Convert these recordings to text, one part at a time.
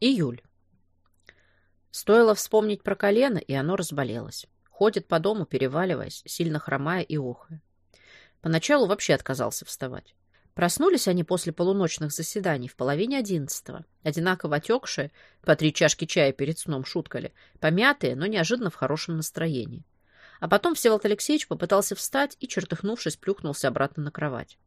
Июль. Стоило вспомнить про колено, и оно разболелось. Ходит по дому, переваливаясь, сильно хромая и охая. Поначалу вообще отказался вставать. Проснулись они после полуночных заседаний в половине одиннадцатого, одинаково отекшие, по три чашки чая перед сном шуткали, помятые, но неожиданно в хорошем настроении. А потом Всеволод Алексеевич попытался встать и, чертыхнувшись, плюхнулся обратно на кровать.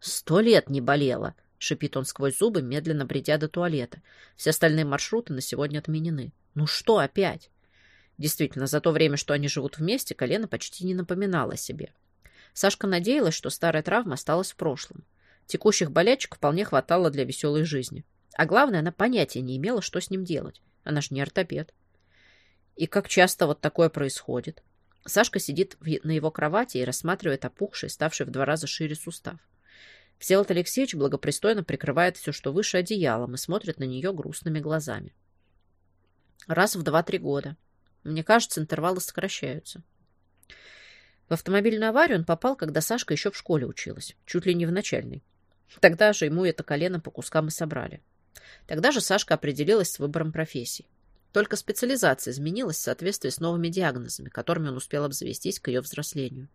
«Сто лет не болело!» — шипит он сквозь зубы, медленно бредя до туалета. Все остальные маршруты на сегодня отменены. «Ну что опять?» Действительно, за то время, что они живут вместе, колено почти не напоминало о себе. Сашка надеялась, что старая травма осталась в прошлом. Текущих болячек вполне хватало для веселой жизни. А главное, она понятия не имела, что с ним делать. Она же не ортопед. И как часто вот такое происходит? Сашка сидит на его кровати и рассматривает опухший, ставший в два раза шире сустав. Всеволод Алексеевич благопристойно прикрывает все, что выше одеялом, и смотрит на нее грустными глазами. Раз в два-три года. Мне кажется, интервалы сокращаются. В автомобильную аварию он попал, когда Сашка еще в школе училась, чуть ли не в начальной. Тогда же ему это колено по кускам и собрали. Тогда же Сашка определилась с выбором профессии. Только специализация изменилась в соответствии с новыми диагнозами, которыми он успел обзавестись к ее взрослению.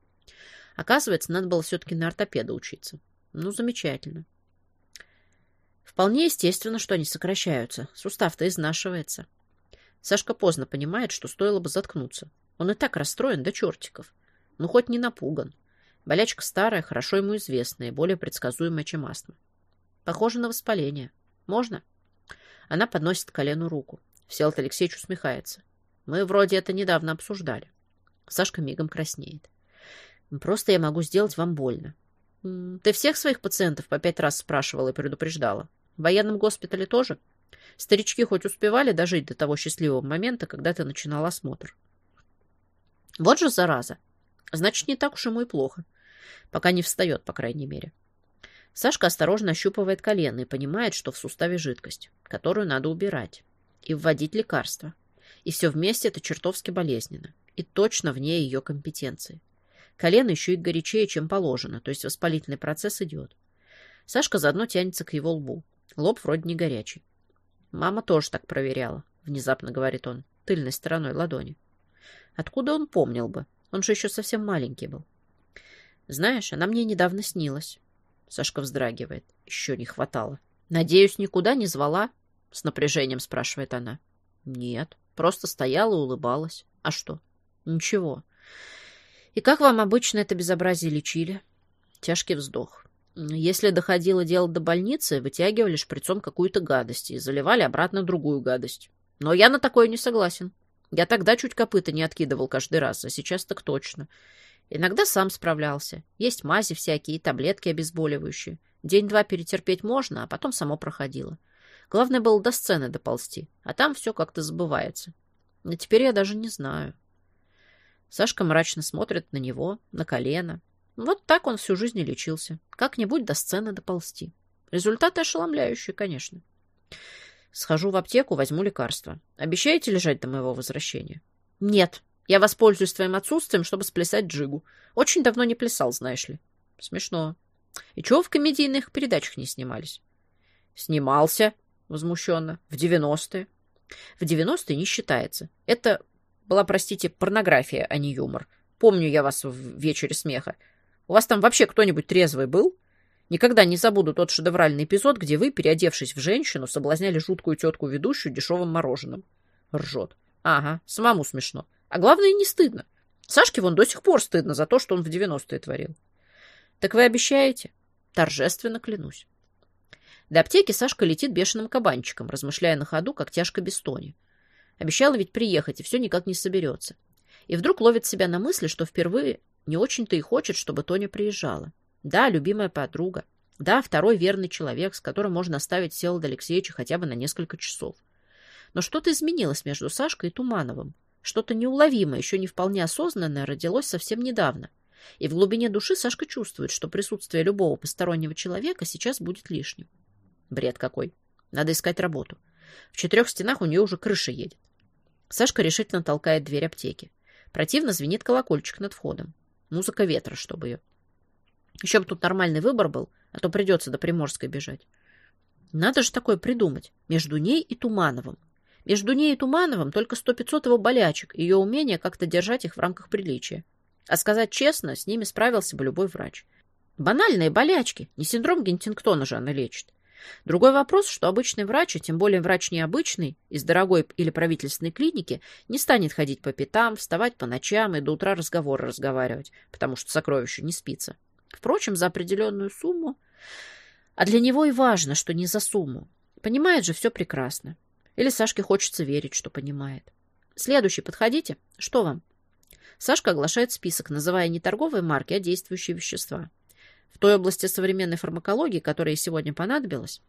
Оказывается, надо было все-таки на ортопеда учиться. Ну, замечательно. Вполне естественно, что они сокращаются. Сустав-то изнашивается. Сашка поздно понимает, что стоило бы заткнуться. Он и так расстроен до чертиков. Ну, хоть не напуган. Болячка старая, хорошо ему известная, более предсказуемая, чем астма. Похоже на воспаление. Можно? Она подносит к колену руку. Всеволод Алексеевич усмехается. Мы вроде это недавно обсуждали. Сашка мигом краснеет. Просто я могу сделать вам больно. Ты всех своих пациентов по пять раз спрашивала и предупреждала? В военном госпитале тоже? Старички хоть успевали дожить до того счастливого момента, когда ты начинал осмотр? Вот же зараза. Значит, не так уж ему и плохо. Пока не встает, по крайней мере. Сашка осторожно ощупывает колено и понимает, что в суставе жидкость, которую надо убирать, и вводить лекарства. И все вместе это чертовски болезненно. И точно вне ее компетенции. Колено еще и горячее, чем положено, то есть воспалительный процесс идет. Сашка заодно тянется к его лбу. Лоб вроде не горячий. Мама тоже так проверяла, внезапно говорит он, тыльной стороной ладони. Откуда он помнил бы? Он же еще совсем маленький был. Знаешь, она мне недавно снилась. Сашка вздрагивает. Еще не хватало. Надеюсь, никуда не звала? С напряжением спрашивает она. Нет, просто стояла и улыбалась. А что? Ничего. И как вам обычно это безобразие лечили? Тяжкий вздох. Если доходило дело до больницы, вытягивали шприцом какую-то гадость и заливали обратно другую гадость. Но я на такое не согласен. Я тогда чуть копыта не откидывал каждый раз, а сейчас так точно. Иногда сам справлялся. Есть мази всякие, таблетки обезболивающие. День-два перетерпеть можно, а потом само проходило. Главное было до сцены доползти, а там все как-то забывается. Но теперь я даже не знаю. Сашка мрачно смотрит на него, на колено. Вот так он всю жизнь и лечился. Как-нибудь до сцены доползти. Результаты ошеломляющие, конечно. Схожу в аптеку, возьму лекарство. Обещаете лежать до моего возвращения? Нет. Я воспользуюсь твоим отсутствием, чтобы сплясать джигу. Очень давно не плясал, знаешь ли. Смешно. И чего в комедийных передачах не снимались? Снимался, возмущенно. В девяностые. В девяностые не считается. Это была, простите, порнография, а не юмор. Помню я вас в вечере смеха. У вас там вообще кто-нибудь трезвый был? Никогда не забуду тот шедевральный эпизод, где вы, переодевшись в женщину, соблазняли жуткую тетку-ведущую дешевым мороженым. Ржет. Ага, самому смешно. А главное, не стыдно. Сашке вон до сих пор стыдно за то, что он в 90-е творил. Так вы обещаете? Торжественно клянусь. До аптеки Сашка летит бешеным кабанчиком, размышляя на ходу, как тяжко без Тони. Обещала ведь приехать, и все никак не соберется. И вдруг ловит себя на мысли, что впервые не очень-то и хочет, чтобы Тоня приезжала. Да, любимая подруга. Да, второй верный человек, с которым можно оставить Всеволода Алексеевича хотя бы на несколько часов. Но что-то изменилось между Сашкой и Тумановым. Что-то неуловимое, еще не вполне осознанное, родилось совсем недавно. И в глубине души Сашка чувствует, что присутствие любого постороннего человека сейчас будет лишним. Бред какой. Надо искать работу. В четырех стенах у нее уже крыша едет. Сашка решительно толкает дверь аптеки. Противно звенит колокольчик над входом. Музыка ветра, чтобы ее. Еще бы тут нормальный выбор был, а то придется до Приморской бежать. Надо же такое придумать. Между ней и Тумановым. Между ней и Тумановым только сто-пятьсот его болячек, ее умение как-то держать их в рамках приличия. А сказать честно, с ними справился бы любой врач. Банальные болячки, не синдром Гентингтона же она лечит. Другой вопрос, что обычный врач, и тем более врач необычный, из дорогой или правительственной клиники, не станет ходить по пятам, вставать по ночам и до утра разговоры разговаривать, потому что сокровищу не спится. Впрочем, за определенную сумму... А для него и важно, что не за сумму. Понимает же все прекрасно. Или Сашке хочется верить, что понимает. Следующий, подходите. Что вам? Сашка оглашает список, называя не торговые марки, а действующие вещества. В той области современной фармакологии, которая сегодня понадобилась,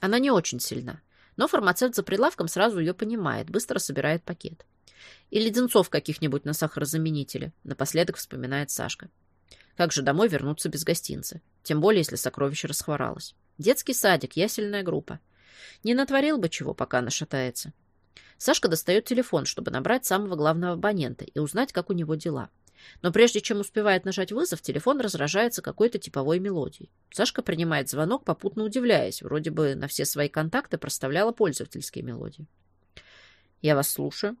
она не очень сильна. Но фармацевт за прилавком сразу ее понимает, быстро собирает пакет. И леденцов каких-нибудь на сахарозаменителе, напоследок вспоминает Сашка. Как же домой вернуться без гостинца? Тем более, если сокровище расхворалось. Детский садик, ясельная группа. Не натворил бы чего, пока она шатается. Сашка достает телефон, чтобы набрать самого главного абонента и узнать, как у него дела. Но прежде чем успевает нажать вызов, телефон разражается какой-то типовой мелодией. Сашка принимает звонок, попутно удивляясь. Вроде бы на все свои контакты проставляла пользовательские мелодии. «Я вас слушаю».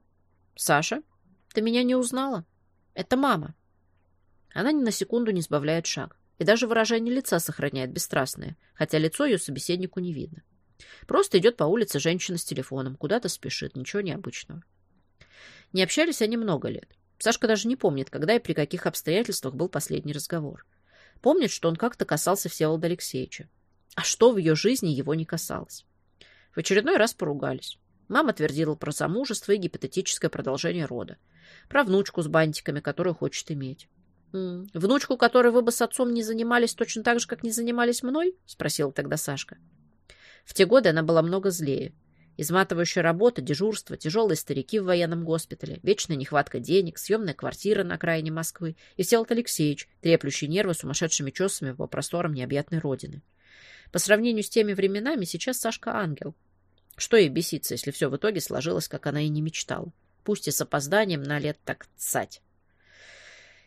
«Саша, ты меня не узнала?» «Это мама». Она ни на секунду не сбавляет шаг. И даже выражение лица сохраняет бесстрастное, хотя лицо ее собеседнику не видно. Просто идет по улице женщина с телефоном, куда-то спешит, ничего необычного. Не общались они много лет. Сашка даже не помнит, когда и при каких обстоятельствах был последний разговор. Помнит, что он как-то касался Всеволода Алексеевича. А что в ее жизни его не касалось? В очередной раз поругались. Мама твердила про замужество и гипотетическое продолжение рода. Про внучку с бантиками, которую хочет иметь. «Внучку, которой вы бы с отцом не занимались точно так же, как не занимались мной?» — спросила тогда Сашка. В те годы она была много злее. Изматывающая работа, дежурство, тяжелые старики в военном госпитале, вечная нехватка денег, съемная квартира на окраине Москвы и Всеволод Алексеевич, треплющий нервы сумасшедшими чесами по просторам необъятной родины. По сравнению с теми временами, сейчас Сашка ангел. Что ей беситься, если все в итоге сложилось, как она и не мечтала? Пусть и с опозданием на лет так цать.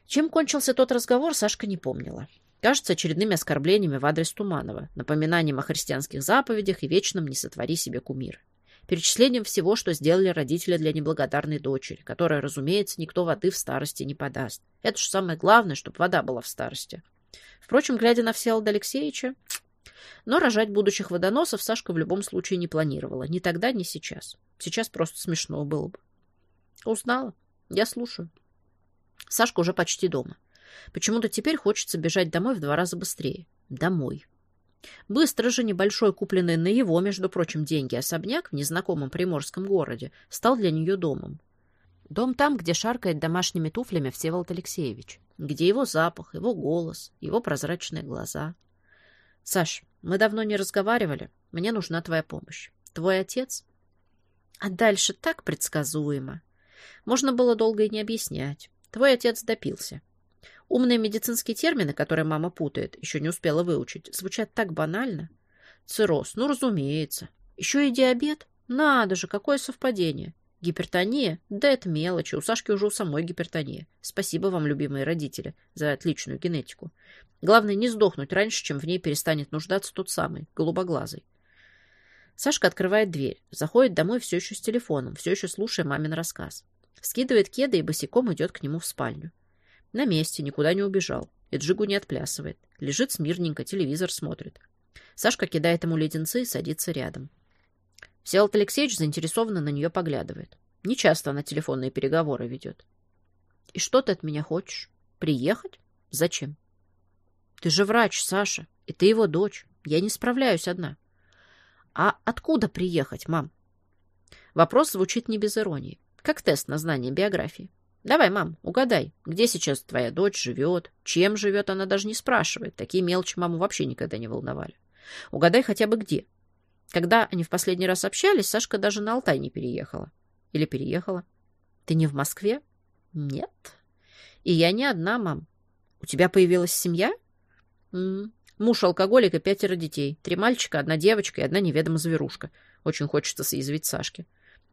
Чем кончился тот разговор, Сашка не помнила. Кажется, очередными оскорблениями в адрес Туманова, напоминанием о христианских заповедях и вечном «не сотвори себе кумир». Перечислением всего, что сделали родители для неблагодарной дочери, которая, разумеется, никто воды в старости не подаст. Это же самое главное, чтобы вода была в старости. Впрочем, глядя на Всеволода Алексеевича, но рожать будущих водоносов Сашка в любом случае не планировала. Ни тогда, ни сейчас. Сейчас просто смешно было бы. Узнала. Я слушаю. Сашка уже почти дома. Почему-то теперь хочется бежать домой в два раза быстрее. Домой. Быстро же небольшой, купленный на его, между прочим, деньги особняк в незнакомом приморском городе стал для нее домом. Дом там, где шаркает домашними туфлями Всеволод Алексеевич, где его запах, его голос, его прозрачные глаза. «Саш, мы давно не разговаривали. Мне нужна твоя помощь. Твой отец?» А дальше так предсказуемо. Можно было долго и не объяснять. Твой отец допился. Умные медицинские термины, которые мама путает, еще не успела выучить, звучат так банально. Цирроз, ну, разумеется. Еще и диабет? Надо же, какое совпадение. Гипертония? Да это мелочи. У Сашки уже у самой гипертония. Спасибо вам, любимые родители, за отличную генетику. Главное, не сдохнуть раньше, чем в ней перестанет нуждаться тот самый, голубоглазый. Сашка открывает дверь, заходит домой все еще с телефоном, все еще слушая мамин рассказ. Скидывает кеды и босиком идет к нему в спальню. На месте, никуда не убежал. И Джигу не отплясывает. Лежит смирненько, телевизор смотрит. Сашка кидает ему леденцы и садится рядом. Всеволод Алексеевич заинтересованно на нее поглядывает. Нечасто она телефонные переговоры ведет. «И что ты от меня хочешь? Приехать? Зачем?» «Ты же врач, Саша, и ты его дочь. Я не справляюсь одна». «А откуда приехать, мам?» Вопрос звучит не без иронии. Как тест на знание биографии. Давай, мам, угадай, где сейчас твоя дочь живет, чем живет, она даже не спрашивает. Такие мелочи маму вообще никогда не волновали. Угадай хотя бы где. Когда они в последний раз общались, Сашка даже на Алтай не переехала. Или переехала. Ты не в Москве? Нет. И я не одна, мам. У тебя появилась семья? М -м. Муж алкоголик и пятеро детей. Три мальчика, одна девочка и одна неведомая зверушка. Очень хочется съязвить Сашке.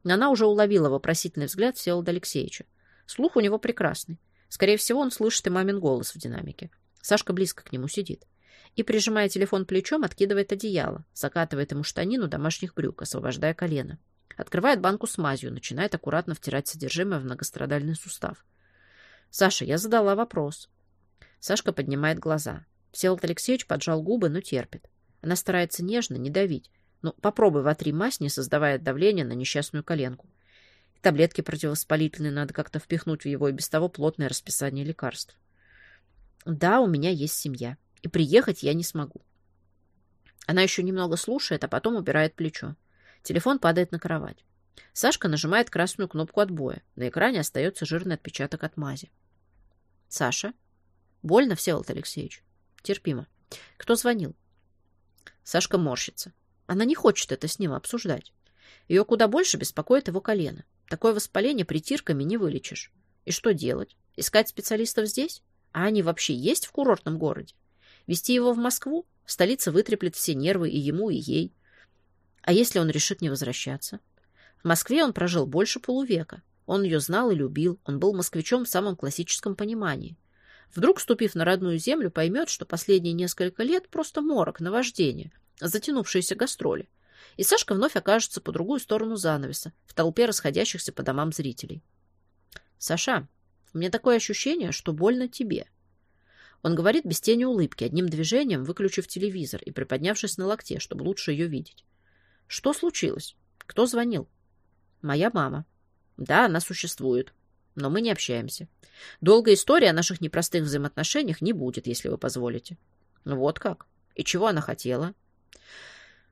Она уже уловила вопросительный взгляд Всеволода Алексеевича. Слух у него прекрасный. Скорее всего, он слышит и мамин голос в динамике. Сашка близко к нему сидит. и, прижимая телефон плечом, откидывает одеяло, закатывает ему штанину домашних брюк, освобождая колено. Открывает банку с мазью, начинает аккуратно втирать содержимое в многострадальный сустав. «Саша, я задала вопрос». Сашка поднимает глаза. Всеволод Алексеевич поджал губы, но терпит. Она старается нежно, не давить. Ну, попробуй вотри мазь, не создавая давления на несчастную коленку. Таблетки противовоспалительные надо как-то впихнуть в его и без того плотное расписание лекарств. Да, у меня есть семья и приехать я не смогу. Она еще немного слушает, а потом убирает плечо. Телефон падает на кровать. Сашка нажимает красную кнопку отбоя. На экране остается жирный отпечаток от мази. «Саша?» «Больно, Всеволод Алексеевич?» «Терпимо. Кто звонил?» Сашка морщится. Она не хочет это с ним обсуждать. Ее куда больше беспокоит его колено. Такое воспаление притирками не вылечишь. И что делать? Искать специалистов здесь? А они вообще есть в курортном городе? Вести его в Москву? Столица вытреплет все нервы и ему, и ей. А если он решит не возвращаться? В Москве он прожил больше полувека. Он ее знал и любил. Он был москвичом в самом классическом понимании. Вдруг, ступив на родную землю, поймет, что последние несколько лет просто морок, наваждение, затянувшиеся гастроли. И Сашка вновь окажется по другую сторону занавеса, в толпе расходящихся по домам зрителей. «Саша, у меня такое ощущение, что больно тебе», он говорит без тени улыбки, одним движением выключив телевизор и приподнявшись на локте, чтобы лучше ее видеть. Что случилось? Кто звонил? Моя мама. Да, она существует. Но мы не общаемся. Долгая история о наших непростых взаимоотношениях не будет, если вы позволите. Вот как. И чего она хотела?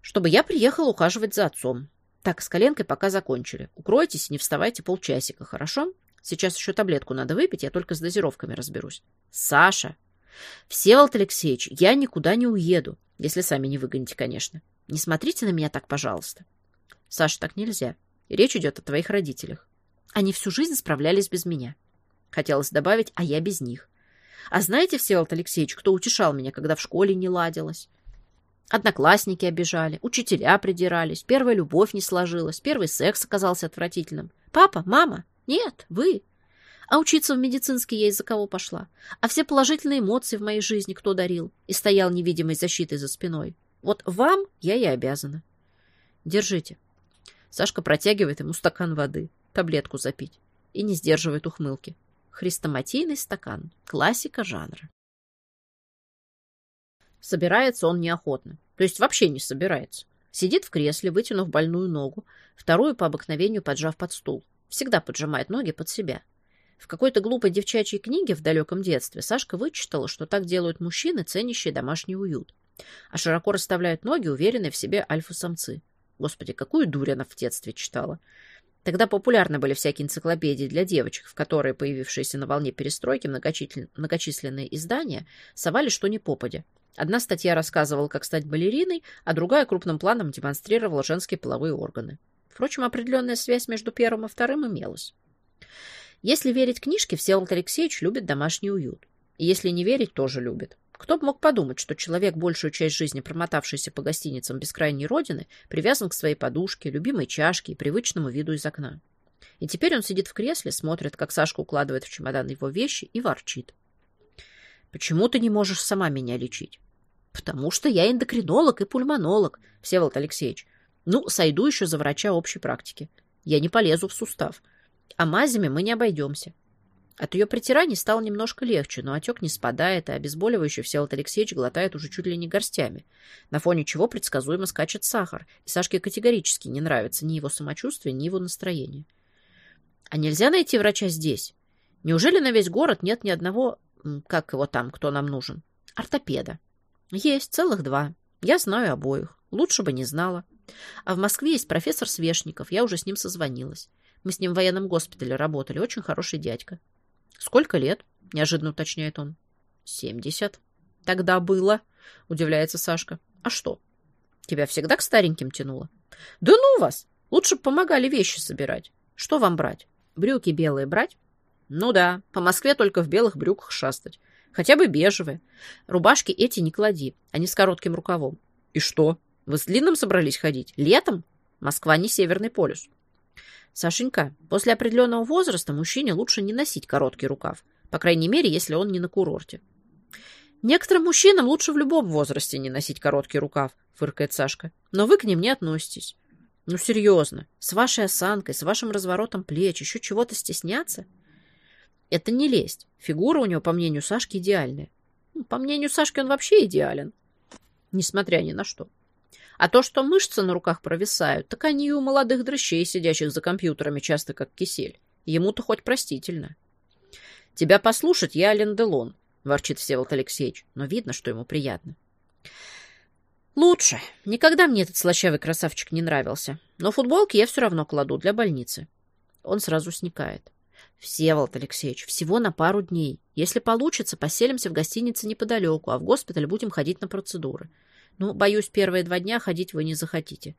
Чтобы я приехал ухаживать за отцом. Так, с коленкой пока закончили. Укройтесь не вставайте полчасика, хорошо? Сейчас еще таблетку надо выпить, я только с дозировками разберусь. Саша, «Всеволод Алексеевич, я никуда не уеду, если сами не выгоните, конечно. Не смотрите на меня так, пожалуйста». «Саша, так нельзя. Речь идет о твоих родителях. Они всю жизнь справлялись без меня». Хотелось добавить, а я без них. А знаете, Всеволод Алексеевич, кто утешал меня, когда в школе не ладилось? Одноклассники обижали, учителя придирались, первая любовь не сложилась, первый секс оказался отвратительным. Папа, мама? Нет, вы. А учиться в медицинский я из-за кого пошла? А все положительные эмоции в моей жизни кто дарил? И стоял невидимой защитой за спиной. Вот вам я и обязана. Держите. Сашка протягивает ему стакан воды, таблетку запить. И не сдерживает ухмылки. Хрестоматийный стакан. Классика жанра. Собирается он неохотно. То есть вообще не собирается. Сидит в кресле, вытянув больную ногу, вторую по обыкновению поджав под стул. Всегда поджимает ноги под себя. В какой-то глупой девчачьей книге в далеком детстве Сашка вычитала, что так делают мужчины, ценящие домашний уют. А широко расставляют ноги, уверенные в себе альфа-самцы. Господи, какую дурь она в детстве читала. Тогда популярны были всякие энциклопедии для девочек, в которые появившиеся на волне перестройки многочисленные издания совали что ни попадя. Одна статья рассказывала, как стать балериной, а другая крупным планом демонстрировала женские половые органы. Впрочем, определенная связь между первым и вторым имелась. Если верить книжке, Всеволод Алексеевич любит домашний уют. И если не верить, тоже любит. Кто бы мог подумать, что человек, большую часть жизни промотавшийся по гостиницам бескрайней родины, привязан к своей подушке, любимой чашке и привычному виду из окна. И теперь он сидит в кресле, смотрит, как Сашка укладывает в чемодан его вещи и ворчит. «Почему ты не можешь сама меня лечить?» «Потому что я эндокринолог и пульмонолог, Всеволод Алексеевич. Ну, сойду еще за врача общей практики. Я не полезу в сустав. А мазями мы не обойдемся. От ее притираний стало немножко легче, но отек не спадает, а обезболивающий Всеволод Алексеевич глотает уже чуть ли не горстями, на фоне чего предсказуемо скачет сахар, и Сашке категорически не нравится ни его самочувствие, ни его настроение. А нельзя найти врача здесь? Неужели на весь город нет ни одного, как его там, кто нам нужен? Ортопеда. Есть, целых два. Я знаю обоих. Лучше бы не знала. А в Москве есть профессор Свешников, я уже с ним созвонилась. Мы с ним в военном госпитале работали. Очень хороший дядька. Сколько лет? Неожиданно уточняет он. Семьдесят. Тогда было, удивляется Сашка. А что? Тебя всегда к стареньким тянуло? Да ну вас! Лучше помогали вещи собирать. Что вам брать? Брюки белые брать? Ну да, по Москве только в белых брюках шастать. Хотя бы бежевые. Рубашки эти не клади, они с коротким рукавом. И что? Вы с длинным собрались ходить? Летом? Москва не Северный полюс. Сашенька, после определенного возраста мужчине лучше не носить короткий рукав, по крайней мере, если он не на курорте. Некоторым мужчинам лучше в любом возрасте не носить короткий рукав, фыркает Сашка. Но вы к ним не относитесь. Ну, серьезно, с вашей осанкой, с вашим разворотом плеч еще чего-то стесняться? Это не лезть. Фигура у него, по мнению Сашки, идеальная. Ну, по мнению Сашки, он вообще идеален. Несмотря ни на что. А то, что мышцы на руках провисают, так они и у молодых дрыщей, сидящих за компьютерами, часто как кисель. Ему-то хоть простительно. Тебя послушать я Ален Делон, ворчит Всеволод Алексеевич, но видно, что ему приятно. Лучше. Никогда мне этот слащавый красавчик не нравился. Но футболки я все равно кладу для больницы. Он сразу сникает. Всеволод Алексеевич, всего на пару дней. Если получится, поселимся в гостинице неподалеку, а в госпиталь будем ходить на процедуры. Ну, боюсь, первые два дня ходить вы не захотите.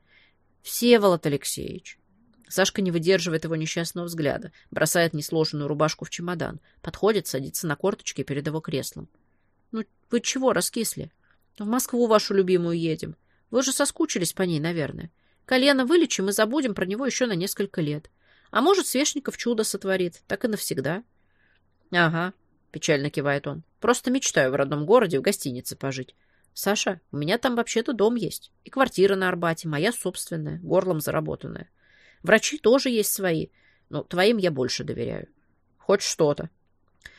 Всеволод Алексеевич. Сашка не выдерживает его несчастного взгляда, бросает несложенную рубашку в чемодан, подходит, садится на корточки перед его креслом. Ну, вы чего раскисли? В Москву вашу любимую едем. Вы же соскучились по ней, наверное. Колено вылечим и забудем про него еще на несколько лет. А может, Свешников чудо сотворит, так и навсегда. — Ага, — печально кивает он. — Просто мечтаю в родном городе в гостинице пожить. Саша, у меня там вообще-то дом есть. И квартира на Арбате, моя собственная, горлом заработанная. Врачи тоже есть свои, но твоим я больше доверяю. Хоть что-то.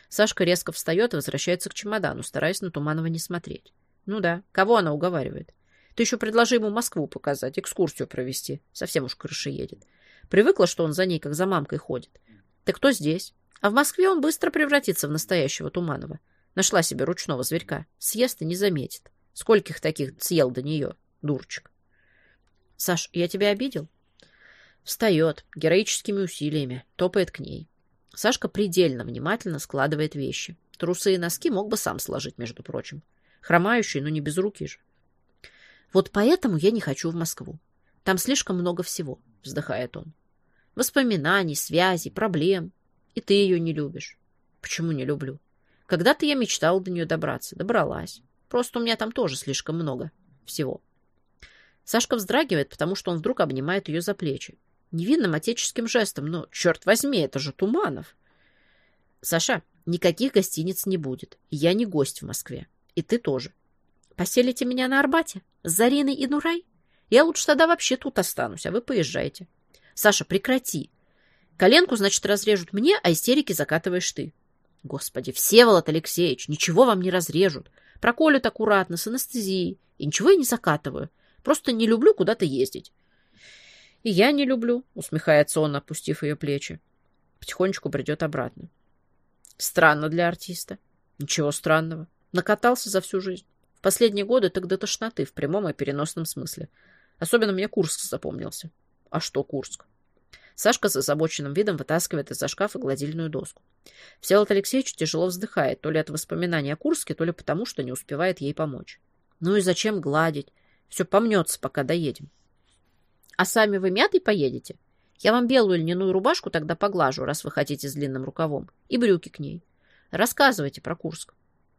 Сашка резко встает и возвращается к чемодану, стараясь на Туманова не смотреть. Ну да, кого она уговаривает? Ты еще предложи ему Москву показать, экскурсию провести. Совсем уж крыша едет. Привыкла, что он за ней, как за мамкой, ходит. Так кто здесь? А в Москве он быстро превратится в настоящего Туманова. Нашла себе ручного зверька. Съест и не заметит. Скольких таких съел до нее, дурочек. Саш, я тебя обидел? Встает, героическими усилиями, топает к ней. Сашка предельно внимательно складывает вещи. Трусы и носки мог бы сам сложить, между прочим. Хромающий, но не без руки же. Вот поэтому я не хочу в Москву. Там слишком много всего, вздыхает он. Воспоминаний, связей, проблем. И ты ее не любишь. Почему не люблю? Когда-то я мечтала до нее добраться. Добралась. Просто у меня там тоже слишком много всего. Сашка вздрагивает, потому что он вдруг обнимает ее за плечи. Невинным отеческим жестом, но, черт возьми, это же Туманов. Саша, никаких гостиниц не будет. Я не гость в Москве. И ты тоже. Поселите меня на Арбате? С Зариной и Нурай? Я лучше тогда вообще тут останусь, а вы поезжайте. Саша, прекрати. Коленку, значит, разрежут мне, а истерики закатываешь ты. Господи, Всеволод Алексеевич, ничего вам не разрежут. Проколют аккуратно, с анестезией. И ничего я не закатываю. Просто не люблю куда-то ездить. И я не люблю, усмехается он, опустив ее плечи. Потихонечку придет обратно. Странно для артиста. Ничего странного. Накатался за всю жизнь. В последние годы так до тошноты в прямом и переносном смысле. Особенно мне Курск запомнился. А что Курск? Сашка с озабоченным видом вытаскивает из-за шкафа гладильную доску. Всеволод Алексеевич тяжело вздыхает, то ли от воспоминаний о Курске, то ли потому, что не успевает ей помочь. Ну и зачем гладить? Все помнется, пока доедем. А сами вы мятой поедете? Я вам белую льняную рубашку тогда поглажу, раз вы хотите с длинным рукавом, и брюки к ней. Рассказывайте про Курск.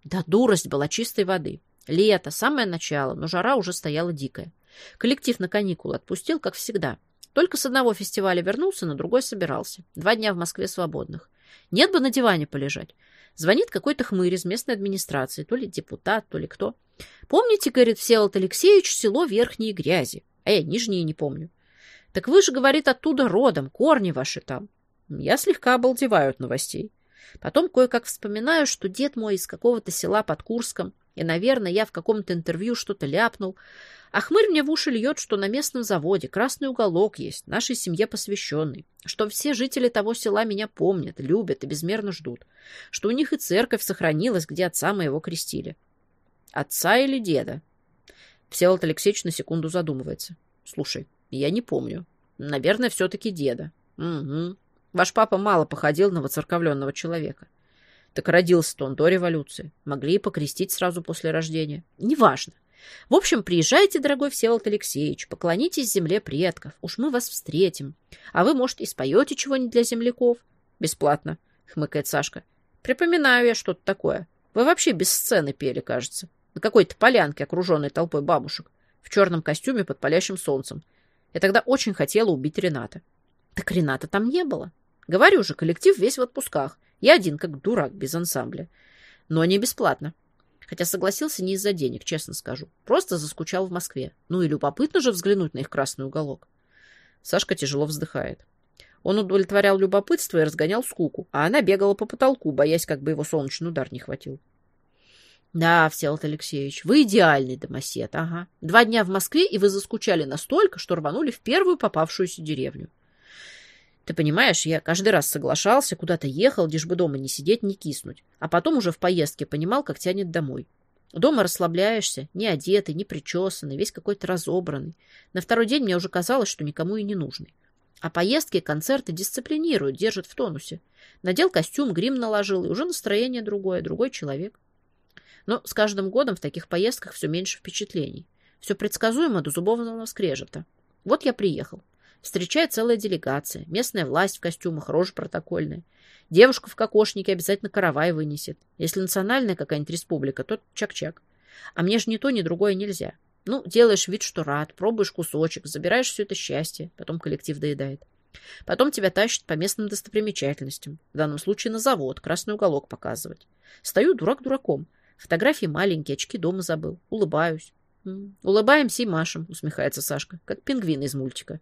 Да дурость была чистой воды. Лето, самое начало, но жара уже стояла дикая. Коллектив на каникулы отпустил, как всегда. Только с одного фестиваля вернулся, на другой собирался. Два дня в Москве свободных. Нет бы на диване полежать. Звонит какой-то хмырь из местной администрации, то ли депутат, то ли кто. Помните, говорит Всеволод Алексеевич, село Верхние Грязи? А я Нижние не помню. Так вы же, говорит, оттуда родом, корни ваши там. Я слегка обалдеваю от новостей. Потом кое-как вспоминаю, что дед мой из какого-то села под Курском, и, наверное, я в каком-то интервью что-то ляпнул. А хмырь мне в уши льет, что на местном заводе красный уголок есть, нашей семье посвященный, что все жители того села меня помнят, любят и безмерно ждут, что у них и церковь сохранилась, где отца моего крестили. Отца или деда? Всеволод Алексеевич на секунду задумывается. Слушай, я не помню. Наверное, все-таки деда. Угу. Ваш папа мало походил на воцерковленного человека. Так родился-то он до революции. Могли и покрестить сразу после рождения. Неважно. В общем, приезжайте, дорогой Всеволод Алексеевич, поклонитесь земле предков. Уж мы вас встретим. А вы, может, и споете чего-нибудь для земляков? Бесплатно, хмыкает Сашка. Припоминаю я что-то такое. Вы вообще без сцены пели, кажется. На какой-то полянке, окруженной толпой бабушек. В черном костюме под палящим солнцем. Я тогда очень хотела убить Рената. Так Рената там не было. Говорю же, коллектив весь в отпусках. Я один, как дурак, без ансамбля. Но не бесплатно. Хотя согласился не из-за денег, честно скажу. Просто заскучал в Москве. Ну и любопытно же взглянуть на их красный уголок. Сашка тяжело вздыхает. Он удовлетворял любопытство и разгонял скуку, а она бегала по потолку, боясь, как бы его солнечный удар не хватил. Да, Всеволод Алексеевич, вы идеальный домосед, ага. Два дня в Москве, и вы заскучали настолько, что рванули в первую попавшуюся деревню. Ты понимаешь, я каждый раз соглашался, куда-то ехал, лишь бы дома не сидеть, не киснуть. А потом уже в поездке понимал, как тянет домой. Дома расслабляешься, не одетый, не причесанный, весь какой-то разобранный. На второй день мне уже казалось, что никому и не нужный. А поездки, концерты дисциплинируют, держат в тонусе. Надел костюм, грим наложил, и уже настроение другое, другой человек. Но с каждым годом в таких поездках все меньше впечатлений. Все предсказуемо до зубовного скрежета. Вот я приехал. Встречает целая делегация, местная власть в костюмах, рожа протокольная. Девушка в кокошнике обязательно каравай вынесет. Если национальная какая-нибудь республика, то чак-чак. А мне же ни то, ни другое нельзя. Ну, делаешь вид, что рад, пробуешь кусочек, забираешь все это счастье, потом коллектив доедает. Потом тебя тащат по местным достопримечательностям, в данном случае на завод, красный уголок показывать. Стою дурак дураком. Фотографии маленькие, очки дома забыл. Улыбаюсь. Улыбаемся и машем, усмехается Сашка, как пингвин из мультика.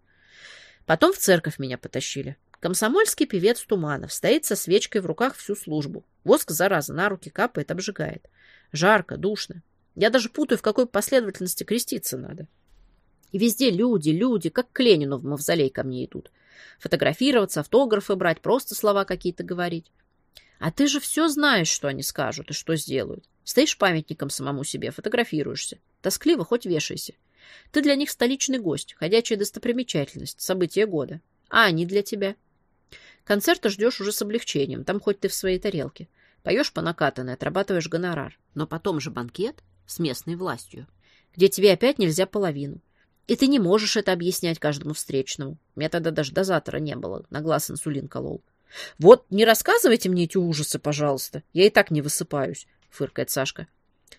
Потом в церковь меня потащили. Комсомольский певец Туманов стоит со свечкой в руках всю службу. Воск, зараза, на руки капает, обжигает. Жарко, душно. Я даже путаю, в какой последовательности креститься надо. И везде люди, люди, как к Ленину в мавзолей ко мне идут. Фотографироваться, автографы брать, просто слова какие-то говорить. А ты же все знаешь, что они скажут и что сделают. Стоишь памятником самому себе, фотографируешься. Тоскливо, хоть вешайся. Ты для них столичный гость, ходячая достопримечательность, событие года. А они для тебя. Концерта ждешь уже с облегчением, там хоть ты в своей тарелке. Поешь по накатанной, отрабатываешь гонорар. Но потом же банкет с местной властью, где тебе опять нельзя половину. И ты не можешь это объяснять каждому встречному. Меня тогда даже дозатора не было, на глаз инсулин колол. «Вот, не рассказывайте мне эти ужасы, пожалуйста. Я и так не высыпаюсь», — фыркает Сашка.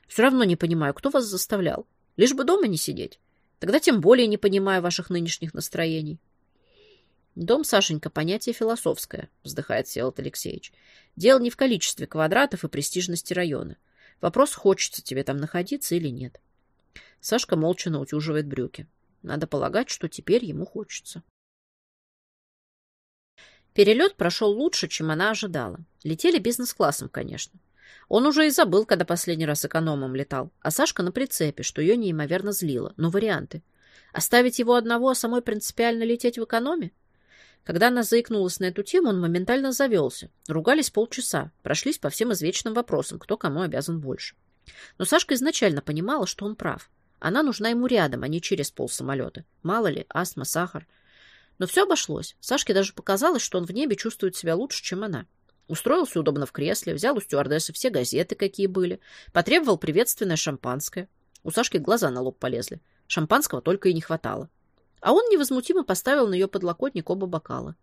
«Все равно не понимаю, кто вас заставлял. Лишь бы дома не сидеть. Тогда тем более не понимаю ваших нынешних настроений». «Дом, Сашенька, понятие философское», — вздыхает Всеволод Алексеевич. «Дело не в количестве квадратов и престижности района. Вопрос, хочется тебе там находиться или нет». Сашка молча наутюживает брюки. Надо полагать, что теперь ему хочется. Перелет прошел лучше, чем она ожидала. Летели бизнес-классом, конечно. Он уже и забыл, когда последний раз экономом летал, а Сашка на прицепе, что ее неимоверно злило. Но варианты. Оставить его одного, а самой принципиально лететь в экономе? Когда она заикнулась на эту тему, он моментально завелся. Ругались полчаса, прошлись по всем извечным вопросам, кто кому обязан больше. Но Сашка изначально понимала, что он прав. Она нужна ему рядом, а не через пол самолета. Мало ли, астма, сахар. Но все обошлось. Сашке даже показалось, что он в небе чувствует себя лучше, чем она. Устроился удобно в кресле, взял у стюардессы все газеты, какие были, потребовал приветственное шампанское. У Сашки глаза на лоб полезли. Шампанского только и не хватало. А он невозмутимо поставил на ее подлокотник оба бокала.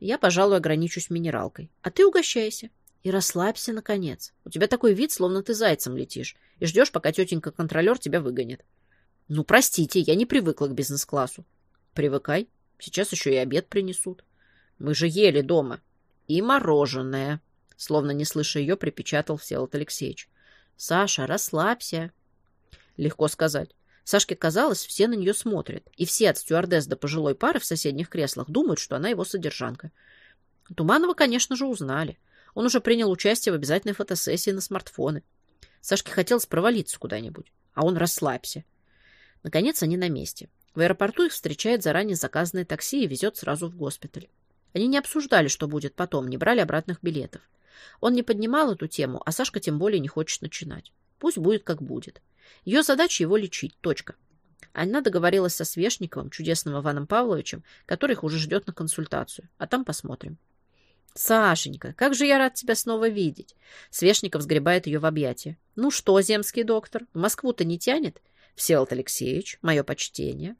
Я, пожалуй, ограничусь минералкой. А ты угощайся. И расслабься, наконец. У тебя такой вид, словно ты зайцем летишь, и ждешь, пока тетенька-контролер тебя выгонит. Ну, простите, я не привыкла к бизнес-классу. Привыкай. Сейчас еще и обед принесут. Мы же ели дома. И мороженое. Словно не слыша ее, припечатал Всеволод Алексеевич. Саша, расслабься. Легко сказать. Сашке казалось, все на нее смотрят, и все от стюардесс до пожилой пары в соседних креслах думают, что она его содержанка. Туманова, конечно же, узнали. Он уже принял участие в обязательной фотосессии на смартфоны. Сашке хотелось провалиться куда-нибудь, а он расслабься. Наконец они на месте. В аэропорту их встречает заранее заказанное такси и везет сразу в госпиталь. Они не обсуждали, что будет потом, не брали обратных билетов. Он не поднимал эту тему, а Сашка тем более не хочет начинать. Пусть будет, как будет. Ее задача его лечить. Точка. Она договорилась со Свешниковым, чудесным Иваном Павловичем, который их уже ждет на консультацию. А там посмотрим. «Сашенька, как же я рад тебя снова видеть!» Свешников сгребает ее в объятия. «Ну что, земский доктор, в Москву-то не тянет?» «Всеволод Алексеевич, мое почтение».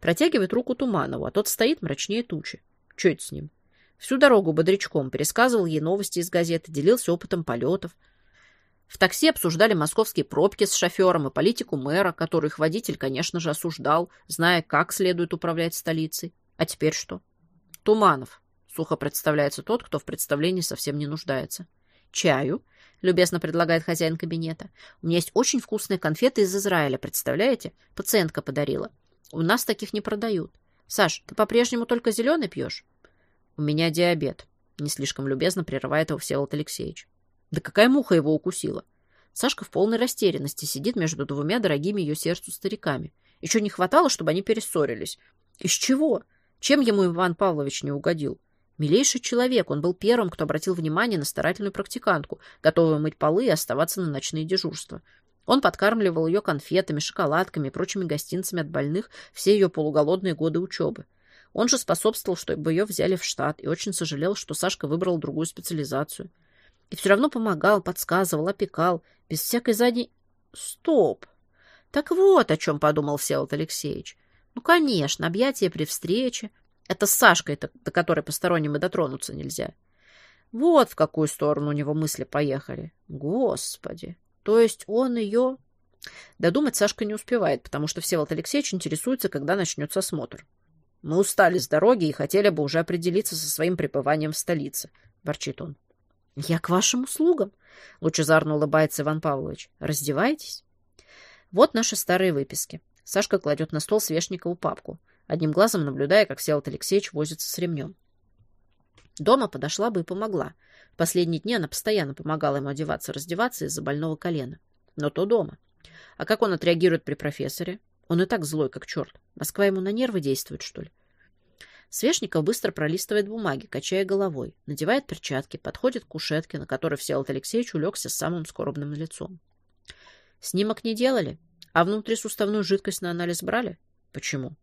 Протягивает руку Туманову, а тот стоит мрачнее тучи. Че это с ним? Всю дорогу бодрячком пересказывал ей новости из газеты, делился опытом полетов. В такси обсуждали московские пробки с шофером и политику мэра, который их водитель, конечно же, осуждал, зная, как следует управлять столицей. А теперь что? Туманов. Сухо представляется тот, кто в представлении совсем не нуждается. чаю?» — любезно предлагает хозяин кабинета. «У меня есть очень вкусные конфеты из Израиля, представляете? Пациентка подарила. У нас таких не продают. Саш, ты по-прежнему только зеленый пьешь?» «У меня диабет», — не слишком любезно прерывает его Всеволод Алексеевич. «Да какая муха его укусила?» Сашка в полной растерянности сидит между двумя дорогими ее сердцу стариками. Еще не хватало, чтобы они перессорились. Из чего? Чем ему Иван Павлович не угодил? Милейший человек, он был первым, кто обратил внимание на старательную практикантку, готовую мыть полы и оставаться на ночные дежурства. Он подкармливал ее конфетами, шоколадками и прочими гостинцами от больных все ее полуголодные годы учебы. Он же способствовал, чтобы ее взяли в штат, и очень сожалел, что Сашка выбрал другую специализацию. И все равно помогал, подсказывал, опекал, без всякой задней... Стоп! Так вот, о чем подумал Всеволод Алексеевич. Ну, конечно, объятия при встрече. Это с Сашкой, до которой посторонним и дотронуться нельзя. Вот в какую сторону у него мысли поехали. Господи! То есть он ее... Додумать Сашка не успевает, потому что Всеволод Алексеевич интересуется, когда начнется осмотр. Мы устали с дороги и хотели бы уже определиться со своим пребыванием в столице, — ворчит он. — Я к вашим услугам, — лучезарно улыбается Иван Павлович. — Раздевайтесь. Вот наши старые выписки. Сашка кладет на стол Свешникову папку, одним глазом наблюдая, как Всеволод Алексеевич возится с ремнем. Дома подошла бы и помогла. Последние дни она постоянно помогала ему одеваться раздеваться из-за больного колена. Но то дома. А как он отреагирует при профессоре? Он и так злой, как черт. Москва ему на нервы действует, что ли? Свешников быстро пролистывает бумаги, качая головой, надевает перчатки, подходит к кушетке, на которой Всеволод Алексеевич улегся с самым скорбным лицом. Снимок не делали? А внутрисуставную жидкость на анализ брали? Почему?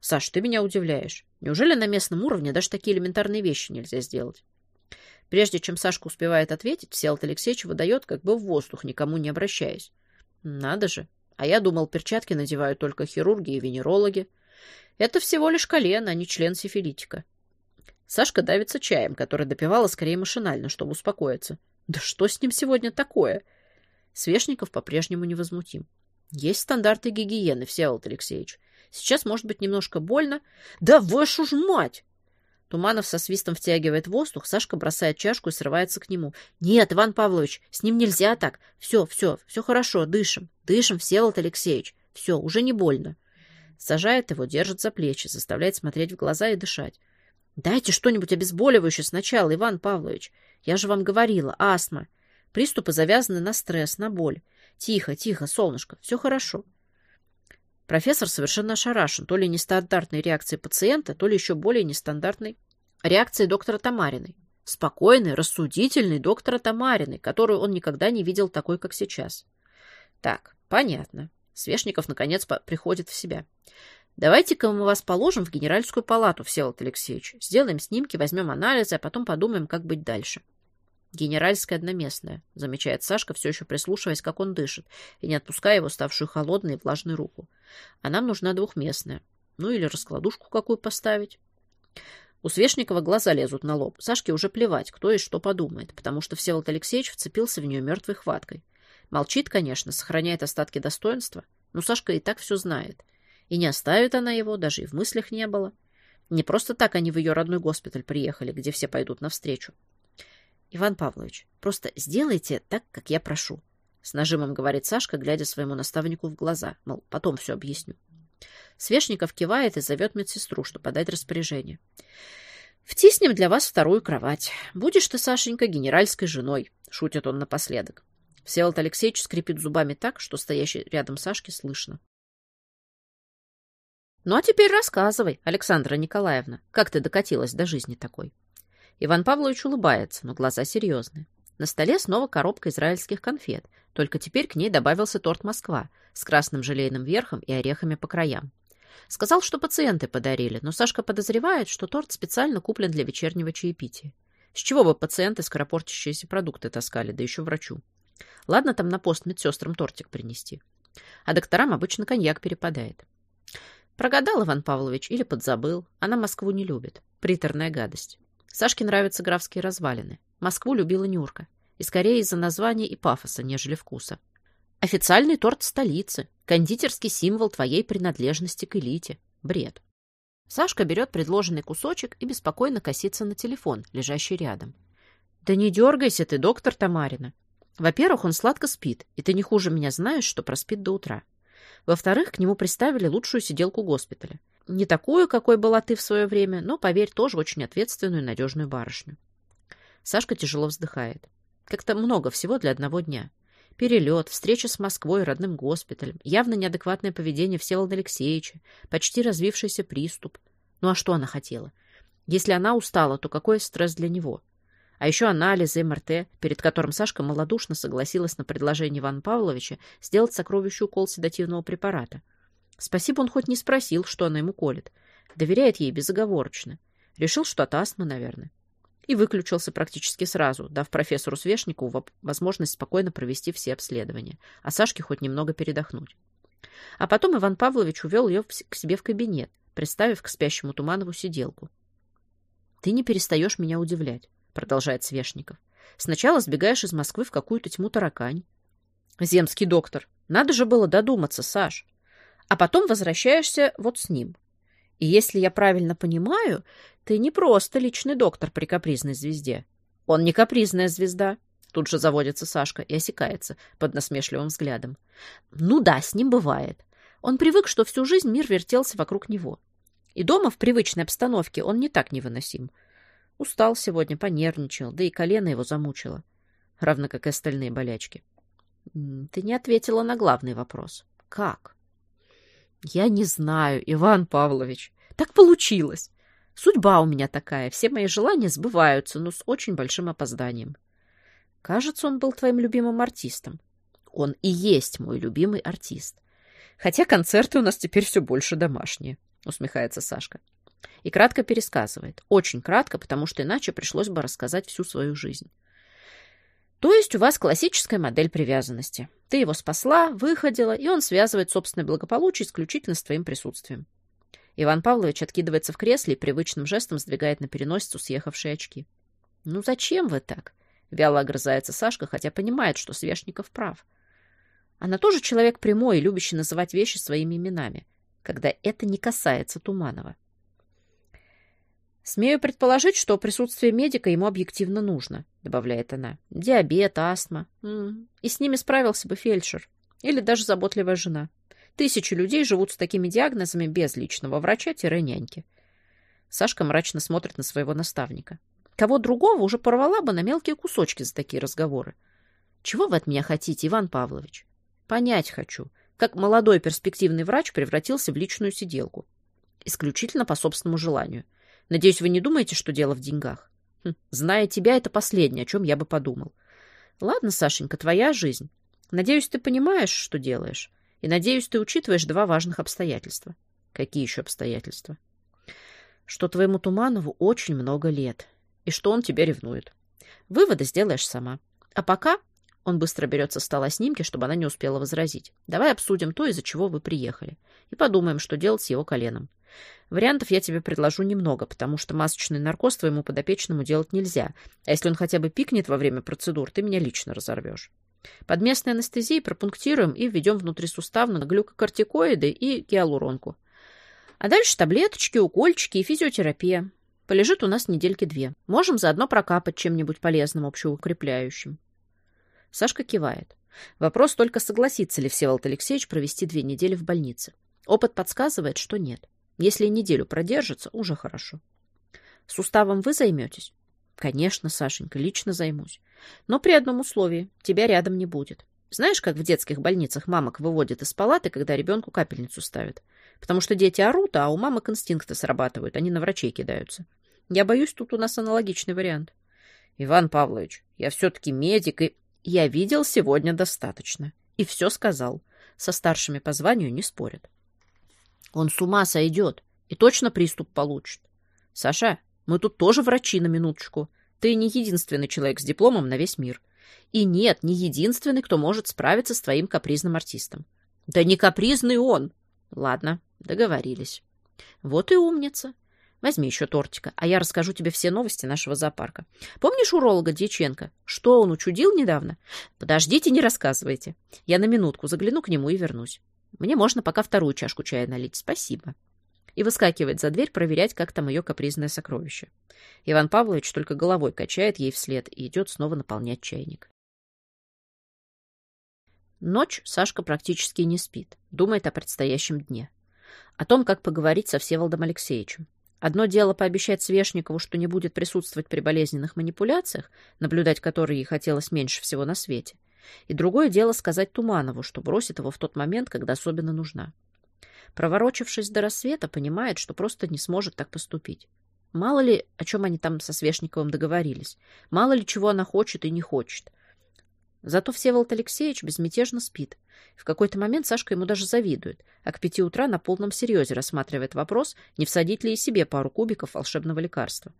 Саш, ты меня удивляешь. Неужели на местном уровне даже такие элементарные вещи нельзя сделать? Прежде чем Сашка успевает ответить, Всеволод Алексеевич выдает как бы в воздух, никому не обращаясь. Надо же. А я думал, перчатки надевают только хирурги и венерологи. Это всего лишь колено, а не член сифилитика. Сашка давится чаем, который допивала скорее машинально, чтобы успокоиться. Да что с ним сегодня такое? Свешников по-прежнему невозмутим. Есть стандарты гигиены, Всеволод Алексеевич. Сейчас может быть немножко больно. Да вашу ж мать! Туманов со свистом втягивает воздух, Сашка бросает чашку и срывается к нему. «Нет, Иван Павлович, с ним нельзя так. Все, все, все хорошо, дышим. Дышим, Всеволод Алексеевич. Все, уже не больно». Сажает его, держит за плечи, заставляет смотреть в глаза и дышать. «Дайте что-нибудь обезболивающее сначала, Иван Павлович. Я же вам говорила, астма. Приступы завязаны на стресс, на боль. Тихо, тихо, солнышко, все хорошо. Профессор совершенно ошарашен, то ли нестандартной реакцией пациента, то ли еще более нестандартной реакцией доктора Тамариной. Спокойный, рассудительный доктора Тамариной, которую он никогда не видел такой, как сейчас. Так, понятно. Свешников, наконец, приходит в себя. Давайте-ка мы вас положим в генеральскую палату, Всеволод Алексеевич. Сделаем снимки, возьмем анализы, а потом подумаем, как быть дальше. Генеральская одноместная, замечает Сашка, все еще прислушиваясь, как он дышит, и не отпуская его ставшую холодной и влажной руку. А нам нужна двухместная. Ну или раскладушку какую поставить. У Свешникова глаза лезут на лоб. Сашке уже плевать, кто и что подумает, потому что Всеволод Алексеевич вцепился в нее мертвой хваткой. Молчит, конечно, сохраняет остатки достоинства, но Сашка и так все знает. И не оставит она его, даже и в мыслях не было. Не просто так они в ее родной госпиталь приехали, где все пойдут навстречу. Иван Павлович, просто сделайте так, как я прошу. С нажимом говорит Сашка, глядя своему наставнику в глаза. Мол, потом все объясню. Свешников кивает и зовет медсестру, чтобы подать распоряжение. «Втиснем для вас вторую кровать. Будешь ты, Сашенька, генеральской женой», — шутит он напоследок. Всеволод Алексеевич скрипит зубами так, что стоящий рядом Сашке слышно. «Ну а теперь рассказывай, Александра Николаевна, как ты докатилась до жизни такой?» Иван Павлович улыбается, но глаза серьезные. На столе снова коробка израильских конфет, только теперь к ней добавился торт «Москва» с красным желейным верхом и орехами по краям. Сказал, что пациенты подарили, но Сашка подозревает, что торт специально куплен для вечернего чаепития. С чего бы пациенты скоропортящиеся продукты таскали, да еще врачу? Ладно там на пост медсестрам тортик принести. А докторам обычно коньяк перепадает. Прогадал Иван Павлович или подзабыл. Она Москву не любит. Приторная гадость. Сашке нравятся графские развалины. Москву любила Нюрка. И скорее из-за названия и пафоса, нежели вкуса. Официальный торт столицы. Кондитерский символ твоей принадлежности к элите. Бред. Сашка берет предложенный кусочек и беспокойно косится на телефон, лежащий рядом. Да не дергайся ты, доктор Тамарина. Во-первых, он сладко спит, и ты не хуже меня знаешь, что проспит до утра. Во-вторых, к нему приставили лучшую сиделку госпиталя. Не такую, какой была ты в свое время, но, поверь, тоже очень ответственную и надежную барышню. Сашка тяжело вздыхает. Как-то много всего для одного дня. Перелет, встреча с Москвой, родным госпиталем, явно неадекватное поведение Всеволода Алексеевича, почти развившийся приступ. Ну а что она хотела? Если она устала, то какой стресс для него? А еще анализы МРТ, перед которым Сашка малодушно согласилась на предложение Ивана Павловича сделать сокровищу укол седативного препарата. Спасибо, он хоть не спросил, что она ему колет. Доверяет ей безоговорочно. Решил, что от астмы, наверное. И выключился практически сразу, дав профессору Свешникову возможность спокойно провести все обследования, а Сашке хоть немного передохнуть. А потом Иван Павлович увел ее к себе в кабинет, приставив к спящему Туманову сиделку. «Ты не перестаешь меня удивлять», — продолжает Свешников. «Сначала сбегаешь из Москвы в какую-то тьму таракань». «Земский доктор, надо же было додуматься, Саш. А потом возвращаешься вот с ним. И если я правильно понимаю, ты не просто личный доктор при капризной звезде. Он не капризная звезда. Тут же заводится Сашка и осекается под насмешливым взглядом. Ну да, с ним бывает. Он привык, что всю жизнь мир вертелся вокруг него. И дома в привычной обстановке он не так невыносим. Устал сегодня, понервничал, да и колено его замучило. Равно как и остальные болячки. Ты не ответила на главный вопрос. Как? Я не знаю, Иван Павлович. Так получилось. Судьба у меня такая. Все мои желания сбываются, но с очень большим опозданием. Кажется, он был твоим любимым артистом. Он и есть мой любимый артист. Хотя концерты у нас теперь все больше домашние, усмехается Сашка. И кратко пересказывает. Очень кратко, потому что иначе пришлось бы рассказать всю свою жизнь. То есть у вас классическая модель привязанности. Ты его спасла, выходила, и он связывает собственное благополучие исключительно с твоим присутствием. Иван Павлович откидывается в кресле и привычным жестом сдвигает на переносицу съехавшие очки. «Ну зачем вы так?» — вяло огрызается Сашка, хотя понимает, что Свешников прав. Она тоже человек прямой и любящий называть вещи своими именами, когда это не касается Туманова. «Смею предположить, что присутствие медика ему объективно нужно», — добавляет она. «Диабет, астма. И с ними справился бы фельдшер. Или даже заботливая жена. Тысячи людей живут с такими диагнозами без личного врача-няньки». Сашка мрачно смотрит на своего наставника. Кого другого уже порвала бы на мелкие кусочки за такие разговоры. «Чего вы от меня хотите, Иван Павлович?» «Понять хочу, как молодой перспективный врач превратился в личную сиделку. Исключительно по собственному желанию. Надеюсь, вы не думаете, что дело в деньгах? Хм, зная тебя, это последнее, о чем я бы подумал. Ладно, Сашенька, твоя жизнь. Надеюсь, ты понимаешь, что делаешь. И надеюсь, ты учитываешь два важных обстоятельства. Какие еще обстоятельства? Что твоему Туманову очень много лет. И что он тебя ревнует. Выводы сделаешь сама. А пока он быстро берет со стола снимки, чтобы она не успела возразить. Давай обсудим то, из-за чего вы приехали. И подумаем, что делать с его коленом. Вариантов я тебе предложу немного, потому что масочный наркоз твоему подопечному делать нельзя. А если он хотя бы пикнет во время процедур, ты меня лично разорвешь. Под местной анестезией пропунктируем и введем внутрисуставно глюкокортикоиды и гиалуронку. А дальше таблеточки, укольчики и физиотерапия. Полежит у нас недельки две. Можем заодно прокапать чем-нибудь полезным, общеукрепляющим. Сашка кивает. Вопрос только, согласится ли Всеволод Алексеевич провести две недели в больнице. Опыт подсказывает, что нет. Если неделю продержится, уже хорошо. Суставом вы займетесь? Конечно, Сашенька, лично займусь. Но при одном условии. Тебя рядом не будет. Знаешь, как в детских больницах мамок выводят из палаты, когда ребенку капельницу ставят? Потому что дети орут, а у мамок инстинкты срабатывают, они на врачей кидаются. Я боюсь, тут у нас аналогичный вариант. Иван Павлович, я все-таки медик, и... Я видел сегодня достаточно. И все сказал. Со старшими по званию не спорят. Он с ума сойдет и точно приступ получит. Саша, мы тут тоже врачи на минуточку. Ты не единственный человек с дипломом на весь мир. И нет, не единственный, кто может справиться с твоим капризным артистом. Да не капризный он. Ладно, договорились. Вот и умница. Возьми еще тортика, а я расскажу тебе все новости нашего зоопарка. Помнишь уролога Дьяченко? Что он учудил недавно? Подождите, не рассказывайте. Я на минутку загляну к нему и вернусь. Мне можно пока вторую чашку чая налить. Спасибо. и выскакивает за дверь проверять, как там ее капризное сокровище. Иван Павлович только головой качает ей вслед и идет снова наполнять чайник. Ночь Сашка практически не спит, думает о предстоящем дне. О том, как поговорить со Всеволодом Алексеевичем. Одно дело пообещать Свешникову, что не будет присутствовать при болезненных манипуляциях, наблюдать которые ей хотелось меньше всего на свете. И другое дело сказать Туманову, что бросит его в тот момент, когда особенно нужна. Проворочившись до рассвета, понимает, что просто не сможет так поступить. Мало ли, о чем они там со Свешниковым договорились. Мало ли, чего она хочет и не хочет. Зато Всеволод Алексеевич безмятежно спит. В какой-то момент Сашка ему даже завидует, а к пяти утра на полном серьезе рассматривает вопрос, не всадить ли и себе пару кубиков волшебного лекарства.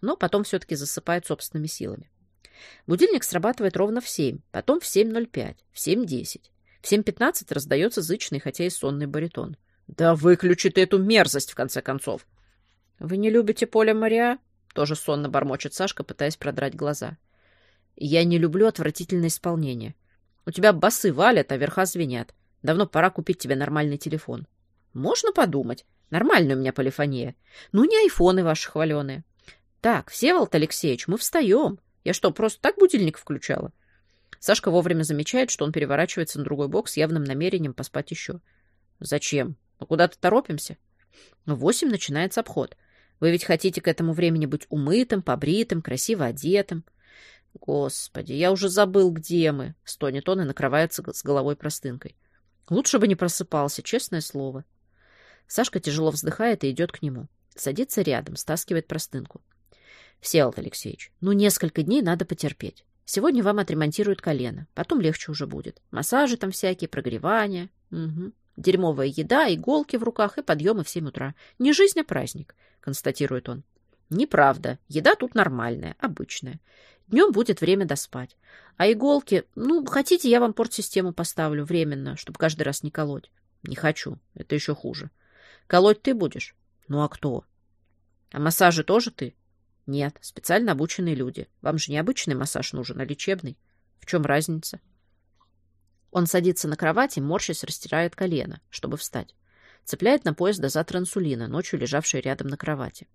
Но потом все-таки засыпает собственными силами. Будильник срабатывает ровно в семь, потом в 7.05, в 7.10. В 7.15 раздается зычный, хотя и сонный баритон. «Да выключи ты эту мерзость, в конце концов!» «Вы не любите Поля Мариа?» Тоже сонно бормочет Сашка, пытаясь продрать глаза. «Я не люблю отвратительное исполнение. У тебя басы валят, а верха звенят. Давно пора купить тебе нормальный телефон». «Можно подумать. Нормальная у меня полифония. Ну, не айфоны ваши хваленые». «Так, Всеволод Алексеевич, мы встаем. Я что, просто так будильник включала?» Сашка вовремя замечает, что он переворачивается на другой бок с явным намерением поспать еще. «Зачем? Мы куда-то торопимся?» В восемь начинается обход. Вы ведь хотите к этому времени быть умытым, побритым, красиво одетым. Господи, я уже забыл, где мы. Стонет он и накрывается с головой простынкой. Лучше бы не просыпался, честное слово. Сашка тяжело вздыхает и идет к нему. Садится рядом, стаскивает простынку. Всеволод Алексеевич, ну несколько дней надо потерпеть. Сегодня вам отремонтируют колено, потом легче уже будет. Массажи там всякие, прогревания. Угу. Дерьмовая еда, иголки в руках и подъемы в семь утра. Не жизнь, а праздник констатирует он. Неправда. Еда тут нормальная, обычная. Днем будет время доспать. А иголки, ну, хотите, я вам портсистему поставлю временно, чтобы каждый раз не колоть. Не хочу. Это еще хуже. Колоть ты будешь? Ну, а кто? А массажи тоже ты? Нет, специально обученные люди. Вам же не обычный массаж нужен, а лечебный. В чем разница? Он садится на кровати, морщась, растирает колено, чтобы встать. Цепляет на пояс дозатор инсулина, ночью лежавший рядом на кровати.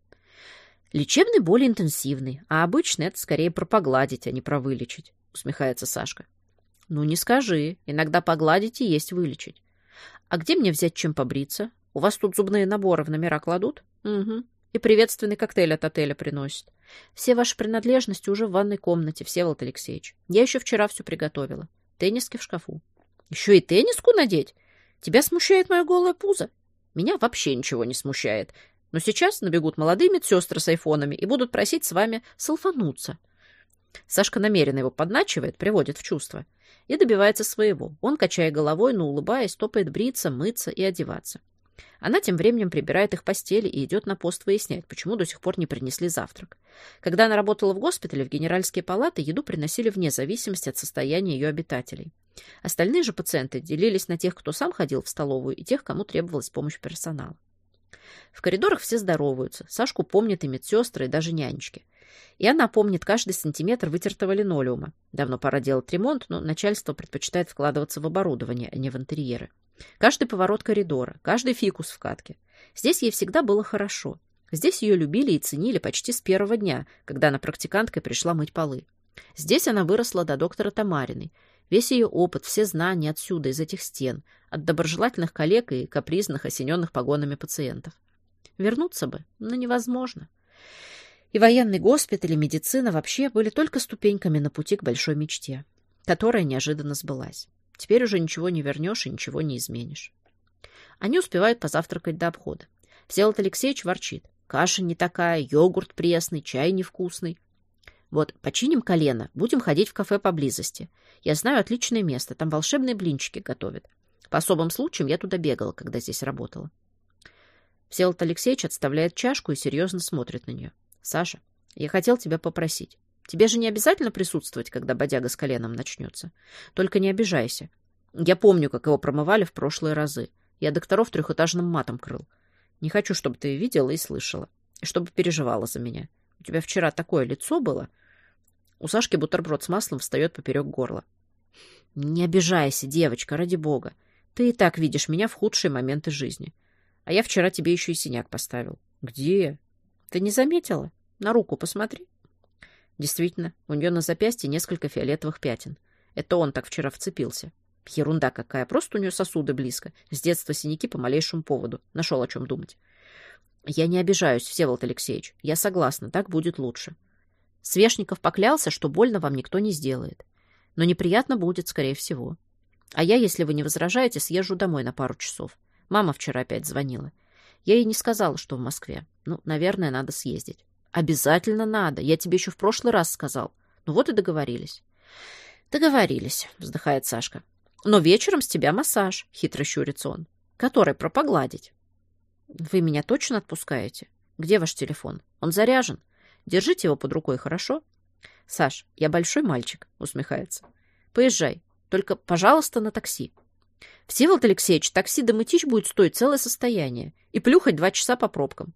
Лечебный более интенсивный, а обычный это скорее про погладить, а не про вылечить, усмехается Сашка. Ну не скажи, иногда погладить и есть вылечить. А где мне взять чем побриться? У вас тут зубные наборы в номера кладут? Угу. И приветственный коктейль от отеля приносят. Все ваши принадлежности уже в ванной комнате, Всеволод Алексеевич. Я еще вчера все приготовила. Тенниски в шкафу. Еще и тенниску надеть? Тебя смущает мое голое пузо? Меня вообще ничего не смущает. Но сейчас набегут молодые медсестры с айфонами и будут просить с вами салфануться. Сашка намеренно его подначивает, приводит в чувство. И добивается своего. Он, качая головой, но улыбаясь, топает бриться, мыться и одеваться. Она тем временем прибирает их постели и идет на пост выяснять, почему до сих пор не принесли завтрак. Когда она работала в госпитале, в генеральские палаты еду приносили вне зависимости от состояния ее обитателей. Остальные же пациенты делились на тех, кто сам ходил в столовую, и тех, кому требовалась помощь персонала. В коридорах все здороваются. Сашку помнят и медсестры, и даже нянечки. И она помнит каждый сантиметр вытертого линолеума. Давно пора делать ремонт, но начальство предпочитает вкладываться в оборудование, а не в интерьеры. Каждый поворот коридора, каждый фикус в катке. Здесь ей всегда было хорошо. Здесь ее любили и ценили почти с первого дня, когда она практиканткой пришла мыть полы. Здесь она выросла до доктора Тамариной. Весь ее опыт, все знания отсюда, из этих стен, от доброжелательных коллег и капризных, осененных погонами пациентов. Вернуться бы, но невозможно. И военный госпиталь, и медицина вообще были только ступеньками на пути к большой мечте, которая неожиданно сбылась. Теперь уже ничего не вернешь и ничего не изменишь. Они успевают позавтракать до обхода. Всеволод Алексеевич ворчит. Каша не такая, йогурт пресный, чай невкусный. Вот, починим колено, будем ходить в кафе поблизости. Я знаю отличное место, там волшебные блинчики готовят. По особым случаям я туда бегала, когда здесь работала. Всеволод Алексеевич отставляет чашку и серьезно смотрит на нее. Саша, я хотел тебя попросить. Тебе же не обязательно присутствовать, когда бодяга с коленом начнется. Только не обижайся. Я помню, как его промывали в прошлые разы. Я докторов трехэтажным матом крыл. Не хочу, чтобы ты видела и слышала. И чтобы переживала за меня. У тебя вчера такое лицо было. У Сашки бутерброд с маслом встает поперек горла. Не обижайся, девочка, ради бога. Ты и так видишь меня в худшие моменты жизни. А я вчера тебе еще и синяк поставил. Где? Ты не заметила? На руку посмотри. Действительно, у нее на запястье несколько фиолетовых пятен. Это он так вчера вцепился. Ерунда какая, просто у нее сосуды близко. С детства синяки по малейшему поводу. Нашел о чем думать. Я не обижаюсь, Всеволод Алексеевич. Я согласна, так будет лучше. Свешников поклялся, что больно вам никто не сделает. Но неприятно будет, скорее всего. А я, если вы не возражаете, съезжу домой на пару часов. Мама вчера опять звонила. Я ей не сказала, что в Москве. Ну, наверное, надо съездить. Обязательно надо. Я тебе еще в прошлый раз сказал. Ну вот и договорились. Договорились, вздыхает Сашка. Но вечером с тебя массаж, хитро щурится он. Который пропогладить. Вы меня точно отпускаете? Где ваш телефон? Он заряжен. Держите его под рукой, хорошо? Саш, я большой мальчик, усмехается. Поезжай. Только, пожалуйста, на такси. Всеволод Алексеевич, такси до Мытищ будет стоить целое состояние. И плюхать два часа по пробкам.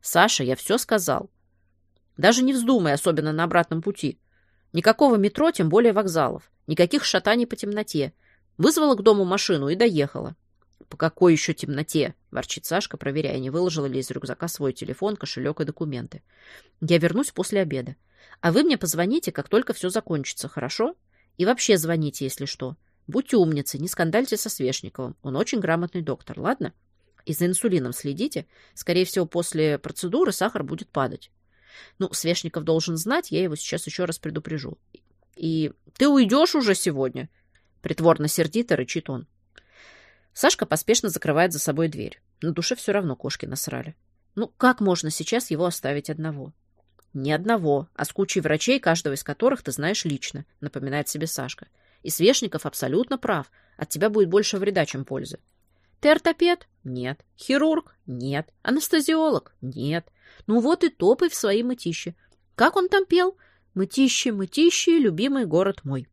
Саша, я все сказал. Даже не вздумай, особенно на обратном пути. Никакого метро, тем более вокзалов. Никаких шатаний по темноте. Вызвала к дому машину и доехала. «По какой еще темноте?» – ворчит Сашка, проверяя, не выложила ли из рюкзака свой телефон, кошелек и документы. «Я вернусь после обеда. А вы мне позвоните, как только все закончится, хорошо? И вообще звоните, если что. Будьте умницы, не скандальте со Свешниковым. Он очень грамотный доктор, ладно? И за инсулином следите. Скорее всего, после процедуры сахар будет падать. Ну, Свешников должен знать, я его сейчас еще раз предупрежу. И ты уйдешь уже сегодня?» Притворно сердито рычит он. Сашка поспешно закрывает за собой дверь. На душе все равно кошки насрали. Ну, как можно сейчас его оставить одного? Не одного, а с кучей врачей, каждого из которых ты знаешь лично, напоминает себе Сашка. И Свешников абсолютно прав. От тебя будет больше вреда, чем пользы. Ты ортопед? Нет. Хирург? Нет. Анестезиолог? Нет. Ну вот и топай в свои мытищи. Как он там пел? Мытищи, мытищи, любимый город мой.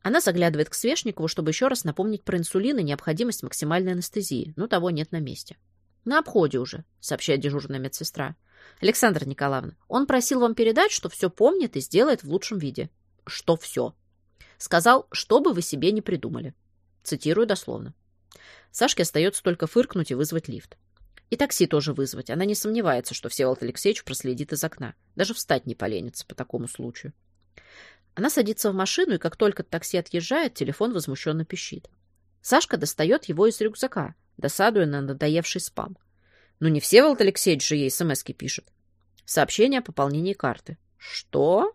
Она заглядывает к Свешникову, чтобы еще раз напомнить про инсулин и необходимость максимальной анестезии, но того нет на месте. «На обходе уже», — сообщает дежурная медсестра. «Александра Николаевна, он просил вам передать, что все помнит и сделает в лучшем виде». «Что все?» Сказал, что бы вы себе не придумали. Цитирую дословно. Сашке остается только фыркнуть и вызвать лифт. И такси тоже вызвать. Она не сомневается, что Всеволод Алексеевич проследит из окна. Даже встать не поленится по такому случаю. Она садится в машину, и как только такси отъезжает, телефон возмущенно пищит. Сашка достает его из рюкзака, досадуя на надоевший спам. Ну не Всеволод Алексеевич же ей смс пишет. Сообщение о пополнении карты. Что?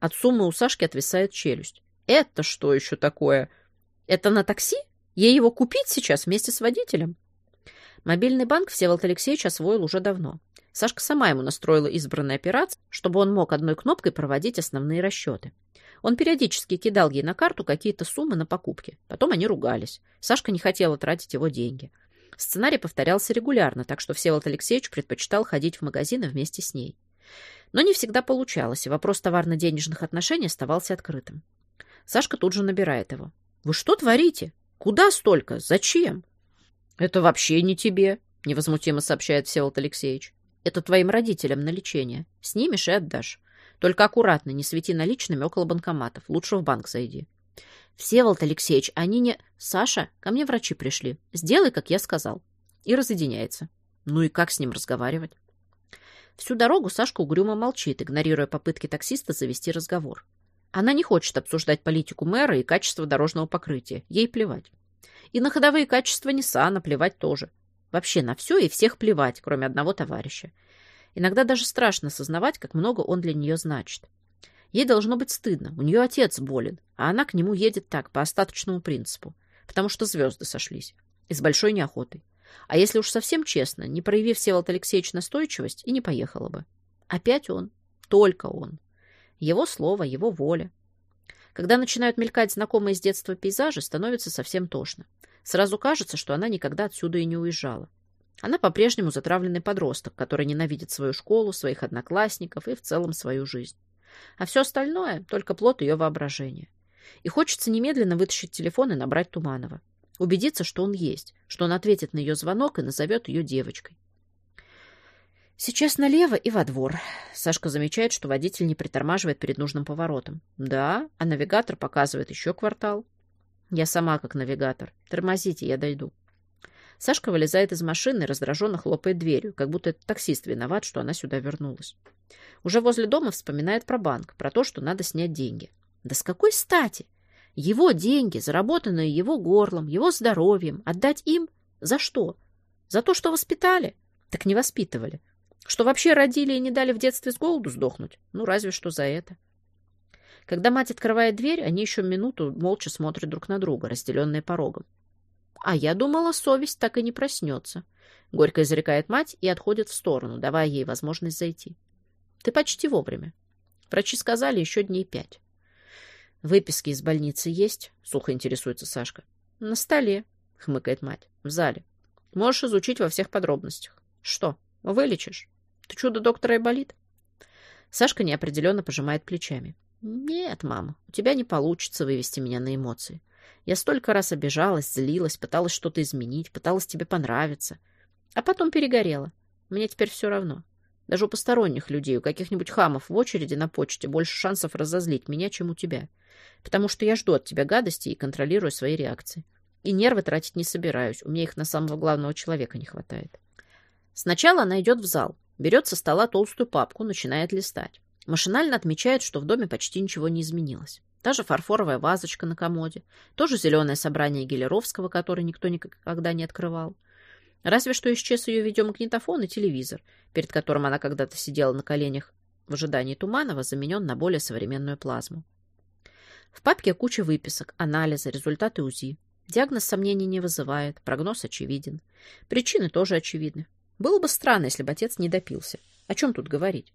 От суммы у Сашки отвисает челюсть. Это что еще такое? Это на такси? Ей его купить сейчас вместе с водителем? Мобильный банк Всеволод Алексеевич освоил уже давно. Сашка сама ему настроила избранные операции, чтобы он мог одной кнопкой проводить основные расчеты. Он периодически кидал ей на карту какие-то суммы на покупки. Потом они ругались. Сашка не хотела тратить его деньги. Сценарий повторялся регулярно, так что Всеволод Алексеевич предпочитал ходить в магазины вместе с ней. Но не всегда получалось, и вопрос товарно-денежных отношений оставался открытым. Сашка тут же набирает его. «Вы что творите? Куда столько? Зачем?» «Это вообще не тебе», — невозмутимо сообщает Всеволод Алексеевич. «Это твоим родителям на лечение. Снимешь и отдашь. Только аккуратно, не свети наличными около банкоматов. Лучше в банк зайди. Всеволод Алексеевич, они не... Саша, ко мне врачи пришли. Сделай, как я сказал. И разъединяется. Ну и как с ним разговаривать? Всю дорогу Сашка угрюмо молчит, игнорируя попытки таксиста завести разговор. Она не хочет обсуждать политику мэра и качество дорожного покрытия. Ей плевать. И на ходовые качества Ниссана плевать тоже. Вообще на все и всех плевать, кроме одного товарища. Иногда даже страшно сознавать, как много он для нее значит. Ей должно быть стыдно. У нее отец болен, а она к нему едет так, по остаточному принципу, потому что звезды сошлись. И с большой неохотой. А если уж совсем честно, не проявив Всеволод Алексеевич настойчивость, и не поехала бы. Опять он. Только он. Его слово, его воля. Когда начинают мелькать знакомые с детства пейзажи, становится совсем тошно. Сразу кажется, что она никогда отсюда и не уезжала. Она по-прежнему затравленный подросток, который ненавидит свою школу, своих одноклассников и в целом свою жизнь. А все остальное — только плод ее воображения. И хочется немедленно вытащить телефон и набрать Туманова. Убедиться, что он есть, что он ответит на ее звонок и назовет ее девочкой. Сейчас налево и во двор. Сашка замечает, что водитель не притормаживает перед нужным поворотом. Да, а навигатор показывает еще квартал. Я сама как навигатор. Тормозите, я дойду. Сашка вылезает из машины и раздраженно хлопает дверью, как будто это таксист виноват, что она сюда вернулась. Уже возле дома вспоминает про банк, про то, что надо снять деньги. Да с какой стати? Его деньги, заработанные его горлом, его здоровьем, отдать им? За что? За то, что воспитали? Так не воспитывали. Что вообще родили и не дали в детстве с голоду сдохнуть? Ну, разве что за это. Когда мать открывает дверь, они еще минуту молча смотрят друг на друга, разделенные порогом. А я думала, совесть так и не проснется. Горько изрекает мать и отходит в сторону, давая ей возможность зайти. Ты почти вовремя. Врачи сказали еще дней пять. Выписки из больницы есть? Сухо интересуется Сашка. На столе, хмыкает мать. В зале. Можешь изучить во всех подробностях. Что, вылечишь? Ты чудо доктора и болит? Сашка неопределенно пожимает плечами. Нет, мама, у тебя не получится вывести меня на эмоции. Я столько раз обижалась, злилась, пыталась что-то изменить, пыталась тебе понравиться. А потом перегорела. Мне теперь все равно. Даже у посторонних людей, у каких-нибудь хамов в очереди на почте больше шансов разозлить меня, чем у тебя. Потому что я жду от тебя гадости и контролирую свои реакции. И нервы тратить не собираюсь. У меня их на самого главного человека не хватает. Сначала она идет в зал, берет со стола толстую папку, начинает листать. Машинально отмечает, что в доме почти ничего не изменилось. Та же фарфоровая вазочка на комоде, тоже зеленое собрание Гелеровского, который никто никогда не открывал. Разве что исчез ее видеомагнитофон и телевизор, перед которым она когда-то сидела на коленях в ожидании Туманова, заменен на более современную плазму. В папке куча выписок, анализы, результаты УЗИ. Диагноз сомнений не вызывает, прогноз очевиден. Причины тоже очевидны. Было бы странно, если бы отец не допился. О чем тут говорить?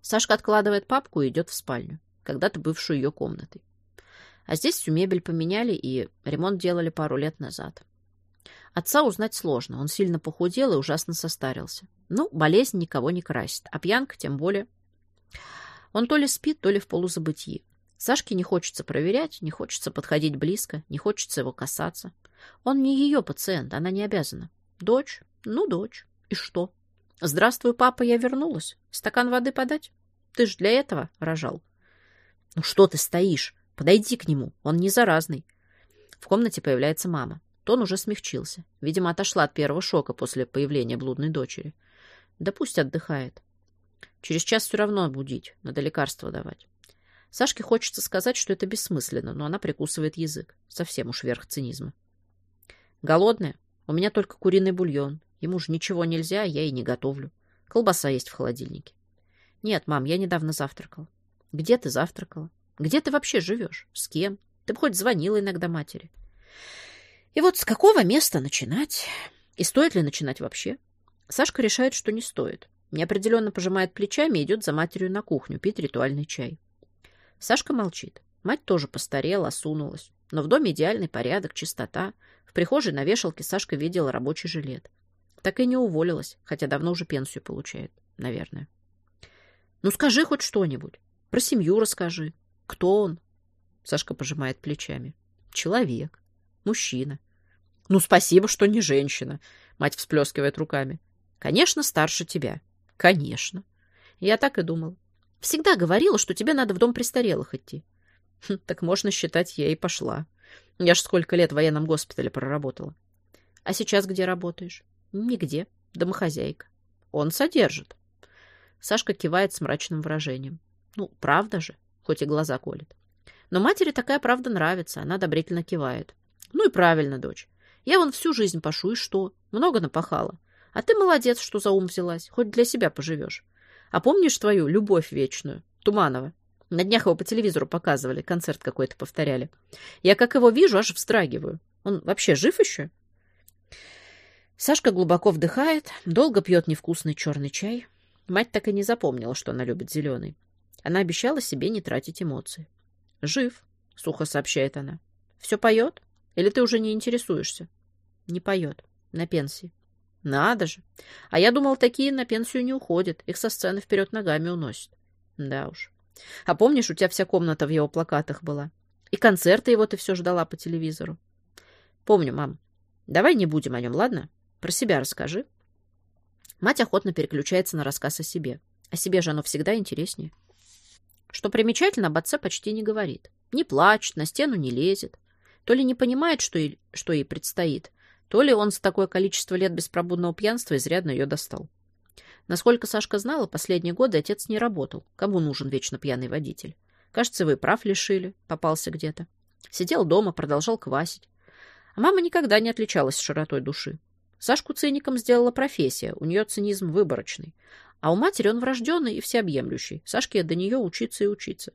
Сашка откладывает папку и идет в спальню, когда-то бывшую ее комнатой. А здесь всю мебель поменяли и ремонт делали пару лет назад. Отца узнать сложно, он сильно похудел и ужасно состарился. Ну, болезнь никого не красит, а пьянка тем более. Он то ли спит, то ли в полузабытии. Сашке не хочется проверять, не хочется подходить близко, не хочется его касаться. Он не ее пациент, она не обязана. Дочь? Ну, дочь. И что? Здравствуй, папа, я вернулась. Стакан воды подать? Ты ж для этого рожал. Ну что ты стоишь? Подойди к нему, он не заразный. В комнате появляется мама. Тон уже смягчился. Видимо, отошла от первого шока после появления блудной дочери. Да пусть отдыхает. Через час все равно будить, надо лекарства давать. Сашке хочется сказать, что это бессмысленно, но она прикусывает язык. Совсем уж верх цинизма. Голодная? У меня только куриный бульон. Ему же ничего нельзя, я и не готовлю. Колбаса есть в холодильнике. Нет, мам, я недавно завтракал. Где ты завтракала? Где ты вообще живешь? С кем? Ты бы хоть звонила иногда матери. И вот с какого места начинать? И стоит ли начинать вообще? Сашка решает, что не стоит. Неопределенно пожимает плечами и идет за матерью на кухню пить ритуальный чай. Сашка молчит. Мать тоже постарела, осунулась. Но в доме идеальный порядок, чистота. В прихожей на вешалке Сашка видела рабочий жилет. Так и не уволилась, хотя давно уже пенсию получает, наверное. Ну скажи хоть что-нибудь. Про семью расскажи. Кто он? Сашка пожимает плечами. Человек. Мужчина. Ну, спасибо, что не женщина. Мать всплескивает руками. Конечно, старше тебя. Конечно. Я так и думал. Всегда говорила, что тебе надо в дом престарелых идти. Хм, так можно считать, я и пошла. Я ж сколько лет в военном госпитале проработала. А сейчас где работаешь? Нигде. Домохозяйка. Он содержит. Сашка кивает с мрачным выражением. Ну, правда же, хоть и глаза колет. Но матери такая правда нравится, она одобрительно кивает. Ну и правильно, дочь. Я вон всю жизнь пашу, и что? Много напахала. А ты молодец, что за ум взялась. Хоть для себя поживешь. А помнишь твою любовь вечную? Туманова. На днях его по телевизору показывали, концерт какой-то повторяли. Я как его вижу, аж встрагиваю. Он вообще жив еще? Сашка глубоко вдыхает, долго пьет невкусный черный чай. Мать так и не запомнила, что она любит зеленый. Она обещала себе не тратить эмоции. «Жив», — сухо сообщает она. «Все поет?» Или ты уже не интересуешься? Не поет. На пенсии. Надо же. А я думал, такие на пенсию не уходят. Их со сцены вперед ногами уносят. Да уж. А помнишь, у тебя вся комната в его плакатах была? И концерты его ты все ждала по телевизору. Помню, мам. Давай не будем о нем, ладно? Про себя расскажи. Мать охотно переключается на рассказ о себе. О себе же оно всегда интереснее. Что примечательно, об отце почти не говорит. Не плачет, на стену не лезет. То ли не понимает, что ей, что ей предстоит, то ли он за такое количество лет беспробудного пьянства изрядно ее достал. Насколько Сашка знала, последние годы отец не работал. Кому нужен вечно пьяный водитель? Кажется, вы прав лишили, попался где-то. Сидел дома, продолжал квасить. А мама никогда не отличалась широтой души. Сашку циником сделала профессия, у нее цинизм выборочный. А у матери он врожденный и всеобъемлющий. Сашке до нее учиться и учиться.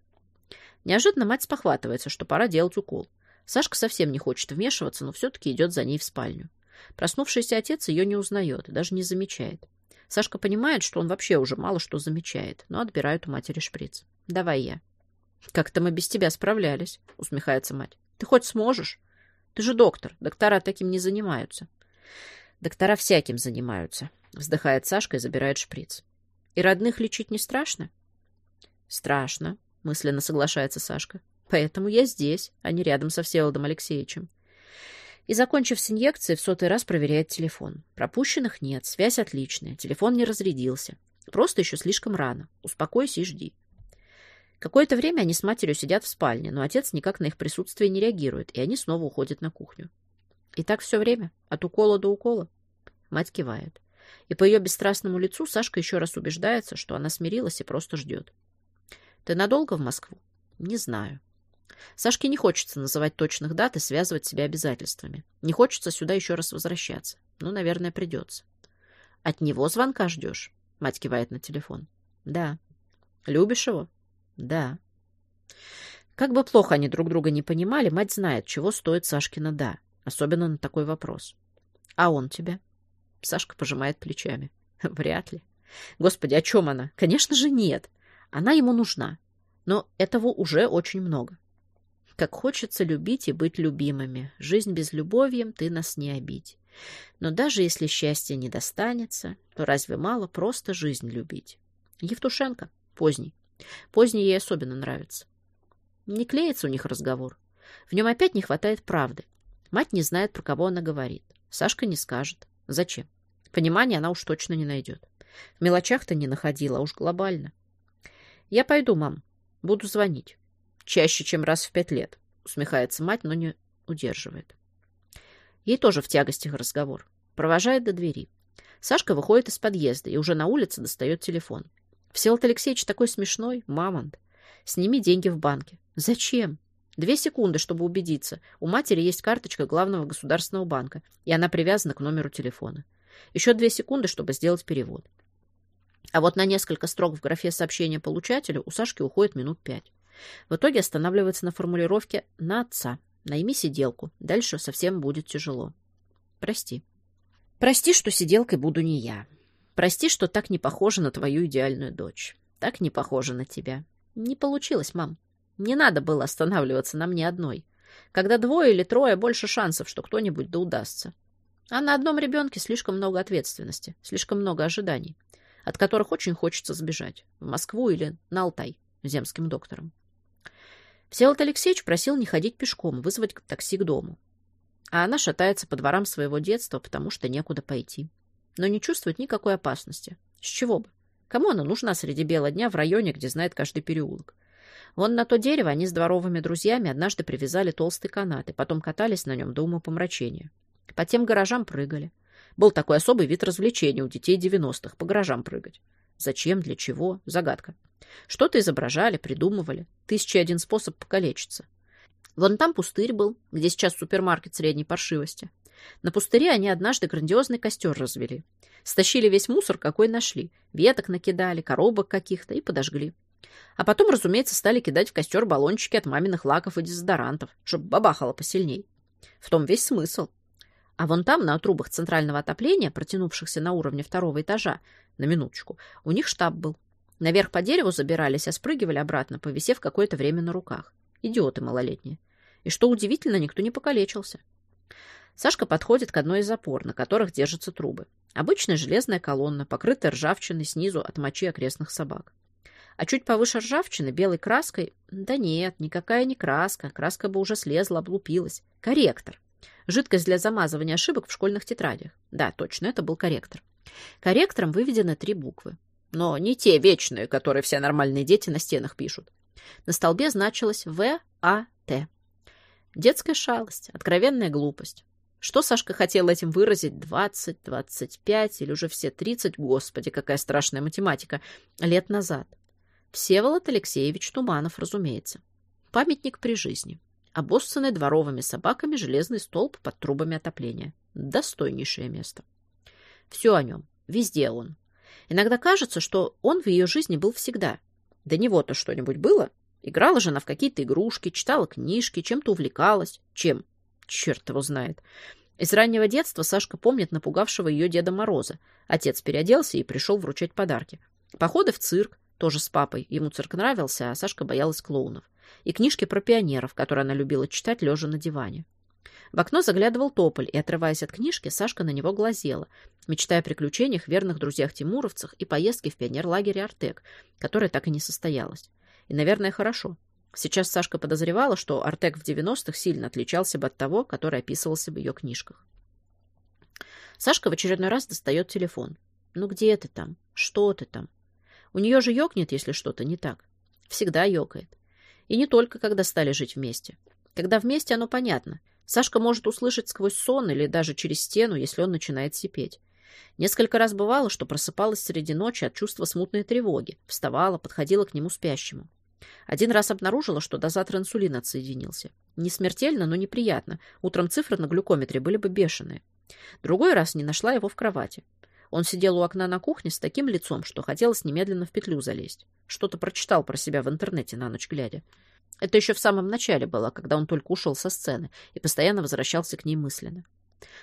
Неожиданно мать спохватывается, что пора делать укол. Сашка совсем не хочет вмешиваться, но все-таки идет за ней в спальню. Проснувшийся отец ее не узнает, даже не замечает. Сашка понимает, что он вообще уже мало что замечает, но отбирает у матери шприц. «Давай я». «Как-то мы без тебя справлялись», — усмехается мать. «Ты хоть сможешь? Ты же доктор, доктора таким не занимаются». «Доктора всяким занимаются», — вздыхает Сашка и забирает шприц. «И родных лечить не страшно?» «Страшно», — мысленно соглашается Сашка. «Поэтому я здесь, а не рядом со Всеволодом Алексеевичем». И, закончив с инъекцией, в сотый раз проверяет телефон. Пропущенных нет, связь отличная, телефон не разрядился. Просто еще слишком рано. Успокойся и жди. Какое-то время они с матерью сидят в спальне, но отец никак на их присутствие не реагирует, и они снова уходят на кухню. И так все время, от укола до укола. Мать кивает. И по ее бесстрастному лицу Сашка еще раз убеждается, что она смирилась и просто ждет. «Ты надолго в Москву?» «Не знаю». Сашке не хочется называть точных дат и связывать себя обязательствами. Не хочется сюда еще раз возвращаться. Ну, наверное, придется. «От него звонка ждешь?» Мать кивает на телефон. «Да». «Любишь его?» Да. Как бы плохо они друг друга не понимали, мать знает, чего стоит Сашкина «да», особенно на такой вопрос. А он тебя? Сашка пожимает плечами. Вряд ли. Господи, о чем она? Конечно же нет. Она ему нужна. Но этого уже очень много. Как хочется любить и быть любимыми. Жизнь без любовью ты нас не обидь. Но даже если счастье не достанется, то разве мало просто жизнь любить? Евтушенко. Поздний. Поздний ей особенно нравится. Не клеится у них разговор. В нем опять не хватает правды. Мать не знает, про кого она говорит. Сашка не скажет. Зачем? Понимания она уж точно не найдет. В мелочах-то не находила, а уж глобально. Я пойду, мам. Буду звонить. Чаще, чем раз в пять лет. Усмехается мать, но не удерживает. Ей тоже в тягостях разговор. Провожает до двери. Сашка выходит из подъезда и уже на улице достает телефон. Всеволод Алексеевич такой смешной, мамонт. Сними деньги в банке. Зачем? Две секунды, чтобы убедиться. У матери есть карточка главного государственного банка, и она привязана к номеру телефона. Еще две секунды, чтобы сделать перевод. А вот на несколько строк в графе сообщения получателю у Сашки уходит минут пять. В итоге останавливается на формулировке «на отца». Найми сиделку. Дальше совсем будет тяжело. Прости. Прости, что сиделкой буду не я. Прости, что так не похожа на твою идеальную дочь. Так не похожа на тебя. Не получилось, мам. Не надо было останавливаться на мне одной. Когда двое или трое, больше шансов, что кто-нибудь да удастся. А на одном ребенке слишком много ответственности, слишком много ожиданий, от которых очень хочется сбежать. В Москву или на Алтай земским доктором. Всеволод Алексеевич просил не ходить пешком, вызвать такси к дому. А она шатается по дворам своего детства, потому что некуда пойти но не чувствует никакой опасности. С чего бы? Кому она нужна среди бела дня в районе, где знает каждый переулок? Вон на то дерево они с дворовыми друзьями однажды привязали толстый канат и потом катались на нем до умопомрачения. По тем гаражам прыгали. Был такой особый вид развлечения у детей девяностых — по гаражам прыгать. Зачем, для чего? Загадка. Что-то изображали, придумывали. Тысяча один способ покалечиться. Вон там пустырь был, где сейчас супермаркет средней паршивости. На пустыре они однажды грандиозный костер развели. Стащили весь мусор, какой нашли. Веток накидали, коробок каких-то и подожгли. А потом, разумеется, стали кидать в костер баллончики от маминых лаков и дезодорантов, чтобы бабахало посильней. В том весь смысл. А вон там, на трубах центрального отопления, протянувшихся на уровне второго этажа, на минуточку, у них штаб был. Наверх по дереву забирались, а спрыгивали обратно, повисев какое-то время на руках. Идиоты малолетние. И что удивительно, никто не покалечился. Сашка подходит к одной из опор, на которых держатся трубы. Обычная железная колонна, покрытая ржавчиной снизу от мочи окрестных собак. А чуть повыше ржавчины белой краской... Да нет, никакая не краска. Краска бы уже слезла, облупилась. Корректор. Жидкость для замазывания ошибок в школьных тетрадях. Да, точно, это был корректор. Корректором выведены три буквы. Но не те вечные, которые все нормальные дети на стенах пишут. На столбе значилось В-А-Т. Детская шалость, откровенная глупость. Что Сашка хотела этим выразить? Двадцать, двадцать пять или уже все тридцать? Господи, какая страшная математика. Лет назад. Всеволод Алексеевич Туманов, разумеется. Памятник при жизни. Обоссанный дворовыми собаками железный столб под трубами отопления. Достойнейшее место. Все о нем. Везде он. Иногда кажется, что он в ее жизни был всегда. До него-то что-нибудь было? Играла же она в какие-то игрушки, читала книжки, чем-то увлекалась. Чем? Черт его знает. Из раннего детства Сашка помнит напугавшего ее Деда Мороза. Отец переоделся и пришел вручать подарки. Походы в цирк, тоже с папой. Ему цирк нравился, а Сашка боялась клоунов. И книжки про пионеров, которые она любила читать, лежа на диване. В окно заглядывал Тополь, и, отрываясь от книжки, Сашка на него глазела, мечтая о приключениях, верных друзьях-тимуровцах и поездке в пионер-лагере «Артек», которая так и не состоялась. И, наверное, хорошо. Сейчас Сашка подозревала, что Артек в 90-х сильно отличался бы от того, который описывался в ее книжках. Сашка в очередной раз достает телефон. «Ну где ты там? Что ты там?» У нее же ёкнет, если что-то не так. Всегда ёкает. И не только, когда стали жить вместе. Когда вместе, оно понятно. Сашка может услышать сквозь сон или даже через стену, если он начинает сипеть. Несколько раз бывало, что просыпалась среди ночи от чувства смутной тревоги, вставала, подходила к нему спящему. Один раз обнаружила, что дозатор инсулина отсоединился. Не смертельно, но неприятно. Утром цифры на глюкометре были бы бешеные. Другой раз не нашла его в кровати. Он сидел у окна на кухне с таким лицом, что хотелось немедленно в петлю залезть. Что-то прочитал про себя в интернете на ночь глядя. Это еще в самом начале было, когда он только ушел со сцены и постоянно возвращался к ней мысленно.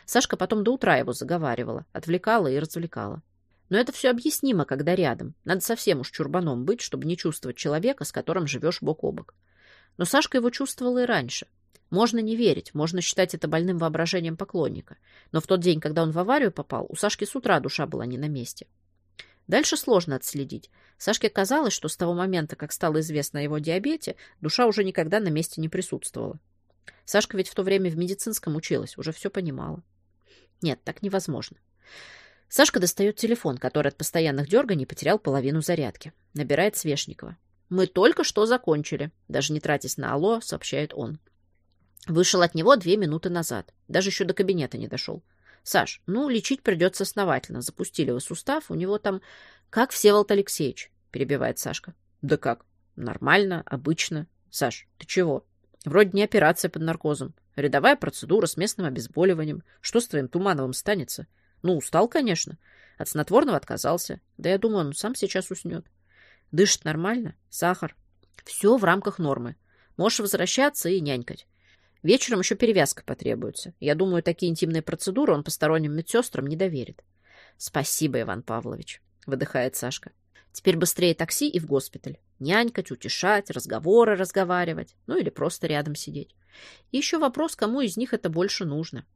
Сашка потом до утра его заговаривала, отвлекала и развлекала. Но это все объяснимо, когда рядом. Надо совсем уж чурбаном быть, чтобы не чувствовать человека, с которым живешь бок о бок. Но Сашка его чувствовала и раньше. Можно не верить, можно считать это больным воображением поклонника. Но в тот день, когда он в аварию попал, у Сашки с утра душа была не на месте. Дальше сложно отследить. Сашке казалось, что с того момента, как стало известно о его диабете, душа уже никогда на месте не присутствовала. Сашка ведь в то время в медицинском училась, уже все понимала. Нет, так невозможно. Сашка достает телефон, который от постоянных дерганий потерял половину зарядки. Набирает Свешникова. «Мы только что закончили», даже не тратясь на «Алло», сообщает он. Вышел от него две минуты назад. Даже еще до кабинета не дошел. Саш, ну, лечить придется основательно. Запустили вы сустав, у него там... Как Всеволод Алексеевич, перебивает Сашка. Да как? Нормально, обычно. Саш, ты чего? Вроде не операция под наркозом. Рядовая процедура с местным обезболиванием. Что с твоим Тумановым станется? Ну, устал, конечно. От снотворного отказался. Да я думаю, он сам сейчас уснет. Дышит нормально. Сахар. Все в рамках нормы. Можешь возвращаться и нянькать. Вечером еще перевязка потребуется. Я думаю, такие интимные процедуры он посторонним медсестрам не доверит. Спасибо, Иван Павлович, выдыхает Сашка. Теперь быстрее такси и в госпиталь. Нянькать, утешать, разговоры разговаривать. Ну или просто рядом сидеть. И еще вопрос, кому из них это больше нужно.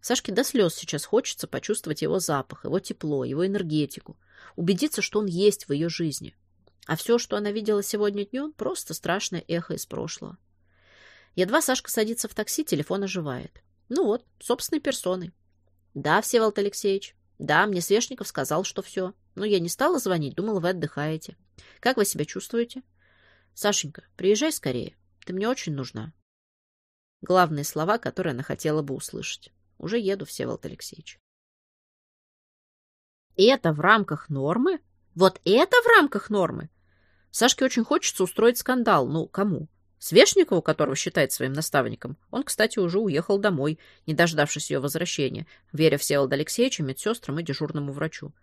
Сашке до слез сейчас хочется почувствовать его запах, его тепло, его энергетику. Убедиться, что он есть в ее жизни. А все, что она видела сегодня днем, просто страшное эхо из прошлого. Едва Сашка садится в такси, телефон оживает. Ну вот, собственной персоной. Да, Всеволод Алексеевич. Да, мне Свешников сказал, что все. Но я не стала звонить, думала, вы отдыхаете. Как вы себя чувствуете? Сашенька, приезжай скорее. Ты мне очень нужна. Главные слова, которые она хотела бы услышать. Уже еду, Всеволод Алексеевич. Это в рамках нормы? Вот это в рамках нормы? Сашке очень хочется устроить скандал. Ну, кому? Свешникову, которого считает своим наставником, он, кстати, уже уехал домой, не дождавшись ее возвращения, веря Всеволоду Алексеевичу, медсестрам и дежурному врачу.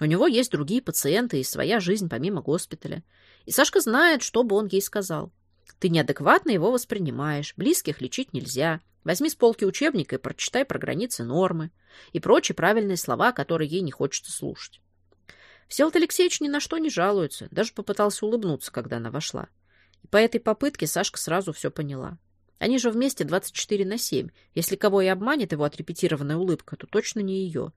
У него есть другие пациенты и своя жизнь помимо госпиталя. И Сашка знает, что бы он ей сказал. Ты неадекватно его воспринимаешь, близких лечить нельзя. Возьми с полки учебника и прочитай про границы нормы и прочие правильные слова, которые ей не хочется слушать. Всеволод Алексеевич ни на что не жалуется, даже попытался улыбнуться, когда она вошла. И по этой попытке Сашка сразу все поняла. Они же вместе 24 на 7. Если кого и обманет его отрепетированная улыбка, то точно не ее.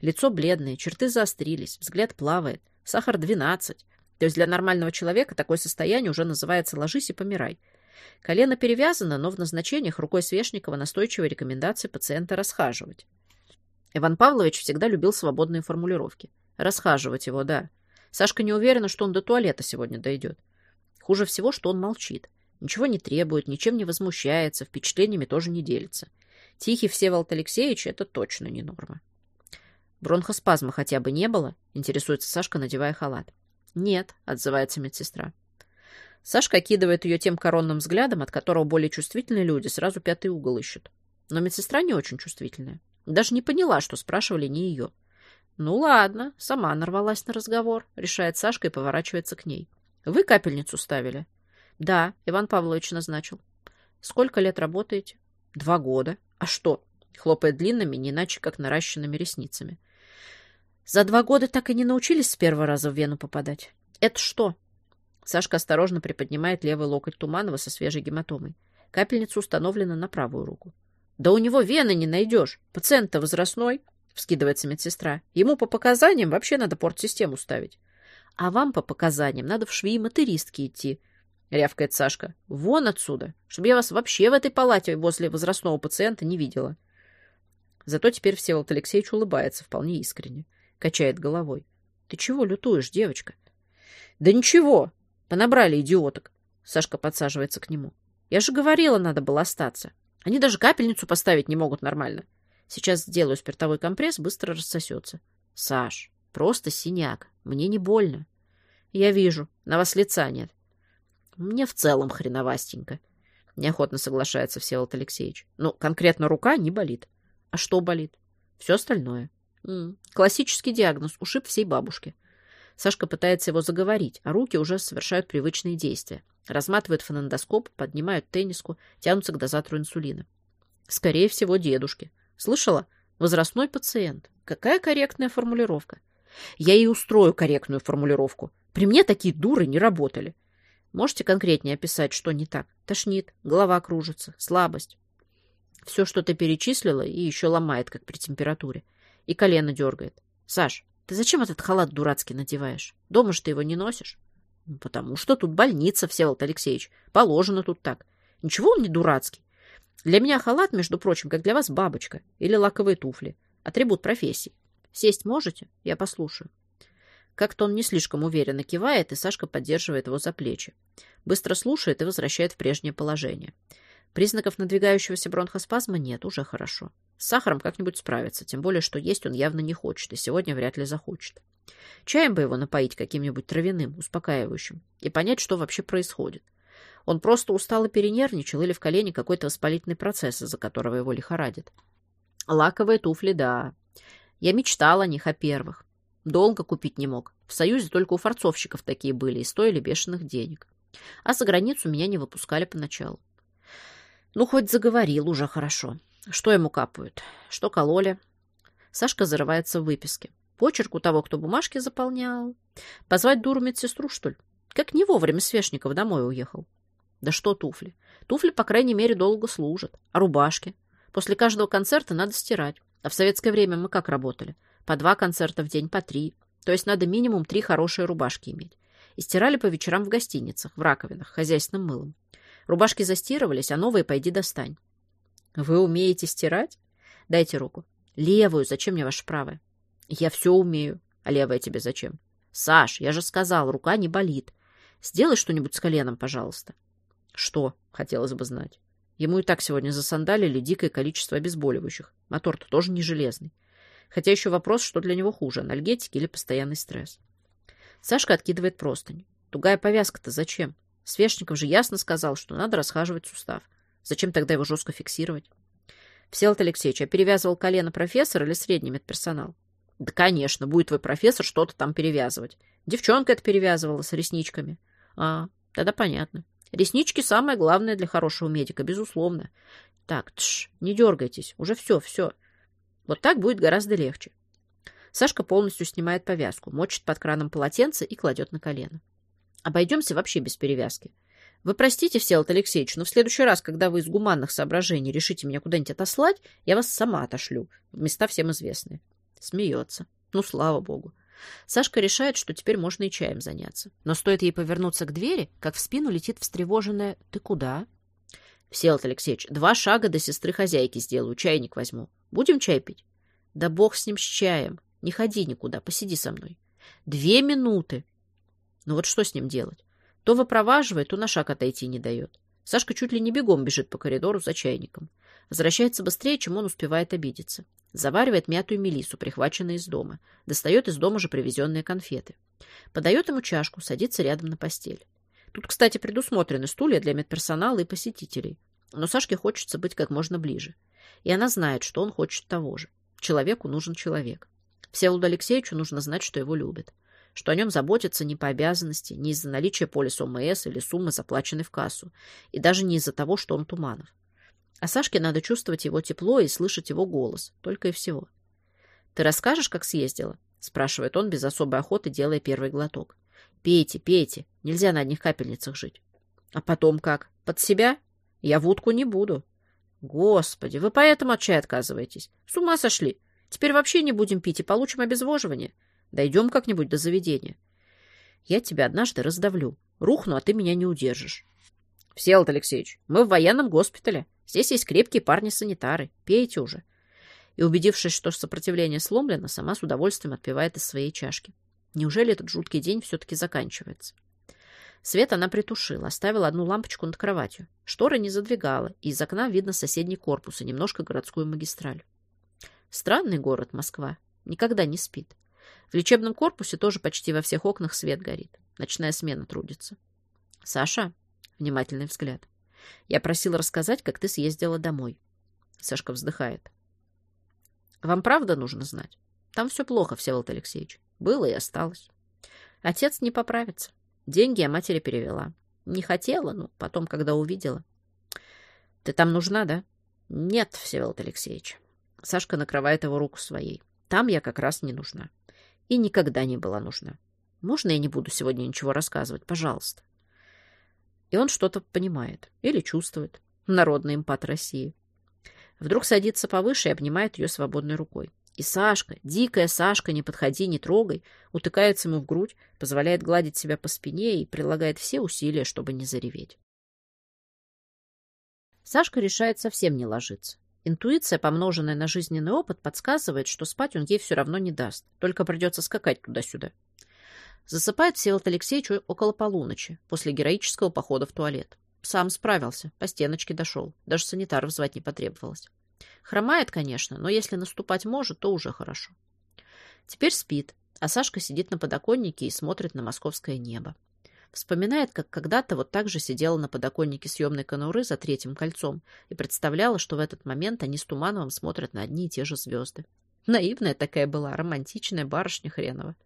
Лицо бледное, черты заострились, взгляд плавает. Сахар 12. То есть для нормального человека такое состояние уже называется «ложись и помирай». Колено перевязано, но в назначениях рукой Свешникова настойчивая рекомендация пациента расхаживать. Иван Павлович всегда любил свободные формулировки. Расхаживать его, да. Сашка не уверена, что он до туалета сегодня дойдет. Хуже всего, что он молчит. Ничего не требует, ничем не возмущается, впечатлениями тоже не делится. Тихий Всеволод Алексеевич — это точно не норма. Бронхоспазма хотя бы не было? Интересуется Сашка, надевая халат. Нет, отзывается медсестра. Сашка окидывает ее тем коронным взглядом, от которого более чувствительные люди сразу пятый угол ищут. Но медсестра не очень чувствительная. Даже не поняла, что спрашивали не ее. «Ну ладно, сама нарвалась на разговор», — решает Сашка и поворачивается к ней. «Вы капельницу ставили?» «Да, Иван Павлович назначил». «Сколько лет работаете?» «Два года». «А что?» — хлопает длинными, не иначе как наращенными ресницами. «За два года так и не научились с первого раза в вену попадать?» «Это что?» Сашка осторожно приподнимает левый локоть Туманова со свежей гематомой. Капельница установлена на правую руку. «Да у него вены не найдешь. Пациент-то возрастной», — вскидывается медсестра. «Ему по показаниям вообще надо порт-систему ставить». «А вам по показаниям надо в швеи материстки идти», — рявкает Сашка. «Вон отсюда, чтобы я вас вообще в этой палате возле возрастного пациента не видела». Зато теперь Всеволод Алексеевич улыбается вполне искренне, качает головой. «Ты чего лютуешь, девочка?» «Да ничего, Понабрали идиоток. Сашка подсаживается к нему. Я же говорила, надо было остаться. Они даже капельницу поставить не могут нормально. Сейчас сделаю спиртовой компресс, быстро рассосется. Саш, просто синяк. Мне не больно. Я вижу. На вас лица нет. Мне в целом хреновастенько. Неохотно соглашается Всеволод Алексеевич. Ну, конкретно рука не болит. А что болит? Все остальное. М -м. Классический диагноз. Ушиб всей бабушки. Сашка пытается его заговорить, а руки уже совершают привычные действия. Разматывают фонендоскоп, поднимают тенниску, тянутся к дозатору инсулина. Скорее всего, дедушке. Слышала? Возрастной пациент. Какая корректная формулировка? Я ей устрою корректную формулировку. При мне такие дуры не работали. Можете конкретнее описать, что не так? Тошнит, голова кружится, слабость. Все, что ты перечислила, и еще ломает, как при температуре. И колено дергает. Саш, ты зачем этот халат дурацкий надеваешь? Дома же ты его не носишь. Ну, потому что тут больница, Всеволод Алексеевич. Положено тут так. Ничего он не дурацкий. Для меня халат, между прочим, как для вас бабочка или лаковые туфли. Атрибут профессии. Сесть можете? Я послушаю. Как-то он не слишком уверенно кивает, и Сашка поддерживает его за плечи. Быстро слушает и возвращает в прежнее положение. Признаков надвигающегося бронхоспазма нет, уже хорошо. С сахаром как-нибудь справится, тем более, что есть он явно не хочет, и сегодня вряд ли захочет. Чаем бы его напоить каким-нибудь травяным, успокаивающим, и понять, что вообще происходит. Он просто устал и перенервничал, или в колене какой-то воспалительный процесс, из-за которого его лихорадит. Лаковые туфли, да. Я мечтал о них, о первых. Долго купить не мог. В Союзе только у форцовщиков такие были и стоили бешеных денег. А за границу меня не выпускали поначалу. Ну, хоть заговорил уже хорошо. Что ему капают? Что кололи? Сашка зарывается в выписке. Почерк у того, кто бумажки заполнял. Позвать дуру медсестру, что ли? Как не вовремя Свешников домой уехал. Да что туфли? Туфли, по крайней мере, долго служат. А рубашки? После каждого концерта надо стирать. А в советское время мы как работали? По два концерта в день, по три. То есть надо минимум три хорошие рубашки иметь. И стирали по вечерам в гостиницах, в раковинах, хозяйственным мылом. Рубашки застирывались, а новые пойди достань. Вы умеете стирать? Дайте руку. Левую. Зачем мне ваша правая? Я все умею. А левая тебе зачем? Саш, я же сказал, рука не болит. Сделай что-нибудь с коленом, пожалуйста. Что? Хотелось бы знать. Ему и так сегодня засандалили дикое количество обезболивающих. Мотор-то тоже не железный. Хотя еще вопрос, что для него хуже, анальгетики или постоянный стресс. Сашка откидывает простынь. Тугая повязка-то зачем? Свешников же ясно сказал, что надо расхаживать сустав. Зачем тогда его жестко фиксировать? Всеволод Алексеевич, а перевязывал колено профессор или средний медперсонал? Да, конечно, будет твой профессор что-то там перевязывать. Девчонка это перевязывала с ресничками. А, тогда понятно. Реснички самое главное для хорошего медика, безусловно. Так, тш, не дергайтесь, уже все, все. Вот так будет гораздо легче. Сашка полностью снимает повязку, мочит под краном полотенце и кладет на колено. Обойдемся вообще без перевязки. Вы простите, Всеволод Алексеевич, но в следующий раз, когда вы из гуманных соображений решите меня куда-нибудь отослать, я вас сама отошлю. Места всем известны. Смеется. Ну, слава богу. Сашка решает, что теперь можно и чаем заняться. Но стоит ей повернуться к двери, как в спину летит встревоженная «Ты куда?» «Всеволод Алексеевич, два шага до сестры хозяйки сделаю, чайник возьму. Будем чай пить?» «Да бог с ним, с чаем. Не ходи никуда, посиди со мной». «Две минуты!» Ну вот что с ним делать? То выпроваживает, то на шаг отойти не дает. Сашка чуть ли не бегом бежит по коридору за чайником. Возвращается быстрее, чем он успевает обидеться. Заваривает мятую мелису, прихваченную из дома. Достает из дома же привезенные конфеты. Подает ему чашку, садится рядом на постель. Тут, кстати, предусмотрены стулья для медперсонала и посетителей. Но Сашке хочется быть как можно ближе. И она знает, что он хочет того же. Человеку нужен человек. Всеволоду Алексеевичу нужно знать, что его любят. Что о нем заботятся не по обязанности, не из-за наличия полиса ОМС или суммы, заплаченной в кассу. И даже не из-за того, что он Туманов. А Сашке надо чувствовать его тепло и слышать его голос. Только и всего. «Ты расскажешь, как съездила?» – спрашивает он без особой охоты, делая первый глоток. «Пейте, пейте. Нельзя на одних капельницах жить». «А потом как? Под себя? Я в утку не буду». «Господи, вы поэтому от чая отказываетесь? С ума сошли. Теперь вообще не будем пить и получим обезвоживание. Дойдем как-нибудь до заведения. Я тебя однажды раздавлю. Рухну, а ты меня не удержишь». «Всеволод Алексеевич, мы в военном госпитале. Здесь есть крепкие парни-санитары. Пейте уже. И, убедившись, что сопротивление сломлено, сама с удовольствием отпивает из своей чашки. Неужели этот жуткий день все-таки заканчивается? Свет она притушила, оставила одну лампочку над кроватью. Шторы не задвигала, и из окна видно соседний корпус и немножко городскую магистраль. Странный город Москва. Никогда не спит. В лечебном корпусе тоже почти во всех окнах свет горит. Ночная смена трудится. «Саша?» — внимательный взгляд. Я просил рассказать, как ты съездила домой. Сашка вздыхает. Вам правда нужно знать? Там все плохо, Всеволод Алексеевич. Было и осталось. Отец не поправится. Деньги я матери перевела. Не хотела, но потом, когда увидела. Ты там нужна, да? Нет, Всеволод Алексеевич. Сашка накрывает его руку своей. Там я как раз не нужна. И никогда не была нужна. Можно я не буду сегодня ничего рассказывать? Пожалуйста. И он что-то понимает или чувствует. Народный импат России. Вдруг садится повыше и обнимает ее свободной рукой. И Сашка, дикая Сашка, не подходи, не трогай, утыкается ему в грудь, позволяет гладить себя по спине и прилагает все усилия, чтобы не зареветь. Сашка решает совсем не ложиться. Интуиция, помноженная на жизненный опыт, подсказывает, что спать он ей все равно не даст, только придется скакать туда-сюда. Засыпает Всеволод Алексеевич около полуночи, после героического похода в туалет. Сам справился, по стеночке дошел, даже санитаров звать не потребовалось. Хромает, конечно, но если наступать может, то уже хорошо. Теперь спит, а Сашка сидит на подоконнике и смотрит на московское небо. Вспоминает, как когда-то вот так же сидела на подоконнике съемной конуры за третьим кольцом и представляла, что в этот момент они с Тумановым смотрят на одни и те же звезды. Наивная такая была, романтичная барышня хренова.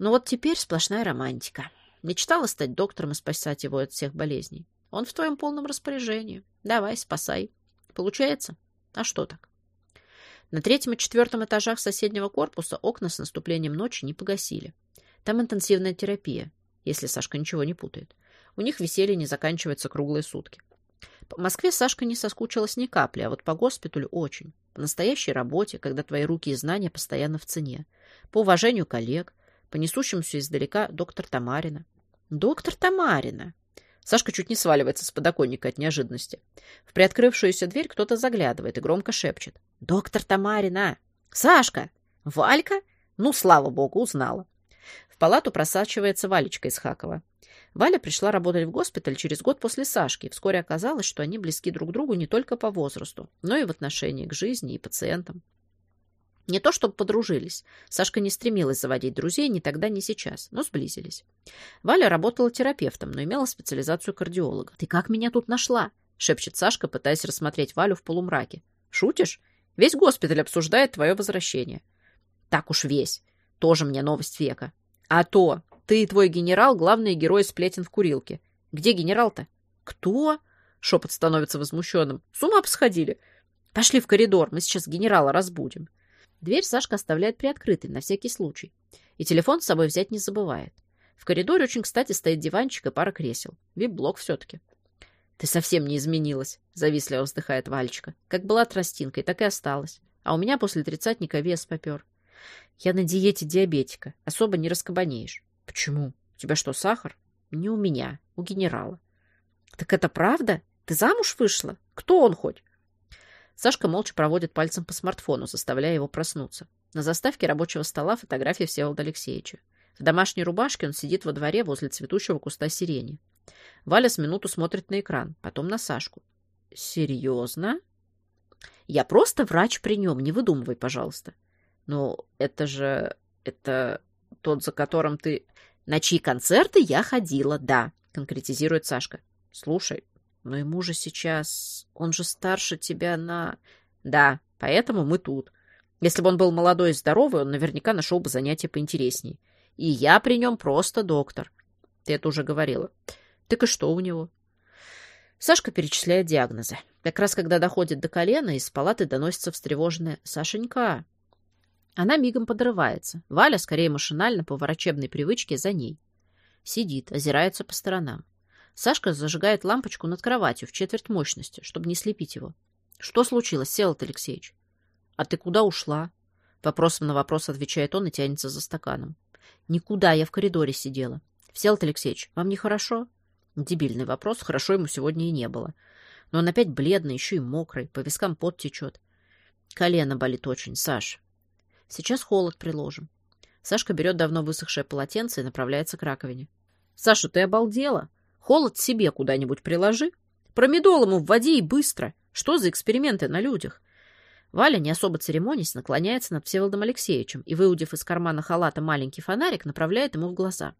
Но вот теперь сплошная романтика. Мечтала стать доктором и спасать его от всех болезней. Он в твоем полном распоряжении. Давай, спасай. Получается? А что так? На третьем и четвертом этажах соседнего корпуса окна с наступлением ночи не погасили. Там интенсивная терапия, если Сашка ничего не путает. У них веселье не заканчивается круглые сутки. По Москве Сашка не соскучилась ни капли, а вот по госпиталю очень. По настоящей работе, когда твои руки и знания постоянно в цене. По уважению коллег, по несущемуся издалека доктор Тамарина. Доктор Тамарина! Сашка чуть не сваливается с подоконника от неожиданности. В приоткрывшуюся дверь кто-то заглядывает и громко шепчет. «Доктор Тамарина! Сашка! Валька? Ну, слава богу, узнала!» В палату просачивается Валечка из Хакова. Валя пришла работать в госпиталь через год после Сашки, и вскоре оказалось, что они близки друг другу не только по возрасту, но и в отношении к жизни и пациентам. Не то чтобы подружились. Сашка не стремилась заводить друзей ни тогда, ни сейчас, но сблизились. Валя работала терапевтом, но имела специализацию кардиолога. «Ты как меня тут нашла?» — шепчет Сашка, пытаясь рассмотреть Валю в полумраке. «Шутишь? Весь госпиталь обсуждает твое возвращение». «Так уж весь. Тоже мне новость века». «А то! Ты и твой генерал — главные герои сплетен в курилке. Где генерал-то?» «Кто?» — шепот становится возмущенным. «С ума посходили!» «Пошли в коридор, мы сейчас генерала разбудим». Дверь Сашка оставляет приоткрытой на всякий случай. И телефон с собой взять не забывает. В коридоре очень кстати стоит диванчик и пара кресел. Вип-блок все-таки. «Ты совсем не изменилась», — завистливо вздыхает Валечка. «Как была тростинкой, так и осталась. А у меня после тридцатника вес попер. Я на диете диабетика. Особо не раскабанеешь». «Почему? У тебя что, сахар?» «Не у меня, у генерала». «Так это правда? Ты замуж вышла? Кто он хоть?» Сашка молча проводит пальцем по смартфону, заставляя его проснуться. На заставке рабочего стола фотография Всеволода Алексеевича. В домашней рубашке он сидит во дворе возле цветущего куста сирени. Валя с минуту смотрит на экран, потом на Сашку. «Серьезно?» Я просто врач при нем, не выдумывай, пожалуйста. Но это же... это тот, за которым ты... На чьи концерты я ходила, да, конкретизирует Сашка. Слушай, но ему же сейчас... Он же старше тебя на... Да, поэтому мы тут. Если бы он был молодой и здоровый, он наверняка нашел бы занятие поинтересней. И я при нем просто доктор. Ты это уже говорила. Так и что у него? Сашка перечисляет диагнозы. Как раз когда доходит до колена, из палаты доносится встревоженная «Сашенька». Она мигом подрывается. Валя, скорее машинально, по врачебной привычке, за ней. Сидит, озирается по сторонам. Сашка зажигает лампочку над кроватью в четверть мощности, чтобы не слепить его. «Что случилось, Селот Алексеевич?» «А ты куда ушла?» Вопросом на вопрос отвечает он и тянется за стаканом. «Никуда, я в коридоре сидела. Всеволод Алексеевич, вам нехорошо?» Дебильный вопрос, хорошо ему сегодня и не было. Но он опять бледный, еще и мокрый, по вискам пот течет. Колено болит очень, Саш. Сейчас холод приложим. Сашка берет давно высохшее полотенце и направляется к раковине. Саша, ты обалдела? Холод себе куда-нибудь приложи. Промедол ему вводи и быстро. Что за эксперименты на людях? Валя, не особо церемонясь, наклоняется над Всеволодом Алексеевичем и, выудив из кармана халата маленький фонарик, направляет ему в глаза.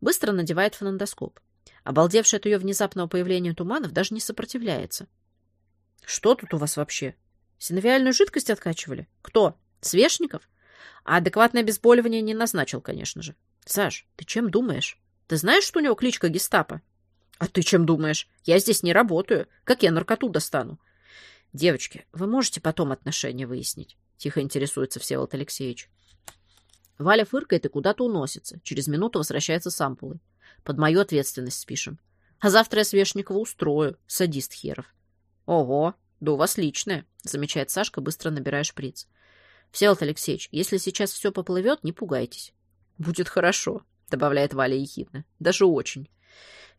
Быстро надевает фонендоскоп. Обалдевший от ее внезапного появления туманов даже не сопротивляется. — Что тут у вас вообще? Синовиальную жидкость откачивали? Кто? Свешников? А адекватное обезболивание не назначил, конечно же. Саш, ты чем думаешь? Ты знаешь, что у него кличка гестапо? А ты чем думаешь? Я здесь не работаю. Как я наркоту достану? Девочки, вы можете потом отношения выяснить? Тихо интересуется Всеволод Алексеевич. Валя фыркает и куда-то уносится. Через минуту возвращается с ампулой. Под мою ответственность спишем. А завтра я Свешникова устрою, садист херов. Ого, да у вас личное, замечает Сашка, быстро набирая шприц. Всеволод Алексеевич, если сейчас все поплывет, не пугайтесь. Будет хорошо, добавляет Валя ехидно. Даже очень.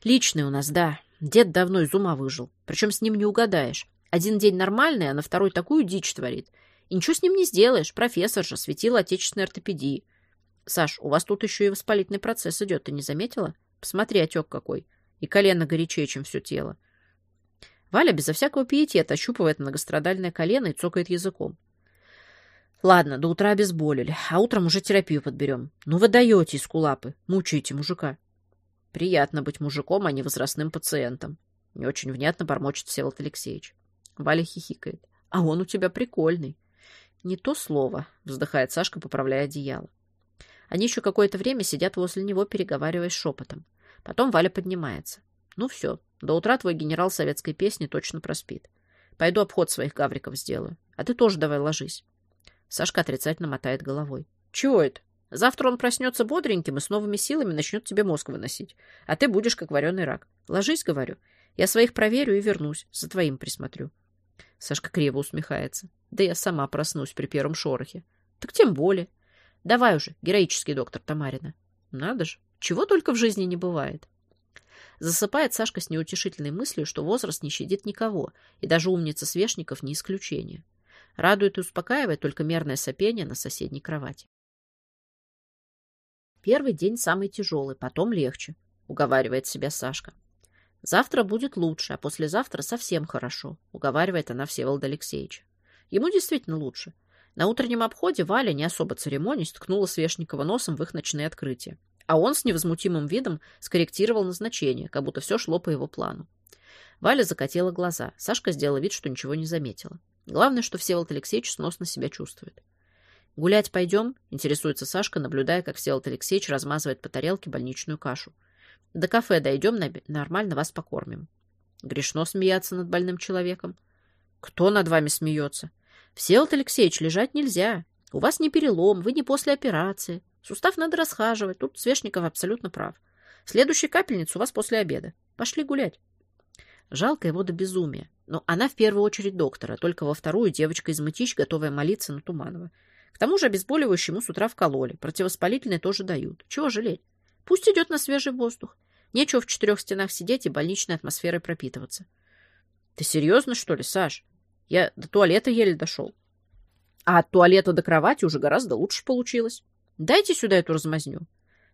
Личный у нас, да. Дед давно из ума выжил. Причем с ним не угадаешь. Один день нормальный, а на второй такую дичь творит. И ничего с ним не сделаешь. Профессор же, светил отечественной ортопедии. Саш, у вас тут еще и воспалительный процесс идет, ты не заметила? Посмотри, отек какой. И колено горячее, чем все тело. Валя безо всякого пиетета ощупывает многострадальное колено и цокает языком. Ладно, до утра обезболили, а утром уже терапию подберем. Ну вы даете искулапы, мучаете мужика. Приятно быть мужиком, а не возрастным пациентом. Не очень внятно бормочет Всеволод Алексеевич. Валя хихикает. А он у тебя прикольный. Не то слово, вздыхает Сашка, поправляя одеяло. Они еще какое-то время сидят возле него, переговариваясь шепотом. Потом Валя поднимается. Ну все, до утра твой генерал советской песни точно проспит. Пойду обход своих гавриков сделаю. А ты тоже давай ложись. Сашка отрицательно мотает головой. Чего это? Завтра он проснется бодреньким и с новыми силами начнет тебе мозг выносить. А ты будешь как вареный рак. Ложись, говорю. Я своих проверю и вернусь. За твоим присмотрю. Сашка криво усмехается. Да я сама проснусь при первом шорохе. Так тем более. Давай уже, героический доктор Тамарина. Надо же, чего только в жизни не бывает. Засыпает Сашка с неутешительной мыслью, что возраст не щадит никого, и даже умница Свешников не исключение. Радует и успокаивает только мерное сопение на соседней кровати. Первый день самый тяжелый, потом легче, уговаривает себя Сашка. Завтра будет лучше, а послезавтра совсем хорошо, уговаривает она Всеволода Алексеевича. Ему действительно лучше. На утреннем обходе Валя, не особо церемонясь, ткнула Свешникова носом в их ночные открытия. А он с невозмутимым видом скорректировал назначение, как будто все шло по его плану. Валя закатила глаза. Сашка сделала вид, что ничего не заметила. Главное, что Всеволод Алексеевич сносно себя чувствует. «Гулять пойдем?» — интересуется Сашка, наблюдая, как Всеволод Алексеевич размазывает по тарелке больничную кашу. «До кафе дойдем, нормально вас покормим». Грешно смеяться над больным человеком. «Кто над вами смеется?» «Всеволод Алексеевич, лежать нельзя. У вас не перелом, вы не после операции. Сустав надо расхаживать, тут Свешников абсолютно прав. Следующая капельница у вас после обеда. Пошли гулять». Жалко его до безумия. Но она в первую очередь доктора, только во вторую девочка из Мытищ, готовая молиться на Туманова. К тому же обезболивающему с утра вкололи, противовоспалительные тоже дают. Чего жалеть? Пусть идет на свежий воздух. Нечего в четырех стенах сидеть и больничной атмосферой пропитываться. Ты серьезно, что ли, Саш? Я до туалета еле дошел. А от туалета до кровати уже гораздо лучше получилось. Дайте сюда эту размазню.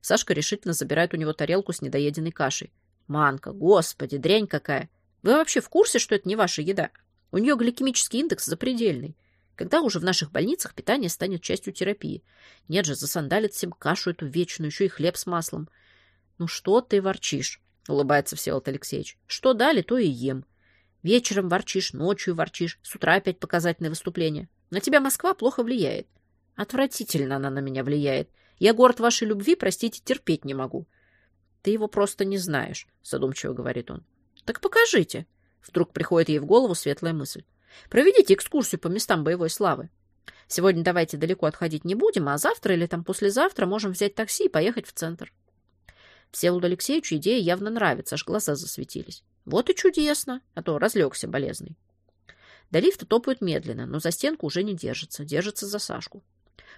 Сашка решительно забирает у него тарелку с недоеденной кашей. Манка, господи, дрянь какая. Вы вообще в курсе, что это не ваша еда? У нее гликемический индекс запредельный. Когда уже в наших больницах питание станет частью терапии? Нет же, засандалит всем кашу эту вечную, еще и хлеб с маслом. Ну что ты ворчишь? Улыбается Всеволод Алексеевич. Что дали, то и ем. Вечером ворчишь, ночью ворчишь, с утра опять показательное выступление. На тебя Москва плохо влияет. Отвратительно она на меня влияет. Я город вашей любви, простите, терпеть не могу. Ты его просто не знаешь, задумчиво говорит он. Так покажите. Вдруг приходит ей в голову светлая мысль. Проведите экскурсию по местам боевой славы. Сегодня давайте далеко отходить не будем, а завтра или там послезавтра можем взять такси и поехать в центр. Всеволоду Алексеевичу идея явно нравится, аж глаза засветились. Вот и чудесно, а то разлегся болезный. До лифта топают медленно, но за стенку уже не держится, держится за Сашку.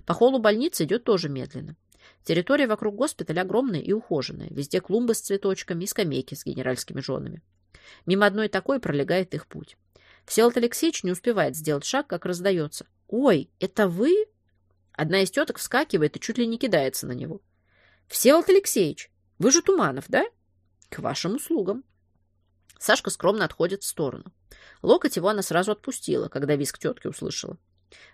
По холлу больницы идет тоже медленно. Территория вокруг госпиталя огромная и ухоженная. Везде клумбы с цветочками и скамейки с генеральскими женами. Мимо одной такой пролегает их путь. Всеволод Алексеевич не успевает сделать шаг, как раздается. «Ой, это вы?» Одна из теток вскакивает и чуть ли не кидается на него. «Всеволод Алексеевич, вы же Туманов, да?» «К вашим услугам». Сашка скромно отходит в сторону. Локоть его она сразу отпустила, когда визг тетки услышала.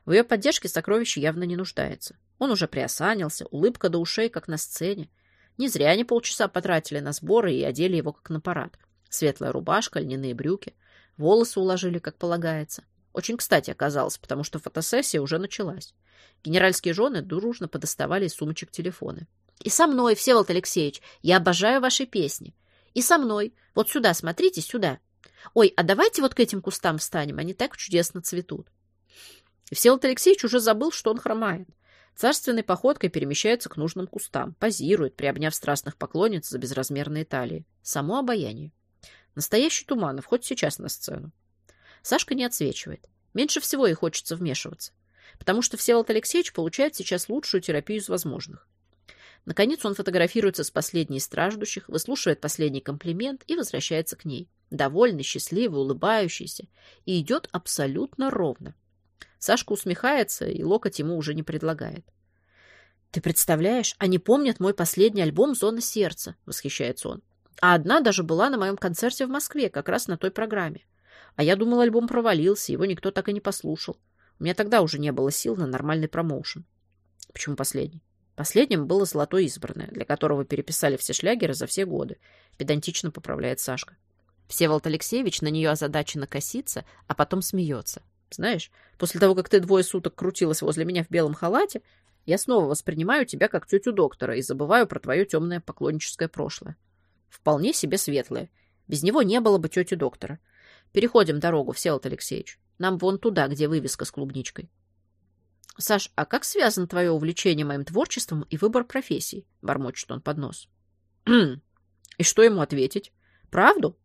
В ее поддержке сокровище явно не нуждается. Он уже приосанился, улыбка до ушей, как на сцене. Не зря они полчаса потратили на сборы и одели его как на парад. Светлая рубашка, льняные брюки. Волосы уложили, как полагается. Очень кстати оказалось, потому что фотосессия уже началась. Генеральские жены дружно подоставали из сумочек телефоны. «И со мной, Всеволод Алексеевич, я обожаю ваши песни. И со мной. Вот сюда, смотрите, сюда. Ой, а давайте вот к этим кустам встанем, они так чудесно цветут». И Всеволод Алексеевич уже забыл, что он хромает. Царственной походкой перемещается к нужным кустам, позирует, приобняв страстных поклонниц за безразмерные талии. Само обаяние. Настоящий Туманов, хоть сейчас на сцену. Сашка не отсвечивает. Меньше всего ей хочется вмешиваться. Потому что Всеволод Алексеевич получает сейчас лучшую терапию из возможных. Наконец он фотографируется с последней страждущих, выслушивает последний комплимент и возвращается к ней. Довольный, счастливый, улыбающийся. И идет абсолютно ровно. Сашка усмехается, и локоть ему уже не предлагает. «Ты представляешь, они помнят мой последний альбом «Зона сердца», — восхищается он. А одна даже была на моем концерте в Москве, как раз на той программе. А я думал, альбом провалился, его никто так и не послушал. У меня тогда уже не было сил на нормальный промоушен. Почему последний? Последним было «Золотое избранное», для которого переписали все шлягеры за все годы. Педантично поправляет Сашка. Всеволод Алексеевич на нее озадаченно косится, а потом смеется. Знаешь, после того, как ты двое суток крутилась возле меня в белом халате, я снова воспринимаю тебя как тетю доктора и забываю про твое темное поклонническое прошлое. Вполне себе светлое. Без него не было бы тети доктора. Переходим дорогу, Всеволод Алексеевич. Нам вон туда, где вывеска с клубничкой. Саш, а как связано твое увлечение моим творчеством и выбор профессий? Бормочет он под нос. И что ему ответить? Правду?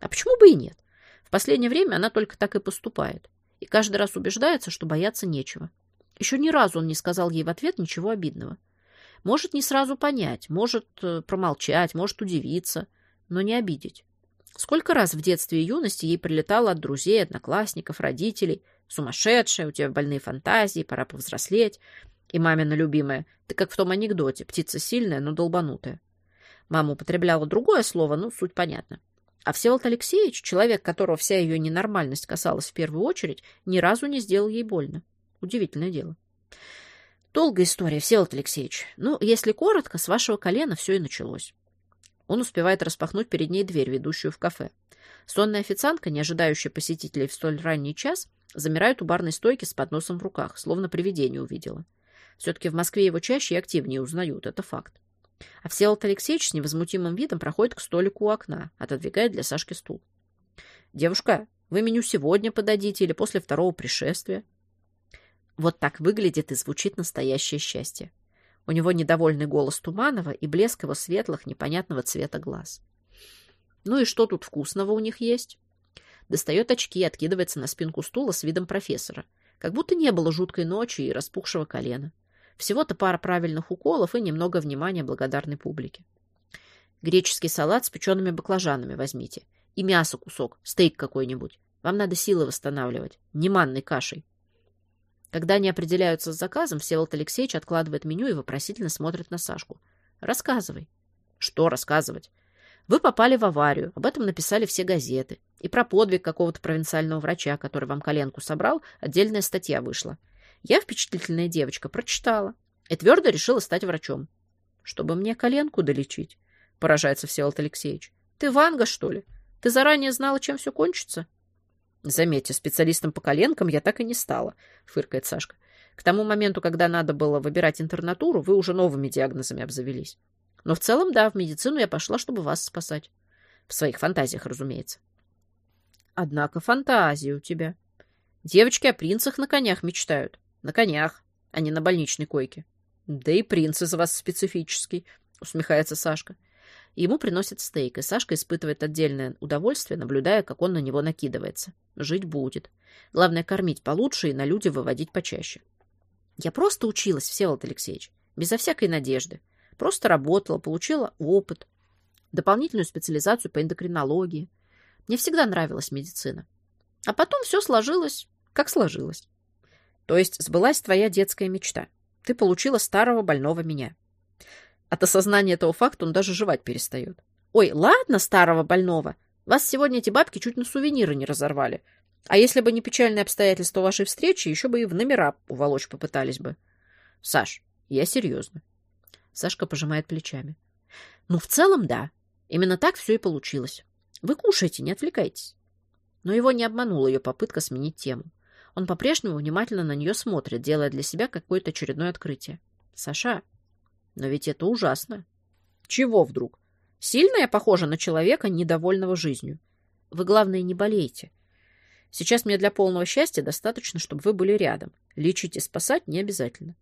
А почему бы и нет? В последнее время она только так и поступает. И каждый раз убеждается, что бояться нечего. Еще ни разу он не сказал ей в ответ ничего обидного. Может не сразу понять, может э, промолчать, может удивиться, но не обидеть. Сколько раз в детстве и юности ей прилетало от друзей, одноклассников, родителей. Сумасшедшая, у тебя больные фантазии, пора повзрослеть. И мамина любимая, ты как в том анекдоте, птица сильная, но долбанутая. Мама употребляла другое слово, ну, суть понятна. А Всеволод Алексеевич, человек, которого вся ее ненормальность касалась в первую очередь, ни разу не сделал ей больно. Удивительное дело. Долгая история, Всеволод Алексеевич. Ну, если коротко, с вашего колена все и началось. Он успевает распахнуть перед ней дверь, ведущую в кафе. Сонная официантка, не ожидающая посетителей в столь ранний час, замирает у барной стойки с подносом в руках, словно привидение увидела. Все-таки в Москве его чаще и активнее узнают, это факт. А Всеволод Алексеевич с невозмутимым видом проходит к столику у окна, отодвигает для Сашки стул. «Девушка, вы меню сегодня подадите или после второго пришествия?» Вот так выглядит и звучит настоящее счастье. У него недовольный голос Туманова и блеск его светлых, непонятного цвета глаз. Ну и что тут вкусного у них есть? Достает очки и откидывается на спинку стула с видом профессора. Как будто не было жуткой ночи и распухшего колена. Всего-то пара правильных уколов и немного внимания благодарной публики. Греческий салат с печеными баклажанами возьмите. И мясо кусок, стейк какой-нибудь. Вам надо силы восстанавливать. Не манной кашей. Когда они определяются с заказом, Всеволод Алексеевич откладывает меню и вопросительно смотрит на Сашку. «Рассказывай». «Что рассказывать?» «Вы попали в аварию, об этом написали все газеты. И про подвиг какого-то провинциального врача, который вам коленку собрал, отдельная статья вышла. Я, впечатлительная девочка, прочитала и твердо решила стать врачом. Чтобы мне коленку долечить, поражается Всеволод Алексеевич. Ты Ванга, что ли? Ты заранее знала, чем все кончится? Заметьте, специалистом по коленкам я так и не стала, фыркает Сашка. К тому моменту, когда надо было выбирать интернатуру, вы уже новыми диагнозами обзавелись. Но в целом, да, в медицину я пошла, чтобы вас спасать. В своих фантазиях, разумеется. Однако фантазии у тебя. Девочки о принцах на конях мечтают. На конях, а не на больничной койке. Да и принц из вас специфический, усмехается Сашка. Ему приносят стейк, и Сашка испытывает отдельное удовольствие, наблюдая, как он на него накидывается. Жить будет. Главное, кормить получше и на люди выводить почаще. Я просто училась, Всеволод Алексеевич, безо всякой надежды. Просто работала, получила опыт, дополнительную специализацию по эндокринологии. Мне всегда нравилась медицина. А потом все сложилось, как сложилось. То есть сбылась твоя детская мечта. Ты получила старого больного меня. От осознания этого факта он даже жевать перестает. Ой, ладно, старого больного. Вас сегодня эти бабки чуть на сувениры не разорвали. А если бы не печальные обстоятельства вашей встречи, еще бы и в номера уволочь попытались бы. Саш, я серьезно. Сашка пожимает плечами. Ну, в целом, да. Именно так все и получилось. Вы кушайте, не отвлекайтесь. Но его не обманула ее попытка сменить тему. Он по-прежнему внимательно на нее смотрит, делая для себя какое-то очередное открытие. «Саша, но ведь это ужасно». «Чего вдруг? Сильно я похожа на человека, недовольного жизнью? Вы, главное, не болейте. Сейчас мне для полного счастья достаточно, чтобы вы были рядом. Лечить и спасать не обязательно».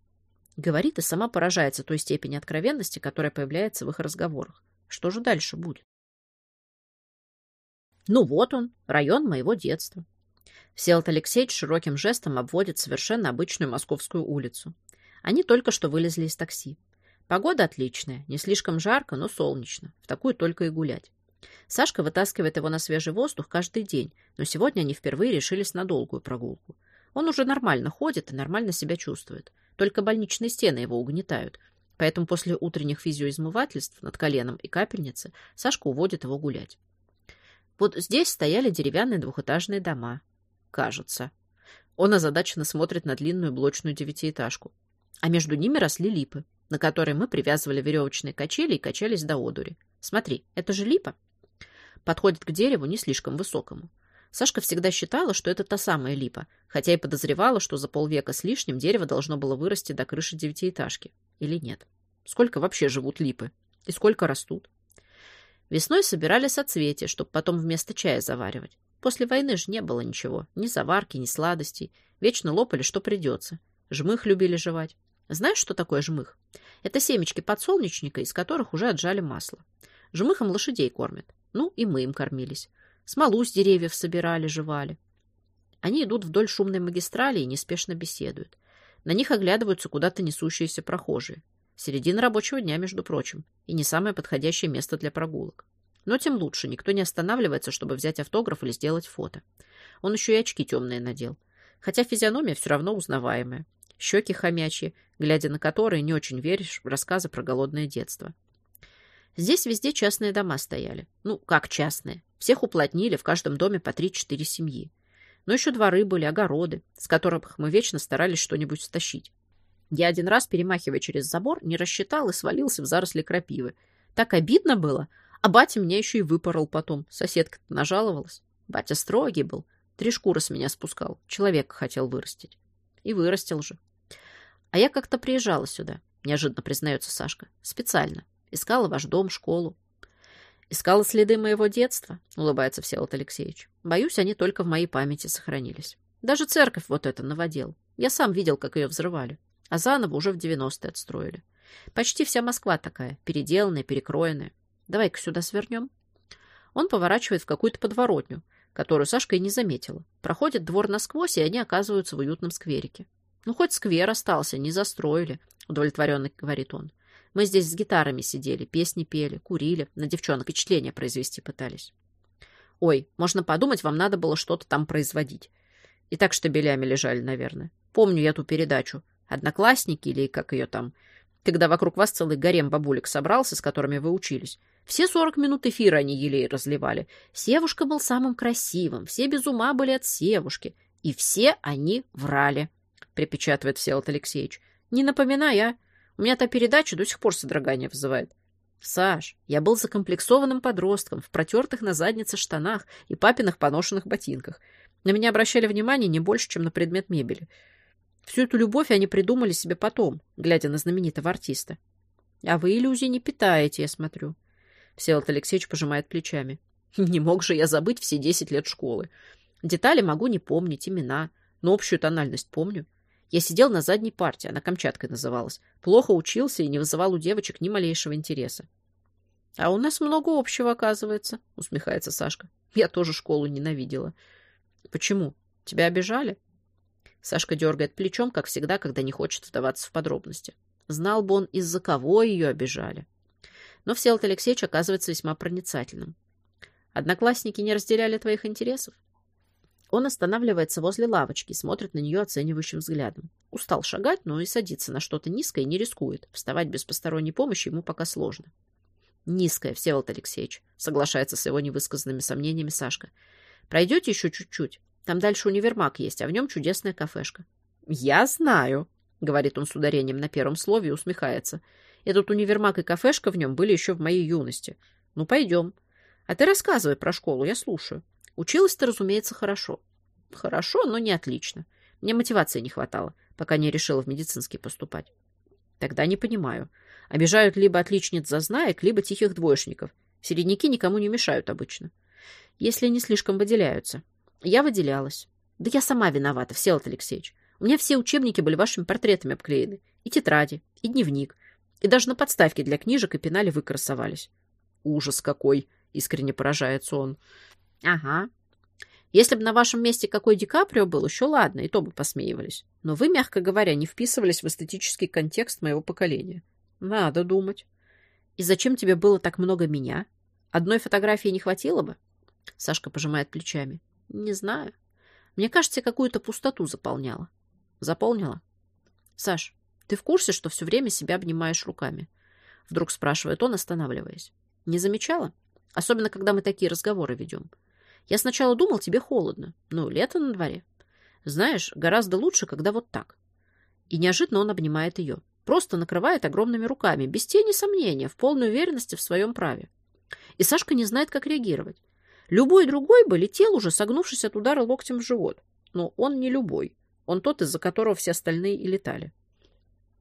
Говорит и сама поражается той степени откровенности, которая появляется в их разговорах. Что же дальше будет? Ну вот он, район моего детства. Всеволод Алексеевич широким жестом обводит совершенно обычную московскую улицу. Они только что вылезли из такси. Погода отличная, не слишком жарко, но солнечно. В такую только и гулять. Сашка вытаскивает его на свежий воздух каждый день, но сегодня они впервые решились на долгую прогулку. Он уже нормально ходит и нормально себя чувствует. Только больничные стены его угнетают. Поэтому после утренних физиоизмывательств над коленом и капельницы Сашка уводит его гулять. Вот здесь стояли деревянные двухэтажные дома кажется. Он озадаченно смотрит на длинную блочную девятиэтажку. А между ними росли липы, на которые мы привязывали веревочные качели и качались до одури. Смотри, это же липа. Подходит к дереву не слишком высокому. Сашка всегда считала, что это та самая липа, хотя и подозревала, что за полвека с лишним дерево должно было вырасти до крыши девятиэтажки. Или нет? Сколько вообще живут липы? И сколько растут? Весной собирали соцветия, чтобы потом вместо чая заваривать. После войны же не было ничего. Ни заварки, ни сладостей. Вечно лопали, что придется. Жмых любили жевать. Знаешь, что такое жмых? Это семечки подсолнечника, из которых уже отжали масло. Жмыхом лошадей кормят. Ну, и мы им кормились. Смолу с деревьев собирали, жевали. Они идут вдоль шумной магистрали и неспешно беседуют. На них оглядываются куда-то несущиеся прохожие. Середина рабочего дня, между прочим, и не самое подходящее место для прогулок. Но тем лучше, никто не останавливается, чтобы взять автограф или сделать фото. Он еще и очки темные надел. Хотя физиономия все равно узнаваемая. Щеки хомячьи, глядя на которые не очень веришь в рассказы про голодное детство. Здесь везде частные дома стояли. Ну, как частные. Всех уплотнили, в каждом доме по три-четыре семьи. Но еще дворы были, огороды, с которых мы вечно старались что-нибудь стащить. Я один раз, перемахивая через забор, не рассчитал и свалился в заросли крапивы. Так обидно было, а батя меня еще и выпорол потом. Соседка нажаловалась. Батя строгий был. Три шкуры с меня спускал. Человека хотел вырастить. И вырастил же. А я как-то приезжала сюда, неожиданно признается Сашка. Специально. Искала ваш дом, школу. Искала следы моего детства, улыбается Всеволод Алексеевич. Боюсь, они только в моей памяти сохранились. Даже церковь вот эта наводил. Я сам видел, как ее взрывали. А заново уже в 90-е отстроили. Почти вся Москва такая, переделанная, перекроенная. Давай-ка сюда свернем. Он поворачивает в какую-то подворотню, которую Сашка и не заметила. Проходит двор насквозь, и они оказываются в уютном скверике. «Ну, хоть сквер остался, не застроили», — удовлетворенно говорит он. «Мы здесь с гитарами сидели, песни пели, курили, на девчонок впечатление произвести пытались». «Ой, можно подумать, вам надо было что-то там производить. И так штабелями лежали, наверное. Помню я ту передачу. Одноклассники или как ее там, когда вокруг вас целый гарем бабулек собрался, с которыми вы учились. Все сорок минут эфира они елей разливали. Севушка был самым красивым, все без ума были от Севушки. И все они врали, припечатывает Всеволод Алексеевич. Не напоминай, а? У меня та передача до сих пор содрогание вызывает. Саш, я был закомплексованным подростком в протертых на заднице штанах и папиных поношенных ботинках. На меня обращали внимание не больше, чем на предмет мебели. Всю эту любовь они придумали себе потом, глядя на знаменитого артиста. А вы иллюзий не питаете, я смотрю. Всеволод Алексеевич пожимает плечами. Не мог же я забыть все десять лет школы. Детали могу не помнить, имена, но общую тональность помню. Я сидел на задней парте, она Камчаткой называлась. Плохо учился и не вызывал у девочек ни малейшего интереса. — А у нас много общего, оказывается, — усмехается Сашка. Я тоже школу ненавидела. — Почему? Тебя обижали? Сашка дергает плечом, как всегда, когда не хочет вдаваться в подробности. Знал бы он, из-за кого ее обижали. Но Всеволод Алексеевич оказывается весьма проницательным. Одноклассники не разделяли твоих интересов? Он останавливается возле лавочки, смотрит на нее оценивающим взглядом. Устал шагать, но и садиться на что-то низкое не рискует. Вставать без посторонней помощи ему пока сложно. Низкое, Всеволод Алексеевич, соглашается с его невысказанными сомнениями Сашка. Пройдете еще чуть-чуть. Там дальше универмаг есть, а в нем чудесная кафешка. Я знаю, говорит он с ударением на первом слове и усмехается. Этот универмаг и кафешка в нем были еще в моей юности. Ну, пойдем. А ты рассказывай про школу, я слушаю. Училась-то, разумеется, хорошо. Хорошо, но не отлично. Мне мотивации не хватало, пока не решила в медицинский поступать. Тогда не понимаю. Обижают либо отличниц за знаек, либо тихих двоечников. Середняки никому не мешают обычно. Если не слишком выделяются. Я выделялась. Да я сама виновата, Всеволод Алексеевич. У меня все учебники были вашими портретами обклеены. И тетради, и дневник. И даже на подставке для книжек и пенали вы красовались. Ужас какой! Искренне поражается он. Ага. Если бы на вашем месте какой Ди Каприо был, еще ладно, и то бы посмеивались. Но вы, мягко говоря, не вписывались в эстетический контекст моего поколения. Надо думать. И зачем тебе было так много меня? Одной фотографии не хватило бы? Сашка пожимает плечами. Не знаю. Мне кажется, какую-то пустоту заполняла. Заполнила? Саш, ты в курсе, что все время себя обнимаешь руками? Вдруг спрашивает он, останавливаясь. Не замечала? Особенно, когда мы такие разговоры ведем. Я сначала думал, тебе холодно. Ну, лето на дворе. Знаешь, гораздо лучше, когда вот так. И неожиданно он обнимает ее. Просто накрывает огромными руками, без тени сомнения, в полной уверенности в своем праве. И Сашка не знает, как реагировать. Любой другой бы летел уже, согнувшись от удара локтем в живот. Но он не любой. Он тот, из-за которого все остальные и летали.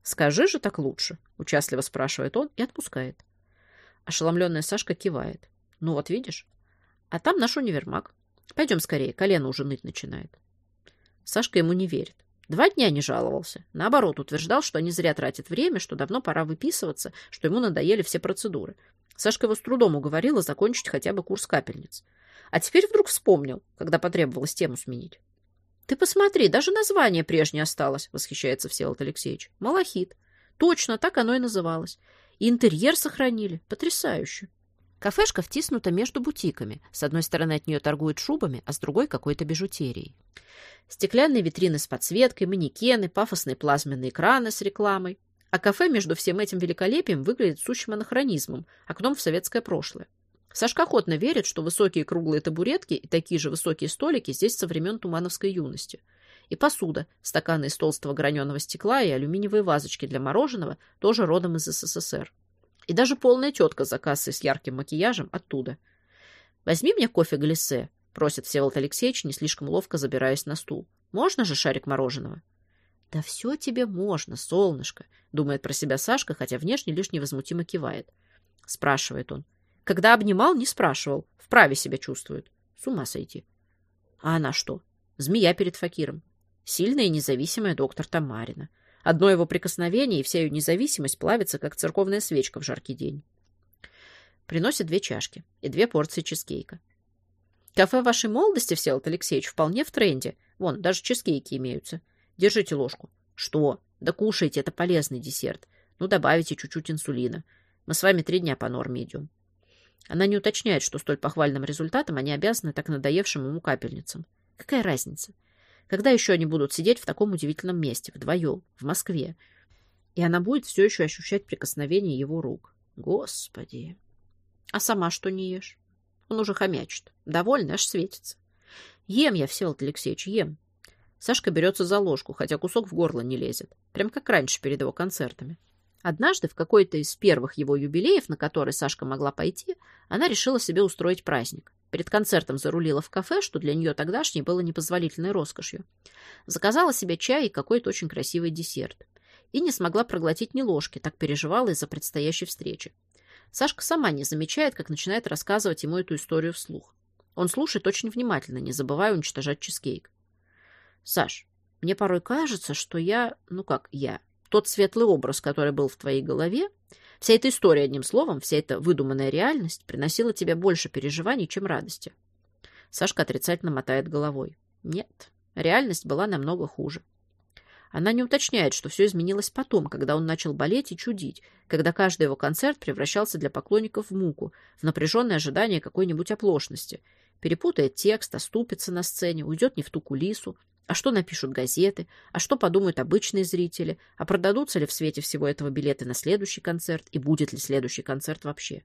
«Скажи же так лучше», — участливо спрашивает он и отпускает. Ошеломленная Сашка кивает. «Ну вот видишь, а там наш универмаг. Пойдем скорее, колено уже ныть начинает. Сашка ему не верит. Два дня не жаловался. Наоборот, утверждал, что они зря тратят время, что давно пора выписываться, что ему надоели все процедуры. Сашка его с трудом уговорила закончить хотя бы курс капельниц. А теперь вдруг вспомнил, когда потребовалось тему сменить. «Ты посмотри, даже название прежнее осталось», — восхищается Всеволод Алексеевич. «Малахит. Точно, так оно и называлось. И интерьер сохранили. Потрясающе». Кафешка втиснута между бутиками. С одной стороны от нее торгуют шубами, а с другой какой-то бижутерией. Стеклянные витрины с подсветкой, манекены, пафосные плазменные экраны с рекламой. А кафе между всем этим великолепием выглядит сущим анахронизмом, окном в советское прошлое. Сашка охотно верит, что высокие круглые табуретки и такие же высокие столики здесь со времен тумановской юности. И посуда, стаканы из толстого граненого стекла и алюминиевые вазочки для мороженого тоже родом из СССР. И даже полная тетка за кассой с ярким макияжем оттуда. «Возьми мне кофе глиссе», — просит Всеволод Алексеевич, не слишком ловко забираясь на стул. «Можно же шарик мороженого?» «Да все тебе можно, солнышко», — думает про себя Сашка, хотя внешне лишь невозмутимо кивает. Спрашивает он. Когда обнимал, не спрашивал. Вправе себя чувствует. С ума сойти. А она что? Змея перед факиром. Сильная и независимая доктор Тамарина. Одно его прикосновение, и вся ее независимость плавится, как церковная свечка в жаркий день. Приносит две чашки и две порции чизкейка. Кафе вашей молодости, Всеволод Алексеевич, вполне в тренде. Вон, даже чизкейки имеются. Держите ложку. Что? Да кушайте, это полезный десерт. Ну, добавите чуть-чуть инсулина. Мы с вами три дня по норме идем. Она не уточняет, что столь похвальным результатом они обязаны так надоевшим ему капельницам. Какая разница? Когда еще они будут сидеть в таком удивительном месте, вдвоем, в Москве? И она будет все еще ощущать прикосновение его рук. Господи! А сама что не ешь? Он уже хомячит. Довольный, аж светится. Ем я, Всеволод Алексеевич, ем. Сашка берется за ложку, хотя кусок в горло не лезет. Прям как раньше перед его концертами. Однажды, в какой-то из первых его юбилеев, на который Сашка могла пойти, она решила себе устроить праздник. Перед концертом зарулила в кафе, что для нее тогдашней было непозволительной роскошью. Заказала себе чай и какой-то очень красивый десерт. И не смогла проглотить ни ложки, так переживала из-за предстоящей встречи. Сашка сама не замечает, как начинает рассказывать ему эту историю вслух. Он слушает очень внимательно, не забывая уничтожать чизкейк. «Саш, мне порой кажется, что я... Ну как я? Тот светлый образ, который был в твоей голове, вся эта история, одним словом, вся эта выдуманная реальность приносила тебе больше переживаний, чем радости». Сашка отрицательно мотает головой. «Нет, реальность была намного хуже. Она не уточняет, что все изменилось потом, когда он начал болеть и чудить, когда каждый его концерт превращался для поклонников в муку, в напряженное ожидание какой-нибудь оплошности. Перепутает текст, оступится на сцене, уйдет не в ту кулису. А что напишут газеты? А что подумают обычные зрители? А продадутся ли в свете всего этого билеты на следующий концерт? И будет ли следующий концерт вообще?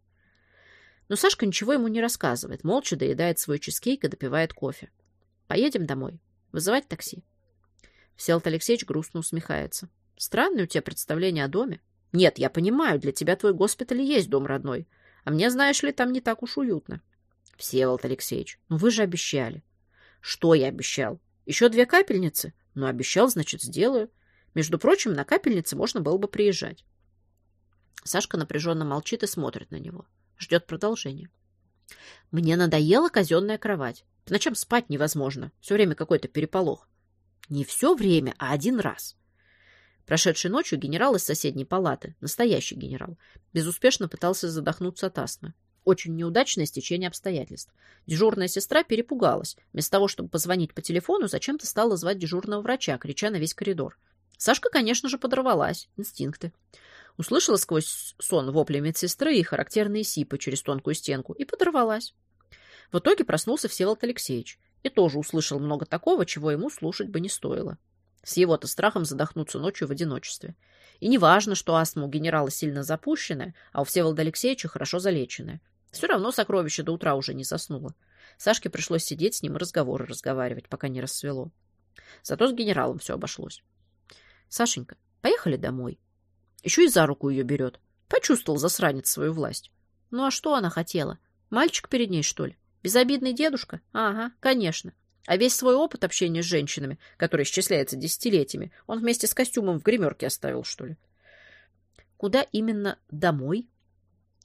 Но Сашка ничего ему не рассказывает, молча доедает свой чизкейк и допивает кофе. «Поедем домой. Вызывать такси?» Всеволод Алексеевич грустно усмехается. Странное у тебя представление о доме. Нет, я понимаю, для тебя твой госпиталь и есть дом родной. А мне, знаешь ли, там не так уж уютно. Всеволод Алексеевич, ну вы же обещали. Что я обещал? Еще две капельницы? Ну, обещал, значит, сделаю. Между прочим, на капельнице можно было бы приезжать. Сашка напряженно молчит и смотрит на него. Ждет продолжения. Мне надоела казенная кровать. По ночам спать невозможно. Все время какой-то переполох. Не все время, а один раз. Прошедшей ночью генерал из соседней палаты, настоящий генерал, безуспешно пытался задохнуться от астмы. Очень неудачное стечение обстоятельств. Дежурная сестра перепугалась. Вместо того, чтобы позвонить по телефону, зачем-то стала звать дежурного врача, крича на весь коридор. Сашка, конечно же, подорвалась. Инстинкты. Услышала сквозь сон вопли медсестры и характерные сипы через тонкую стенку и подорвалась. В итоге проснулся Всеволод Алексеевич и тоже услышал много такого, чего ему слушать бы не стоило. С его-то страхом задохнуться ночью в одиночестве. И не важно, что астма у генерала сильно запущенная, а у Всеволода Алексеевича хорошо залеченная. Все равно сокровище до утра уже не заснуло. Сашке пришлось сидеть с ним и разговоры разговаривать, пока не рассвело. Зато с генералом все обошлось. Сашенька, поехали домой. Еще и за руку ее берет. Почувствовал засранец свою власть. Ну а что она хотела? Мальчик перед ней, что ли? Безобидный дедушка? Ага, конечно. А весь свой опыт общения с женщинами, который исчисляется десятилетиями, он вместе с костюмом в гримерке оставил, что ли? Куда именно домой?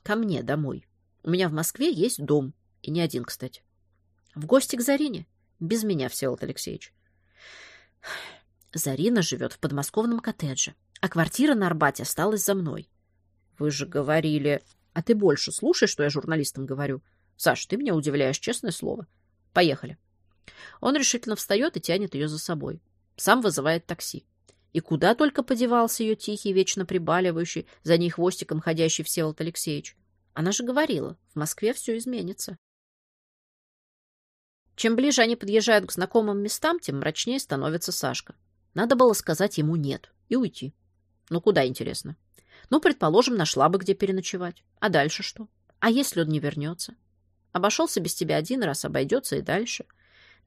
Ко мне домой. У меня в Москве есть дом. И не один, кстати. В гости к Зарине? Без меня, Всеволод Алексеевич. Зарина живет в подмосковном коттедже, а квартира на Арбате осталась за мной. Вы же говорили... А ты больше слушай, что я журналистам говорю. Саш, ты меня удивляешь, честное слово. Поехали. Он решительно встает и тянет ее за собой. Сам вызывает такси. И куда только подевался ее тихий, вечно прибаливающий, за ней хвостиком ходящий Всеволод Алексеевич. Она же говорила, в Москве все изменится. Чем ближе они подъезжают к знакомым местам, тем мрачнее становится Сашка. Надо было сказать ему «нет» и уйти. Ну, куда, интересно? Ну, предположим, нашла бы, где переночевать. А дальше что? А если он не вернется? Обошелся без тебя один раз, обойдется и дальше.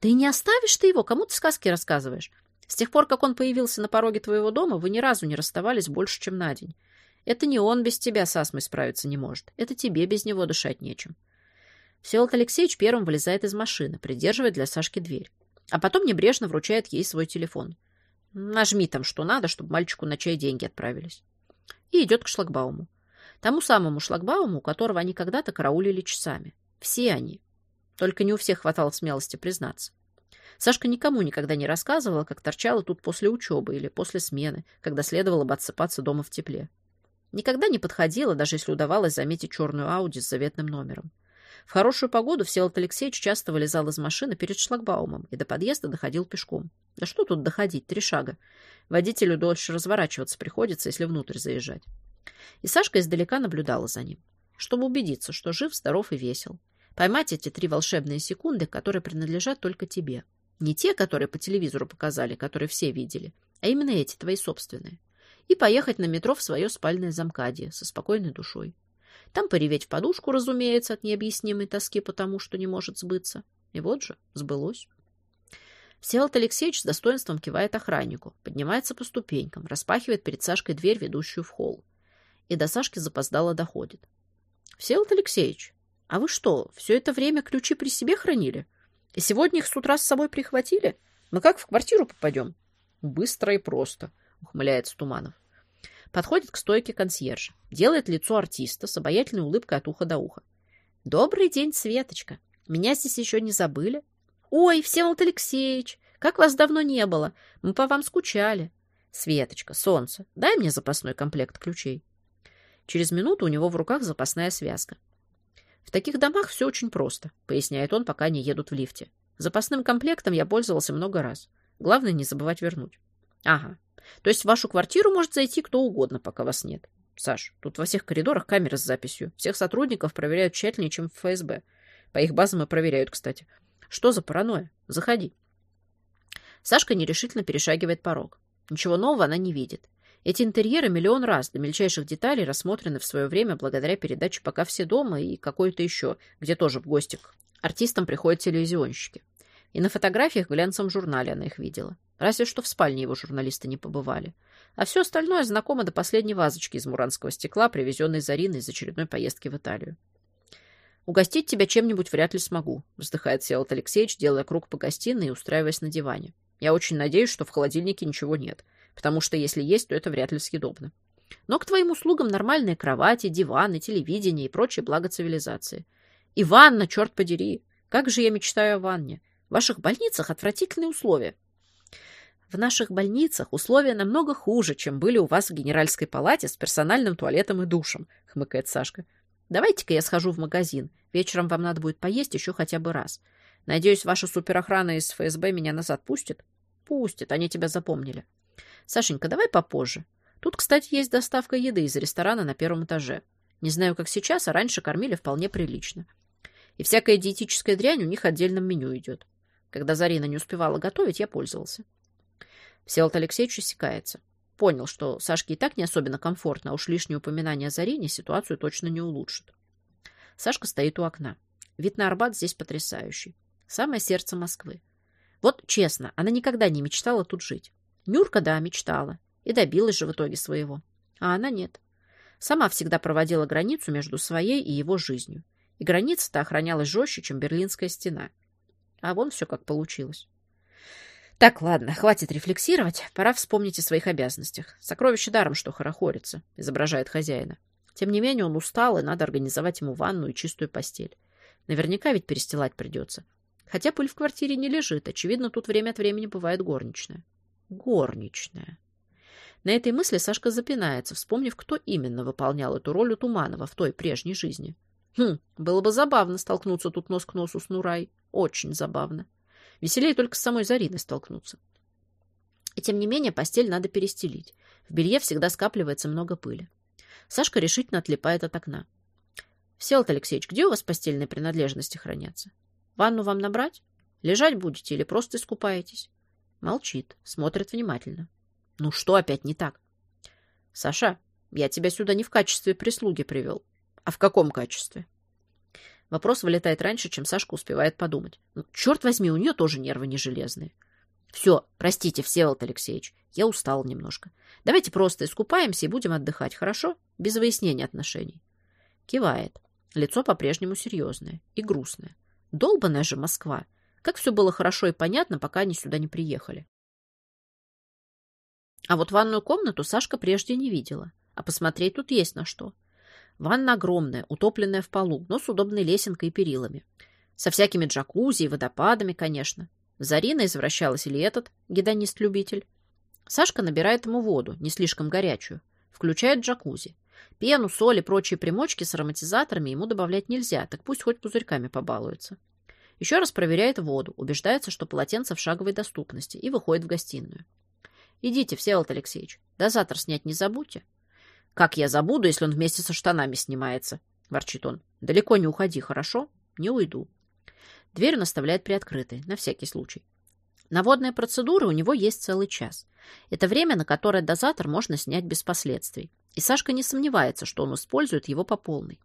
Да и не оставишь ты его, кому ты сказки рассказываешь. С тех пор, как он появился на пороге твоего дома, вы ни разу не расставались больше, чем на день. Это не он без тебя с астмой справиться не может. Это тебе без него дышать нечем. Всеволод Алексеевич первым вылезает из машины, придерживает для Сашки дверь. А потом небрежно вручает ей свой телефон. Нажми там, что надо, чтобы мальчику на чай деньги отправились. И идет к шлагбауму. Тому самому шлагбауму, у которого они когда-то караулили часами. Все они. Только не у всех хватало смелости признаться. Сашка никому никогда не рассказывала, как торчала тут после учебы или после смены, когда следовало бы отсыпаться дома в тепле. Никогда не подходила, даже если удавалось заметить черную Ауди с заветным номером. В хорошую погоду Всеволод Алексеевич часто вылезал из машины перед шлагбаумом и до подъезда доходил пешком. Да что тут доходить, три шага. Водителю дольше разворачиваться приходится, если внутрь заезжать. И Сашка издалека наблюдала за ним, чтобы убедиться, что жив, здоров и весел. Поймать эти три волшебные секунды, которые принадлежат только тебе. Не те, которые по телевизору показали, которые все видели, а именно эти, твои собственные. И поехать на метро в свое спальное замкадье со спокойной душой. Там пореветь в подушку, разумеется, от необъяснимой тоски потому, что не может сбыться. И вот же, сбылось. Всеволод Алексеевич с достоинством кивает охраннику, поднимается по ступенькам, распахивает перед Сашкой дверь, ведущую в холл. И до Сашки запоздало доходит. — Всеволод Алексеевич, а вы что, все это время ключи при себе хранили? И сегодня их с утра с собой прихватили? Мы как в квартиру попадем? — Быстро и просто, — ухмыляется Туманов. Подходит к стойке консьержа. Делает лицо артиста с обаятельной улыбкой от уха до уха. «Добрый день, Светочка. Меня здесь еще не забыли?» «Ой, Всеволод Алексеевич, как вас давно не было. Мы по вам скучали». «Светочка, солнце, дай мне запасной комплект ключей». Через минуту у него в руках запасная связка. «В таких домах все очень просто», — поясняет он, пока они едут в лифте. «Запасным комплектом я пользовался много раз. Главное, не забывать вернуть». «Ага, то есть в вашу квартиру может зайти кто угодно, пока вас нет. Саш, тут во всех коридорах камеры с записью. Всех сотрудников проверяют тщательнее, чем в ФСБ. По их базам и проверяют, кстати. Что за паранойя? Заходи. Сашка нерешительно перешагивает порог. Ничего нового она не видит. Эти интерьеры миллион раз до мельчайших деталей рассмотрены в свое время благодаря передаче «Пока все дома» и какой-то еще, где тоже в гости к артистам приходят телевизионщики. И на фотографиях в глянцевом журнале она их видела. Разве что в спальне его журналисты не побывали. А все остальное знакомо до последней вазочки из муранского стекла, привезенной Зариной из очередной поездки в Италию. «Угостить тебя чем-нибудь вряд ли смогу», — вздыхает Всеволод Алексеевич, делая круг по гостиной и устраиваясь на диване. «Я очень надеюсь, что в холодильнике ничего нет, потому что если есть, то это вряд ли съедобно. Но к твоим услугам нормальные кровати, диваны, телевидение и прочие блага цивилизации. И ванна, черт подери! Как же я мечтаю о ванне! В ваших больницах отвратительные условия. В наших больницах условия намного хуже, чем были у вас в генеральской палате с персональным туалетом и душем, хмыкает Сашка. Давайте-ка я схожу в магазин. Вечером вам надо будет поесть еще хотя бы раз. Надеюсь, ваша суперохрана из ФСБ меня назад пустит? Пустит, они тебя запомнили. Сашенька, давай попозже. Тут, кстати, есть доставка еды из ресторана на первом этаже. Не знаю, как сейчас, а раньше кормили вполне прилично. И всякая диетическая дрянь у них отдельном меню идет. Когда Зарина не успевала готовить, я пользовался. Всеволод Алексеевич усекается. Понял, что Сашке и так не особенно комфортно, а уж лишнее упоминание о Зарине ситуацию точно не улучшит. Сашка стоит у окна. Вид на Арбат здесь потрясающий. Самое сердце Москвы. Вот честно, она никогда не мечтала тут жить. Нюрка, да, мечтала. И добилась же в итоге своего. А она нет. Сама всегда проводила границу между своей и его жизнью. И граница-то охранялась жестче, чем Берлинская стена. А вон все как получилось. Так, ладно, хватит рефлексировать. Пора вспомнить о своих обязанностях. Сокровище даром, что хорохорится, изображает хозяина. Тем не менее, он устал, и надо организовать ему ванну и чистую постель. Наверняка ведь перестилать придется. Хотя пыль в квартире не лежит. Очевидно, тут время от времени бывает горничная. Горничная. На этой мысли Сашка запинается, вспомнив, кто именно выполнял эту роль у Туманова в той прежней жизни. Хм, было бы забавно столкнуться тут нос к носу с Нурай. Очень забавно. Веселее только с самой Зариной столкнуться. И тем не менее постель надо перестелить. В белье всегда скапливается много пыли. Сашка решительно отлипает от окна. «Всеволод Алексеевич, где у вас постельные принадлежности хранятся? Ванну вам набрать? Лежать будете или просто искупаетесь?» Молчит, смотрит внимательно. «Ну что опять не так?» «Саша, я тебя сюда не в качестве прислуги привел. А в каком качестве?» Вопрос вылетает раньше, чем Сашка успевает подумать. Ну, черт возьми, у нее тоже нервы не железные. Все, простите, Всеволод Алексеевич, я устал немножко. Давайте просто искупаемся и будем отдыхать, хорошо? Без выяснения отношений. Кивает. Лицо по-прежнему серьезное и грустное. Долбаная же Москва. Как все было хорошо и понятно, пока они сюда не приехали. А вот ванную комнату Сашка прежде не видела. А посмотреть тут есть на что. Ванна огромная, утопленная в полу, но с удобной лесенкой и перилами. Со всякими джакузи и водопадами, конечно. Зарина извращалась или этот, гедонист-любитель. Сашка набирает ему воду, не слишком горячую. Включает джакузи. Пену, соль и прочие примочки с ароматизаторами ему добавлять нельзя, так пусть хоть пузырьками побалуется. Еще раз проверяет воду, убеждается, что полотенце в шаговой доступности, и выходит в гостиную. «Идите, Всеволод Алексеевич, дозатор снять не забудьте». «Как я забуду, если он вместе со штанами снимается?» — ворчит он. «Далеко не уходи, хорошо?» «Не уйду». Дверь он оставляет приоткрытой, на всякий случай. На водные процедуры у него есть целый час. Это время, на которое дозатор можно снять без последствий. И Сашка не сомневается, что он использует его по полной.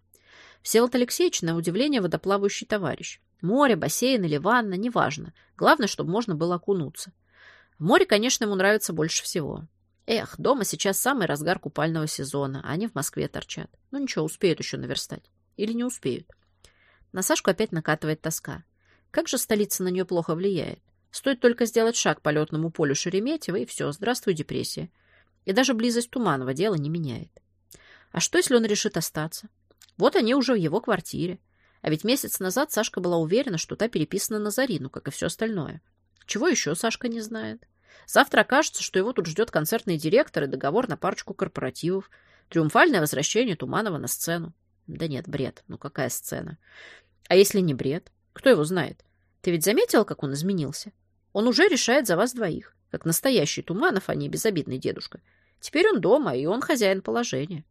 Всеволод Алексеевич, на удивление, водоплавающий товарищ. Море, бассейн или ванна, неважно. Главное, чтобы можно было окунуться. В море, конечно, ему нравится больше всего. Эх, дома сейчас самый разгар купального сезона, а они в Москве торчат. Ну ничего, успеют еще наверстать. Или не успеют. На Сашку опять накатывает тоска. Как же столица на нее плохо влияет? Стоит только сделать шаг по летному полю Шереметьево, и все, здравствуй, депрессия. И даже близость Туманова дело не меняет. А что, если он решит остаться? Вот они уже в его квартире. А ведь месяц назад Сашка была уверена, что та переписана на Зарину, как и все остальное. Чего еще Сашка не знает? Завтра окажется, что его тут ждет концертный директор и договор на парочку корпоративов. Триумфальное возвращение Туманова на сцену. Да нет, бред. Ну какая сцена? А если не бред? Кто его знает? Ты ведь заметила, как он изменился? Он уже решает за вас двоих, как настоящий Туманов, а не безобидный дедушка. Теперь он дома, и он хозяин положения.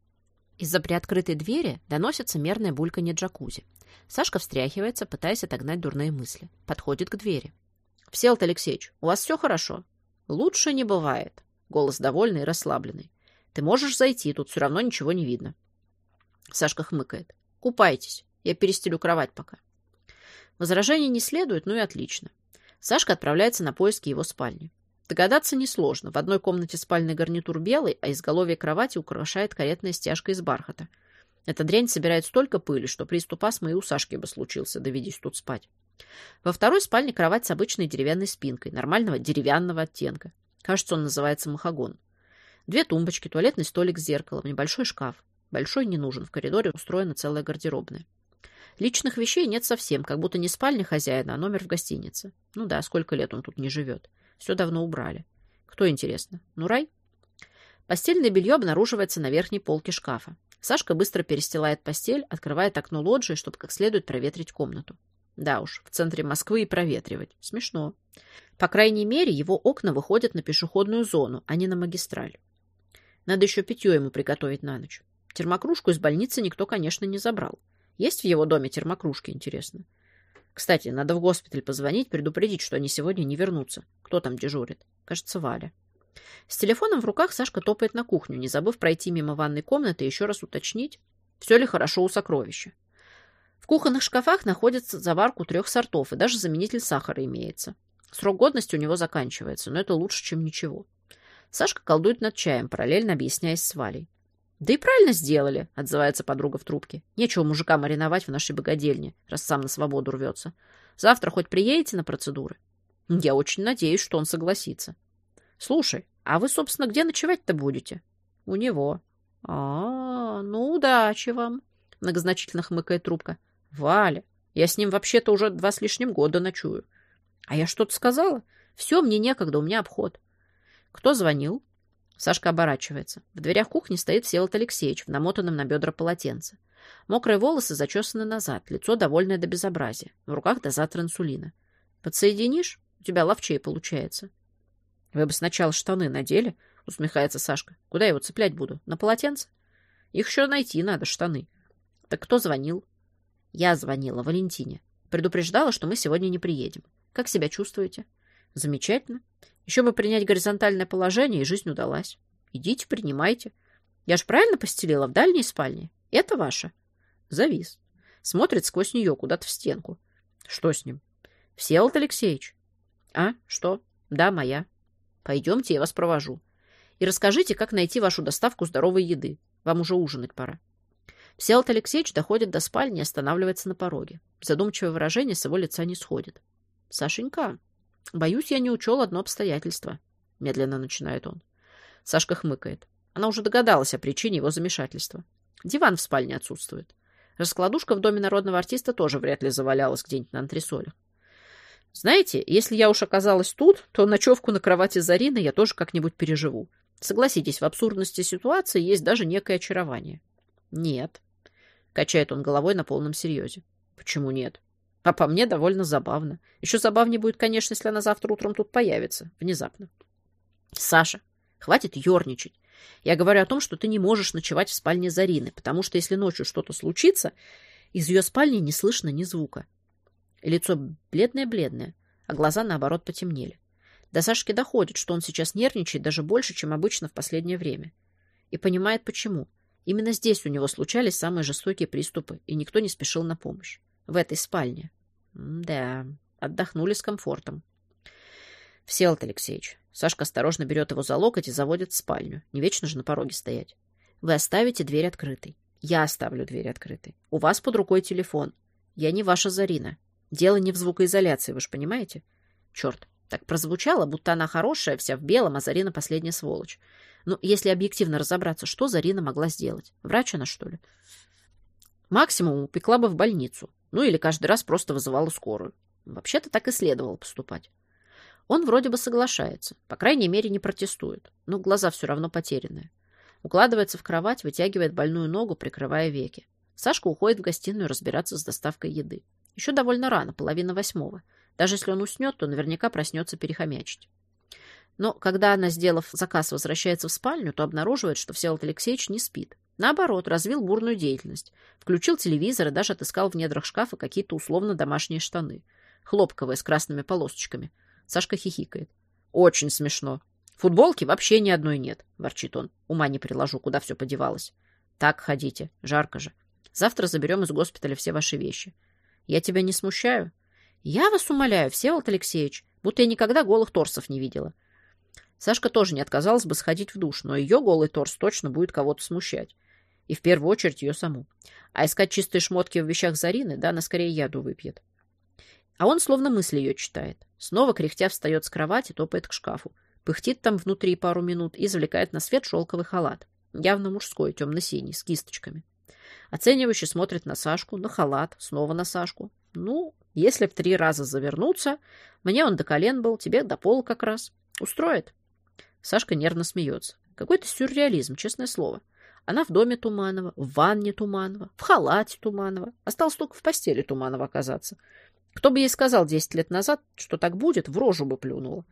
Из-за приоткрытой двери доносится мерное бульканье джакузи. Сашка встряхивается, пытаясь отогнать дурные мысли. Подходит к двери. «Всеволод Алексеевич, у вас все хорошо?» «Лучше не бывает». Голос довольный и расслабленный. «Ты можешь зайти, тут все равно ничего не видно». Сашка хмыкает. «Купайтесь. Я перестелю кровать пока». Возражений не следует, ну и отлично. Сашка отправляется на поиски его спальни. Догадаться несложно. В одной комнате спальный гарнитур белый, а изголовье кровати украшает каретная стяжка из бархата. Эта дрянь собирает столько пыли, что приступ астмы и у Сашки бы случился, доведись тут спать. Во второй спальне кровать с обычной деревянной спинкой, нормального деревянного оттенка. Кажется, он называется махагон. Две тумбочки, туалетный столик с зеркалом, небольшой шкаф. Большой не нужен, в коридоре устроена целая гардеробная. Личных вещей нет совсем, как будто не спальня хозяина, а номер в гостинице. Ну да, сколько лет он тут не живет. Все давно убрали. Кто, интересно? Нурай? Постельное белье обнаруживается на верхней полке шкафа. Сашка быстро перестилает постель, открывает окно лоджии, чтобы как следует проветрить комнату. Да уж, в центре Москвы и проветривать. Смешно. По крайней мере, его окна выходят на пешеходную зону, а не на магистраль. Надо еще питье ему приготовить на ночь. Термокружку из больницы никто, конечно, не забрал. Есть в его доме термокружки, интересно? Кстати, надо в госпиталь позвонить, предупредить, что они сегодня не вернутся. Кто там дежурит? Кажется, Валя. С телефоном в руках Сашка топает на кухню, не забыв пройти мимо ванной комнаты и еще раз уточнить, все ли хорошо у сокровища. В кухонных шкафах находится заварку трех сортов, и даже заменитель сахара имеется. Срок годности у него заканчивается, но это лучше, чем ничего. Сашка колдует над чаем, параллельно объясняясь с Валей. «Да и правильно сделали», — отзывается подруга в трубке. «Нечего мужика мариновать в нашей богадельне, раз сам на свободу рвется. Завтра хоть приедете на процедуры?» «Я очень надеюсь, что он согласится». «Слушай, а вы, собственно, где ночевать-то будете?» «У него». «А, -а ну, удачи вам», — многозначительно хмыкает трубка. «Валя, я с ним вообще-то уже два с лишним года ночую». «А я что-то сказала? Все, мне некогда, у меня обход». «Кто звонил?» Сашка оборачивается. В дверях кухни стоит Всеволод Алексеевич в намотанном на бедра полотенце. Мокрые волосы зачесаны назад, лицо довольное до безобразия. В руках дозатор инсулина. «Подсоединишь? У тебя ловчей получается». «Вы бы сначала штаны надели?» — усмехается Сашка. «Куда я его цеплять буду? На полотенце? Их еще найти надо, штаны». «Так кто звонил?» «Я звонила Валентине. Предупреждала, что мы сегодня не приедем. Как себя чувствуете?» «Замечательно. Еще бы принять горизонтальное положение, и жизнь удалась. Идите, принимайте. Я ж правильно постелила в дальней спальне? Это ваша? Завис. Смотрит сквозь нее куда-то в стенку. Что с ним? Всеволод Алексеевич. А, что? Да, моя. Пойдемте, я вас провожу. И расскажите, как найти вашу доставку здоровой еды. Вам уже ужинать пора. Всеволод Алексеевич доходит до спальни и останавливается на пороге. Задумчивое выражение с его лица не сходит. — Сашенька, Боюсь, я не учел одно обстоятельство. Медленно начинает он. Сашка хмыкает. Она уже догадалась о причине его замешательства. Диван в спальне отсутствует. Раскладушка в доме народного артиста тоже вряд ли завалялась где-нибудь на антресолях. Знаете, если я уж оказалась тут, то ночевку на кровати Зарины я тоже как-нибудь переживу. Согласитесь, в абсурдности ситуации есть даже некое очарование. Нет. Качает он головой на полном серьезе. Почему нет? А по мне довольно забавно. Еще забавнее будет, конечно, если она завтра утром тут появится. Внезапно. Саша, хватит ерничать. Я говорю о том, что ты не можешь ночевать в спальне Зарины, потому что если ночью что-то случится, из ее спальни не слышно ни звука. Лицо бледное-бледное, а глаза, наоборот, потемнели. До Сашки доходит, что он сейчас нервничает даже больше, чем обычно в последнее время. И понимает, почему. Именно здесь у него случались самые жестокие приступы, и никто не спешил на помощь. В этой спальне. да, отдохнули с комфортом. Всеволод Алексеевич. Сашка осторожно берет его за локоть и заводит в спальню. Не вечно же на пороге стоять. Вы оставите дверь открытой. Я оставлю дверь открытой. У вас под рукой телефон. Я не ваша Зарина. Дело не в звукоизоляции, вы же понимаете? Черт, так прозвучало, будто она хорошая, вся в белом, а Зарина последняя сволочь. Ну, если объективно разобраться, что Зарина могла сделать? Врач она, что ли? Максимум упекла бы в больницу. Ну, или каждый раз просто вызывала скорую. Вообще-то так и следовало поступать. Он вроде бы соглашается, по крайней мере, не протестует, но глаза все равно потерянные. Укладывается в кровать, вытягивает больную ногу, прикрывая веки. Сашка уходит в гостиную разбираться с доставкой еды. Еще довольно рано, половина восьмого. Даже если он уснет, то наверняка проснется перехомячить. Но когда она, сделав заказ, возвращается в спальню, то обнаруживает, что Всеволод Алексеевич не спит. Наоборот, развил бурную деятельность. Включил телевизор и даже отыскал в недрах шкафа какие-то условно домашние штаны. Хлопковые, с красными полосочками. Сашка хихикает. Очень смешно. Футболки вообще ни одной нет, ворчит он. Ума не приложу, куда все подевалось. Так ходите, жарко же. Завтра заберем из госпиталя все ваши вещи. Я тебя не смущаю? Я вас умоляю, Всеволод Алексеевич, будто я никогда голых торсов не видела. Сашка тоже не отказалась бы сходить в душ, но ее голый торс точно будет кого-то смущать. И в первую очередь ее саму. А искать чистые шмотки в вещах Зарины, да, она скорее яду выпьет. А он словно мысли ее читает. Снова кряхтя встает с кровати, топает к шкафу. Пыхтит там внутри пару минут и извлекает на свет шелковый халат. Явно мужской, темно-синий, с кисточками. Оценивающе смотрит на Сашку, на халат, снова на Сашку. Ну, если в три раза завернуться, мне он до колен был, тебе до пола как раз. Устроит? Сашка нервно смеется. Какой-то сюрреализм, честное слово. Она в доме Туманова, в ванне Туманова, в халате Туманова. Осталось только в постели Туманова оказаться. Кто бы ей сказал десять лет назад, что так будет, в рожу бы плюнула.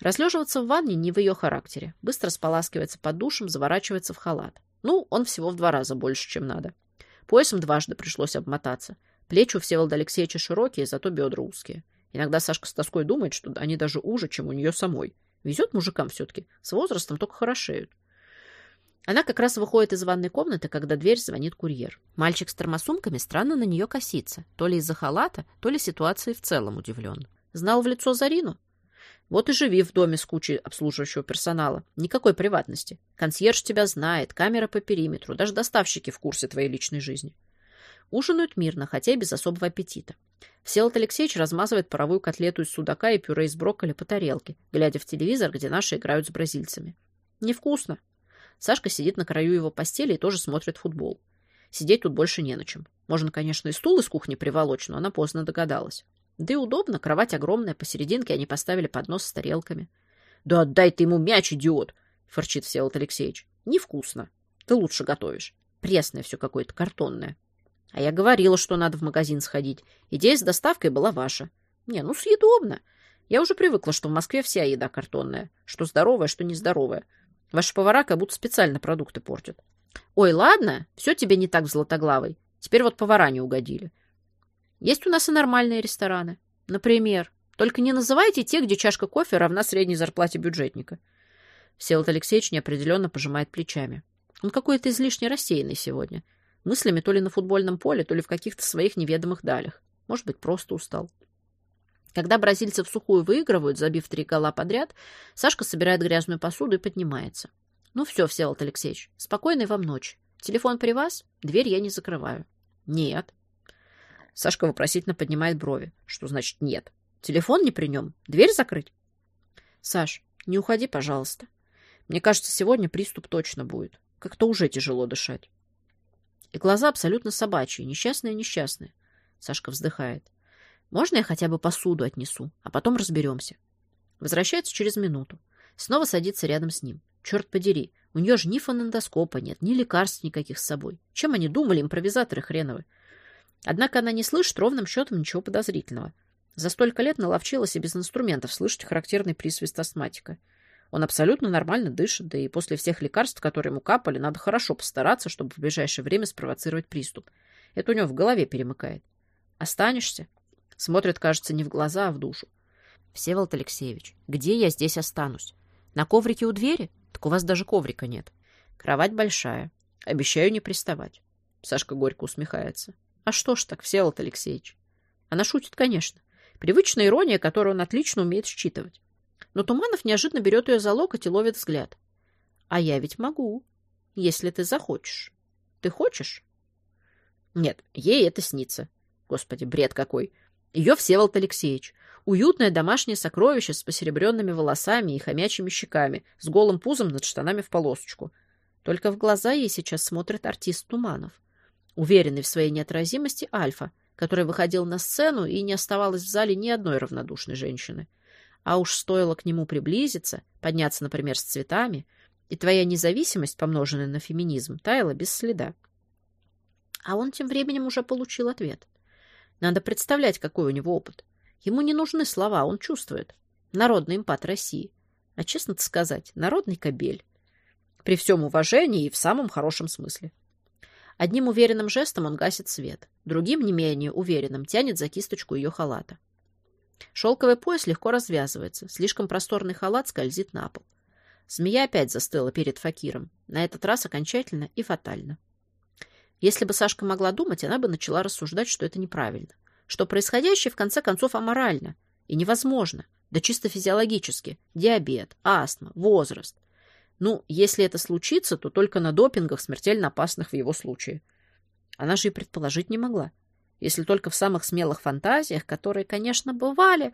Разлеживаться в ванне не в ее характере. Быстро споласкивается под душем, заворачивается в халат. Ну, он всего в два раза больше, чем надо. Поясом дважды пришлось обмотаться. Плечи у Всеволода Алексеевича широкие, зато бедра узкие. Иногда Сашка с тоской думает, что они даже уже, чем у нее самой. Везет мужикам все-таки. С возрастом только хорошеют. Она как раз выходит из ванной комнаты, когда дверь звонит курьер. Мальчик с термосумками странно на нее косится. То ли из-за халата, то ли ситуации в целом удивлен. Знал в лицо Зарину? Вот и живи в доме с кучей обслуживающего персонала. Никакой приватности. Консьерж тебя знает, камера по периметру, даже доставщики в курсе твоей личной жизни. Ужинают мирно, хотя и без особого аппетита. Всеволод Алексеевич размазывает паровую котлету из судака и пюре из брокколи по тарелке, глядя в телевизор, где наши играют с бразильцами. Невкусно. Сашка сидит на краю его постели и тоже смотрит футбол. Сидеть тут больше не на чем. Можно, конечно, и стул из кухни приволочь, но она поздно догадалась. Да и удобно, кровать огромная, посерединке они поставили поднос с тарелками. — Да отдай ты ему мяч, идиот! — форчит Всеволод Алексеевич. — Невкусно. Ты лучше готовишь. Пресное все какое-то, картонное. А я говорила, что надо в магазин сходить. Идея с доставкой была ваша. Не, ну съедобно. Я уже привыкла, что в Москве вся еда картонная. Что здоровая, что нездоровая. Ваши повара как будто специально продукты портят. Ой, ладно, все тебе не так в Златоглавой. Теперь вот повара не угодили. Есть у нас и нормальные рестораны. Например, только не называйте те, где чашка кофе равна средней зарплате бюджетника. Всеволод Алексеевич неопределенно пожимает плечами. Он какой-то излишне рассеянный сегодня. Мыслями то ли на футбольном поле, то ли в каких-то своих неведомых далях. Может быть, просто устал. Когда бразильцы в сухую выигрывают, забив три гола подряд, Сашка собирает грязную посуду и поднимается. Ну все, Всеволод Алексеевич, спокойной вам ночи. Телефон при вас? Дверь я не закрываю. Нет. Сашка вопросительно поднимает брови. Что значит нет? Телефон не при нем? Дверь закрыть? Саш, не уходи, пожалуйста. Мне кажется, сегодня приступ точно будет. Как-то уже тяжело дышать. И глаза абсолютно собачьи, несчастные-несчастные. Сашка вздыхает. Можно я хотя бы посуду отнесу, а потом разберемся? Возвращается через минуту. Снова садится рядом с ним. Черт подери, у нее же ни фонендоскопа нет, ни лекарств никаких с собой. Чем они думали, импровизаторы хреновы? Однако она не слышит ровным счетом ничего подозрительного. За столько лет наловчилась и без инструментов слышать характерный присвист астматика. Он абсолютно нормально дышит, да и после всех лекарств, которые ему капали, надо хорошо постараться, чтобы в ближайшее время спровоцировать приступ. Это у него в голове перемыкает. Останешься? Смотрит, кажется, не в глаза, а в душу. Всеволод Алексеевич, где я здесь останусь? На коврике у двери? Так у вас даже коврика нет. Кровать большая. Обещаю не приставать. Сашка горько усмехается. А что ж так, Всеволод Алексеевич? Она шутит, конечно. Привычная ирония, которую он отлично умеет считывать. Но Туманов неожиданно берет ее за локоть и ловит взгляд. А я ведь могу, если ты захочешь. Ты хочешь? Нет, ей это снится. Господи, бред какой. Ее Всеволод Алексеевич. Уютное домашнее сокровище с посеребренными волосами и хомячими щеками, с голым пузом над штанами в полосочку. Только в глаза ей сейчас смотрит артист Туманов. Уверенный в своей неотразимости Альфа, который выходил на сцену, и не оставалось в зале ни одной равнодушной женщины. А уж стоило к нему приблизиться, подняться, например, с цветами, и твоя независимость, помноженная на феминизм, таяла без следа. А он тем временем уже получил ответ. Надо представлять, какой у него опыт. Ему не нужны слова, он чувствует. Народный импат России. А честно сказать, народный кобель. При всем уважении и в самом хорошем смысле. Одним уверенным жестом он гасит свет, другим, не менее уверенным, тянет за кисточку ее халата. Шелковый пояс легко развязывается, слишком просторный халат скользит на пол. Змея опять застыла перед Факиром, на этот раз окончательно и фатально. Если бы Сашка могла думать, она бы начала рассуждать, что это неправильно, что происходящее в конце концов аморально и невозможно, да чисто физиологически, диабет, астма, возраст – ну, если это случится, то только на допингах, смертельно опасных в его случае. Она же и предположить не могла. Если только в самых смелых фантазиях, которые, конечно, бывали,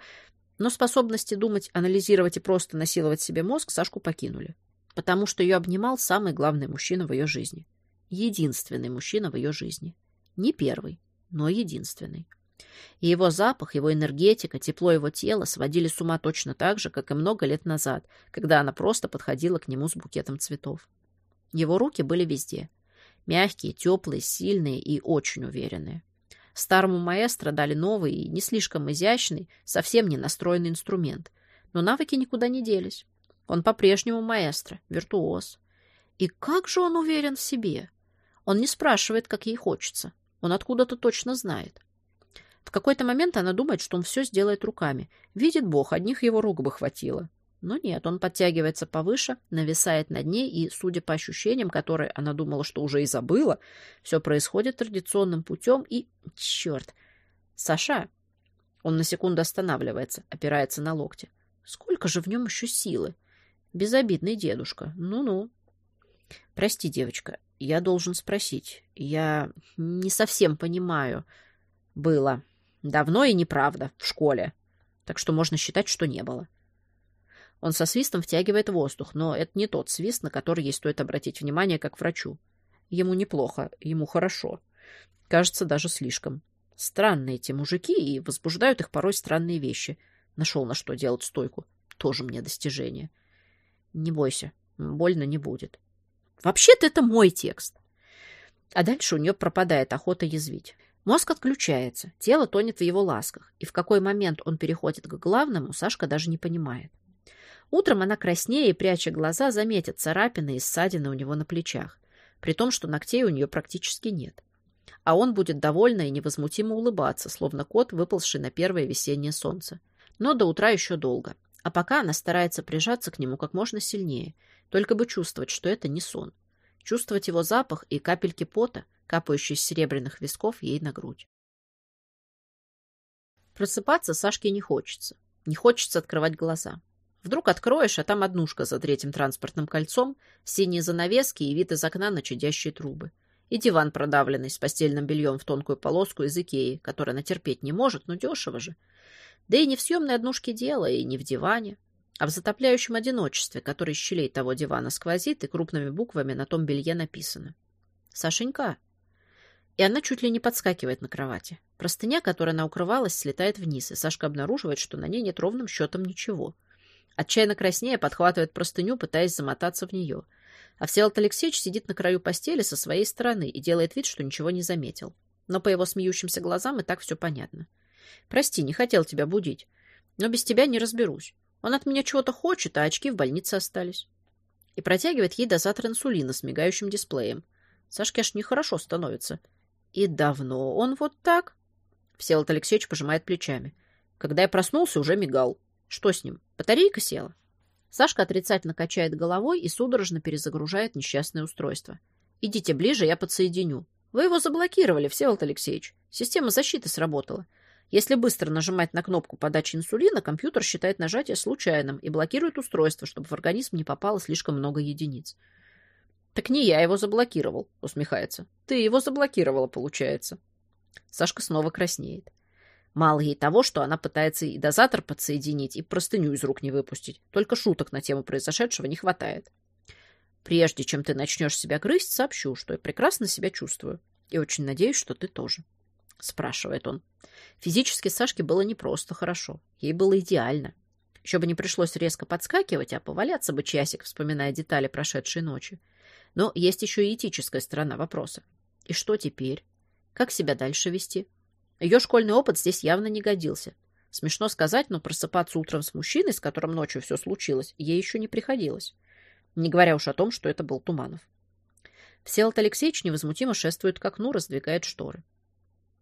но способности думать, анализировать и просто насиловать себе мозг Сашку покинули. Потому что ее обнимал самый главный мужчина в ее жизни. Единственный мужчина в ее жизни. Не первый, но единственный. И его запах, его энергетика, тепло его тела сводили с ума точно так же, как и много лет назад, когда она просто подходила к нему с букетом цветов. Его руки были везде. Мягкие, теплые, сильные и очень уверенные. Старому маэстро дали новый и не слишком изящный, совсем не настроенный инструмент. Но навыки никуда не делись. Он по-прежнему маэстро, виртуоз. И как же он уверен в себе? Он не спрашивает, как ей хочется. Он откуда-то точно знает. В какой-то момент она думает, что он все сделает руками. Видит Бог, одних его рук бы хватило. Но нет, он подтягивается повыше, нависает над ней, и, судя по ощущениям, которые она думала, что уже и забыла, все происходит традиционным путем, и... Черт! Саша! Он на секунду останавливается, опирается на локти. Сколько же в нем еще силы? Безобидный дедушка. Ну-ну. Прости, девочка, я должен спросить. Я не совсем понимаю. Было. Давно и неправда, в школе. Так что можно считать, что не было. Он со свистом втягивает воздух, но это не тот свист, на который ей стоит обратить внимание, как врачу. Ему неплохо, ему хорошо. Кажется, даже слишком. Странные эти мужики, и возбуждают их порой странные вещи. Нашел на что делать стойку. Тоже мне достижение. Не бойся, больно не будет. Вообще-то это мой текст. А дальше у нее пропадает охота язвить. Мозг отключается, тело тонет в его ласках, и в какой момент он переходит к главному, Сашка даже не понимает. Утром она краснее и, пряча глаза, заметит царапины и ссадины у него на плечах, при том, что ногтей у нее практически нет. А он будет довольно и невозмутимо улыбаться, словно кот, выползший на первое весеннее солнце. Но до утра еще долго. А пока она старается прижаться к нему как можно сильнее, только бы чувствовать, что это не сон. Чувствовать его запах и капельки пота – капающий с серебряных висков ей на грудь. Просыпаться Сашке не хочется. Не хочется открывать глаза. Вдруг откроешь, а там однушка за третьим транспортным кольцом, синие занавески и вид из окна на чадящие трубы. И диван продавленный с постельным бельем в тонкую полоску из Икеи, который она терпеть не может, но дешево же. Да и не в съемной однушке дело, и не в диване, а в затопляющем одиночестве, который из щелей того дивана сквозит, и крупными буквами на том белье написано. «Сашенька, и она чуть ли не подскакивает на кровати. Простыня, которой она укрывалась, слетает вниз, и Сашка обнаруживает, что на ней нет ровным счетом ничего. Отчаянно краснея подхватывает простыню, пытаясь замотаться в нее. А Всеволод Алексеевич сидит на краю постели со своей стороны и делает вид, что ничего не заметил. Но по его смеющимся глазам и так все понятно. «Прости, не хотел тебя будить. Но без тебя не разберусь. Он от меня чего-то хочет, а очки в больнице остались». И протягивает ей дозатор инсулина с мигающим дисплеем. Сашке аж нехорошо становится. И давно он вот так? Всеволод Алексеевич пожимает плечами. Когда я проснулся, уже мигал. Что с ним? Батарейка села? Сашка отрицательно качает головой и судорожно перезагружает несчастное устройство. Идите ближе, я подсоединю. Вы его заблокировали, Всеволод Алексеевич. Система защиты сработала. Если быстро нажимать на кнопку подачи инсулина, компьютер считает нажатие случайным и блокирует устройство, чтобы в организм не попало слишком много единиц. «Так не я его заблокировал», — усмехается. «Ты его заблокировала, получается». Сашка снова краснеет. Мало ей того, что она пытается и дозатор подсоединить, и простыню из рук не выпустить. Только шуток на тему произошедшего не хватает. Прежде чем ты начнешь себя грызть, сообщу, что я прекрасно себя чувствую. И очень надеюсь, что ты тоже. — спрашивает он. Физически Сашке было не просто хорошо. Ей было идеально. Еще бы не пришлось резко подскакивать, а поваляться бы часик, вспоминая детали прошедшей ночи. Но есть еще и этическая сторона вопроса. И что теперь? Как себя дальше вести? Ее школьный опыт здесь явно не годился. Смешно сказать, но просыпаться утром с мужчиной, с которым ночью все случилось, ей еще не приходилось. Не говоря уж о том, что это был Туманов. Всеволод Алексеевич невозмутимо шествует к окну, раздвигает шторы.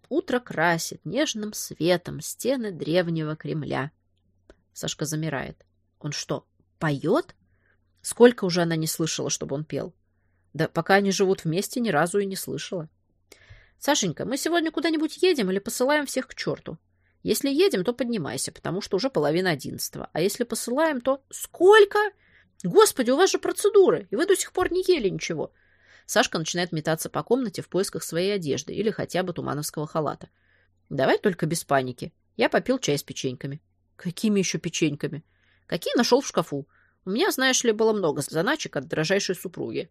Утро красит нежным светом стены древнего Кремля. Сашка замирает. Он что, поет? Сколько уже она не слышала, чтобы он пел? Да пока они живут вместе, ни разу и не слышала. Сашенька, мы сегодня куда-нибудь едем или посылаем всех к черту? Если едем, то поднимайся, потому что уже половина одиннадцатого. А если посылаем, то... Сколько? Господи, у вас же процедуры, и вы до сих пор не ели ничего. Сашка начинает метаться по комнате в поисках своей одежды или хотя бы тумановского халата. Давай только без паники. Я попил чай с печеньками. Какими еще печеньками? Какие нашел в шкафу? У меня, знаешь ли, было много заначек от дрожайшей супруги.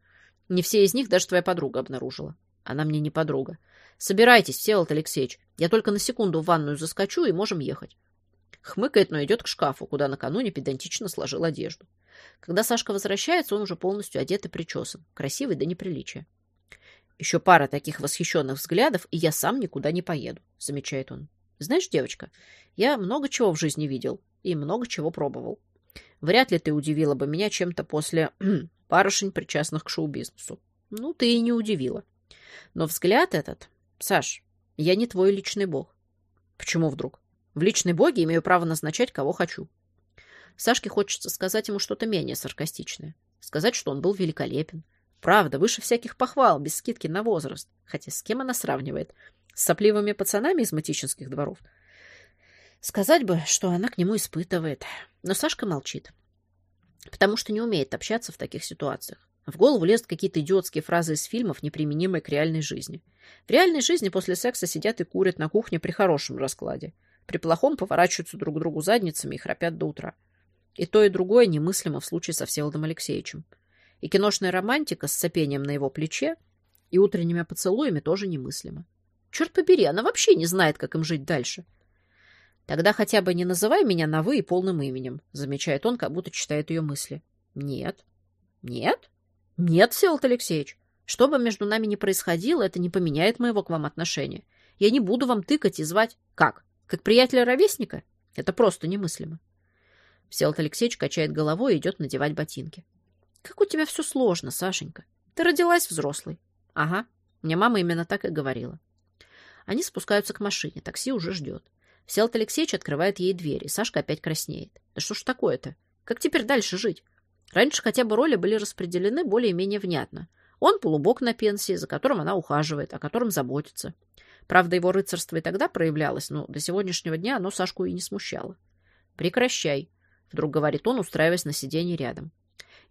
Не все из них даже твоя подруга обнаружила. Она мне не подруга. Собирайтесь, Всеволод Алексеевич. Я только на секунду в ванную заскочу, и можем ехать. Хмыкает, но идет к шкафу, куда накануне педантично сложил одежду. Когда Сашка возвращается, он уже полностью одет и причесан. Красивый до неприличия. Еще пара таких восхищенных взглядов, и я сам никуда не поеду, замечает он. Знаешь, девочка, я много чего в жизни видел и много чего пробовал. Вряд ли ты удивила бы меня чем-то после барышень, причастных к шоу-бизнесу. Ну, ты и не удивила. Но взгляд этот... Саш, я не твой личный бог. Почему вдруг? В личной боге имею право назначать, кого хочу. Сашке хочется сказать ему что-то менее саркастичное. Сказать, что он был великолепен. Правда, выше всяких похвал, без скидки на возраст. Хотя с кем она сравнивает? С сопливыми пацанами из матичинских дворов? Сказать бы, что она к нему испытывает. Но Сашка молчит. Потому что не умеет общаться в таких ситуациях. В голову лезут какие-то идиотские фразы из фильмов, неприменимые к реальной жизни. В реальной жизни после секса сидят и курят на кухне при хорошем раскладе. При плохом поворачиваются друг к другу задницами и храпят до утра. И то, и другое немыслимо в случае со Всеволодом Алексеевичем. И киношная романтика с сопением на его плече и утренними поцелуями тоже немыслимо. Черт побери, она вообще не знает, как им жить дальше. Тогда хотя бы не называй меня на «вы» и полным именем, замечает он, как будто читает ее мысли. Нет. Нет? Нет, Всеволод Алексеевич. Что бы между нами ни происходило, это не поменяет моего к вам отношения. Я не буду вам тыкать и звать. Как? Как приятеля-ровесника? Это просто немыслимо. Всеволод Алексеевич качает головой и идет надевать ботинки. Как у тебя все сложно, Сашенька. Ты родилась взрослой. Ага. Мне мама именно так и говорила. Они спускаются к машине. Такси уже ждет. Всеволод Алексеевич открывает ей дверь, и Сашка опять краснеет. Да что ж такое-то? Как теперь дальше жить? Раньше хотя бы роли были распределены более-менее внятно. Он полубок на пенсии, за которым она ухаживает, о котором заботится. Правда, его рыцарство и тогда проявлялось, но до сегодняшнего дня оно Сашку и не смущало. «Прекращай», вдруг говорит он, устраиваясь на сиденье рядом.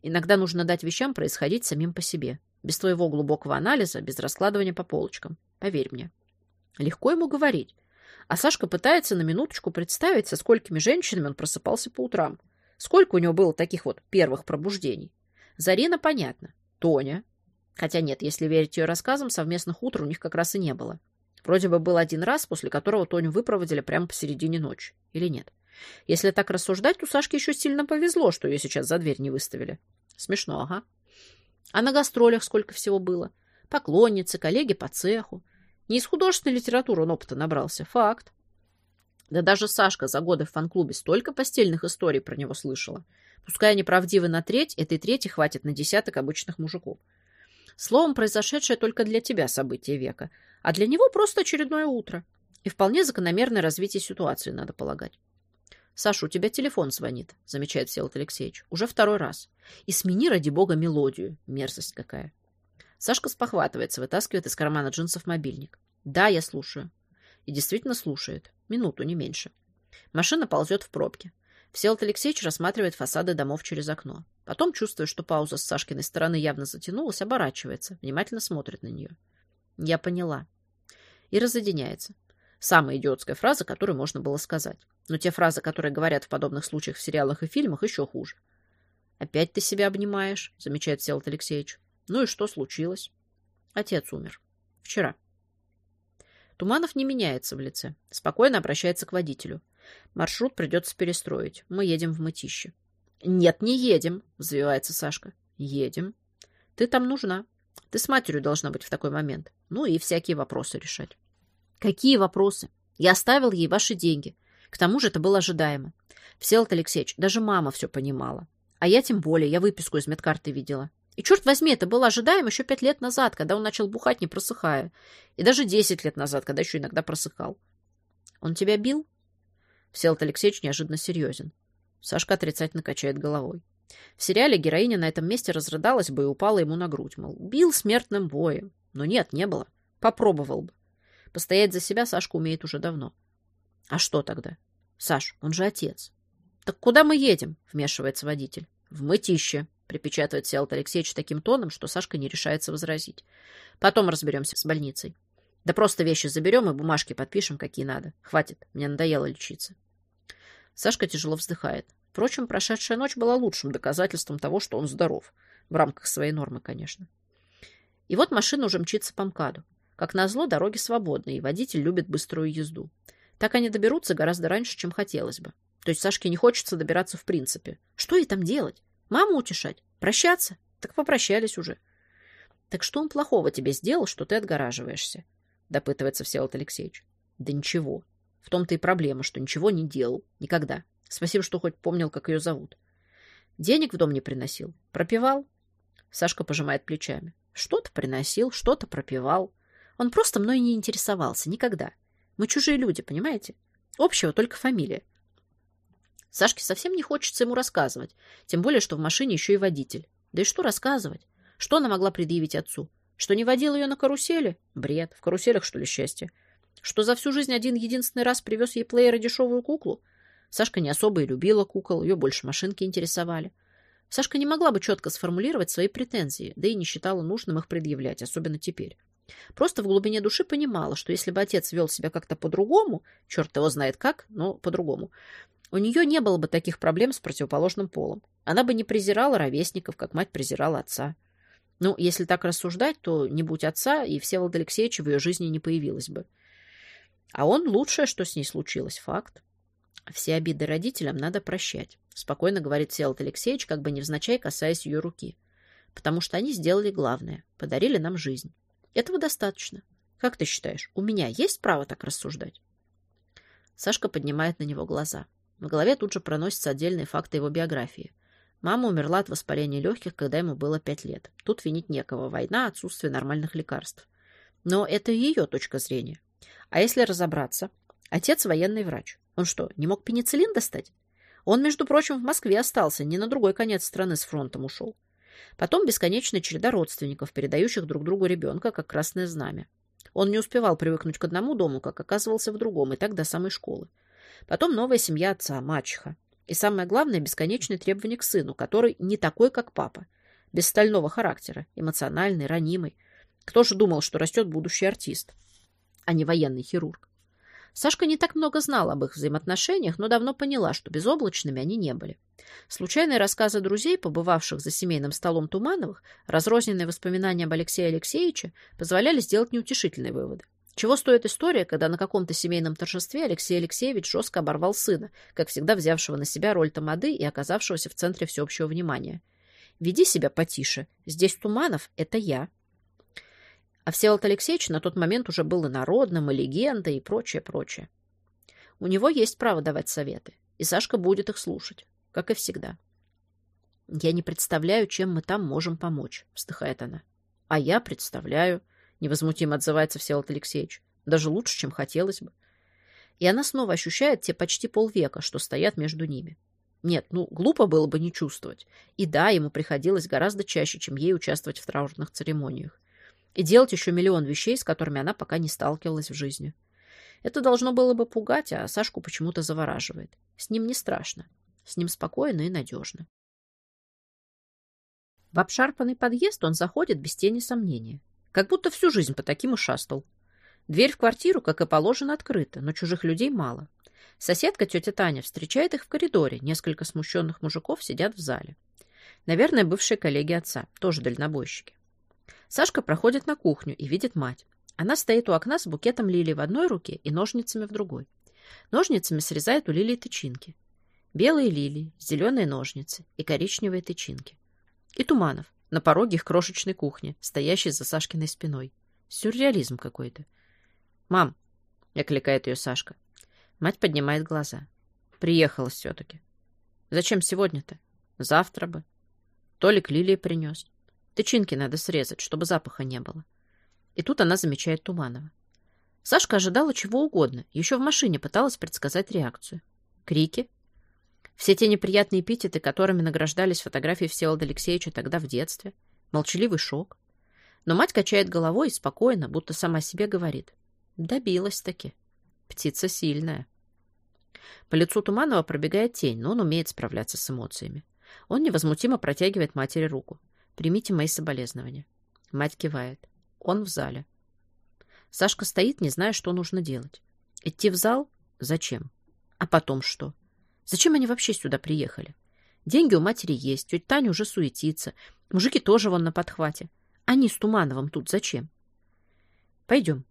Иногда нужно дать вещам происходить самим по себе, без твоего глубокого анализа, без раскладывания по полочкам. Поверь мне. Легко ему говорить. А Сашка пытается на минуточку представить, со сколькими женщинами он просыпался по утрам. Сколько у него было таких вот первых пробуждений. Зарина понятно. Тоня. Хотя нет, если верить ее рассказам, совместных утр у них как раз и не было. Вроде бы был один раз, после которого Тоню выпроводили прямо посередине ночи. Или нет? Если так рассуждать, то Сашке еще сильно повезло, что ее сейчас за дверь не выставили. Смешно, ага. А на гастролях сколько всего было? Поклонницы, коллеги по цеху. Не из художественной литературы он опыта набрался. Факт. Да даже Сашка за годы в фан-клубе столько постельных историй про него слышала. Пускай они правдивы на треть, этой трети хватит на десяток обычных мужиков. Словом, произошедшее только для тебя событие века, а для него просто очередное утро. И вполне закономерное развитие ситуации, надо полагать. «Саша, у тебя телефон звонит», — замечает Всеволод Алексеевич. «Уже второй раз. И смени, ради бога, мелодию. Мерзость какая». Сашка спохватывается, вытаскивает из кармана джинсов мобильник. Да, я слушаю. И действительно слушает. Минуту, не меньше. Машина ползет в пробке. Всеволод Алексеевич рассматривает фасады домов через окно. Потом, чувствуя, что пауза с Сашкиной стороны явно затянулась, оборачивается, внимательно смотрит на нее. Я поняла. И разъединяется. Самая идиотская фраза, которую можно было сказать. Но те фразы, которые говорят в подобных случаях в сериалах и фильмах, еще хуже. «Опять ты себя обнимаешь», — замечает Всеволод Алексеевич. «Ну и что случилось?» Отец умер. Вчера. Туманов не меняется в лице. Спокойно обращается к водителю. Маршрут придется перестроить. Мы едем в Мытище. «Нет, не едем», — взвивается Сашка. «Едем. Ты там нужна. Ты с матерью должна быть в такой момент. Ну и всякие вопросы решать». «Какие вопросы? Я оставил ей ваши деньги. К тому же это было ожидаемо. Всеволод Алексеевич, даже мама все понимала. А я тем более, я выписку из медкарты видела. И, черт возьми, это было ожидаемо еще пять лет назад, когда он начал бухать, не просыхая. И даже десять лет назад, когда еще иногда просыхал. Он тебя бил? Всеволод Алексеевич неожиданно серьезен. Сашка отрицательно качает головой. В сериале героиня на этом месте разрыдалась бы и упала ему на грудь, мол, бил смертным боем. Но нет, не было. Попробовал бы. Постоять за себя Сашка умеет уже давно. А что тогда? Саш, он же отец. Так куда мы едем? Вмешивается водитель. В мытище, припечатывает Всеволод Алексеевич таким тоном, что Сашка не решается возразить. Потом разберемся с больницей. Да просто вещи заберем и бумажки подпишем, какие надо. Хватит, мне надоело лечиться. Сашка тяжело вздыхает. Впрочем, прошедшая ночь была лучшим доказательством того, что он здоров. В рамках своей нормы, конечно. И вот машина уже мчится по МКАДу. Как назло, дороги свободны, и водитель любит быструю езду. Так они доберутся гораздо раньше, чем хотелось бы. То есть Сашке не хочется добираться в принципе. Что ей там делать? Маму утешать? Прощаться? Так попрощались уже. Так что он плохого тебе сделал, что ты отгораживаешься? Допытывается Всеволод Алексеевич. Да ничего. В том-то и проблема, что ничего не делал. Никогда. Спасибо, что хоть помнил, как ее зовут. Денег в дом не приносил. Пропивал? Сашка пожимает плечами. Что-то приносил, что-то пропивал. Он просто мной не интересовался. Никогда. Мы чужие люди, понимаете? Общего только фамилия. Сашке совсем не хочется ему рассказывать. Тем более, что в машине еще и водитель. Да и что рассказывать? Что она могла предъявить отцу? Что не водил ее на карусели? Бред. В каруселях, что ли, счастье? Что за всю жизнь один единственный раз привез ей плеера дешевую куклу? Сашка не особо и любила кукол, ее больше машинки интересовали. Сашка не могла бы четко сформулировать свои претензии, да и не считала нужным их предъявлять, особенно теперь. Просто в глубине души понимала, что если бы отец вел себя как-то по-другому, черт его знает как, но по-другому, у нее не было бы таких проблем с противоположным полом. Она бы не презирала ровесников, как мать презирала отца. Ну, если так рассуждать, то не будь отца, и Всеволода Алексеевича в ее жизни не появилось бы. А он лучшее, что с ней случилось, факт. Все обиды родителям надо прощать, спокойно говорит Всеволод Алексеевич, как бы невзначай касаясь ее руки. Потому что они сделали главное, подарили нам жизнь. Этого достаточно. Как ты считаешь, у меня есть право так рассуждать? Сашка поднимает на него глаза. В голове тут же проносятся отдельные факты его биографии. Мама умерла от воспаления легких, когда ему было пять лет. Тут винить некого. Война, отсутствие нормальных лекарств. Но это ее точка зрения. А если разобраться? Отец военный врач. Он что, не мог пенициллин достать? Он, между прочим, в Москве остался, не на другой конец страны с фронтом ушел. Потом бесконечная череда родственников, передающих друг другу ребенка, как красное знамя. Он не успевал привыкнуть к одному дому, как оказывался в другом, и так до самой школы. Потом новая семья отца, мачеха. И самое главное, бесконечные требования к сыну, который не такой, как папа. Без стального характера, эмоциональный, ранимый. Кто же думал, что растет будущий артист, а не военный хирург? Сашка не так много знала об их взаимоотношениях, но давно поняла, что безоблачными они не были. Случайные рассказы друзей, побывавших за семейным столом Тумановых, разрозненные воспоминания об Алексее Алексеевиче, позволяли сделать неутешительные выводы. Чего стоит история, когда на каком-то семейном торжестве Алексей Алексеевич жестко оборвал сына, как всегда взявшего на себя роль тамады и оказавшегося в центре всеобщего внимания. «Веди себя потише. Здесь Туманов — это я», а Всеволод Алексеевич на тот момент уже был и народным, и легендой, и прочее, прочее. У него есть право давать советы, и Сашка будет их слушать, как и всегда. «Я не представляю, чем мы там можем помочь», — вздыхает она. «А я представляю», — невозмутимо отзывается Всеволод Алексеевич. «Даже лучше, чем хотелось бы». И она снова ощущает те почти полвека, что стоят между ними. Нет, ну, глупо было бы не чувствовать. И да, ему приходилось гораздо чаще, чем ей участвовать в траурных церемониях. и делать еще миллион вещей, с которыми она пока не сталкивалась в жизни. Это должно было бы пугать, а Сашку почему-то завораживает. С ним не страшно. С ним спокойно и надежно. В обшарпанный подъезд он заходит без тени сомнения. Как будто всю жизнь по таким ушастал. Дверь в квартиру, как и положено, открыта, но чужих людей мало. Соседка, тетя Таня, встречает их в коридоре. Несколько смущенных мужиков сидят в зале. Наверное, бывшие коллеги отца, тоже дальнобойщики. Сашка проходит на кухню и видит мать. Она стоит у окна с букетом лилий в одной руке и ножницами в другой. Ножницами срезает у лилии тычинки. Белые лилии, зеленые ножницы и коричневые тычинки. И Туманов на пороге их крошечной кухни, стоящий за Сашкиной спиной. Сюрреализм какой-то. «Мам!» — окликает ее Сашка. Мать поднимает глаза. Приехала все-таки. «Зачем сегодня-то? Завтра бы». Толик лилии принес. Тычинки надо срезать, чтобы запаха не было. И тут она замечает Туманова. Сашка ожидала чего угодно. Еще в машине пыталась предсказать реакцию. Крики. Все те неприятные эпитеты, которыми награждались фотографии Всеволода Алексеевича тогда в детстве. Молчаливый шок. Но мать качает головой и спокойно, будто сама себе говорит. Добилась-таки. Птица сильная. По лицу Туманова пробегает тень, но он умеет справляться с эмоциями. Он невозмутимо протягивает матери руку. «Примите мои соболезнования». Мать кивает. Он в зале. Сашка стоит, не зная, что нужно делать. Идти в зал? Зачем? А потом что? Зачем они вообще сюда приехали? Деньги у матери есть, тетя Таня уже суетится. Мужики тоже вон на подхвате. Они с Тумановым тут зачем? Пойдем.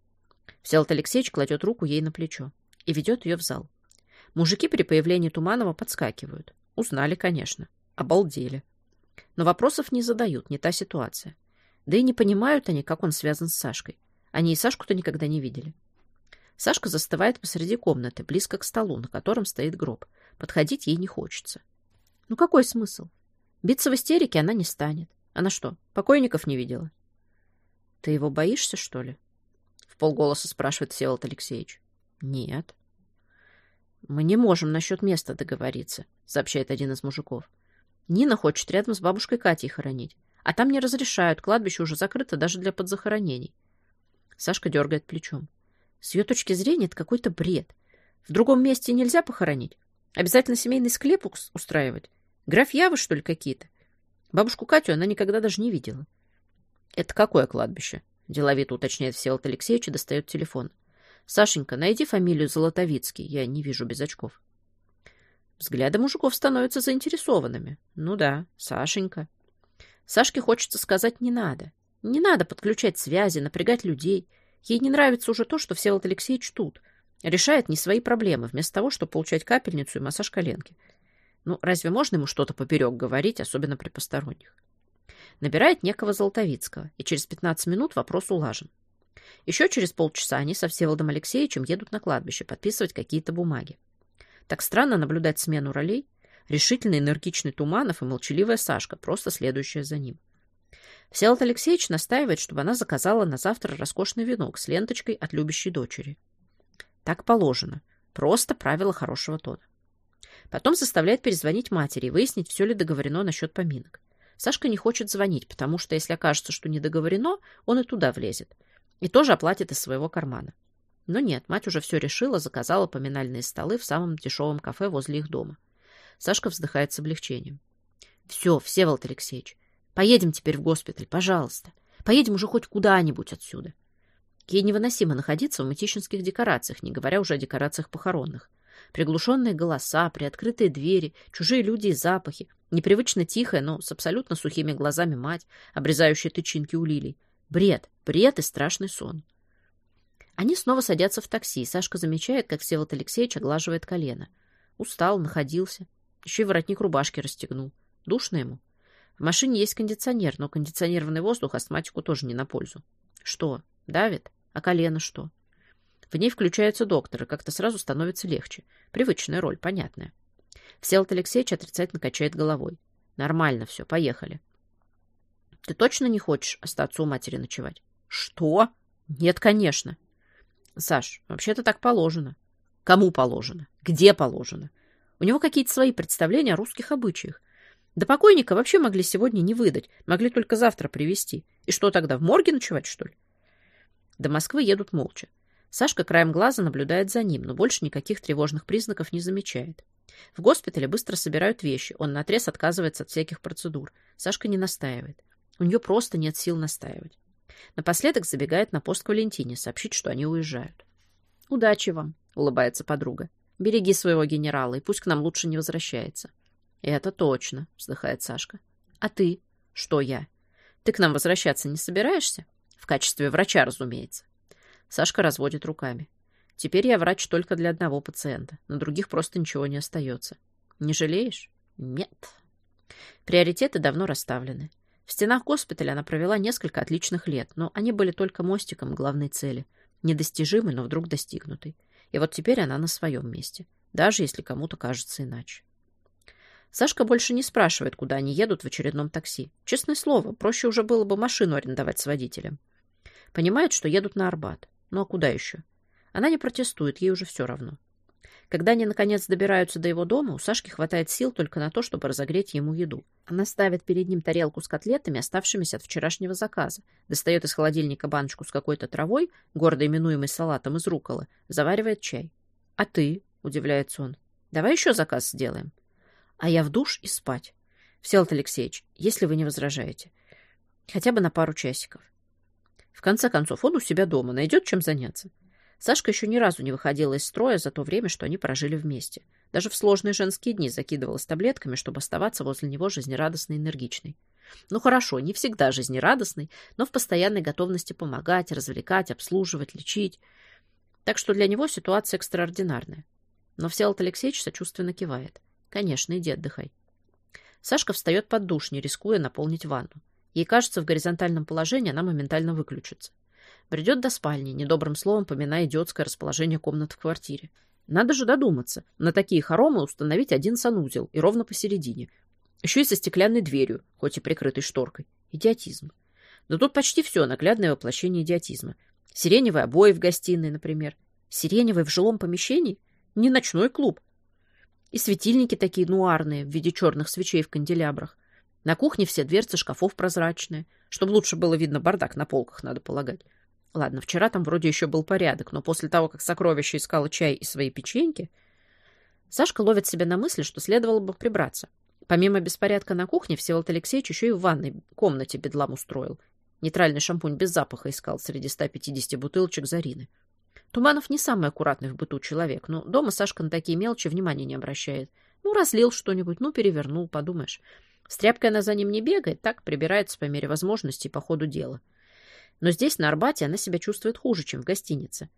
Всеволод Алексеевич кладет руку ей на плечо и ведет ее в зал. Мужики при появлении Туманова подскакивают. Узнали, конечно. Обалдели. Но вопросов не задают, не та ситуация. Да и не понимают они, как он связан с Сашкой. Они и Сашку-то никогда не видели. Сашка застывает посреди комнаты, близко к столу, на котором стоит гроб. Подходить ей не хочется. Ну какой смысл? Биться в истерике она не станет. Она что, покойников не видела? Ты его боишься, что ли? В полголоса спрашивает Всеволод Алексеевич. Нет. Мы не можем насчет места договориться, сообщает один из мужиков. Нина хочет рядом с бабушкой Катей хоронить. А там не разрешают, кладбище уже закрыто даже для подзахоронений. Сашка дергает плечом. С ее точки зрения это какой-то бред. В другом месте нельзя похоронить. Обязательно семейный склеп устраивать. Графьявы, что ли, какие-то? Бабушку Катю она никогда даже не видела. Это какое кладбище? Деловито уточняет Всеволод Алексеевич и достает телефон. Сашенька, найди фамилию Золотовицкий. Я не вижу без очков. Взгляды мужиков становятся заинтересованными. Ну да, Сашенька. Сашке хочется сказать «не надо». Не надо подключать связи, напрягать людей. Ей не нравится уже то, что Всеволод Алексеевич тут. Решает не свои проблемы, вместо того, чтобы получать капельницу и массаж коленки. Ну, разве можно ему что-то поперек говорить, особенно при посторонних? Набирает некого Золотовицкого, и через 15 минут вопрос улажен. Еще через полчаса они со Всеволодом Алексеевичем едут на кладбище подписывать какие-то бумаги. Так странно наблюдать смену ролей. Решительный, энергичный Туманов и молчаливая Сашка, просто следующая за ним. Всеволод Алексеевич настаивает, чтобы она заказала на завтра роскошный венок с ленточкой от любящей дочери. Так положено. Просто правило хорошего тона. Потом заставляет перезвонить матери и выяснить, все ли договорено насчет поминок. Сашка не хочет звонить, потому что если окажется, что не договорено, он и туда влезет. И тоже оплатит из своего кармана. Но нет, мать уже все решила, заказала поминальные столы в самом дешевом кафе возле их дома. Сашка вздыхает с облегчением. Все, Всеволод Алексеевич, поедем теперь в госпиталь, пожалуйста. Поедем уже хоть куда-нибудь отсюда. Ей невыносимо находиться в мытищинских декорациях, не говоря уже о декорациях похоронных. Приглушенные голоса, приоткрытые двери, чужие люди и запахи, непривычно тихая, но с абсолютно сухими глазами мать, обрезающая тычинки у лилий. Бред, бред и страшный сон. Они снова садятся в такси, и Сашка замечает, как Всеволод Алексеевич оглаживает колено. Устал, находился. Еще и воротник рубашки расстегнул. Душно ему. В машине есть кондиционер, но кондиционированный воздух астматику тоже не на пользу. Что, давит? А колено что? В ней включаются докторы, как-то сразу становится легче. Привычная роль, понятная. Всеволод Алексеевич отрицательно качает головой. Нормально все, поехали. Ты точно не хочешь остаться у матери ночевать? Что? Нет, конечно. Саш, вообще-то так положено. Кому положено? Где положено? У него какие-то свои представления о русских обычаях. До покойника вообще могли сегодня не выдать, могли только завтра привести. И что тогда, в морге ночевать, что ли? До Москвы едут молча. Сашка краем глаза наблюдает за ним, но больше никаких тревожных признаков не замечает. В госпитале быстро собирают вещи. Он наотрез отказывается от всяких процедур. Сашка не настаивает. У нее просто нет сил настаивать. Напоследок забегает на пост к Валентине, сообщить, что они уезжают. «Удачи вам», — улыбается подруга. «Береги своего генерала, и пусть к нам лучше не возвращается». «Это точно», — вздыхает Сашка. «А ты?» «Что я?» «Ты к нам возвращаться не собираешься?» «В качестве врача, разумеется». Сашка разводит руками. «Теперь я врач только для одного пациента. На других просто ничего не остается». «Не жалеешь?» «Нет». Приоритеты давно расставлены. В стенах госпиталя она провела несколько отличных лет, но они были только мостиком главной цели. Недостижимой, но вдруг достигнутой. И вот теперь она на своем месте, даже если кому-то кажется иначе. Сашка больше не спрашивает, куда они едут в очередном такси. Честное слово, проще уже было бы машину арендовать с водителем. Понимает, что едут на Арбат. Ну а куда еще? Она не протестует, ей уже все равно. Когда они, наконец, добираются до его дома, у Сашки хватает сил только на то, чтобы разогреть ему еду. Она ставит перед ним тарелку с котлетами, оставшимися от вчерашнего заказа, достает из холодильника баночку с какой-то травой, гордо именуемой салатом из руколы, заваривает чай. «А ты?» — удивляется он. «Давай еще заказ сделаем». «А я в душ и спать. Всеволод Алексеевич, если вы не возражаете. Хотя бы на пару часиков». В конце концов, он у себя дома, найдет чем заняться. Сашка еще ни разу не выходила из строя за то время, что они прожили вместе. Даже в сложные женские дни закидывалась таблетками, чтобы оставаться возле него жизнерадостной и энергичной. Ну хорошо, не всегда жизнерадостной, но в постоянной готовности помогать, развлекать, обслуживать, лечить. Так что для него ситуация экстраординарная. Но Всеволод Алексеевич сочувственно кивает. Конечно, иди отдыхай. Сашка встает под душ, не рискуя наполнить ванну. Ей кажется, в горизонтальном положении она моментально выключится. Придет до спальни, недобрым словом поминая идиотское расположение комнат в квартире. Надо же додуматься. На такие хоромы установить один санузел и ровно посередине. Еще и со стеклянной дверью, хоть и прикрытой шторкой. Идиотизм. Но тут почти все наглядное воплощение идиотизма. Сиреневые обои в гостиной, например. Сиреневый в жилом помещении? Не ночной клуб. И светильники такие нуарные, в виде черных свечей в канделябрах. На кухне все дверцы шкафов прозрачные, чтобы лучше было видно бардак на полках, надо полагать. Ладно, вчера там вроде еще был порядок, но после того, как сокровище искало чай и свои печеньки, Сашка ловит себя на мысли, что следовало бы прибраться. Помимо беспорядка на кухне, Всеволод Алексеевич еще и в ванной комнате бедлам устроил. Нейтральный шампунь без запаха искал среди 150 бутылочек Зарины. Туманов не самый аккуратный в быту человек, но дома Сашка на такие мелочи внимания не обращает. Ну, разлил что-нибудь, ну, перевернул, подумаешь. С тряпкой она за ним не бегает, так прибирается по мере возможности по ходу дела. Но здесь, на Арбате, она себя чувствует хуже, чем в гостинице.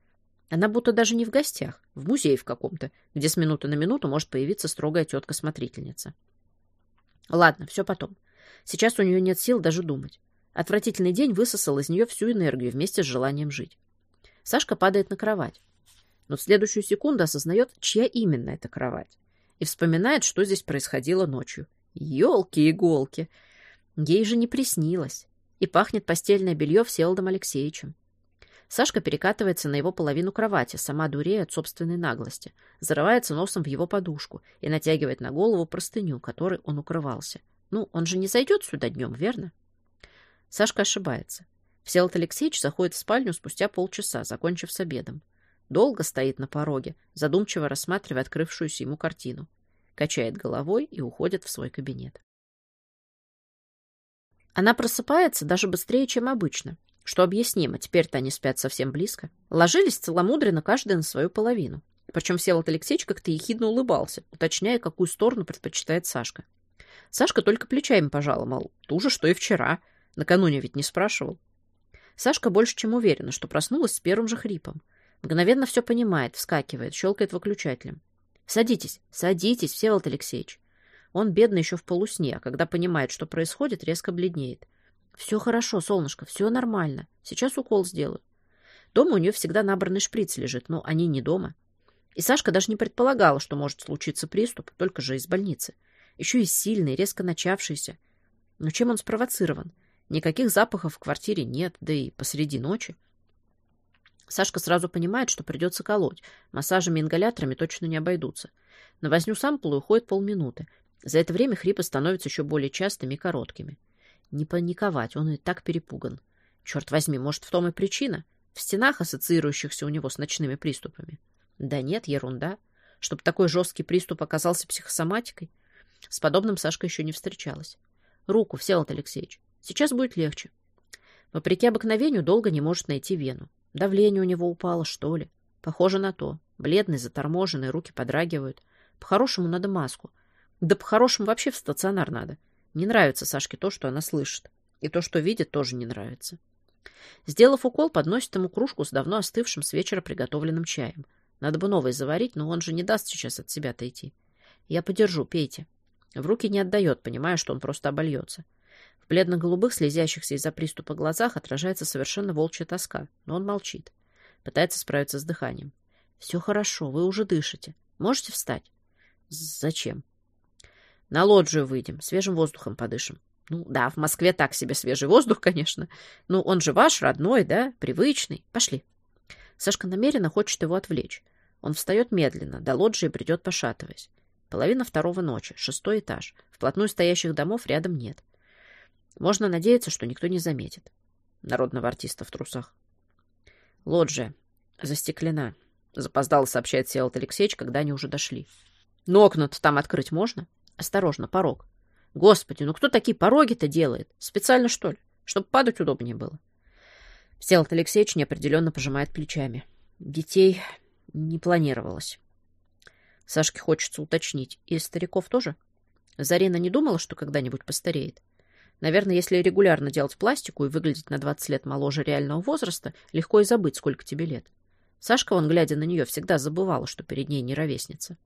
Она будто даже не в гостях, в музее в каком-то, где с минуты на минуту может появиться строгая тетка-смотрительница. Ладно, все потом. Сейчас у нее нет сил даже думать. Отвратительный день высосал из нее всю энергию вместе с желанием жить. Сашка падает на кровать. Но в следующую секунду осознает, чья именно эта кровать. И вспоминает, что здесь происходило ночью. Ёлки-иголки! Ей же не приснилось и пахнет постельное белье Всеволодом Алексеевичем. Сашка перекатывается на его половину кровати, сама дурея от собственной наглости, зарывается носом в его подушку и натягивает на голову простыню, которой он укрывался. Ну, он же не зайдет сюда днем, верно? Сашка ошибается. Всеволод Алексеевич заходит в спальню спустя полчаса, закончив с обедом. Долго стоит на пороге, задумчиво рассматривая открывшуюся ему картину. Качает головой и уходит в свой кабинет. Она просыпается даже быстрее, чем обычно. Что объяснимо, теперь-то они спят совсем близко. Ложились целомудренно каждая на свою половину. Причем Всеволод Алексеевич как-то ехидно улыбался, уточняя, какую сторону предпочитает Сашка. Сашка только плечами пожала, ту же, что и вчера. Накануне ведь не спрашивал. Сашка больше чем уверена, что проснулась с первым же хрипом. Мгновенно все понимает, вскакивает, щелкает выключателем. «Садитесь, садитесь, Всеволод Алексеевич. Он, бедный, еще в полусне, а когда понимает, что происходит, резко бледнеет. «Все хорошо, солнышко, все нормально. Сейчас укол сделаю». Дома у нее всегда набранный шприц лежит, но они не дома. И Сашка даже не предполагала, что может случиться приступ, только же из больницы. Еще и сильный, резко начавшийся. Но чем он спровоцирован? Никаких запахов в квартире нет, да и посреди ночи. Сашка сразу понимает, что придется колоть. Массажами и ингаляторами точно не обойдутся. На возню с ампулой уходит полминуты, за это время хрипы становятся еще более частыми и короткими. Не паниковать, он и так перепуган. Черт возьми, может, в том и причина? В стенах, ассоциирующихся у него с ночными приступами. Да нет, ерунда. Чтоб такой жесткий приступ оказался психосоматикой. С подобным Сашка еще не встречалась. Руку, Всеволод Алексеевич. Сейчас будет легче. Вопреки обыкновению долго не может найти вену. Давление у него упало, что ли? Похоже на то. Бледный, заторможенный, руки подрагивают. По-хорошему надо маску. Да по-хорошему вообще в стационар надо. Не нравится Сашке то, что она слышит. И то, что видит, тоже не нравится. Сделав укол, подносит ему кружку с давно остывшим с вечера приготовленным чаем. Надо бы новый заварить, но он же не даст сейчас от себя отойти. Я подержу, пейте. В руки не отдает, понимая, что он просто обольется. В бледно-голубых, слезящихся из-за приступа глазах отражается совершенно волчья тоска, но он молчит. Пытается справиться с дыханием. «Все хорошо, вы уже дышите. Можете встать?» «Зачем?» «На лоджию выйдем, свежим воздухом подышим». «Ну да, в Москве так себе свежий воздух, конечно. Ну, он же ваш, родной, да, привычный. Пошли». Сашка намеренно хочет его отвлечь. Он встает медленно, до лоджии придет, пошатываясь. Половина второго ночи, шестой этаж. Вплотную стоящих домов рядом нет. Можно надеяться, что никто не заметит. Народного артиста в трусах. Лоджия. Застеклена. Запоздало сообщает Сеолт Алексеевич, когда они уже дошли. Но окна-то там открыть можно? Осторожно, порог. Господи, ну кто такие пороги-то делает? Специально, что ли? Чтобы падать удобнее было. Всеволод Алексеевич неопределенно пожимает плечами. Детей не планировалось. Сашке хочется уточнить. И стариков тоже? Зарина не думала, что когда-нибудь постареет? Наверное, если регулярно делать пластику и выглядеть на 20 лет моложе реального возраста, легко и забыть, сколько тебе лет. Сашка, он, глядя на нее, всегда забывала, что перед ней не ровесница.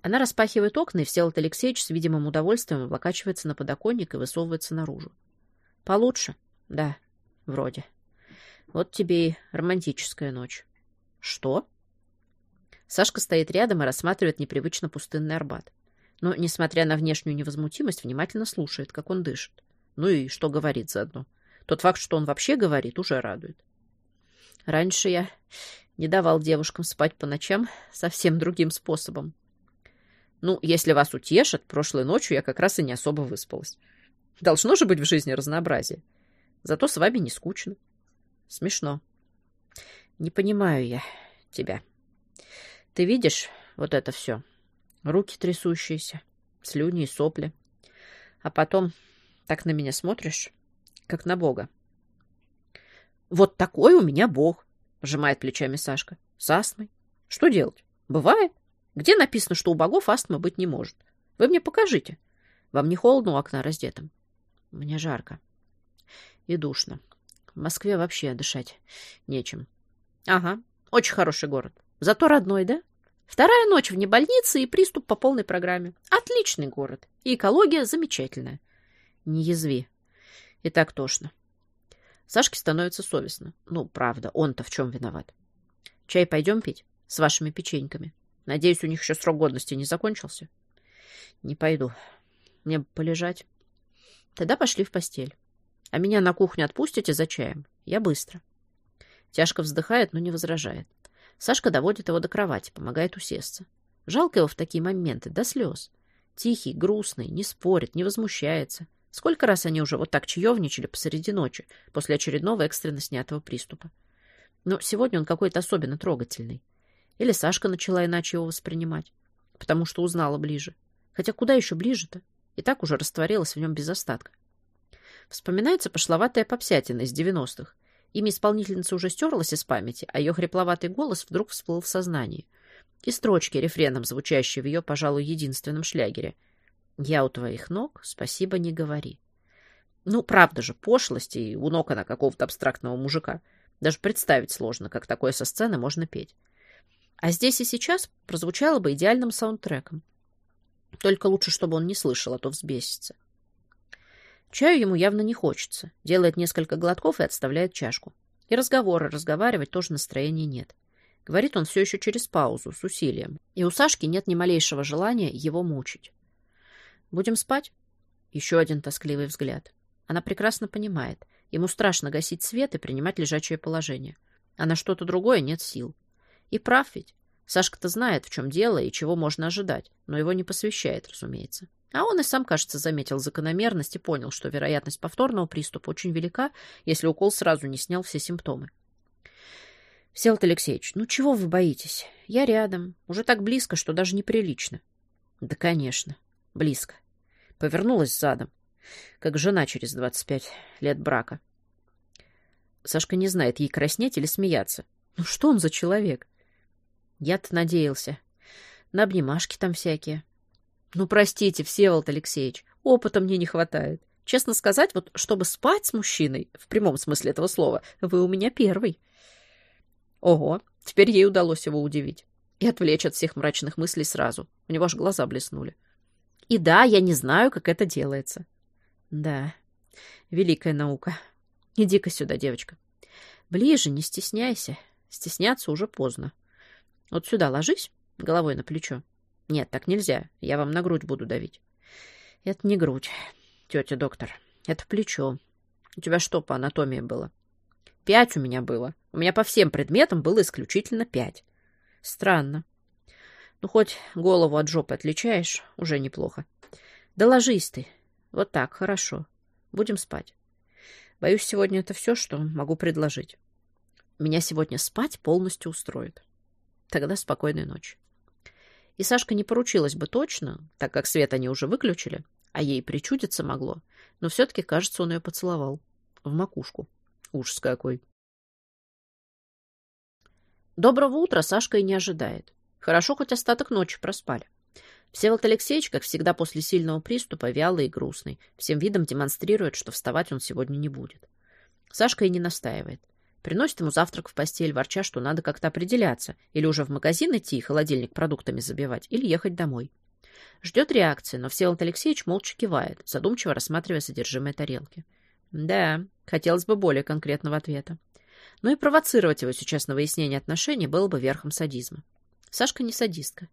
Она распахивает окна, и Всеволод Алексеевич с видимым удовольствием облокачивается на подоконник и высовывается наружу. Получше? Да, вроде. Вот тебе и романтическая ночь. Что? Сашка стоит рядом и рассматривает непривычно пустынный Арбат. Но, несмотря на внешнюю невозмутимость, внимательно слушает, как он дышит. Ну и что говорит заодно. Тот факт, что он вообще говорит, уже радует. Раньше я не давал девушкам спать по ночам совсем другим способом. Ну, если вас утешат, прошлой ночью я как раз и не особо выспалась. Должно же быть в жизни разнообразие. Зато с вами не скучно. Смешно. Не понимаю я тебя. Ты видишь вот это все? Руки трясущиеся, слюни и сопли. А потом так на меня смотришь, как на Бога. Вот такой у меня Бог, пожимает плечами Сашка. С астмой. Что делать? Бывает. Где написано, что у богов астма быть не может? Вы мне покажите. Вам не холодно у окна раздетым? Мне жарко. И душно. В Москве вообще дышать нечем. Ага, очень хороший город. Зато родной, да? Вторая ночь вне больницы и приступ по полной программе. Отличный город. И экология замечательная. Не язви. И так тошно. Сашке становится совестно. Ну, правда, он-то в чем виноват? Чай пойдем пить? С вашими печеньками. Надеюсь, у них еще срок годности не закончился? Не пойду. Мне полежать. Тогда пошли в постель. А меня на кухню отпустите за чаем? Я быстро. Тяжко вздыхает, но не возражает. Сашка доводит его до кровати, помогает усесться. Жалко его в такие моменты, до слез. Тихий, грустный, не спорит, не возмущается. Сколько раз они уже вот так чаевничали посреди ночи, после очередного экстренно снятого приступа. Но сегодня он какой-то особенно трогательный. Или Сашка начала иначе его воспринимать, потому что узнала ближе. Хотя куда еще ближе-то? И так уже растворилась в нем без остатка. Вспоминается пошловатая попсятина из девяностых, Имя исполнительницы уже стерлось из памяти, а ее хрипловатый голос вдруг всплыл в сознании. И строчки рефреном, звучащие в ее, пожалуй, единственном шлягере. «Я у твоих ног, спасибо не говори». Ну, правда же, пошлость, и у ног она какого-то абстрактного мужика. Даже представить сложно, как такое со сцены можно петь. А здесь и сейчас прозвучало бы идеальным саундтреком. Только лучше, чтобы он не слышал, а то взбесится. Чаю ему явно не хочется. Делает несколько глотков и отставляет чашку. И разговоры разговаривать тоже настроения нет. Говорит он все еще через паузу, с усилием. И у Сашки нет ни малейшего желания его мучить. «Будем спать?» Еще один тоскливый взгляд. Она прекрасно понимает. Ему страшно гасить свет и принимать лежачее положение. А на что-то другое нет сил. И прав ведь. Сашка-то знает, в чем дело и чего можно ожидать, но его не посвящает, разумеется. А он и сам, кажется, заметил закономерность и понял, что вероятность повторного приступа очень велика, если укол сразу не снял все симптомы. Всеволод Алексеевич, ну чего вы боитесь? Я рядом, уже так близко, что даже неприлично. Да, конечно, близко. Повернулась задом, как жена через двадцать пять лет брака. Сашка не знает, ей краснеть или смеяться. Ну что он за человек? Я-то надеялся. На обнимашки там всякие. Ну, простите, Всеволод Алексеевич, опыта мне не хватает. Честно сказать, вот чтобы спать с мужчиной, в прямом смысле этого слова, вы у меня первый. Ого, теперь ей удалось его удивить. И отвлечь от всех мрачных мыслей сразу. У него аж глаза блеснули. И да, я не знаю, как это делается. Да, великая наука. Иди-ка сюда, девочка. Ближе, не стесняйся. Стесняться уже поздно. Вот сюда ложись, головой на плечо. Нет, так нельзя. Я вам на грудь буду давить. Это не грудь, тетя доктор. Это плечо. У тебя что по анатомии было? Пять у меня было. У меня по всем предметам было исключительно пять. Странно. Ну, хоть голову от жопы отличаешь, уже неплохо. Да ложись ты. Вот так, хорошо. Будем спать. Боюсь, сегодня это все, что могу предложить. Меня сегодня спать полностью устроит. Тогда спокойной ночи. И Сашка не поручилась бы точно, так как свет они уже выключили, а ей причудиться могло, но все-таки, кажется, он ее поцеловал. В макушку. Ужас какой. Доброго утра Сашка и не ожидает. Хорошо, хоть остаток ночи проспали. Всеволод Алексеевич, как всегда после сильного приступа, вялый и грустный, всем видом демонстрирует, что вставать он сегодня не будет. Сашка и не настаивает. Приносит ему завтрак в постель, ворча, что надо как-то определяться, или уже в магазин идти и холодильник продуктами забивать, или ехать домой. Ждет реакции, но Всеволод Алексеевич молча кивает, задумчиво рассматривая содержимое тарелки. Да, хотелось бы более конкретного ответа. Но и провоцировать его сейчас на выяснение отношений было бы верхом садизма. Сашка не садистка.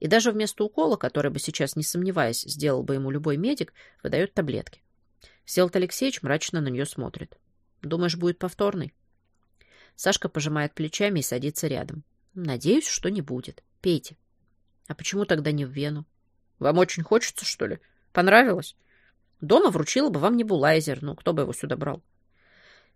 И даже вместо укола, который бы сейчас, не сомневаясь, сделал бы ему любой медик, выдает таблетки. Всеволод Алексеевич мрачно на нее смотрит. «Думаешь, будет повторный?» Сашка пожимает плечами и садится рядом. Надеюсь, что не будет. Пейте. А почему тогда не в Вену? Вам очень хочется, что ли? Понравилось? Дома вручила бы вам небулайзер. Ну, кто бы его сюда брал?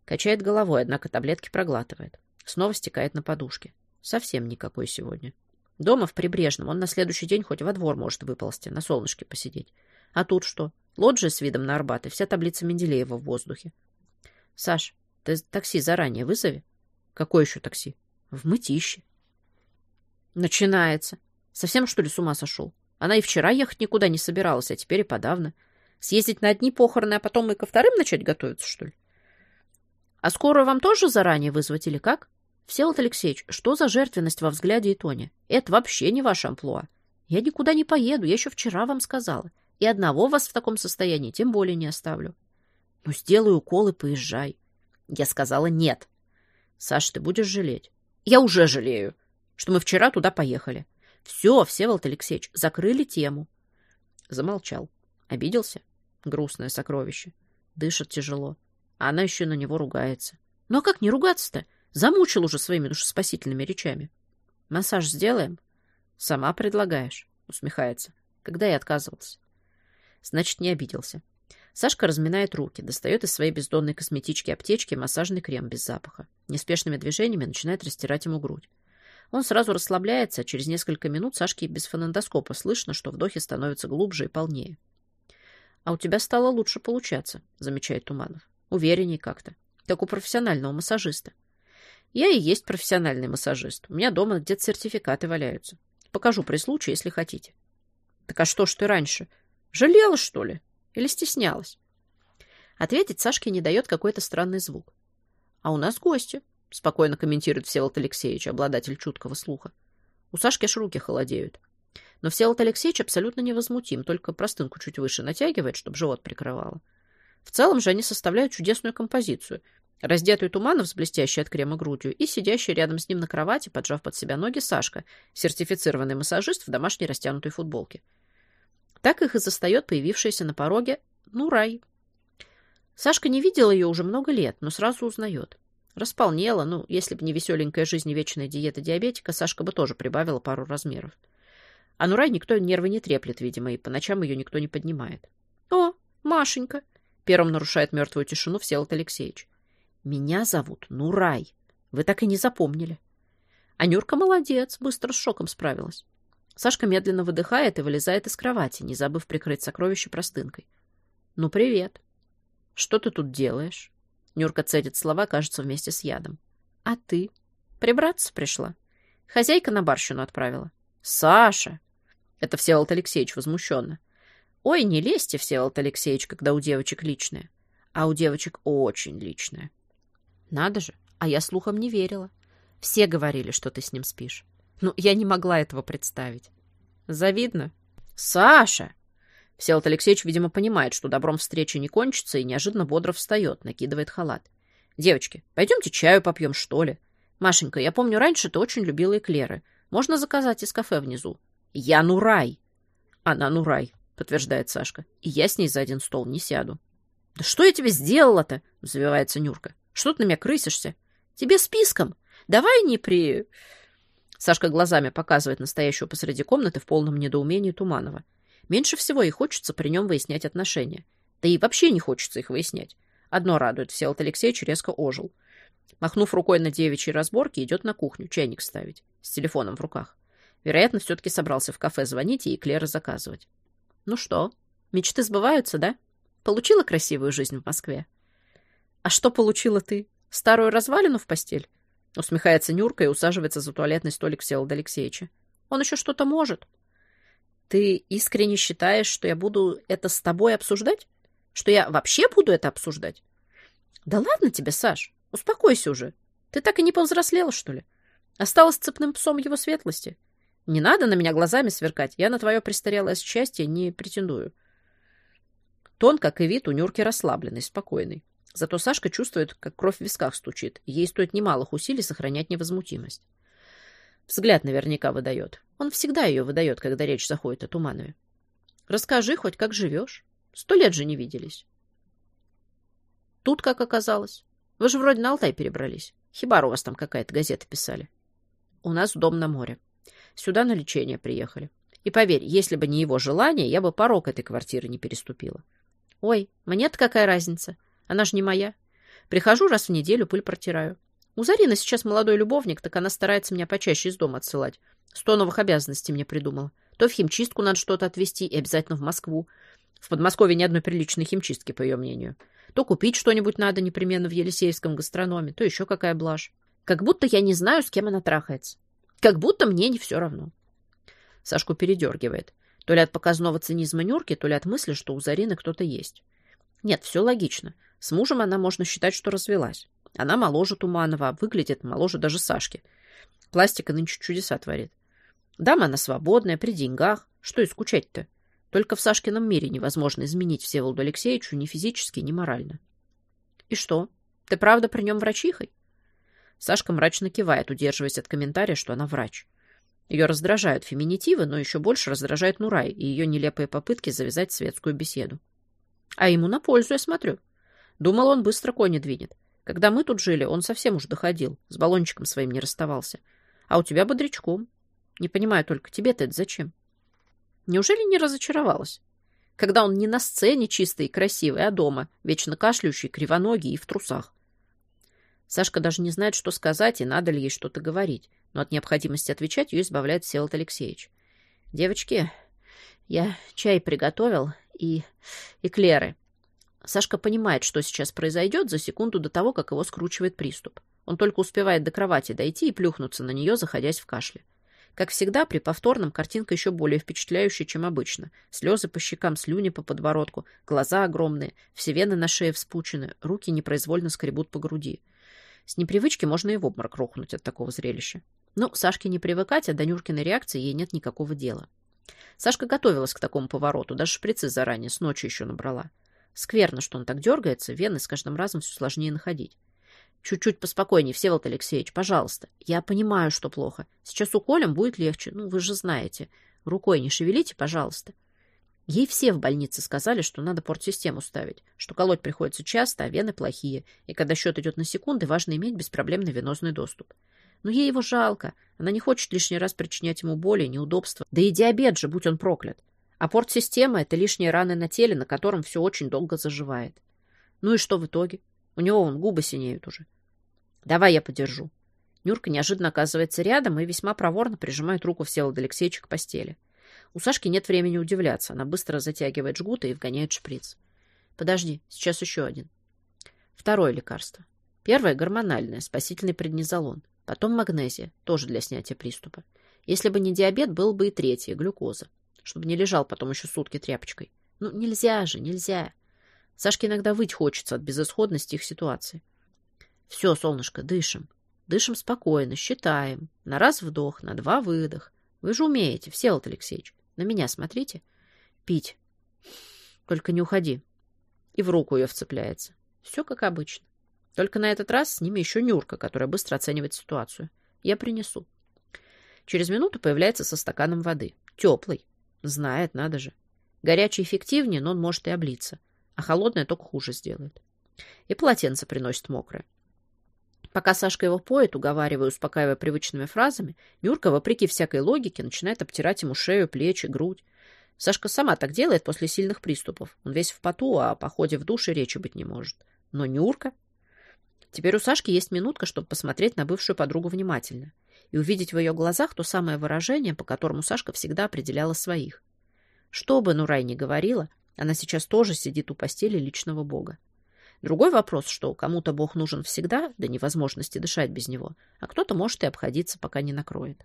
Качает головой, однако таблетки проглатывает. Снова стекает на подушке. Совсем никакой сегодня. Дома в Прибрежном он на следующий день хоть во двор может выползти, на солнышке посидеть. А тут что? Лоджия с видом на Арбат и вся таблица Менделеева в воздухе. Саш, ты такси заранее вызови. Какое еще такси? В мытище. Начинается. Совсем, что ли, с ума сошел? Она и вчера ехать никуда не собиралась, а теперь и подавно. Съездить на одни похороны, а потом и ко вторым начать готовиться, что ли? А скорую вам тоже заранее вызвать или как? Всеволод Алексеевич, что за жертвенность во взгляде и тоне? Это вообще не ваше амплуа. Я никуда не поеду, я еще вчера вам сказала. И одного вас в таком состоянии тем более не оставлю. Ну, сделай укол и поезжай. Я сказала нет. Саш, ты будешь жалеть. Я уже жалею, что мы вчера туда поехали. Все, Всеволод Алексеевич, закрыли тему. Замолчал. Обиделся? Грустное сокровище. Дышит тяжело. А она еще на него ругается. Ну а как не ругаться-то? Замучил уже своими душеспасительными речами. Массаж сделаем? Сама предлагаешь, усмехается. Когда я отказывался? Значит, не обиделся. Сашка разминает руки, достает из своей бездонной косметички аптечки массажный крем без запаха. Неспешными движениями начинает растирать ему грудь. Он сразу расслабляется, а через несколько минут Сашке без фонендоскопа слышно, что вдохи становятся глубже и полнее. «А у тебя стало лучше получаться», — замечает Туманов. «Уверенней как-то. Как у профессионального массажиста». «Я и есть профессиональный массажист. У меня дома где-то сертификаты валяются. Покажу при случае, если хотите». «Так а что ж ты раньше? Жалела, что ли?» Или стеснялась? Ответить Сашке не дает какой-то странный звук. «А у нас гости», — спокойно комментирует Всеволод Алексеевич, обладатель чуткого слуха. У Сашки аж руки холодеют. Но Всеволод Алексеевич абсолютно невозмутим, только простынку чуть выше натягивает, чтобы живот прикрывало. В целом же они составляют чудесную композицию. Раздетый Туманов с блестящей от крема грудью и сидящий рядом с ним на кровати, поджав под себя ноги, Сашка, сертифицированный массажист в домашней растянутой футболке. Так их и застает появившаяся на пороге Нурай. Сашка не видела ее уже много лет, но сразу узнает. Располнела, ну, если бы не веселенькая жизнь и вечная диета диабетика, Сашка бы тоже прибавила пару размеров. А Нурай никто нервы не треплет, видимо, и по ночам ее никто не поднимает. О, Машенька! Первым нарушает мертвую тишину Всеволод Алексеевич. Меня зовут Нурай. Вы так и не запомнили. А Нюрка молодец, быстро с шоком справилась. Сашка медленно выдыхает и вылезает из кровати, не забыв прикрыть сокровище простынкой. «Ну, привет. Что ты тут делаешь?» Нюрка цедит слова, кажется, вместе с ядом. «А ты?» «Прибраться пришла. Хозяйка на барщину отправила». «Саша!» Это Всеволод Алексеевич возмущенно. «Ой, не лезьте, Всеволод Алексеевич, когда у девочек личное. А у девочек очень личное». «Надо же, а я слухом не верила. Все говорили, что ты с ним спишь. Ну, я не могла этого представить. Завидно. Саша! Всеволод Алексеевич, видимо, понимает, что добром встречи не кончится, и неожиданно бодро встает, накидывает халат. Девочки, пойдемте чаю попьем, что ли? Машенька, я помню, раньше ты очень любила эклеры. Можно заказать из кафе внизу. Я Нурай. Она Нурай, подтверждает Сашка. И я с ней за один стол не сяду. Да что я тебе сделала-то? Завивается Нюрка. Что ты на меня крысишься? Тебе списком. Давай не при... Сашка глазами показывает настоящего посреди комнаты в полном недоумении Туманова. Меньше всего ей хочется при нем выяснять отношения. Да и вообще не хочется их выяснять. Одно радует, Всеволод Алексеевич резко ожил. Махнув рукой на девичьи разборки, идет на кухню чайник ставить, с телефоном в руках. Вероятно, все-таки собрался в кафе звонить и эклеры заказывать. Ну что, мечты сбываются, да? Получила красивую жизнь в Москве? А что получила ты? Старую развалину в постель? Усмехается Нюрка и усаживается за туалетный столик Всеволода Алексеевича. Он еще что-то может. Ты искренне считаешь, что я буду это с тобой обсуждать? Что я вообще буду это обсуждать? Да ладно тебе, Саш, успокойся уже. Ты так и не повзрослела, что ли? Осталась цепным псом его светлости. Не надо на меня глазами сверкать. Я на твое престарелое счастье не претендую. Тон, как и вид, у Нюрки расслабленный, спокойный. Зато Сашка чувствует, как кровь в висках стучит, ей стоит немалых усилий сохранять невозмутимость. Взгляд наверняка выдает. Он всегда ее выдает, когда речь заходит о Туманове. Расскажи хоть, как живешь. Сто лет же не виделись. Тут как оказалось. Вы же вроде на Алтай перебрались. Хибар у вас там какая-то газета писали. У нас дом на море. Сюда на лечение приехали. И поверь, если бы не его желание, я бы порог этой квартиры не переступила. Ой, мне-то какая разница? Она же не моя. Прихожу раз в неделю, пыль протираю. У Зарины сейчас молодой любовник, так она старается меня почаще из дома отсылать. Сто новых обязанностей мне придумала. То в химчистку надо что-то отвезти, и обязательно в Москву. В Подмосковье ни одной приличной химчистки, по ее мнению. То купить что-нибудь надо непременно в Елисеевском гастрономе, то еще какая блажь. Как будто я не знаю, с кем она трахается. Как будто мне не все равно. Сашку передергивает. То ли от показного цинизма Нюрки, то ли от мысли, что у Зарины кто-то есть. Нет, все логично. С мужем она, можно считать, что развелась. Она моложе Туманова, а выглядит моложе даже Сашки. Пластика нынче чудеса творит. Дама она свободная, при деньгах. Что и скучать-то? Только в Сашкином мире невозможно изменить Всеволоду Алексеевичу ни физически, ни морально. И что? Ты правда при нем врачихой? Сашка мрачно кивает, удерживаясь от комментария, что она врач. Ее раздражают феминитивы, но еще больше раздражает Нурай и ее нелепые попытки завязать светскую беседу. А ему на пользу, я смотрю. Думал, он быстро кони двинет. Когда мы тут жили, он совсем уж доходил, с баллончиком своим не расставался. А у тебя бодрячком. Не понимаю только, тебе-то это зачем? Неужели не разочаровалась? Когда он не на сцене чистый и красивый, а дома, вечно кашляющий, кривоногий и в трусах. Сашка даже не знает, что сказать и надо ли ей что-то говорить, но от необходимости отвечать ее избавляет Всеволод Алексеевич. «Девочки, я чай приготовил и эклеры. Сашка понимает, что сейчас произойдет за секунду до того, как его скручивает приступ. Он только успевает до кровати дойти и плюхнуться на нее, заходясь в кашле. Как всегда, при повторном картинка еще более впечатляющая, чем обычно. Слезы по щекам, слюни по подбородку, глаза огромные, все вены на шее вспучены, руки непроизвольно скребут по груди. С непривычки можно и в обморок рухнуть от такого зрелища. Но Сашке не привыкать, а до Нюркиной реакции ей нет никакого дела. Сашка готовилась к такому повороту, даже шприцы заранее, с ночи еще набрала. Скверно, что он так дергается, вены с каждым разом все сложнее находить. Чуть-чуть поспокойнее, Всеволод Алексеевич, пожалуйста. Я понимаю, что плохо. Сейчас уколем будет легче. Ну, вы же знаете. Рукой не шевелите, пожалуйста. Ей все в больнице сказали, что надо портсистему ставить, что колоть приходится часто, а вены плохие, и когда счет идет на секунды, важно иметь беспроблемный венозный доступ. Но ей его жалко. Она не хочет лишний раз причинять ему боли и неудобства. Да и диабет же, будь он проклят. А порт-система — это лишние раны на теле, на котором все очень долго заживает. Ну и что в итоге? У него вон губы синеют уже. Давай я подержу. Нюрка неожиданно оказывается рядом и весьма проворно прижимает руку Всеволода Алексеевича к постели. У Сашки нет времени удивляться. Она быстро затягивает жгуты и вгоняет шприц. Подожди, сейчас еще один. Второе лекарство. Первое – гормональное, спасительный преднизолон. Потом магнезия, тоже для снятия приступа. Если бы не диабет, был бы и третье – глюкоза. Чтобы не лежал потом еще сутки тряпочкой. Ну, нельзя же, нельзя. Сашке иногда выть хочется от безысходности их ситуации. Все, солнышко, дышим. Дышим спокойно, считаем. На раз вдох, на два выдох. Вы же умеете, Всеволод Алексеевич. На меня смотрите. Пить. Только не уходи. И в руку ее вцепляется. Все как обычно. Только на этот раз с ними еще Нюрка, которая быстро оценивает ситуацию. Я принесу. Через минуту появляется со стаканом воды. Теплый. Знает, надо же. Горячий эффективнее, но он может и облиться. А холодное только хуже сделает. И полотенце приносит мокрое. Пока Сашка его поет, уговаривая, успокаивая привычными фразами, Нюрка, вопреки всякой логике, начинает обтирать ему шею, плечи, грудь. Сашка сама так делает после сильных приступов. Он весь в поту, а о походе в душе речи быть не может. Но Нюрка... Теперь у Сашки есть минутка, чтобы посмотреть на бывшую подругу внимательно и увидеть в ее глазах то самое выражение, по которому Сашка всегда определяла своих. Что бы Нурай ни говорила, она сейчас тоже сидит у постели личного бога. Другой вопрос, что кому-то бог нужен всегда, до невозможности дышать без него, а кто-то может и обходиться, пока не накроет.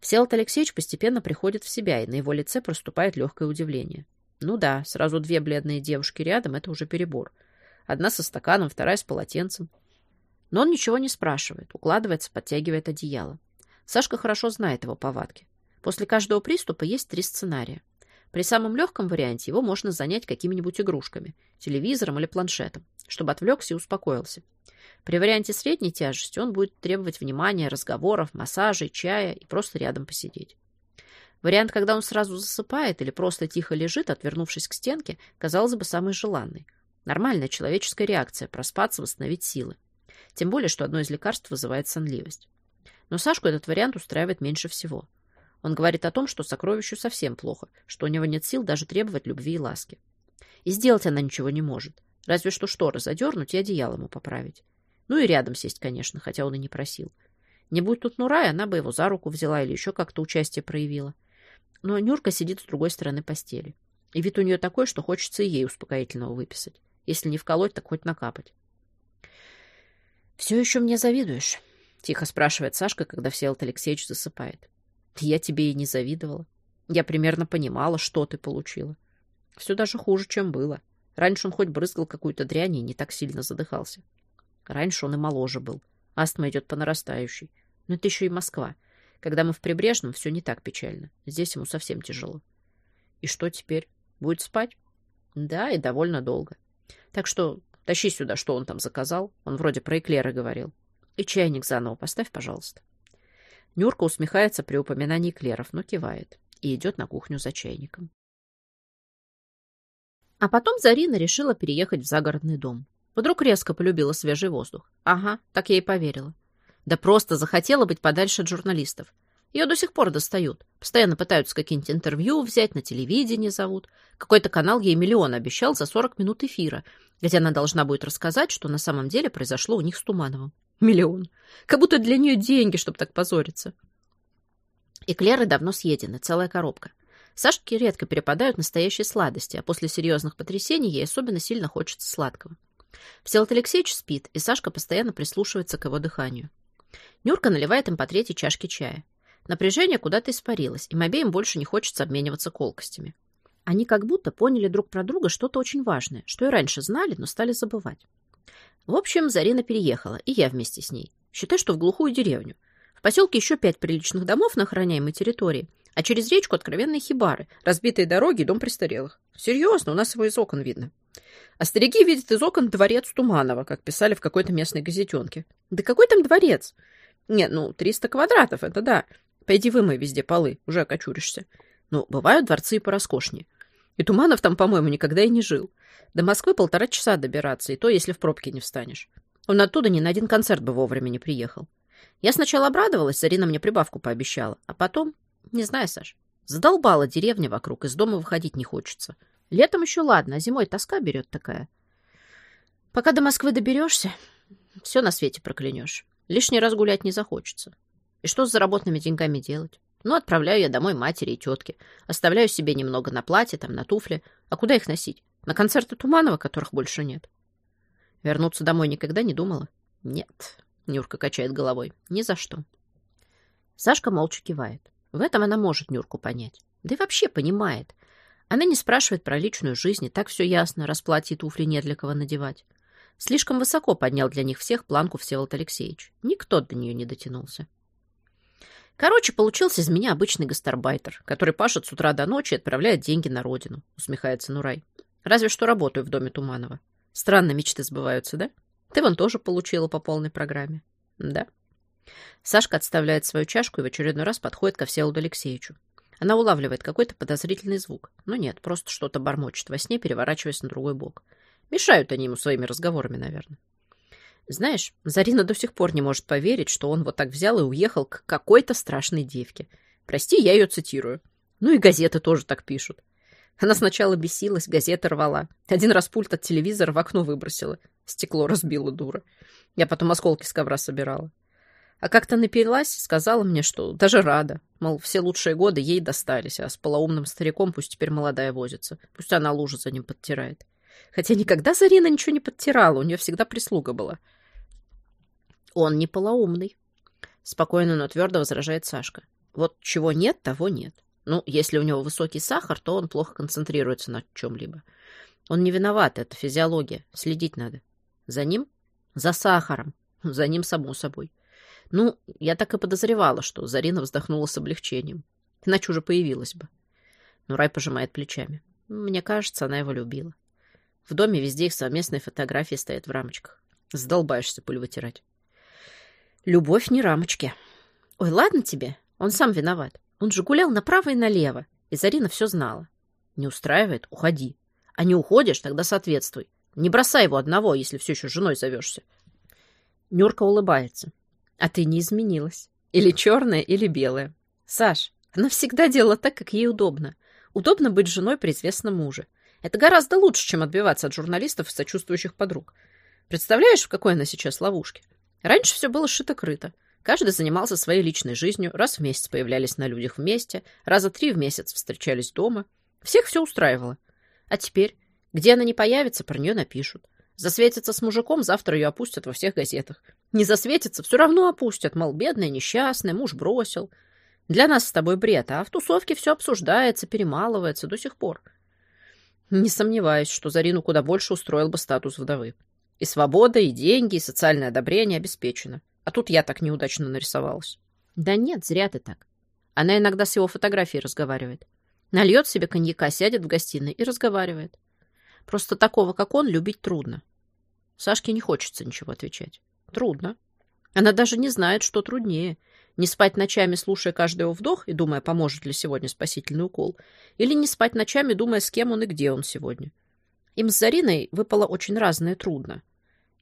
Всеволод Алексеевич постепенно приходит в себя, и на его лице проступает легкое удивление. Ну да, сразу две бледные девушки рядом — это уже перебор. Одна со стаканом, вторая с полотенцем. Но он ничего не спрашивает, укладывается, подтягивает одеяло. Сашка хорошо знает его повадки. После каждого приступа есть три сценария. При самом легком варианте его можно занять какими-нибудь игрушками, телевизором или планшетом, чтобы отвлекся и успокоился. При варианте средней тяжести он будет требовать внимания, разговоров, массажей, чая и просто рядом посидеть. Вариант, когда он сразу засыпает или просто тихо лежит, отвернувшись к стенке, казалось бы, самый желанный. Нормальная человеческая реакция – проспаться, восстановить силы. Тем более, что одно из лекарств вызывает сонливость. Но Сашку этот вариант устраивает меньше всего. Он говорит о том, что сокровищу совсем плохо, что у него нет сил даже требовать любви и ласки. И сделать она ничего не может. Разве что шторы задернуть и одеяло ему поправить. Ну и рядом сесть, конечно, хотя он и не просил. Не будь тут Нурай, она бы его за руку взяла или еще как-то участие проявила. Но Нюрка сидит с другой стороны постели. И вид у нее такой, что хочется и ей успокоительного выписать. Если не вколоть, так хоть накапать. «Все еще мне завидуешь?» — тихо спрашивает Сашка, когда Всеволод Алексеевич засыпает. «Я тебе и не завидовала. Я примерно понимала, что ты получила. Все даже хуже, чем было. Раньше он хоть брызгал какую-то дрянь и не так сильно задыхался. Раньше он и моложе был. Астма идет по нарастающей. Но это еще и Москва. Когда мы в Прибрежном, все не так печально. Здесь ему совсем тяжело. И что теперь? Будет спать? Да, и довольно долго. Так что Тащи сюда, что он там заказал. Он вроде про эклеры говорил. И чайник заново поставь, пожалуйста. Нюрка усмехается при упоминании эклеров, но кивает. И идет на кухню за чайником. А потом Зарина решила переехать в загородный дом. Вдруг резко полюбила свежий воздух. Ага, так я и поверила. Да просто захотела быть подальше от журналистов. Ее до сих пор достают. Постоянно пытаются какие-нибудь интервью взять, на телевидении зовут. Какой-то канал ей миллион обещал за 40 минут эфира, где она должна будет рассказать, что на самом деле произошло у них с Тумановым. Миллион. Как будто для нее деньги, чтобы так позориться. Эклеры давно съедены, целая коробка. Сашке редко перепадают настоящие сладости, а после серьезных потрясений ей особенно сильно хочется сладкого. Всеволод Алексеевич спит, и Сашка постоянно прислушивается к его дыханию. Нюрка наливает им по третьей чашке чая. Напряжение куда-то испарилось, им обеим больше не хочется обмениваться колкостями. Они как будто поняли друг про друга что-то очень важное, что и раньше знали, но стали забывать. В общем, Зарина переехала, и я вместе с ней. Считай, что в глухую деревню. В поселке еще пять приличных домов на охраняемой территории, а через речку откровенные хибары, разбитые дороги и дом престарелых. Серьезно, у нас его из окон видно. А старики видят из окон дворец Туманова, как писали в какой-то местной газетенке. Да какой там дворец? Нет, ну, 300 квадратов, это да. Пойди вымой везде полы, уже окочуришься. Ну, бывают дворцы и пороскошнее. И Туманов там, по-моему, никогда и не жил. До Москвы полтора часа добираться, и то, если в пробке не встанешь. Он оттуда ни на один концерт бы вовремя не приехал. Я сначала обрадовалась, Зарина мне прибавку пообещала, а потом, не знаю, Саш, задолбала деревня вокруг, из дома выходить не хочется. Летом еще ладно, а зимой тоска берет такая. Пока до Москвы доберешься, все на свете проклянешь. Лишний раз гулять не захочется. Что с заработанными деньгами делать? Ну, отправляю я домой матери и тетке. Оставляю себе немного на платье, там, на туфли. А куда их носить? На концерты Туманова, которых больше нет. Вернуться домой никогда не думала? Нет. Нюрка качает головой. Ни за что. Сашка молча кивает. В этом она может Нюрку понять. Да и вообще понимает. Она не спрашивает про личную жизнь, и так все ясно, раз платье и туфли нет для кого надевать. Слишком высоко поднял для них всех планку Всеволод Алексеевич. Никто до нее не дотянулся. Короче, получился из меня обычный гастарбайтер, который пашет с утра до ночи и отправляет деньги на родину, усмехается Нурай. Разве что работаю в доме Туманова. Странно мечты сбываются, да? Ты вон тоже получила по полной программе. Да. Сашка отставляет свою чашку и в очередной раз подходит ко Всеволоду Алексеевичу. Она улавливает какой-то подозрительный звук. Но нет, просто что-то бормочет во сне, переворачиваясь на другой бок. Мешают они ему своими разговорами, наверное. Знаешь, Зарина до сих пор не может поверить, что он вот так взял и уехал к какой-то страшной девке. Прости, я ее цитирую. Ну и газеты тоже так пишут. Она сначала бесилась, газеты рвала. Один раз пульт от телевизора в окно выбросила. Стекло разбила дура. Я потом осколки с ковра собирала. А как-то напилась, сказала мне, что даже рада. Мол, все лучшие годы ей достались, а с полоумным стариком пусть теперь молодая возится. Пусть она лужу за ним подтирает. Хотя никогда Зарина ничего не подтирала, у нее всегда прислуга была. Он не полоумный. Спокойно, но твердо возражает Сашка. Вот чего нет, того нет. Ну, если у него высокий сахар, то он плохо концентрируется на чем-либо. Он не виноват, это физиология. Следить надо. За ним? За сахаром. За ним, само собой. Ну, я так и подозревала, что Зарина вздохнула с облегчением. Иначе уже появилась бы. Но Рай пожимает плечами. Мне кажется, она его любила. В доме везде их совместные фотографии стоят в рамочках. Сдолбаешься пыль вытирать. Любовь не рамочки. Ой, ладно тебе, он сам виноват. Он же гулял направо и налево, и Зарина все знала. Не устраивает — уходи. А не уходишь — тогда соответствуй. Не бросай его одного, если все еще женой зовешься. Нюрка улыбается. А ты не изменилась. Или черная, или белая. Саш, она всегда делала так, как ей удобно. Удобно быть женой при известном муже. Это гораздо лучше, чем отбиваться от журналистов и сочувствующих подруг. Представляешь, в какой она сейчас ловушке? Раньше все было шито-крыто. Каждый занимался своей личной жизнью, раз в месяц появлялись на людях вместе, раза три в месяц встречались дома. Всех все устраивало. А теперь, где она не появится, про нее напишут. Засветится с мужиком, завтра ее опустят во всех газетах. Не засветится, все равно опустят, мол, бедная, несчастная, муж бросил. Для нас с тобой бред, а в тусовке все обсуждается, перемалывается до сих пор. Не сомневаюсь, что Зарину куда больше устроил бы статус вдовы. И свобода, и деньги, и социальное одобрение обеспечено. А тут я так неудачно нарисовалась. Да нет, зря ты так. Она иногда с его фотографией разговаривает. Нальет себе коньяка, сядет в гостиной и разговаривает. Просто такого, как он, любить трудно. Сашке не хочется ничего отвечать. Трудно. Она даже не знает, что труднее. Не спать ночами, слушая каждый его вдох и думая, поможет ли сегодня спасительный укол. Или не спать ночами, думая, с кем он и где он сегодня. Им с Зариной выпало очень разное трудно.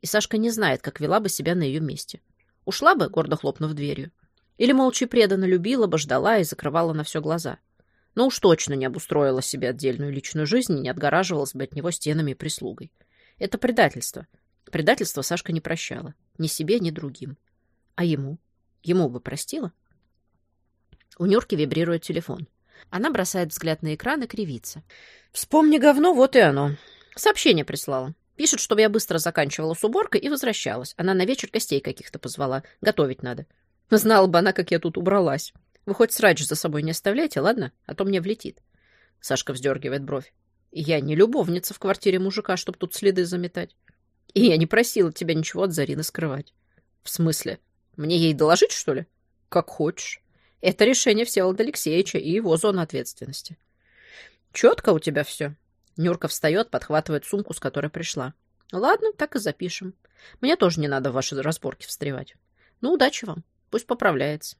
И Сашка не знает, как вела бы себя на ее месте. Ушла бы, гордо хлопнув дверью. Или молча преданно любила бы, ждала и закрывала на все глаза. Но уж точно не обустроила себе отдельную личную жизнь и не отгораживалась бы от него стенами и прислугой. Это предательство. Предательство Сашка не прощала. Ни себе, ни другим. А ему? Ему бы простила? У Нюрки вибрирует телефон. Она бросает взгляд на экран и кривится. «Вспомни говно, вот и оно. Сообщение прислала. Пишет, чтобы я быстро заканчивала с уборкой и возвращалась. Она на вечер гостей каких-то позвала. Готовить надо. Знала бы она, как я тут убралась. Вы хоть срач за собой не оставляйте, ладно? А то мне влетит. Сашка вздергивает бровь. Я не любовница в квартире мужика, чтобы тут следы заметать. И я не просила тебя ничего от Зарины скрывать. В смысле? Мне ей доложить, что ли? Как хочешь. Это решение Всеволода Алексеевича и его зона ответственности. Четко у тебя все. Нюрка встает, подхватывает сумку, с которой пришла. Ладно, так и запишем. Мне тоже не надо в ваши разборки встревать. Ну, удачи вам. Пусть поправляется.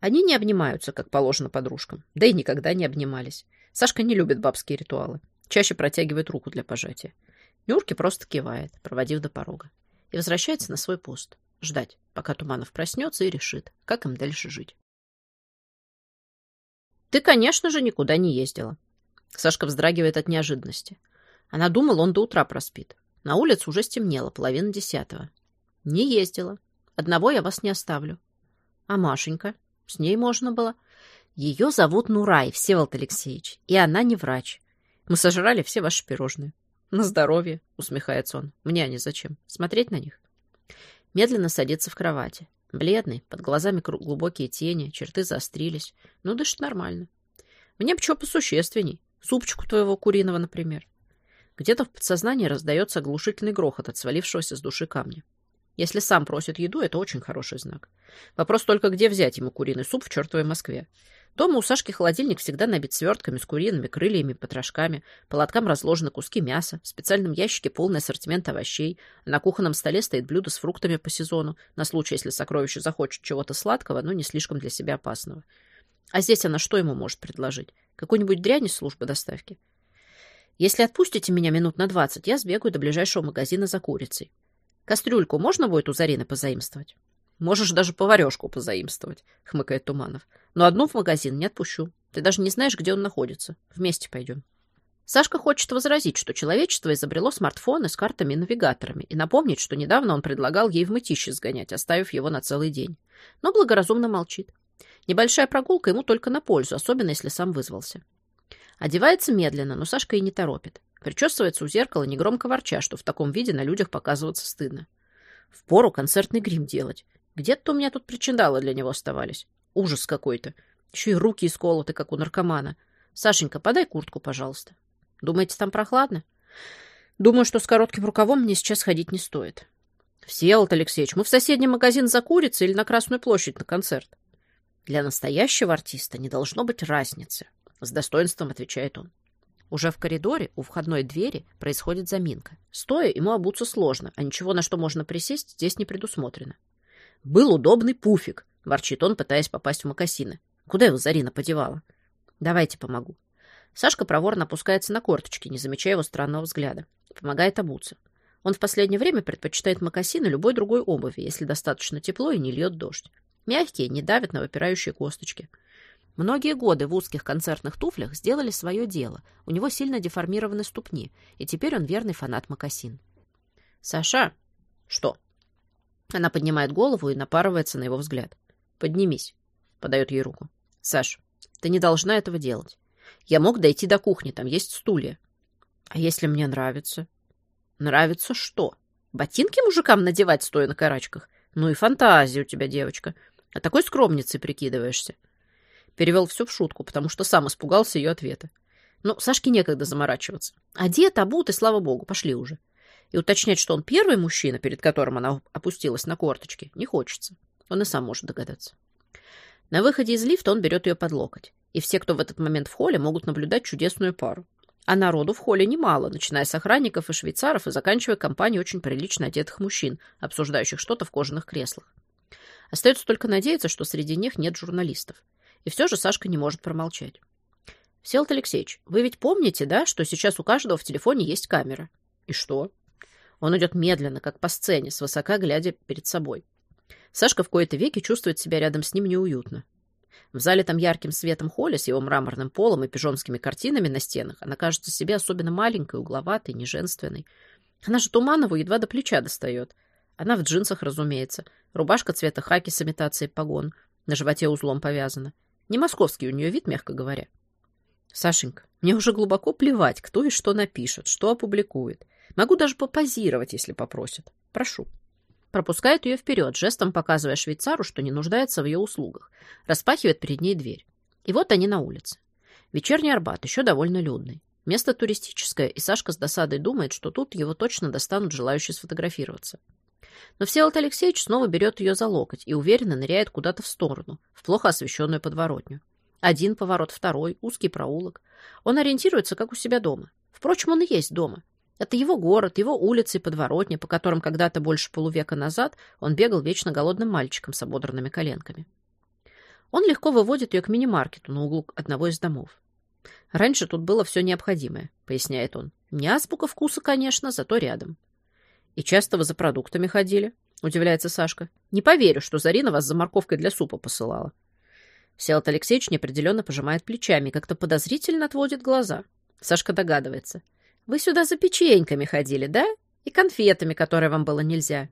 Они не обнимаются, как положено подружкам. Да и никогда не обнимались. Сашка не любит бабские ритуалы. Чаще протягивает руку для пожатия. Нюрке просто кивает, проводив до порога. И возвращается на свой пост. Ждать, пока Туманов проснется и решит, как им дальше жить. Ты, конечно же, никуда не ездила. Сашка вздрагивает от неожиданности. Она думала, он до утра проспит. На улице уже стемнело, половина десятого. Не ездила. Одного я вас не оставлю. А Машенька? С ней можно было. Ее зовут Нурай, Всеволод Алексеевич, и она не врач. Мы сожрали все ваши пирожные. На здоровье, усмехается он. Мне они зачем? Смотреть на них? Медленно садится в кровати. Бледный, под глазами глубокие тени, черты заострились. Ну, дышит нормально. Мне бы чего посущественней. Супчику твоего куриного, например. Где-то в подсознании раздается оглушительный грохот от свалившегося с души камня. Если сам просит еду, это очень хороший знак. Вопрос только, где взять ему куриный суп в чертовой Москве. Дома у Сашки холодильник всегда набит свертками с куриными крыльями, потрошками, по лоткам разложены куски мяса, в специальном ящике полный ассортимент овощей, на кухонном столе стоит блюдо с фруктами по сезону, на случай, если сокровище захочет чего-то сладкого, но не слишком для себя опасного. А здесь она что ему может предложить? Какую-нибудь дрянь из службы доставки? Если отпустите меня минут на двадцать, я сбегаю до ближайшего магазина за курицей. Кастрюльку можно будет у Зарины позаимствовать? Можешь даже поварешку позаимствовать, хмыкает Туманов. Но одну в магазин не отпущу. Ты даже не знаешь, где он находится. Вместе пойдем. Сашка хочет возразить, что человечество изобрело смартфоны с картами и навигаторами, и напомнить, что недавно он предлагал ей в мытище сгонять, оставив его на целый день. Но благоразумно молчит. Небольшая прогулка ему только на пользу, особенно если сам вызвался. Одевается медленно, но Сашка и не торопит. Причесывается у зеркала, негромко ворча, что в таком виде на людях показываться стыдно. Впору концертный грим делать. Где-то у меня тут причиндалы для него оставались. Ужас какой-то. Еще и руки исколоты, как у наркомана. Сашенька, подай куртку, пожалуйста. Думаете, там прохладно? Думаю, что с коротким рукавом мне сейчас ходить не стоит. Всеволод Алексеевич, мы в соседний магазин за курицей или на Красную площадь на концерт? Для настоящего артиста не должно быть разницы, с достоинством отвечает он. Уже в коридоре у входной двери происходит заминка. Стоя ему обуться сложно, а ничего, на что можно присесть, здесь не предусмотрено. Был удобный пуфик, ворчит он, пытаясь попасть в мокасины. Куда его Зарина подевала? Давайте помогу. Сашка проворно опускается на корточки, не замечая его странного взгляда. Помогает обуться. Он в последнее время предпочитает мокасины любой другой обуви, если достаточно тепло и не льет дождь. Мягкие, не давят на выпирающие косточки. Многие годы в узких концертных туфлях сделали свое дело. У него сильно деформированы ступни, и теперь он верный фанат мокасин. «Саша!» «Что?» Она поднимает голову и напарывается на его взгляд. «Поднимись», — подает ей руку. «Саш, ты не должна этого делать. Я мог дойти до кухни, там есть стулья». «А если мне нравится?» «Нравится что? Ботинки мужикам надевать, стоя на карачках? Ну и фантазия у тебя, девочка. А такой скромницей прикидываешься. Перевел все в шутку, потому что сам испугался ее ответа. Ну, Сашке некогда заморачиваться. Одет, обут, и слава богу, пошли уже. И уточнять, что он первый мужчина, перед которым она опустилась на корточки, не хочется. Он и сам может догадаться. На выходе из лифта он берет ее под локоть. И все, кто в этот момент в холле, могут наблюдать чудесную пару. А народу в холле немало, начиная с охранников и швейцаров и заканчивая компанией очень прилично одетых мужчин, обсуждающих что-то в кожаных креслах. Остается только надеяться, что среди них нет журналистов. И все же Сашка не может промолчать. Всеволод Алексеевич, вы ведь помните, да, что сейчас у каждого в телефоне есть камера? И что? Он идет медленно, как по сцене, свысока глядя перед собой. Сашка в кои-то веки чувствует себя рядом с ним неуютно. В зале там ярким светом холля с его мраморным полом и пижонскими картинами на стенах она кажется себе особенно маленькой, угловатой, неженственной. Она же Туманову едва до плеча достает. Она в джинсах, разумеется. Рубашка цвета хаки с имитацией погон. На животе узлом повязана. Не московский у нее вид, мягко говоря. Сашенька, мне уже глубоко плевать, кто и что напишет, что опубликует. Могу даже попозировать, если попросят. Прошу. Пропускает ее вперед, жестом показывая швейцару, что не нуждается в ее услугах. Распахивает перед ней дверь. И вот они на улице. Вечерний Арбат, еще довольно людный. Место туристическое, и Сашка с досадой думает, что тут его точно достанут желающие сфотографироваться. Но Всеволод Алексеевич снова берет ее за локоть и уверенно ныряет куда-то в сторону, в плохо освещенную подворотню. Один поворот, второй, узкий проулок. Он ориентируется, как у себя дома. Впрочем, он и есть дома. Это его город, его улицы и подворотня, по которым когда-то больше полувека назад он бегал вечно голодным мальчиком с ободранными коленками. Он легко выводит ее к мини-маркету на углу одного из домов. «Раньше тут было все необходимое», — поясняет он. «Не азбука вкуса, конечно, зато рядом. И часто вы за продуктами ходили? — удивляется Сашка. «Не поверю, что Зарина вас за морковкой для супа посылала». Всеволод Алексеевич неопределенно пожимает плечами, как-то подозрительно отводит глаза. Сашка догадывается. «Вы сюда за печеньками ходили, да? И конфетами, которые вам было нельзя».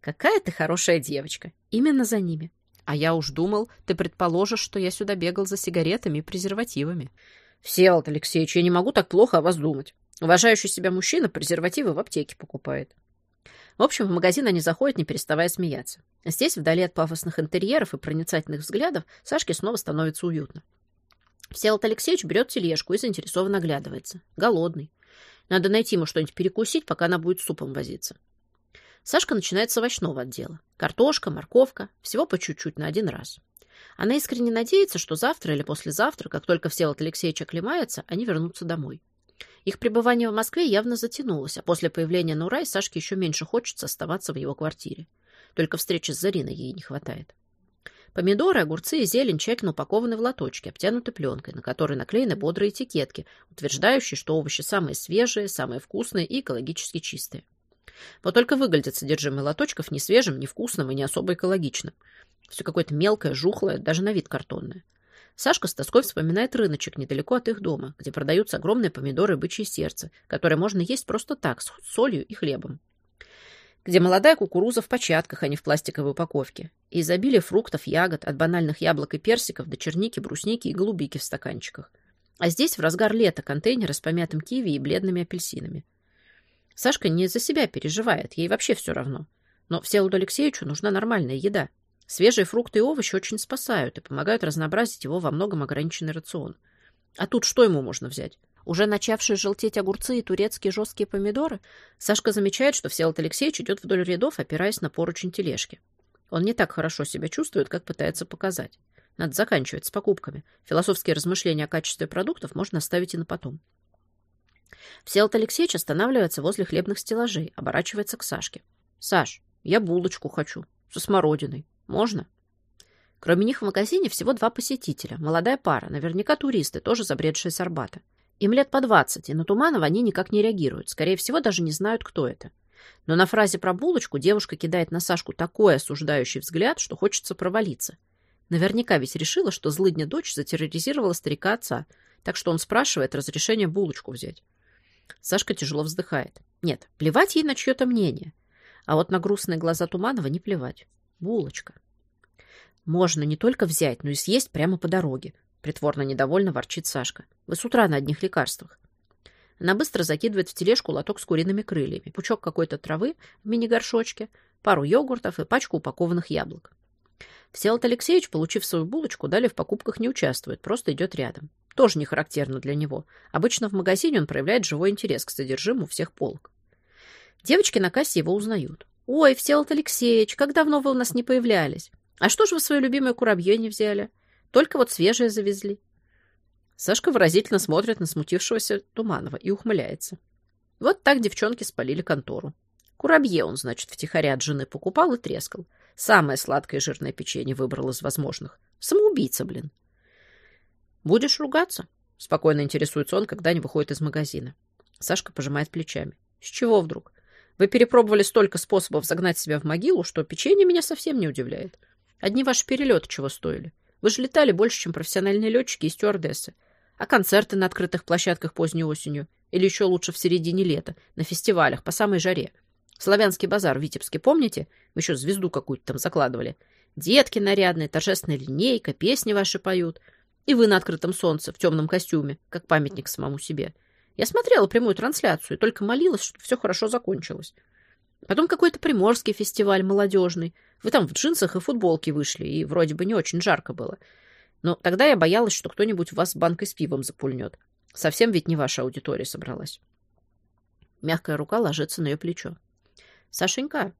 «Какая ты хорошая девочка. Именно за ними. А я уж думал, ты предположишь, что я сюда бегал за сигаретами и презервативами». «Всеволод Алексеевич, я не могу так плохо о вас думать. Уважающий себя мужчина презервативы в аптеке покупает». В общем, в магазин они заходят, не переставая смеяться. Здесь, вдали от пафосных интерьеров и проницательных взглядов, Сашке снова становится уютно. Всеволод Алексеевич берет тележку и заинтересованно оглядывается. Голодный. Надо найти ему что-нибудь перекусить, пока она будет супом возиться. Сашка начинает с овощного отдела. Картошка, морковка, всего по чуть-чуть на один раз. Она искренне надеется, что завтра или послезавтра, как только Всеволод Алексеевич оклемается, они вернутся домой. Их пребывание в Москве явно затянулось, а после появления на Урай Сашке еще меньше хочется оставаться в его квартире. Только встречи с Зариной ей не хватает. Помидоры, огурцы и зелень тщательно упакованы в лоточки, обтянуты пленкой, на которой наклеены бодрые этикетки, утверждающие, что овощи самые свежие, самые вкусные и экологически чистые. Вот только выглядит содержимое лоточков не свежим, не вкусным и не особо экологичным. Все какое-то мелкое, жухлое, даже на вид картонное. Сашка с тоской вспоминает рыночек недалеко от их дома, где продаются огромные помидоры и бычье сердце, которые можно есть просто так, с солью и хлебом. Где молодая кукуруза в початках, а не в пластиковой упаковке. И изобилие фруктов, ягод, от банальных яблок и персиков до черники, брусники и голубики в стаканчиках. А здесь в разгар лета контейнеры с помятым киви и бледными апельсинами. Сашка не за себя переживает, ей вообще все равно. Но Всеволоду Алексеевичу нужна нормальная еда. Свежие фрукты и овощи очень спасают и помогают разнообразить его во многом ограниченный рацион. А тут что ему можно взять? Уже начавшие желтеть огурцы и турецкие жесткие помидоры, Сашка замечает, что Всеволод Алексеевич идет вдоль рядов, опираясь на поручень тележки. Он не так хорошо себя чувствует, как пытается показать. Надо заканчивать с покупками. Философские размышления о качестве продуктов можно оставить и на потом. Всеволод Алексеевич останавливается возле хлебных стеллажей, оборачивается к Сашке. «Саш, я булочку хочу, со смородиной. Можно? Кроме них в магазине всего два посетителя. Молодая пара, наверняка туристы, тоже забредшие с Арбата. Им лет по двадцать, и на Туманова они никак не реагируют. Скорее всего, даже не знают, кто это. Но на фразе про булочку девушка кидает на Сашку такой осуждающий взгляд, что хочется провалиться. Наверняка ведь решила, что злыдня дочь затерроризировала старика отца, так что он спрашивает разрешение булочку взять. Сашка тяжело вздыхает. Нет, плевать ей на чье-то мнение. А вот на грустные глаза Туманова не плевать. Булочка. Можно не только взять, но и съесть прямо по дороге. Притворно недовольно ворчит Сашка. Вы с утра на одних лекарствах. Она быстро закидывает в тележку лоток с куриными крыльями, пучок какой-то травы в мини-горшочке, пару йогуртов и пачку упакованных яблок. Всеволод Алексеевич, получив свою булочку, далее в покупках не участвует, просто идет рядом. Тоже не характерно для него. Обычно в магазине он проявляет живой интерес к содержимому всех полок. Девочки на кассе его узнают. «Ой, Всеволод Алексеевич, как давно вы у нас не появлялись? А что же вы свое любимое курабье не взяли? Только вот свежее завезли». Сашка выразительно смотрит на смутившегося Туманова и ухмыляется. Вот так девчонки спалили контору. Курабье он, значит, втихаря от жены покупал и трескал. Самое сладкое и жирное печенье выбрал из возможных. Самоубийца, блин. «Будешь ругаться?» — спокойно интересуется он, когда они выходят из магазина. Сашка пожимает плечами. «С чего вдруг? Вы перепробовали столько способов загнать себя в могилу, что печенье меня совсем не удивляет. Одни ваши перелеты чего стоили. Вы же летали больше, чем профессиональные летчики и стюардессы. А концерты на открытых площадках поздней осенью? Или еще лучше в середине лета, на фестивалях, по самой жаре? Славянский базар в Витебске, помните? Вы еще звезду какую-то там закладывали. Детки нарядные, торжественная линейка, песни ваши поют. И вы на открытом солнце, в темном костюме, как памятник самому себе. Я смотрела прямую трансляцию и только молилась, чтобы все хорошо закончилось. Потом какой-то приморский фестиваль молодежный. Вы там в джинсах и футболке вышли, и вроде бы не очень жарко было. Но тогда я боялась, что кто-нибудь вас банкой с пивом запульнет. Совсем ведь не ваша аудитория собралась. Мягкая рука ложится на ее плечо. Сашенька,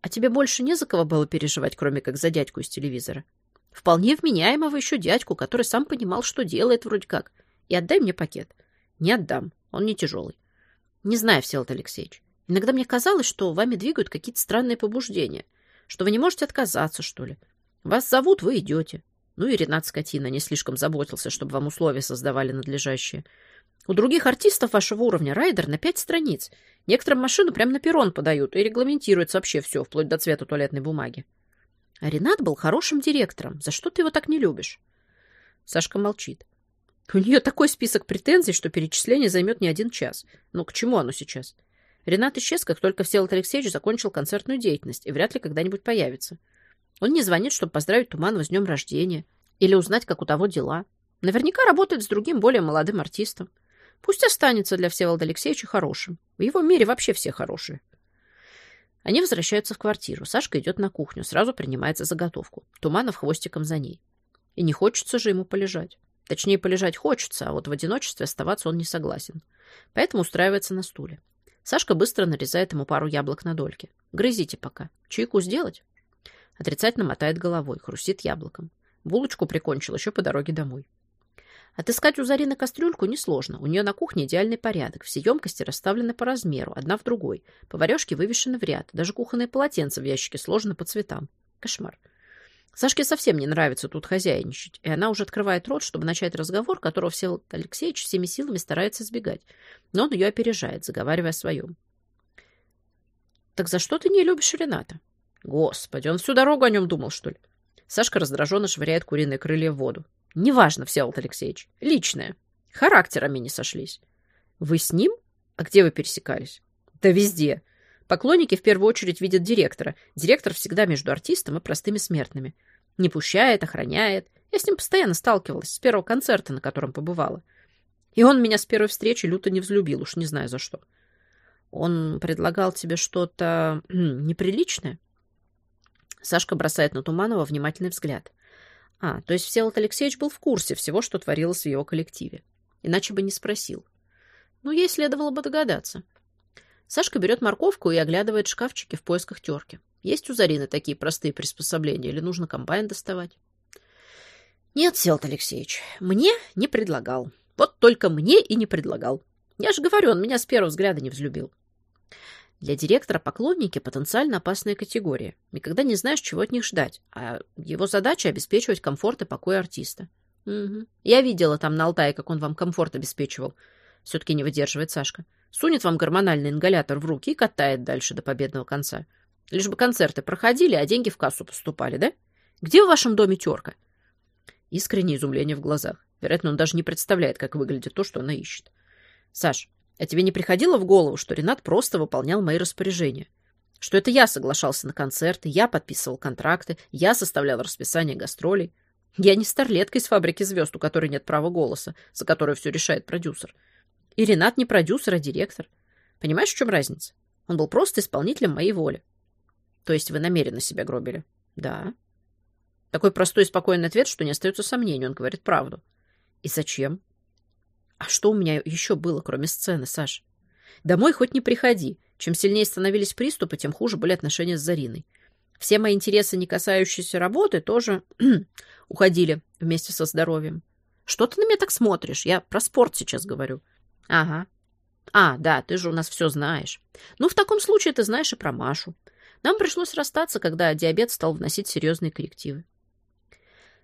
а тебе больше не за кого было переживать, кроме как за дядьку из телевизора? Вполне вменяемого еще дядьку, который сам понимал, что делает вроде как. И отдай мне пакет. Не отдам. Он не тяжелый. Не знаю, Всеволод Алексеевич. Иногда мне казалось, что вами двигают какие-то странные побуждения. Что вы не можете отказаться, что ли. Вас зовут, вы идете. Ну и Ренат скотина не слишком заботился, чтобы вам условия создавали надлежащие. У других артистов вашего уровня райдер на пять страниц. Некоторым машину прямо на перрон подают и регламентируется вообще все, вплоть до цвета туалетной бумаги. А Ренат был хорошим директором. За что ты его так не любишь? Сашка молчит. У нее такой список претензий, что перечисление займет не один час. Ну, к чему оно сейчас? Ренат исчез, как только Всеволод Алексеевич закончил концертную деятельность и вряд ли когда-нибудь появится. Он не звонит, чтобы поздравить Туманова с днем рождения или узнать, как у того дела. Наверняка работает с другим, более молодым артистом. Пусть останется для Всеволода Алексеевича хорошим. В его мире вообще все хорошие. Они возвращаются в квартиру. Сашка идет на кухню, сразу принимается заготовку. Туманов хвостиком за ней. И не хочется же ему полежать. Точнее, полежать хочется, а вот в одиночестве оставаться он не согласен. Поэтому устраивается на стуле. Сашка быстро нарезает ему пару яблок на дольки. «Грызите пока. Чайку сделать?» Отрицательно мотает головой, хрустит яблоком. Булочку прикончил еще по дороге домой. Отыскать у Зарины кастрюльку несложно. У нее на кухне идеальный порядок. Все емкости расставлены по размеру, одна в другой. Поварешки вывешены в ряд. Даже кухонные полотенца в ящике сложены по цветам. Кошмар. Сашке совсем не нравится тут хозяйничать, и она уже открывает рот, чтобы начать разговор, которого Всеволод Алексеевич всеми силами старается избегать. Но он ее опережает, заговаривая о своем. «Так за что ты не любишь Рената?» «Господи, он всю дорогу о нем думал, что ли?» Сашка раздраженно швыряет куриные крылья в воду. Неважно, Всеволод Алексеевич. Личное. Характерами не сошлись. Вы с ним? А где вы пересекались? Да везде. Поклонники в первую очередь видят директора. Директор всегда между артистом и простыми смертными. Не пущает, охраняет. Я с ним постоянно сталкивалась, с первого концерта, на котором побывала. И он меня с первой встречи люто не взлюбил, уж не знаю за что. Он предлагал тебе что-то неприличное? Сашка бросает на Туманова внимательный взгляд. А, то есть Всеволод Алексеевич был в курсе всего, что творилось в его коллективе. Иначе бы не спросил. Ну, ей следовало бы догадаться. Сашка берет морковку и оглядывает шкафчики в поисках терки. Есть у Зарины такие простые приспособления или нужно комбайн доставать? Нет, Всеволод Алексеевич, мне не предлагал. Вот только мне и не предлагал. Я же говорю, он меня с первого взгляда не взлюбил. Для директора поклонники – потенциально опасная категория. Никогда не знаешь, чего от них ждать. А его задача – обеспечивать комфорт и покой артиста. Угу. Я видела там на Алтае, как он вам комфорт обеспечивал. Все-таки не выдерживает Сашка. Сунет вам гормональный ингалятор в руки и катает дальше до победного конца. Лишь бы концерты проходили, а деньги в кассу поступали, да? Где в вашем доме терка? Искреннее изумление в глазах. Вероятно, он даже не представляет, как выглядит то, что она ищет. Саш, а тебе не приходило в голову, что Ренат просто выполнял мои распоряжения? Что это я соглашался на концерты, я подписывал контракты, я составлял расписание гастролей. Я не старлетка из фабрики звезд, у которой нет права голоса, за которую все решает продюсер. И Ренат не продюсер, а директор. Понимаешь, в чем разница? Он был просто исполнителем моей воли. То есть вы намеренно себя гробили? Да. Такой простой и спокойный ответ, что не остается сомнений. Он говорит правду. И зачем? А что у меня еще было, кроме сцены, Саш? Домой хоть не приходи. Чем сильнее становились приступы, тем хуже были отношения с Зариной. Все мои интересы, не касающиеся работы, тоже уходили вместе со здоровьем. Что ты на меня так смотришь? Я про спорт сейчас говорю. Ага. А, да, ты же у нас все знаешь. Ну, в таком случае ты знаешь и про Машу. Нам пришлось расстаться, когда диабет стал вносить серьезные коррективы.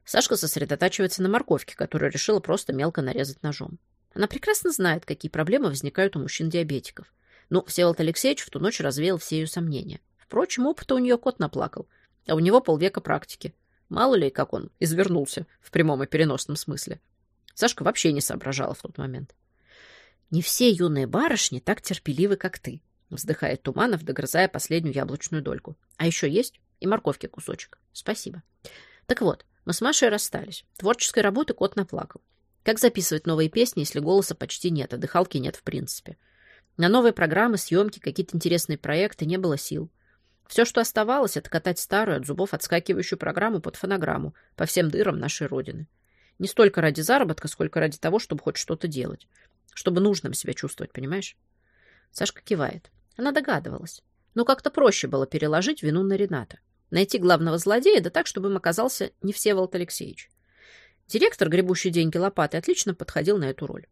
Сашка сосредотачивается на морковке, которую решила просто мелко нарезать ножом. Она прекрасно знает, какие проблемы возникают у мужчин-диабетиков. Но Всеволод Алексеевич в ту ночь развеял все ее сомнения. Впрочем, опыта у нее кот наплакал, а у него полвека практики. Мало ли, как он извернулся в прямом и переносном смысле. Сашка вообще не соображала в тот момент. «Не все юные барышни так терпеливы, как ты», — вздыхает Туманов, догрызая последнюю яблочную дольку. «А еще есть и морковки кусочек. Спасибо. Так вот, мы с Машей расстались. Творческой работы кот наплакал. Как записывать новые песни, если голоса почти нет, а дыхалки нет в принципе? На новые программы, съемки, какие-то интересные проекты не было сил. Все, что оставалось, это катать старую, от зубов отскакивающую программу под фонограмму по всем дырам нашей Родины. Не столько ради заработка, сколько ради того, чтобы хоть что-то делать. Чтобы нужным себя чувствовать, понимаешь? Сашка кивает. Она догадывалась. Но как-то проще было переложить вину на Рената. Найти главного злодея, да так, чтобы им оказался не Всеволод Алексеевич. Директор, гребущий деньги лопатой, отлично подходил на эту роль.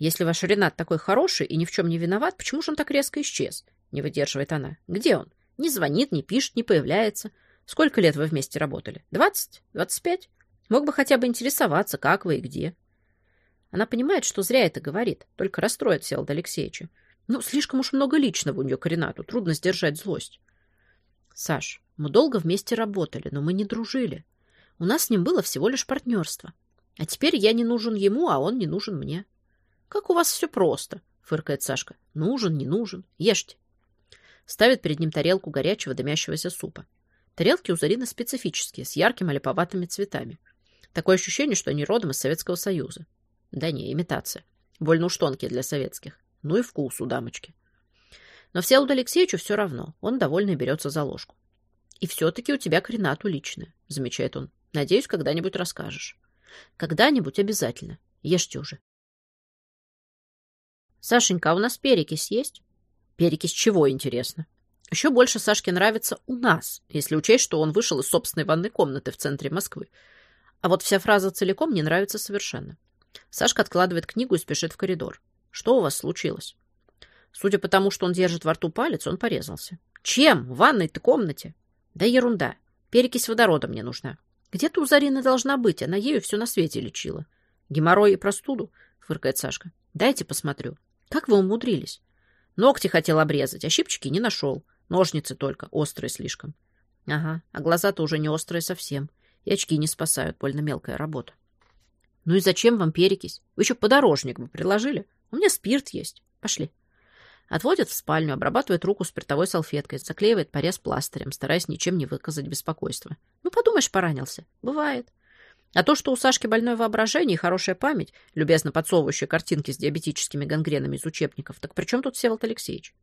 «Если ваш Ренат такой хороший и ни в чем не виноват, почему же он так резко исчез?» — не выдерживает она. «Где он? Не звонит, не пишет, не появляется. Сколько лет вы вместе работали? Двадцать? Двадцать пять? Мог бы хотя бы интересоваться, как вы и где». Она понимает, что зря это говорит, только расстроит Всеволода Алексеевича. Ну, слишком уж много личного у нее к Ренату, трудно сдержать злость. Саш, мы долго вместе работали, но мы не дружили. У нас с ним было всего лишь партнерство. А теперь я не нужен ему, а он не нужен мне. Как у вас все просто, фыркает Сашка. Нужен, не нужен. Ешьте. Ставит перед ним тарелку горячего дымящегося супа. Тарелки у Зарины специфические, с яркими липоватыми цветами. Такое ощущение, что они родом из Советского Союза. Да не, имитация. Больно уж тонкие для советских. Ну и вкус у дамочки. Но Всеволоду Алексеевичу все равно. Он довольно берется за ложку. «И все-таки у тебя к Ренату личное», — замечает он. «Надеюсь, когда-нибудь расскажешь». «Когда-нибудь обязательно. Ешьте уже». «Сашенька, а у нас перекись есть?» «Перекись чего, интересно?» Еще больше Сашке нравится у нас, если учесть, что он вышел из собственной ванной комнаты в центре Москвы. А вот вся фраза целиком не нравится совершенно. Сашка откладывает книгу и спешит в коридор. Что у вас случилось? Судя по тому, что он держит во рту палец, он порезался. Чем? В ванной-то комнате? Да ерунда. Перекись водорода мне нужна. Где-то у Зарины должна быть, она ею все на свете лечила. Геморрой и простуду? Фыркает Сашка. Дайте посмотрю. Как вы умудрились? Ногти хотел обрезать, а щипчики не нашел. Ножницы только, острые слишком. Ага, а глаза-то уже не острые совсем. И очки не спасают, больно мелкая работа. Ну и зачем вам перекись? Вы еще подорожник бы приложили. У меня спирт есть. Пошли. Отводит в спальню, обрабатывает руку спиртовой салфеткой, заклеивает порез пластырем, стараясь ничем не выказать беспокойства. Ну, подумаешь, поранился. Бывает. А то, что у Сашки больное воображение и хорошая память, любезно подсовывающая картинки с диабетическими гангренами из учебников, так при чем тут Всеволод Алексеевич?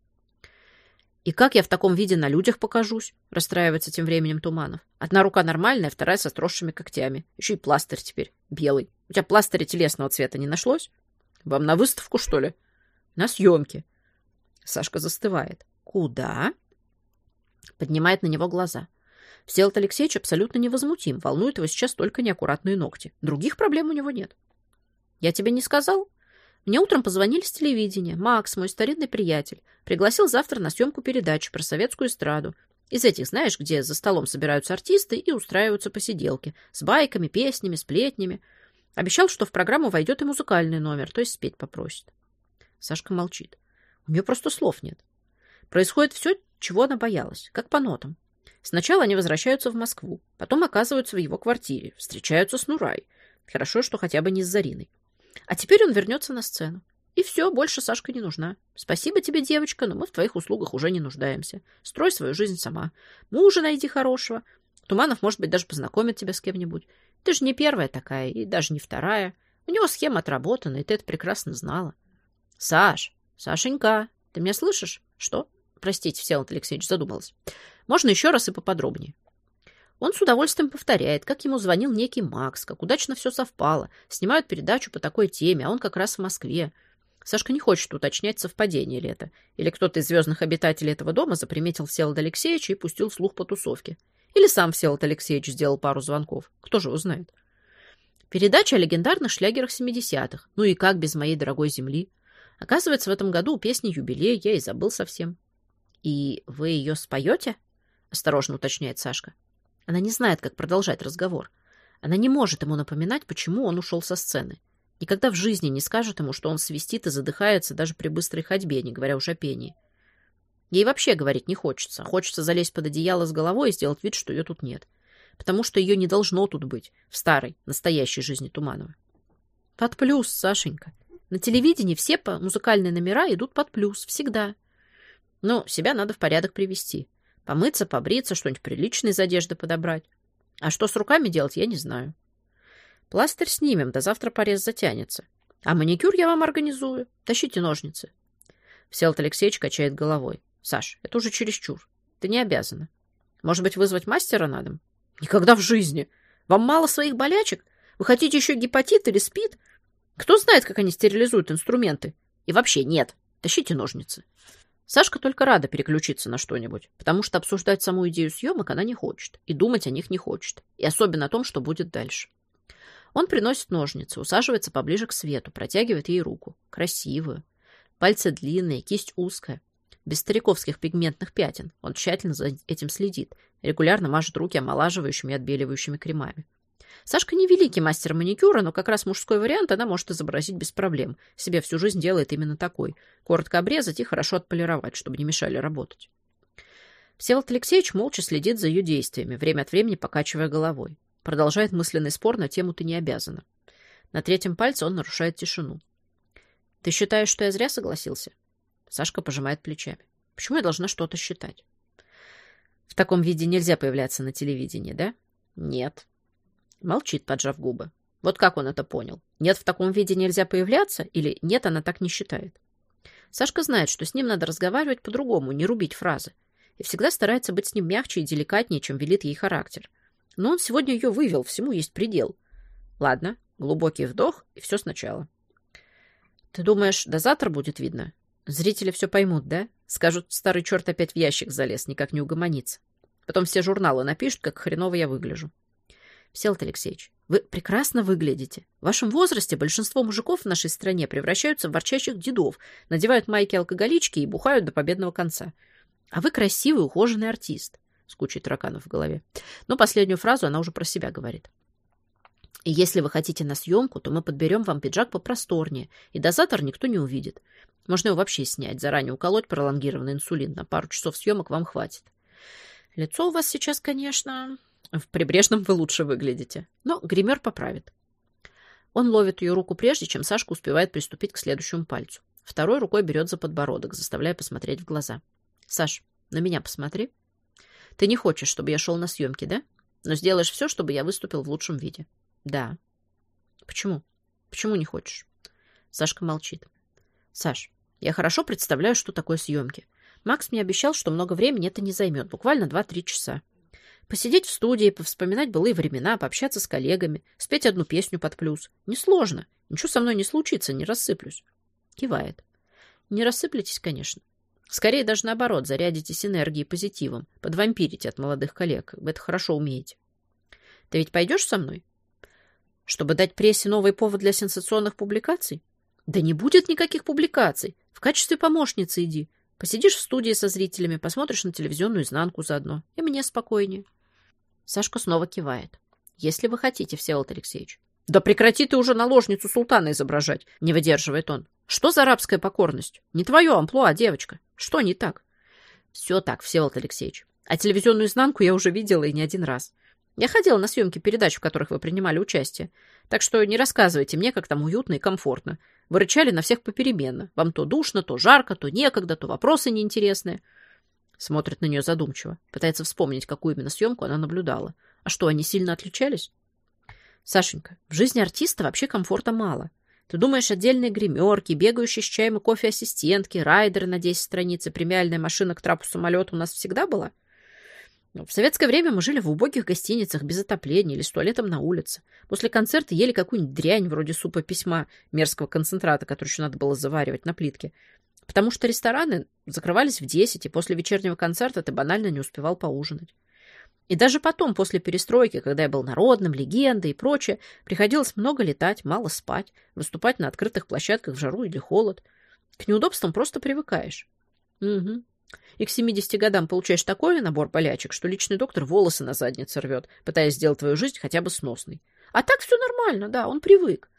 И как я в таком виде на людях покажусь? Расстраивается тем временем Туманов. Одна рука нормальная, вторая со стросшими когтями. Еще и пластырь теперь. Белый. У тебя пластыря телесного цвета не нашлось? Вам на выставку, что ли? На съемки. Сашка застывает. Куда? Поднимает на него глаза. Всеволод Алексеевич абсолютно невозмутим. Волнует его сейчас только неаккуратные ногти. Других проблем у него нет. Я тебе не сказал? Мне утром позвонили с телевидения. Макс, мой старинный приятель, пригласил завтра на съемку передачи про советскую эстраду. Из этих, знаешь, где за столом собираются артисты и устраиваются посиделки. С байками, песнями, сплетнями. Обещал, что в программу войдет и музыкальный номер, то есть спеть попросит. Сашка молчит. У нее просто слов нет. Происходит все, чего она боялась, как по нотам. Сначала они возвращаются в Москву, потом оказываются в его квартире, встречаются с Нурай. Хорошо, что хотя бы не с Зариной. А теперь он вернется на сцену. И все, больше Сашка не нужна. Спасибо тебе, девочка, но мы в твоих услугах уже не нуждаемся. Строй свою жизнь сама. Мужа найди хорошего. Туманов, может быть, даже познакомит тебя с кем-нибудь. Ты же не первая такая, и даже не вторая. У него схема отработана, и ты это прекрасно знала. Саш, Сашенька, ты меня слышишь? Что? Простите, Всеволод Алексеевич, задумалась. Можно еще раз и поподробнее. Он с удовольствием повторяет, как ему звонил некий Макс, как удачно все совпало. Снимают передачу по такой теме, а он как раз в Москве. Сашка не хочет уточнять, совпадение ли это. Или кто-то из звездных обитателей этого дома заприметил Всеволода Алексеевича и пустил слух по тусовке. Или сам Всеволод Алексеевич сделал пару звонков. Кто же узнает? Передача о легендарных шлягерах 70-х. Ну и как без моей дорогой земли? Оказывается, в этом году у песни юбилей, я и забыл совсем. «И вы ее споете?» — осторожно уточняет Сашка. Она не знает, как продолжать разговор. Она не может ему напоминать, почему он ушел со сцены. Никогда в жизни не скажет ему, что он свистит и задыхается даже при быстрой ходьбе, не говоря уж о пении. Ей вообще говорить не хочется. Хочется залезть под одеяло с головой и сделать вид, что ее тут нет. Потому что ее не должно тут быть в старой, настоящей жизни Туманова. Под плюс, Сашенька. На телевидении все по музыкальные номера идут под плюс. Всегда. Но себя надо в порядок привести. Помыться, побриться, что-нибудь приличное из одежды подобрать. А что с руками делать, я не знаю. Пластырь снимем, до завтра порез затянется. А маникюр я вам организую. Тащите ножницы. Всеволод Алексеевич качает головой. Саш, это уже чересчур. Ты не обязана. Может быть, вызвать мастера на дом? Никогда в жизни. Вам мало своих болячек? Вы хотите еще гепатит или спид? Кто знает, как они стерилизуют инструменты? И вообще нет. Тащите ножницы. Сашка только рада переключиться на что-нибудь, потому что обсуждать саму идею съемок она не хочет, и думать о них не хочет, и особенно о том, что будет дальше. Он приносит ножницы, усаживается поближе к свету, протягивает ей руку. Красивую. Пальцы длинные, кисть узкая. Без стариковских пигментных пятен. Он тщательно за этим следит. Регулярно мажет руки омолаживающими и отбеливающими кремами. Сашка не великий мастер маникюра, но как раз мужской вариант она может изобразить без проблем. Себе всю жизнь делает именно такой. Коротко обрезать и хорошо отполировать, чтобы не мешали работать. Всеволод Алексеевич молча следит за ее действиями, время от времени покачивая головой. Продолжает мысленный спор на тему «ты не обязана». На третьем пальце он нарушает тишину. «Ты считаешь, что я зря согласился?» Сашка пожимает плечами. «Почему я должна что-то считать?» «В таком виде нельзя появляться на телевидении, да?» «Нет». Молчит, поджав губы. Вот как он это понял? Нет, в таком виде нельзя появляться? Или нет, она так не считает? Сашка знает, что с ним надо разговаривать по-другому, не рубить фразы. И всегда старается быть с ним мягче и деликатнее, чем велит ей характер. Но он сегодня ее вывел, всему есть предел. Ладно, глубокий вдох, и все сначала. Ты думаешь, до завтра будет видно? Зрители все поймут, да? Скажут, старый черт опять в ящик залез, никак не угомонится. Потом все журналы напишут, как хреново я выгляжу. Всеволод Алексеевич, вы прекрасно выглядите. В вашем возрасте большинство мужиков в нашей стране превращаются в ворчащих дедов, надевают майки-алкоголички и бухают до победного конца. А вы красивый, ухоженный артист. С кучей тараканов в голове. Но последнюю фразу она уже про себя говорит. Если вы хотите на съемку, то мы подберем вам пиджак попросторнее, и дозатор никто не увидит. Можно его вообще снять, заранее уколоть пролонгированный инсулин. На пару часов съемок вам хватит. Лицо у вас сейчас, конечно, в прибрежном вы лучше выглядите. Но гример поправит. Он ловит ее руку прежде, чем Сашка успевает приступить к следующему пальцу. Второй рукой берет за подбородок, заставляя посмотреть в глаза. «Саш, на меня посмотри. Ты не хочешь, чтобы я шел на съемки, да? Но сделаешь все, чтобы я выступил в лучшем виде». «Да». «Почему? Почему не хочешь?» Сашка молчит. «Саш, я хорошо представляю, что такое съемки. Макс мне обещал, что много времени это не займет, буквально 2-3 часа. Посидеть в студии, повспоминать былые времена, пообщаться с коллегами, спеть одну песню под плюс. Несложно. Ничего со мной не случится, не рассыплюсь. Кивает. Не рассыплетесь, конечно. Скорее даже наоборот, зарядитесь энергией позитивом, подвампирите от молодых коллег. Вы это хорошо умеете. Ты ведь пойдешь со мной? Чтобы дать прессе новый повод для сенсационных публикаций? Да не будет никаких публикаций. В качестве помощницы иди. Посидишь в студии со зрителями, посмотришь на телевизионную изнанку заодно. И мне спокойнее. Сашка снова кивает. Если вы хотите, Всеволод Алексеевич. Да прекрати ты уже наложницу султана изображать, не выдерживает он. Что за арабская покорность? Не твое амплуа, девочка. Что не так? Все так, Всеволод Алексеевич. А телевизионную изнанку я уже видела и не один раз. Я ходила на съемки передач, в которых вы принимали участие. Так что не рассказывайте мне, как там уютно и комфортно. Вы рычали на всех попеременно. Вам то душно, то жарко, то некогда, то вопросы неинтересные. Смотрит на нее задумчиво. Пытается вспомнить, какую именно съемку она наблюдала. А что, они сильно отличались? Сашенька, в жизни артиста вообще комфорта мало. Ты думаешь, отдельные гримерки, бегающие с чаем и кофе ассистентки, райдеры на 10 страниц и премиальная машина к трапу самолета у нас всегда была? В советское время мы жили в убогих гостиницах без отопления или с туалетом на улице. После концерта ели какую-нибудь дрянь вроде супа письма мерзкого концентрата, который еще надо было заваривать на плитке. Потому что рестораны закрывались в 10, и после вечернего концерта ты банально не успевал поужинать. И даже потом, после перестройки, когда я был народным, легендой и прочее, приходилось много летать, мало спать, выступать на открытых площадках в жару или холод. К неудобствам просто привыкаешь. Угу. И к 70 годам получаешь такой набор болячек, что личный доктор волосы на заднице рвет, пытаясь сделать твою жизнь хотя бы сносной. А так все нормально, да, он привык.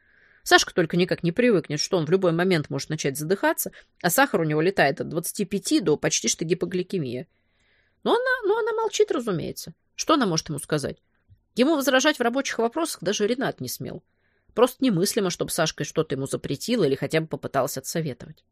Сашка только никак не привыкнет, что он в любой момент может начать задыхаться, а сахар у него летает от 25 до почти что гипогликемия. Но она, но она молчит, разумеется. Что она может ему сказать? Ему возражать в рабочих вопросах даже Ренат не смел. Просто немыслимо, чтобы Сашка что-то ему запретила или хотя бы попытался отсоветовать.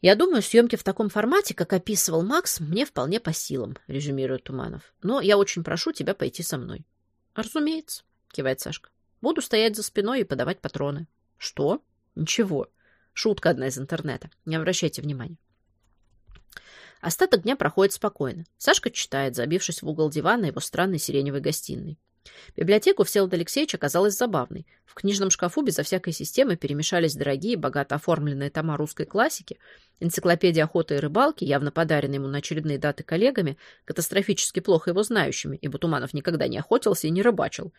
«Я думаю, съемки в таком формате, как описывал Макс, мне вполне по силам», — резюмирует Туманов. «Но я очень прошу тебя пойти со мной». «Разумеется», — кивает Сашка. Буду стоять за спиной и подавать патроны. Что? Ничего. Шутка одна из интернета. Не обращайте внимания. Остаток дня проходит спокойно. Сашка читает, забившись в угол дивана его странной сиреневой гостиной. Библиотека у Всеволода Алексеевича оказалась забавной. В книжном шкафу безо всякой системы перемешались дорогие, богато оформленные тома русской классики, энциклопедия охоты и рыбалки, явно подаренные ему на очередные даты коллегами, катастрофически плохо его знающими, ибо Туманов никогда не охотился и не рыбачил,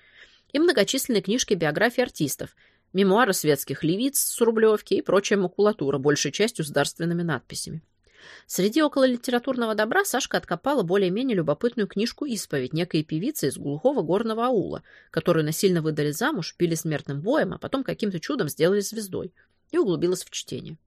и многочисленные книжки биографий артистов, мемуары светских левиц с Рублевки и прочая макулатура, большей частью с дарственными надписями. Среди окололитературного добра Сашка откопала более-менее любопытную книжку «Исповедь» некой певицы из глухого горного аула, которую насильно выдали замуж, пили смертным боем, а потом каким-то чудом сделали звездой, и углубилась в чтение.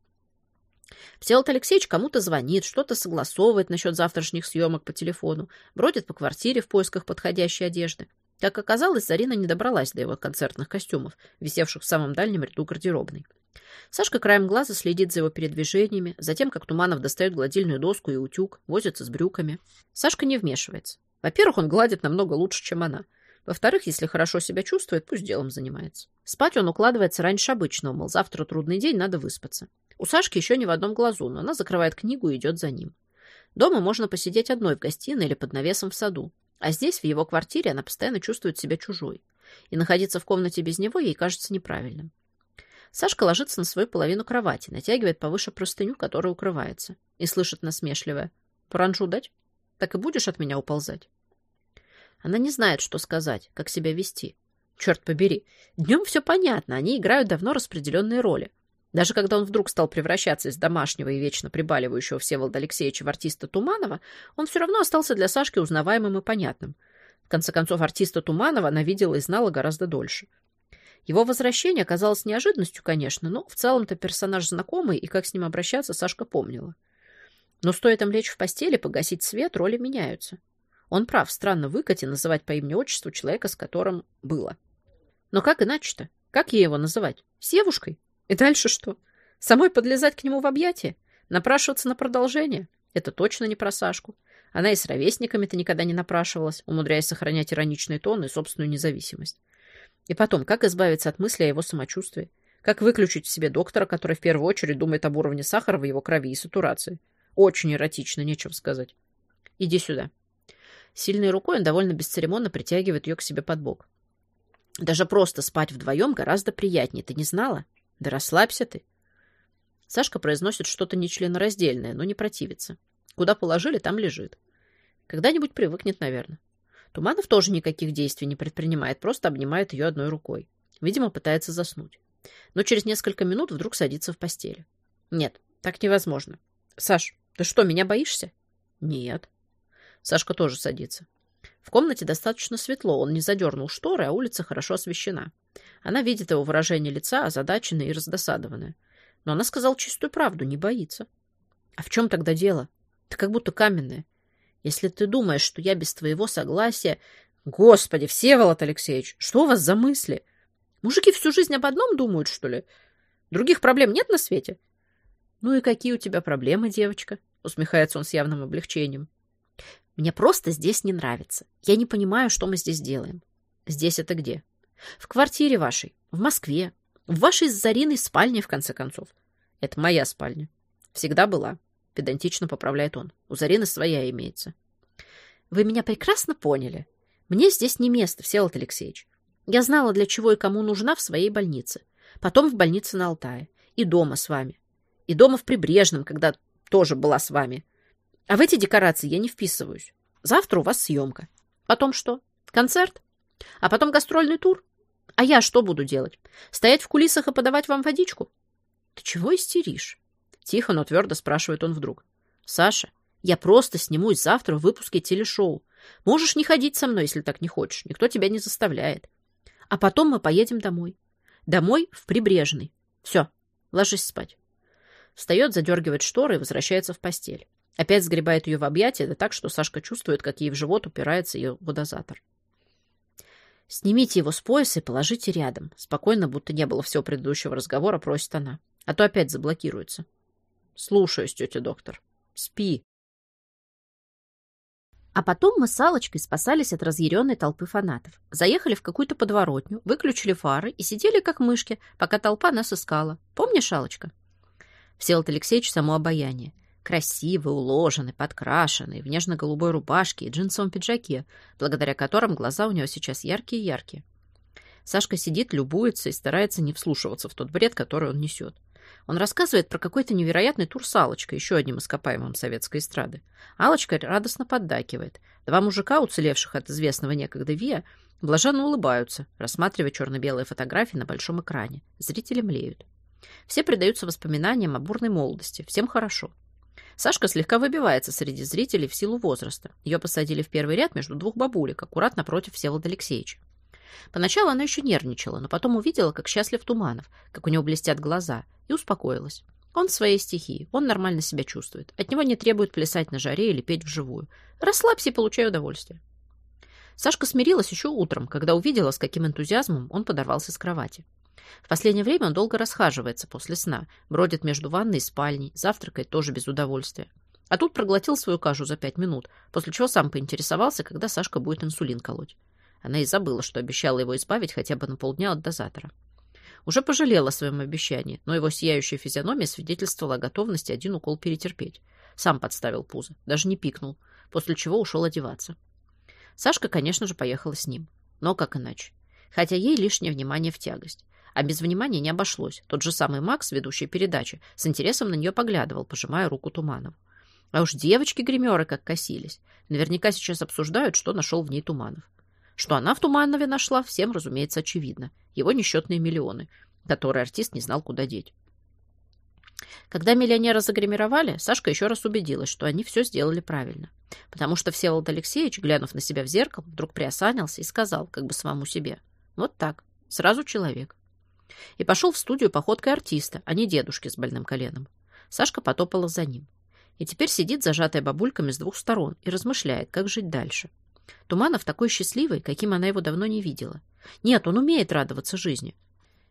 Всеволод Алексеевич кому-то звонит, что-то согласовывает насчет завтрашних съемок по телефону, бродит по квартире в поисках подходящей одежды. Как оказалось, Зарина не добралась до его концертных костюмов, висевших в самом дальнем ряду гардеробной. Сашка краем глаза следит за его передвижениями, за тем, как Туманов достает гладильную доску и утюг, возится с брюками. Сашка не вмешивается. Во-первых, он гладит намного лучше, чем она. Во-вторых, если хорошо себя чувствует, пусть делом занимается. Спать он укладывается раньше обычного, мол, завтра трудный день, надо выспаться. У Сашки еще не в одном глазу, но она закрывает книгу и идет за ним. Дома можно посидеть одной в гостиной или под навесом в саду. А здесь, в его квартире, она постоянно чувствует себя чужой. И находиться в комнате без него ей кажется неправильным. Сашка ложится на свою половину кровати, натягивает повыше простыню, которая укрывается, и слышит насмешливое. «Паранжу дать? Так и будешь от меня уползать?» Она не знает, что сказать, как себя вести. Черт побери, днем все понятно, они играют давно распределенные роли. Даже когда он вдруг стал превращаться из домашнего и вечно прибаливающего Всеволода Алексеевича в артиста Туманова, он все равно остался для Сашки узнаваемым и понятным. В конце концов, артиста Туманова она видела и знала гораздо дольше. Его возвращение оказалось неожиданностью, конечно, но в целом-то персонаж знакомый, и как с ним обращаться Сашка помнила. Но стоит им лечь в постели, погасить свет, роли меняются. Он прав, странно выкати называть по имени-отчеству человека, с которым было. Но как иначе-то? Как ей его называть? Севушкой? И дальше что? Самой подлезать к нему в объятия? Напрашиваться на продолжение? Это точно не про Сашку. Она и с ровесниками-то никогда не напрашивалась, умудряясь сохранять ироничный тон и собственную независимость. И потом, как избавиться от мысли о его самочувствии? Как выключить в себе доктора, который в первую очередь думает об уровне сахара в его крови и сатурации? Очень эротично, нечего сказать. Иди сюда. Сильной рукой он довольно бесцеремонно притягивает ее к себе под бок. Даже просто спать вдвоем гораздо приятнее, ты не знала? Да расслабься ты. Сашка произносит что-то нечленораздельное, но не противится. Куда положили, там лежит. Когда-нибудь привыкнет, наверное. Туманов тоже никаких действий не предпринимает, просто обнимает ее одной рукой. Видимо, пытается заснуть. Но через несколько минут вдруг садится в постели. Нет, так невозможно. Саш, ты что, меня боишься? Нет. Сашка тоже садится. В комнате достаточно светло, он не задернул шторы, а улица хорошо освещена. Она видит его выражение лица, озадаченное и раздосадованное. Но она сказала чистую правду, не боится. А в чем тогда дело? Ты как будто каменная. Если ты думаешь, что я без твоего согласия... Господи, Всеволод Алексеевич, что у вас за мысли? Мужики всю жизнь об одном думают, что ли? Других проблем нет на свете? Ну и какие у тебя проблемы, девочка? Усмехается он с явным облегчением. Мне просто здесь не нравится. Я не понимаю, что мы здесь делаем. Здесь это где? В квартире вашей, в Москве, в вашей с Зариной спальне, в конце концов. Это моя спальня. Всегда была. Педантично поправляет он. У Зарины своя имеется. Вы меня прекрасно поняли. Мне здесь не место, Всеволод Алексеевич. Я знала, для чего и кому нужна в своей больнице. Потом в больнице на Алтае. И дома с вами. И дома в Прибрежном, когда тоже была с вами. А в эти декорации я не вписываюсь. Завтра у вас съемка. Потом что? Концерт? А потом гастрольный тур? А я что буду делать? Стоять в кулисах и подавать вам водичку? Ты чего истеришь? Тихо, но твердо спрашивает он вдруг. Саша, я просто снимусь завтра в выпуске телешоу. Можешь не ходить со мной, если так не хочешь. Никто тебя не заставляет. А потом мы поедем домой. Домой в Прибрежный. Все, ложись спать. Встает, задергивает шторы и возвращается в постель. Опять сгребает ее в объятия, да так, что Сашка чувствует, как ей в живот упирается ее водозатор. «Снимите его с пояса и положите рядом». Спокойно, будто не было всего предыдущего разговора, просит она. А то опять заблокируется. «Слушаюсь, тетя доктор. Спи». А потом мы с Аллочкой спасались от разъяренной толпы фанатов. Заехали в какую-то подворотню, выключили фары и сидели как мышки, пока толпа нас искала. Помнишь, Аллочка? Всеволод Алексеевич само обаяние. Красивый, уложенный, подкрашенный, в нежно-голубой рубашке и джинсовом пиджаке, благодаря которым глаза у него сейчас яркие-яркие. Сашка сидит, любуется и старается не вслушиваться в тот бред, который он несет. Он рассказывает про какой-то невероятный тур с Аллочкой, еще одним ископаемым советской эстрады. Аллочка радостно поддакивает. Два мужика, уцелевших от известного некогда Виа, блаженно улыбаются, рассматривая черно-белые фотографии на большом экране. Зрители млеют. Все предаются воспоминаниям о бурной молодости. Всем хорошо. Сашка слегка выбивается среди зрителей в силу возраста. Ее посадили в первый ряд между двух бабулек, аккуратно против Всеволода Алексеевича. Поначалу она еще нервничала, но потом увидела, как счастлив Туманов, как у него блестят глаза, и успокоилась. Он в своей стихии, он нормально себя чувствует. От него не требует плясать на жаре или петь вживую. Расслабься и получай удовольствие. Сашка смирилась еще утром, когда увидела, с каким энтузиазмом он подорвался с кровати. В последнее время он долго расхаживается после сна, бродит между ванной и спальней, завтракает тоже без удовольствия. А тут проглотил свою кашу за пять минут, после чего сам поинтересовался, когда Сашка будет инсулин колоть. Она и забыла, что обещала его избавить хотя бы на полдня от дозатора. Уже пожалела о своем обещании, но его сияющая физиономия свидетельствовала о готовности один укол перетерпеть. Сам подставил пузо, даже не пикнул, после чего ушел одеваться. Сашка, конечно же, поехала с ним. Но как иначе? Хотя ей лишнее внимание в тягость. А без внимания не обошлось. Тот же самый Макс, ведущий передачи, с интересом на нее поглядывал, пожимая руку Туманову. А уж девочки-гримеры как косились. Наверняка сейчас обсуждают, что нашел в ней Туманов. Что она в Туманове нашла, всем, разумеется, очевидно. Его несчетные миллионы, которые артист не знал, куда деть. Когда миллионера загримировали, Сашка еще раз убедилась, что они все сделали правильно. Потому что Всеволод Алексеевич, глянув на себя в зеркало, вдруг приосанился и сказал, как бы самому себе, «Вот так, сразу человек». И пошел в студию походкой артиста, а не дедушки с больным коленом. Сашка потопала за ним. И теперь сидит зажатая бабульками с двух сторон и размышляет, как жить дальше. Туманов такой счастливый, каким она его давно не видела. Нет, он умеет радоваться жизни.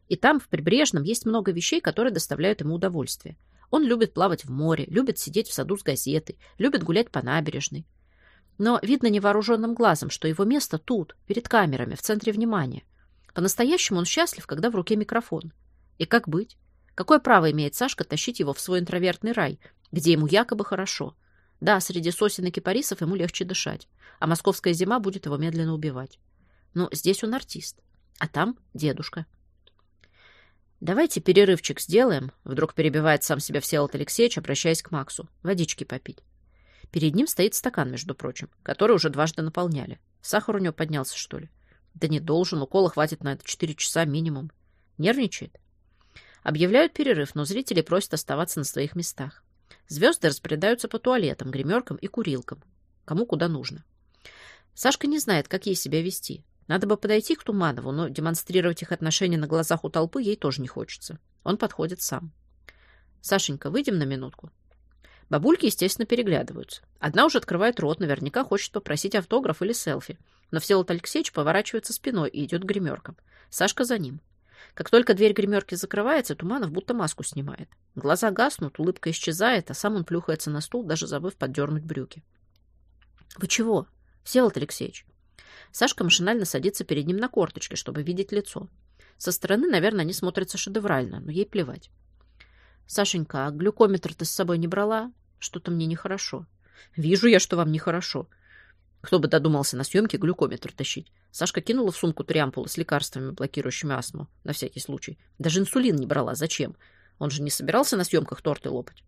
И там, в Прибрежном, есть много вещей, которые доставляют ему удовольствие. Он любит плавать в море, любит сидеть в саду с газетой, любит гулять по набережной. Но видно невооруженным глазом, что его место тут, перед камерами, в центре внимания. По-настоящему он счастлив, когда в руке микрофон. И как быть? Какое право имеет Сашка тащить его в свой интровертный рай, где ему якобы хорошо? Да, среди сосен и кипарисов ему легче дышать, а московская зима будет его медленно убивать. Но здесь он артист, а там дедушка. «Давайте перерывчик сделаем», — вдруг перебивает сам себя Всеволод Алексеевич, обращаясь к Максу. «Водички попить». Перед ним стоит стакан, между прочим, который уже дважды наполняли. Сахар у него поднялся, что ли? Да не должен, укола хватит на это четыре часа минимум. Нервничает? Объявляют перерыв, но зрители просят оставаться на своих местах. Звезды распорядаются по туалетам, гримеркам и курилкам. Кому куда нужно. Сашка не знает, как ей себя вести. Надо бы подойти к Туманову, но демонстрировать их отношения на глазах у толпы ей тоже не хочется. Он подходит сам. «Сашенька, выйдем на минутку?» Бабульки, естественно, переглядываются. Одна уже открывает рот, наверняка хочет попросить автограф или селфи. Но Всеволод Алексеевич поворачивается спиной и идет к гримеркам. Сашка за ним. Как только дверь гримерки закрывается, Туманов будто маску снимает. Глаза гаснут, улыбка исчезает, а сам он плюхается на стул, даже забыв поддернуть брюки. «Вы чего?» «Всеволод Алексеевич». Сашка машинально садится перед ним на корточке, чтобы видеть лицо. Со стороны, наверное, они смотрятся шедеврально, но ей плевать. «Сашенька, а глюкометр ты с собой не брала? Что-то мне нехорошо». «Вижу я, что вам нехорошо. Кто бы додумался на съемке глюкометр тащить? Сашка кинула в сумку три ампулы с лекарствами, блокирующими астму, на всякий случай. Даже инсулин не брала. Зачем? Он же не собирался на съемках торты лопать.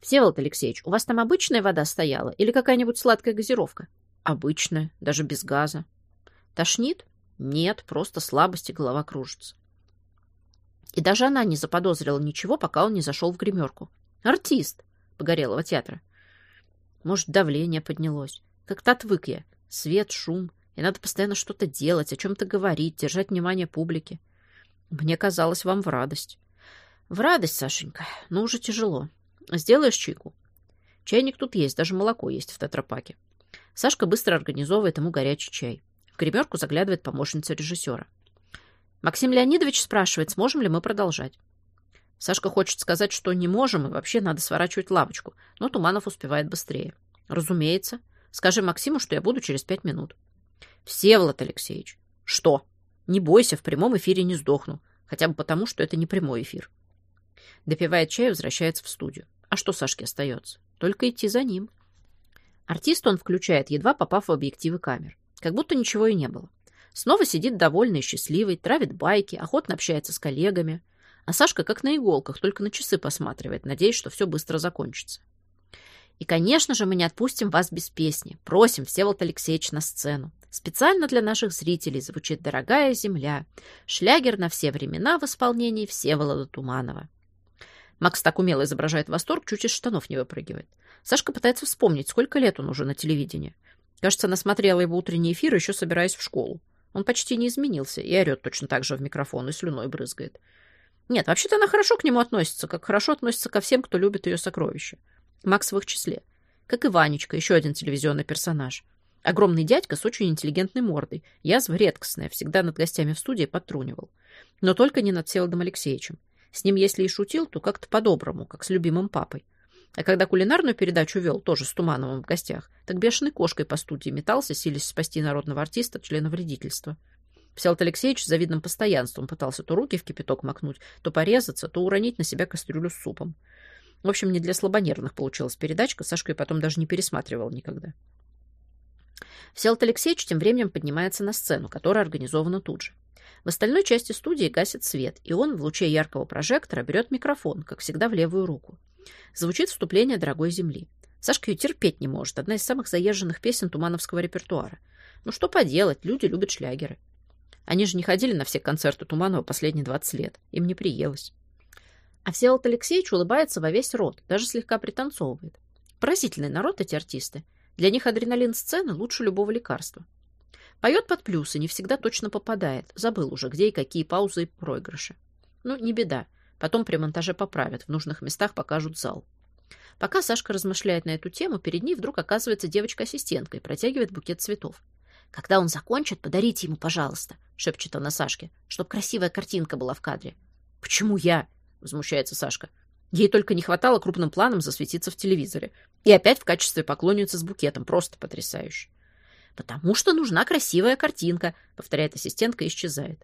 Всеволод Алексеевич, у вас там обычная вода стояла или какая-нибудь сладкая газировка? Обычная, даже без газа. Тошнит? Нет, просто слабость и голова кружится. И даже она не заподозрила ничего, пока он не зашел в гримерку. Артист погорелого театра. Может, давление поднялось. Как-то отвык я. Свет, шум. И надо постоянно что-то делать, о чем-то говорить, держать внимание публики. Мне казалось, вам в радость. В радость, Сашенька, но уже тяжело. Сделаешь чайку? Чайник тут есть, даже молоко есть в тетрапаке. Сашка быстро организовывает ему горячий чай. В гримерку заглядывает помощница режиссера. Максим Леонидович спрашивает, сможем ли мы продолжать. Сашка хочет сказать, что не можем и вообще надо сворачивать лавочку, но Туманов успевает быстрее. Разумеется. Скажи Максиму, что я буду через пять минут. Всеволод Алексеевич. Что? Не бойся, в прямом эфире не сдохну. Хотя бы потому, что это не прямой эфир. Допивает чай возвращается в студию. А что Сашке остается? Только идти за ним. Артист он включает, едва попав в объективы камер. Как будто ничего и не было. Снова сидит довольный и счастливый, травит байки, охотно общается с коллегами. А Сашка как на иголках, только на часы посматривает, надеясь, что все быстро закончится. И, конечно же, мы не отпустим вас без песни. Просим, Всеволод Алексеевич, на сцену. Специально для наших зрителей звучит «Дорогая земля», шлягер на все времена в исполнении Всеволода Туманова. Макс так умело изображает восторг, чуть из штанов не выпрыгивает. Сашка пытается вспомнить, сколько лет он уже на телевидении. Кажется, она смотрела его утренний эфир, еще собираясь в школу. Он почти не изменился и орет точно так же в микрофон и слюной брызгает. Нет, вообще-то она хорошо к нему относится, как хорошо относится ко всем, кто любит ее сокровища. Макс в их числе. Как и Ванечка, еще один телевизионный персонаж. Огромный дядька с очень интеллигентной мордой. Язва редкостная, всегда над гостями в студии подтрунивал. Но только не над Селодом Алексеевичем. С ним, если и шутил, то как-то по-доброму, как с любимым папой. А когда кулинарную передачу вел, тоже с Тумановым в гостях, так бешеной кошкой по студии метался, силясь спасти народного артиста от члена вредительства. Всеволод Алексеевич с завидным постоянством пытался то руки в кипяток макнуть, то порезаться, то уронить на себя кастрюлю с супом. В общем, не для слабонервных получилась передачка, Сашка ее потом даже не пересматривал никогда. Всеволод Алексеевич тем временем поднимается на сцену, которая организована тут же. В остальной части студии гасит свет, и он в луче яркого прожектора берет микрофон, как всегда, в левую руку. Звучит вступление «Дорогой земли». Сашка ее терпеть не может, одна из самых заезженных песен тумановского репертуара. Ну что поделать, люди любят шлягеры. Они же не ходили на все концерты Туманова последние 20 лет. Им не приелось. А Всеволод Алексеевич улыбается во весь рот, даже слегка пританцовывает. Поразительный народ эти артисты. Для них адреналин сцены лучше любого лекарства. Поет под плюсы, не всегда точно попадает. Забыл уже, где и какие паузы и проигрыши. Ну, не беда. Потом при монтаже поправят, в нужных местах покажут зал. Пока Сашка размышляет на эту тему, перед ней вдруг оказывается девочка-ассистентка и протягивает букет цветов. «Когда он закончит, подарите ему, пожалуйста», — шепчет она Сашке, «чтоб красивая картинка была в кадре». «Почему я?» — возмущается Сашка. Ей только не хватало крупным планом засветиться в телевизоре. И опять в качестве поклонницы с букетом. Просто потрясающе. «Потому что нужна красивая картинка», — повторяет ассистентка и исчезает.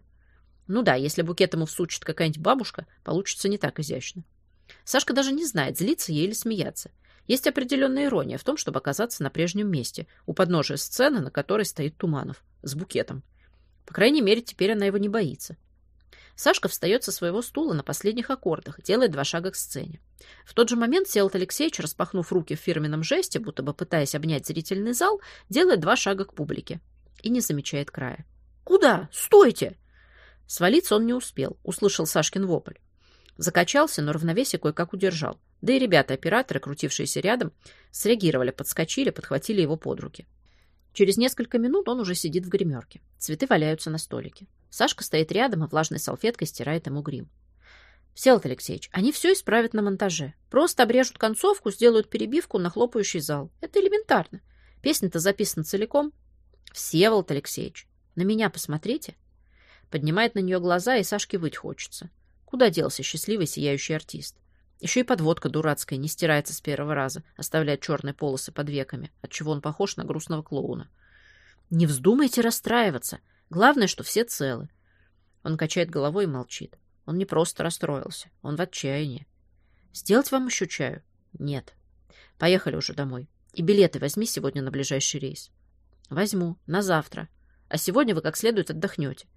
Ну да, если букет ему всучит какая-нибудь бабушка, получится не так изящно. Сашка даже не знает, злиться ей или смеяться. Есть определенная ирония в том, чтобы оказаться на прежнем месте, у подножия сцены, на которой стоит Туманов, с букетом. По крайней мере, теперь она его не боится. Сашка встает со своего стула на последних аккордах, делает два шага к сцене. В тот же момент Селот Алексеевич, распахнув руки в фирменном жесте, будто бы пытаясь обнять зрительный зал, делает два шага к публике и не замечает края. «Куда? Стойте!» Свалиться он не успел, услышал Сашкин вопль. Закачался, но равновесие кое-как удержал. Да и ребята-операторы, крутившиеся рядом, среагировали, подскочили, подхватили его под руки. Через несколько минут он уже сидит в гримерке. Цветы валяются на столике. Сашка стоит рядом и влажной салфеткой стирает ему грим. Всеволод Алексеевич, они все исправят на монтаже. Просто обрежут концовку, сделают перебивку на хлопающий зал. Это элементарно. Песня-то записана целиком. Всеволод Алексеевич, на меня посмотрите. Поднимает на нее глаза, и Сашке выть хочется. Куда делся счастливый сияющий артист? Еще и подводка дурацкая не стирается с первого раза, оставляет черные полосы под веками, отчего он похож на грустного клоуна. Не вздумайте расстраиваться. Главное, что все целы. Он качает головой и молчит. Он не просто расстроился, он в отчаянии. Сделать вам еще чаю? Нет. Поехали уже домой. И билеты возьми сегодня на ближайший рейс. Возьму. На завтра. А сегодня вы как следует отдохнете.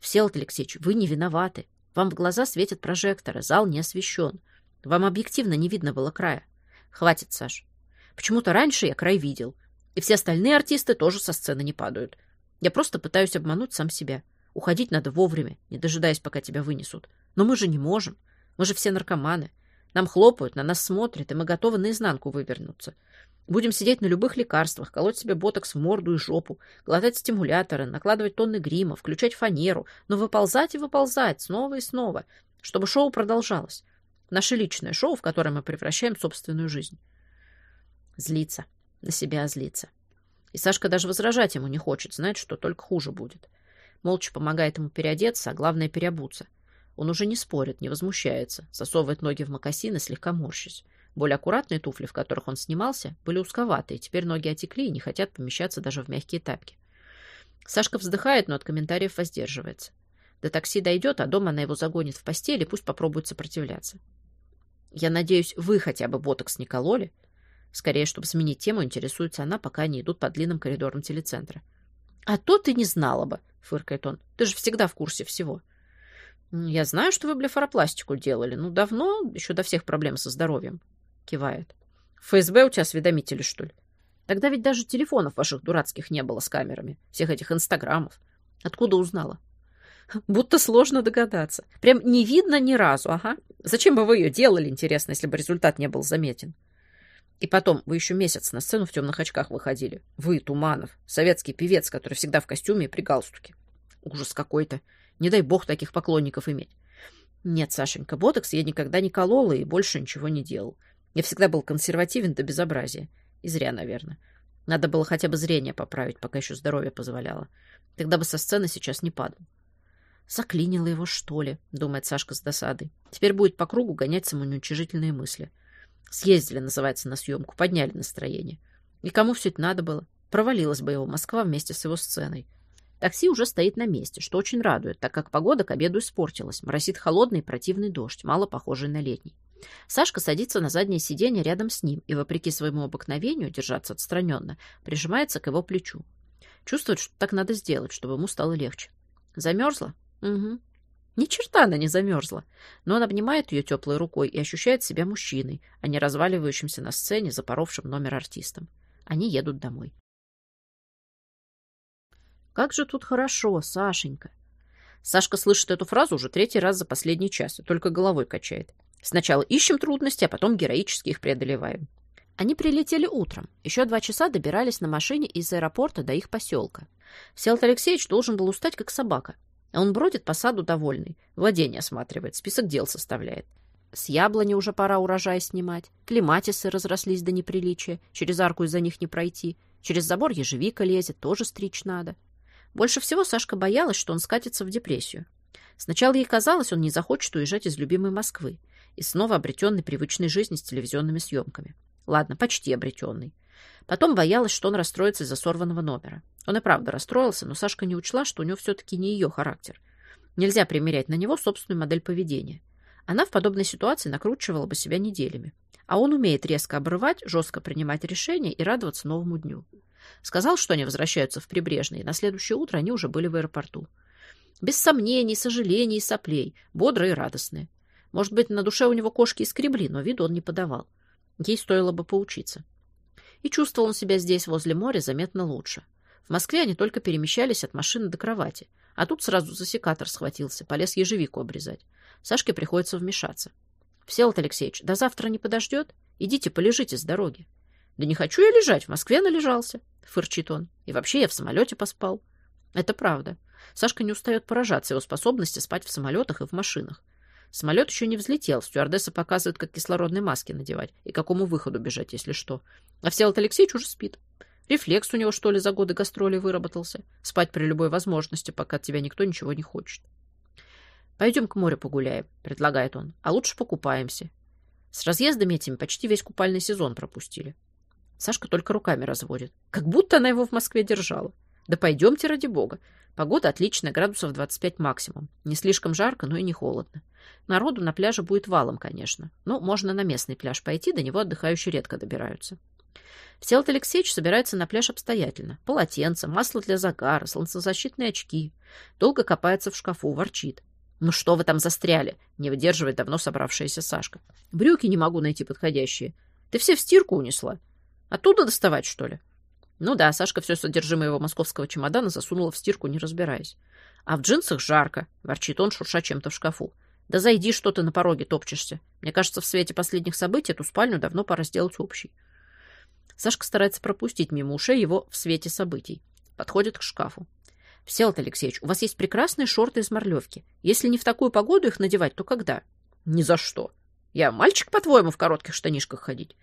Всеволод Алексеевич, вы не виноваты. Вам в глаза светят прожекторы, зал не освещен. Вам объективно не видно было края. Хватит, Саш. Почему-то раньше я край видел. И все остальные артисты тоже со сцены не падают. Я просто пытаюсь обмануть сам себя. Уходить надо вовремя, не дожидаясь, пока тебя вынесут. Но мы же не можем. Мы же все наркоманы. Нам хлопают, на нас смотрят, и мы готовы наизнанку вывернуться. Будем сидеть на любых лекарствах, колоть себе ботокс в морду и жопу, глотать стимуляторы, накладывать тонны грима, включать фанеру, но выползать и выползать снова и снова, чтобы шоу продолжалось. Наше личное шоу, в которое мы превращаем собственную жизнь. Злиться. На себя злиться. И Сашка даже возражать ему не хочет, знает, что только хуже будет. Молча помогает ему переодеться, а главное переобуться. Он уже не спорит, не возмущается, засовывает ноги в мокасины, слегка морщись. Более аккуратные туфли, в которых он снимался, были узковатые, теперь ноги отекли и не хотят помещаться даже в мягкие тапки. Сашка вздыхает, но от комментариев воздерживается. До такси дойдет, а дома она его загонит в постель и пусть попробует сопротивляться. Я надеюсь, вы хотя бы ботокс не кололи? Скорее, чтобы сменить тему, интересуется она, пока они идут по длинным коридорам телецентра. — А то ты не знала бы, — фыркает он. — Ты же всегда в курсе всего. — Я знаю, что вы блефаропластику делали. Ну, давно, еще до всех проблем со здоровьем. Кивает. ФСБ у тебя осведомители, что ли? Тогда ведь даже телефонов ваших дурацких не было с камерами. Всех этих инстаграмов. Откуда узнала? Будто сложно догадаться. Прям не видно ни разу, ага. Зачем бы вы ее делали, интересно, если бы результат не был заметен? И потом, вы еще месяц на сцену в темных очках выходили. Вы, Туманов, советский певец, который всегда в костюме и при галстуке. Ужас какой-то. Не дай бог таких поклонников иметь. Нет, Сашенька, ботокс я никогда не колола и больше ничего не делал. Я всегда был консервативен до безобразия. И зря, наверное. Надо было хотя бы зрение поправить, пока еще здоровье позволяло. Тогда бы со сцены сейчас не падал. Заклинило его, что ли, думает Сашка с досадой. Теперь будет по кругу гонять самоуничижительные мысли. Съездили, называется, на съемку, подняли настроение. И кому все это надо было? Провалилась бы его Москва вместе с его сценой. Такси уже стоит на месте, что очень радует, так как погода к обеду испортилась. Моросит холодный противный дождь, мало похожий на летний. Сашка садится на заднее сиденье рядом с ним и, вопреки своему обыкновению держаться отстраненно, прижимается к его плечу. Чувствует, что так надо сделать, чтобы ему стало легче. Замерзла? Угу. Ни черта она не замерзла. Но он обнимает ее теплой рукой и ощущает себя мужчиной, а не разваливающимся на сцене, запоровшим номер артистом. Они едут домой. Как же тут хорошо, Сашенька. Сашка слышит эту фразу уже третий раз за последний час и только головой качает. Сначала ищем трудности, а потом героически их преодолеваем. Они прилетели утром. Еще два часа добирались на машине из аэропорта до их поселка. Селт Алексеевич должен был устать, как собака. Он бродит по саду довольный, владение осматривает, список дел составляет. С яблони уже пора урожай снимать. Клематисы разрослись до неприличия, через арку из-за них не пройти. Через забор ежевика лезет, тоже стричь надо. Больше всего Сашка боялась, что он скатится в депрессию. Сначала ей казалось, он не захочет уезжать из любимой Москвы и снова обретенной привычной жизни с телевизионными съемками. Ладно, почти обретенный. Потом боялась, что он расстроится из-за сорванного номера. Он и правда расстроился, но Сашка не учла, что у него все-таки не ее характер. Нельзя примерять на него собственную модель поведения. Она в подобной ситуации накручивала бы себя неделями. А он умеет резко обрывать, жестко принимать решения и радоваться новому дню. Сказал, что они возвращаются в Прибрежный, и на следующее утро они уже были в аэропорту. Без сомнений, сожалений и соплей, бодрые и радостные. Может быть, на душе у него кошки и скребли, но виду он не подавал. Ей стоило бы поучиться. И чувствовал он себя здесь, возле моря, заметно лучше. В Москве они только перемещались от машины до кровати. А тут сразу засекатор схватился, полез ежевику обрезать. Сашке приходится вмешаться. «Всеволод Алексеевич, до завтра не подождет? Идите, полежите с дороги». «Да не хочу я лежать, в Москве належался», — фырчит он. «И вообще я в самолете поспал». Это правда. Сашка не устает поражаться его способности спать в самолетах и в машинах. Самолет еще не взлетел, стюардесса показывает, как кислородные маски надевать и какому выходу бежать, если что. А Всеволод Алексеевич уже спит. Рефлекс у него, что ли, за годы гастролей выработался. Спать при любой возможности, пока от тебя никто ничего не хочет. «Пойдем к морю погуляем», — предлагает он. «А лучше покупаемся». С разъездами этими почти весь купальный сезон пропустили. Сашка только руками разводит. Как будто она его в Москве держала. Да пойдемте, ради бога. Погода отличная, градусов 25 максимум. Не слишком жарко, но и не холодно. Народу на пляже будет валом, конечно. Но можно на местный пляж пойти, до него отдыхающие редко добираются. Всеволод Алексеевич собирается на пляж обстоятельно. Полотенце, масло для загара, солнцезащитные очки. Долго копается в шкафу, ворчит. «Ну что вы там застряли?» — не выдерживает давно собравшаяся Сашка. «Брюки не могу найти подходящие. Ты все в стирку унесла. Оттуда доставать, что ли?» Ну да, Сашка все содержимое его московского чемодана засунула в стирку, не разбираясь. А в джинсах жарко, ворчит он, шурша чем-то в шкафу. Да зайди, что ты на пороге топчешься. Мне кажется, в свете последних событий эту спальню давно пора сделать общей. Сашка старается пропустить мимо ушей его в свете событий. Подходит к шкафу. Всеволод Алексеевич, у вас есть прекрасные шорты из морлевки. Если не в такую погоду их надевать, то когда? Ни за что. Я мальчик, по-твоему, в коротких штанишках ходить?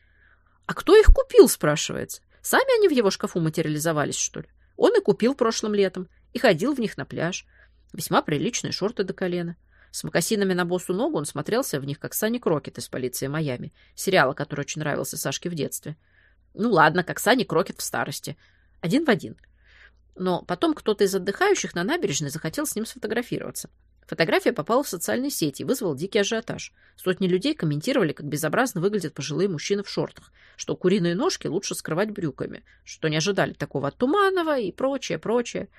А кто их купил, спрашивается? Сами они в его шкафу материализовались, что ли? Он и купил прошлым летом, и ходил в них на пляж. Весьма приличные шорты до колена. С мокасинами на босу ногу он смотрелся в них, как Санни Крокет из «Полиции Майами», сериала, который очень нравился Сашке в детстве. Ну ладно, как Санни Крокет в старости. Один в один. Но потом кто-то из отдыхающих на набережной захотел с ним сфотографироваться. Фотография попала в социальные сети и вызвала дикий ажиотаж. Сотни людей комментировали, как безобразно выглядят пожилые мужчины в шортах, что куриные ножки лучше скрывать брюками, что не ожидали такого от Туманова и прочее, прочее.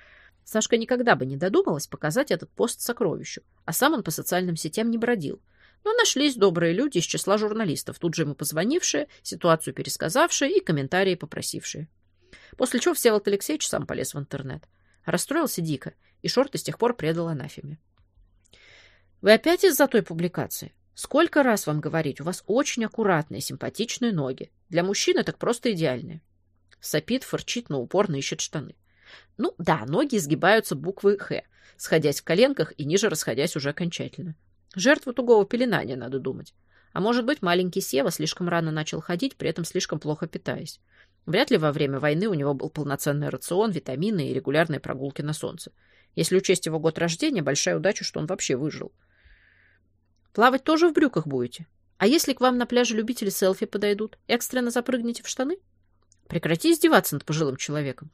Сашка никогда бы не додумалась показать этот пост сокровищу, а сам он по социальным сетям не бродил. Но нашлись добрые люди из числа журналистов, тут же ему позвонившие, ситуацию пересказавшие и комментарии попросившие. После чего Всеволод Алексеевич сам полез в интернет. Расстроился дико. и шорты с тех пор предал анафеме. Вы опять из-за той публикации? Сколько раз вам говорить, у вас очень аккуратные, симпатичные ноги. Для мужчины так просто идеальные. Сопит, фырчит, но упорно ищет штаны. Ну да, ноги изгибаются буквы «Х», сходясь в коленках и ниже расходясь уже окончательно. Жертва тугого пеленания, надо думать. А может быть, маленький Сева слишком рано начал ходить, при этом слишком плохо питаясь. Вряд ли во время войны у него был полноценный рацион, витамины и регулярные прогулки на солнце. Если учесть его год рождения, большая удача, что он вообще выжил. Плавать тоже в брюках будете? А если к вам на пляже любители селфи подойдут, экстренно запрыгнете в штаны? Прекрати издеваться над пожилым человеком.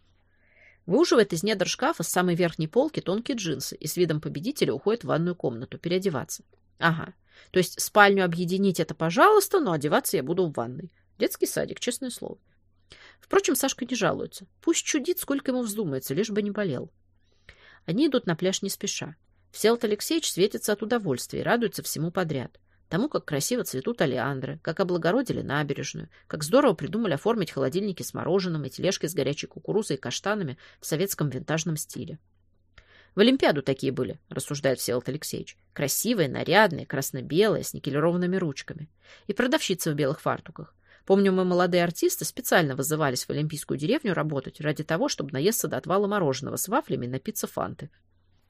Выуживает из недр шкафа с самой верхней полки тонкие джинсы и с видом победителя уходит в ванную комнату переодеваться. Ага. То есть спальню объединить это пожалуйста, но одеваться я буду в ванной. Детский садик, честное слово. Впрочем, Сашка не жалуется. Пусть чудит, сколько ему вздумается, лишь бы не болел. Они идут на пляж не спеша. Всеволод Алексеевич светится от удовольствия и радуется всему подряд. Тому, как красиво цветут олеандры, как облагородили набережную, как здорово придумали оформить холодильники с мороженым и тележки с горячей кукурузой и каштанами в советском винтажном стиле. В Олимпиаду такие были, рассуждает Всеволод Алексеевич. Красивые, нарядные, красно-белые, с никелированными ручками. И продавщицы в белых фартуках. Помню, мы, молодые артисты, специально вызывались в Олимпийскую деревню работать ради того, чтобы наесться до отвала мороженого с вафлями и напиться фанты.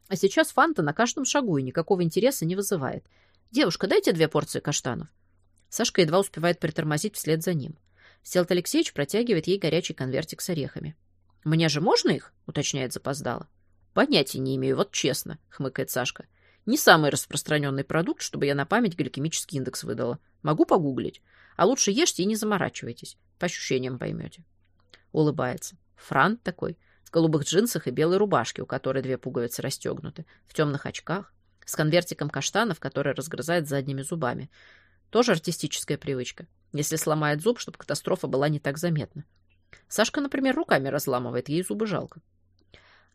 А сейчас фанта на каждом шагу и никакого интереса не вызывает. «Девушка, дайте две порции каштанов». Сашка едва успевает притормозить вслед за ним. Селт Алексеевич протягивает ей горячий конвертик с орехами. «Мне же можно их?» — уточняет запоздало. «Понятия не имею, вот честно», — хмыкает Сашка. «Не самый распространенный продукт, чтобы я на память гликемический индекс выдала. Могу погуглить. А лучше ешьте и не заморачивайтесь. По ощущениям поймете. Улыбается. Франт такой, в голубых джинсах и белой рубашке, у которой две пуговицы расстегнуты, в темных очках, с конвертиком каштанов, который разгрызает задними зубами. Тоже артистическая привычка. Если сломает зуб, чтобы катастрофа была не так заметна. Сашка, например, руками разламывает, ей зубы жалко.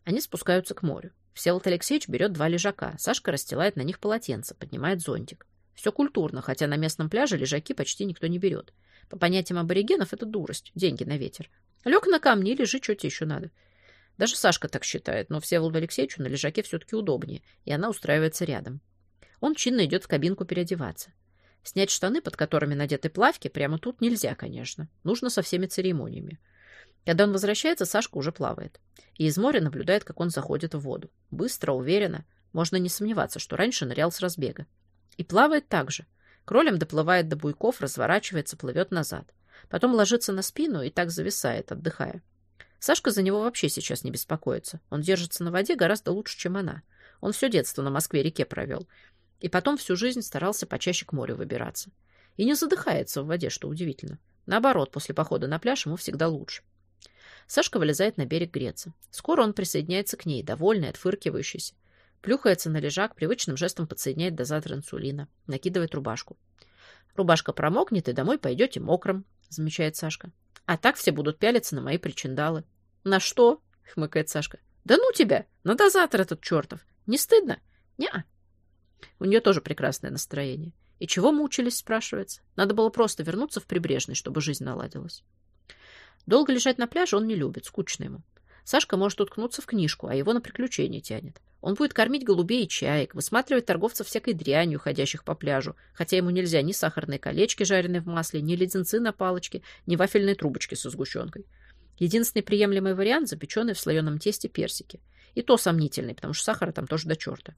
Они спускаются к морю. Всеволод Алексеевич берет два лежака. Сашка расстилает на них полотенце, поднимает зонтик. Все культурно, хотя на местном пляже лежаки почти никто не берет. По понятиям аборигенов это дурость, деньги на ветер. Лег на камни, лежи, что тебе еще надо. Даже Сашка так считает, но Всеволоду Алексеевичу на лежаке все-таки удобнее, и она устраивается рядом. Он чинно идет в кабинку переодеваться. Снять штаны, под которыми надеты плавки, прямо тут нельзя, конечно. Нужно со всеми церемониями. Когда он возвращается, Сашка уже плавает. И из моря наблюдает, как он заходит в воду. Быстро, уверенно. Можно не сомневаться, что раньше нырял с разбега. И плавает так же. Кролем доплывает до буйков, разворачивается, плывет назад. Потом ложится на спину и так зависает, отдыхая. Сашка за него вообще сейчас не беспокоится. Он держится на воде гораздо лучше, чем она. Он все детство на Москве-реке провел. И потом всю жизнь старался почаще к морю выбираться. И не задыхается в воде, что удивительно. Наоборот, после похода на пляж ему всегда лучше. Сашка вылезает на берег греться. Скоро он присоединяется к ней, довольный, отфыркивающийся. Плюхается на лежак, привычным жестом подсоединяет дозатор инсулина. Накидывает рубашку. «Рубашка промокнет, и домой пойдете мокрым», — замечает Сашка. «А так все будут пялиться на мои причиндалы». «На что?» — хмыкает Сашка. «Да ну тебя! На дозатор этот чертов! Не стыдно?» «Не-а». У нее тоже прекрасное настроение. И чего мучились, спрашивается. Надо было просто вернуться в прибрежный, чтобы жизнь наладилась. Долго лежать на пляже он не любит, скучно ему. Сашка может уткнуться в книжку, а его на приключения тянет. Он будет кормить голубей и чаек, высматривать торговцев всякой дрянью, ходящих по пляжу, хотя ему нельзя ни сахарные колечки, жареные в масле, ни леденцы на палочке, ни вафельные трубочки со сгущенкой. Единственный приемлемый вариант – запеченные в слоеном тесте персики. И то сомнительный, потому что сахара там тоже до черта.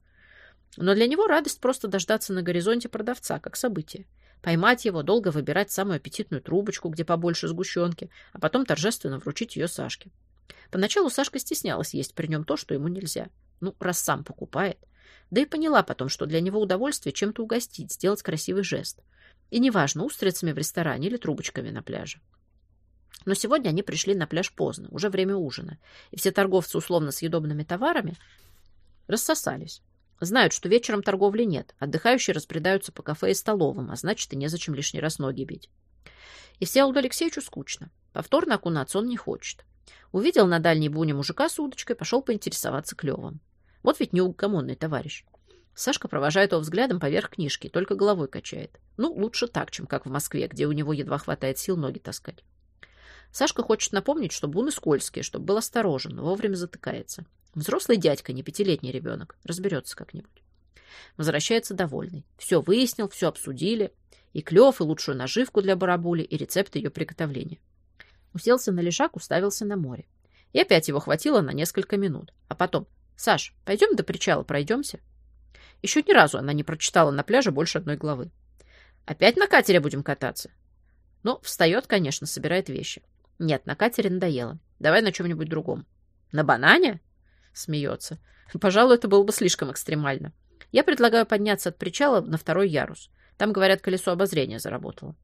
Но для него радость просто дождаться на горизонте продавца, как событие. Поймать его, долго выбирать самую аппетитную трубочку, где побольше сгущенки, а потом торжественно вручить ее Сашке. Поначалу Сашка стеснялась есть при нем то, что ему нельзя. Ну, раз сам покупает. Да и поняла потом, что для него удовольствие чем-то угостить, сделать красивый жест. И неважно, устрицами в ресторане или трубочками на пляже. Но сегодня они пришли на пляж поздно, уже время ужина, и все торговцы условно съедобными товарами рассосались. Знают, что вечером торговли нет, отдыхающие разбредаются по кафе и столовым, а значит, и незачем лишний раз ноги бить. И Всеволоду Алексеевичу скучно. Повторно окунаться он не хочет. Увидел на дальней буне мужика с удочкой, пошел поинтересоваться клевом. Вот ведь неугомонный товарищ. Сашка провожает его взглядом поверх книжки, только головой качает. Ну, лучше так, чем как в Москве, где у него едва хватает сил ноги таскать. Сашка хочет напомнить, что буны скользкие, чтобы был осторожен, но вовремя затыкается. Взрослый дядька, не пятилетний ребенок. Разберется как-нибудь. Возвращается довольный. Все выяснил, все обсудили. И клев, и лучшую наживку для барабули, и рецепт ее приготовления. Уселся на лежак, уставился на море. И опять его хватило на несколько минут. А потом, «Саш, пойдем до причала пройдемся?» Еще ни разу она не прочитала на пляже больше одной главы. «Опять на катере будем кататься?» Ну, встает, конечно, собирает вещи. «Нет, на катере надоело. Давай на чем-нибудь другом». «На банане?» Смеется. «Пожалуй, это было бы слишком экстремально. Я предлагаю подняться от причала на второй ярус. Там, говорят, колесо обозрения заработало».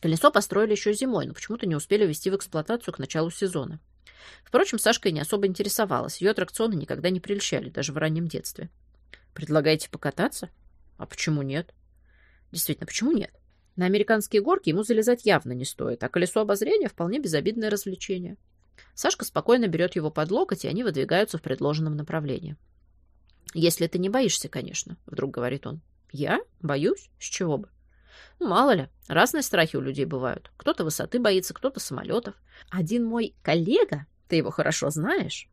Колесо построили еще зимой, но почему-то не успели ввести в эксплуатацию к началу сезона. Впрочем, Сашка и не особо интересовалась. Ее аттракционы никогда не прельщали, даже в раннем детстве. Предлагаете покататься? А почему нет? Действительно, почему нет? На американские горки ему залезать явно не стоит, а колесо обозрения вполне безобидное развлечение. Сашка спокойно берет его под локоть, и они выдвигаются в предложенном направлении. «Если ты не боишься, конечно», — вдруг говорит он. «Я? Боюсь? С чего бы?» Ну, мало ли, разные страхи у людей бывают. Кто-то высоты боится, кто-то самолетов. Один мой коллега, ты его хорошо знаешь,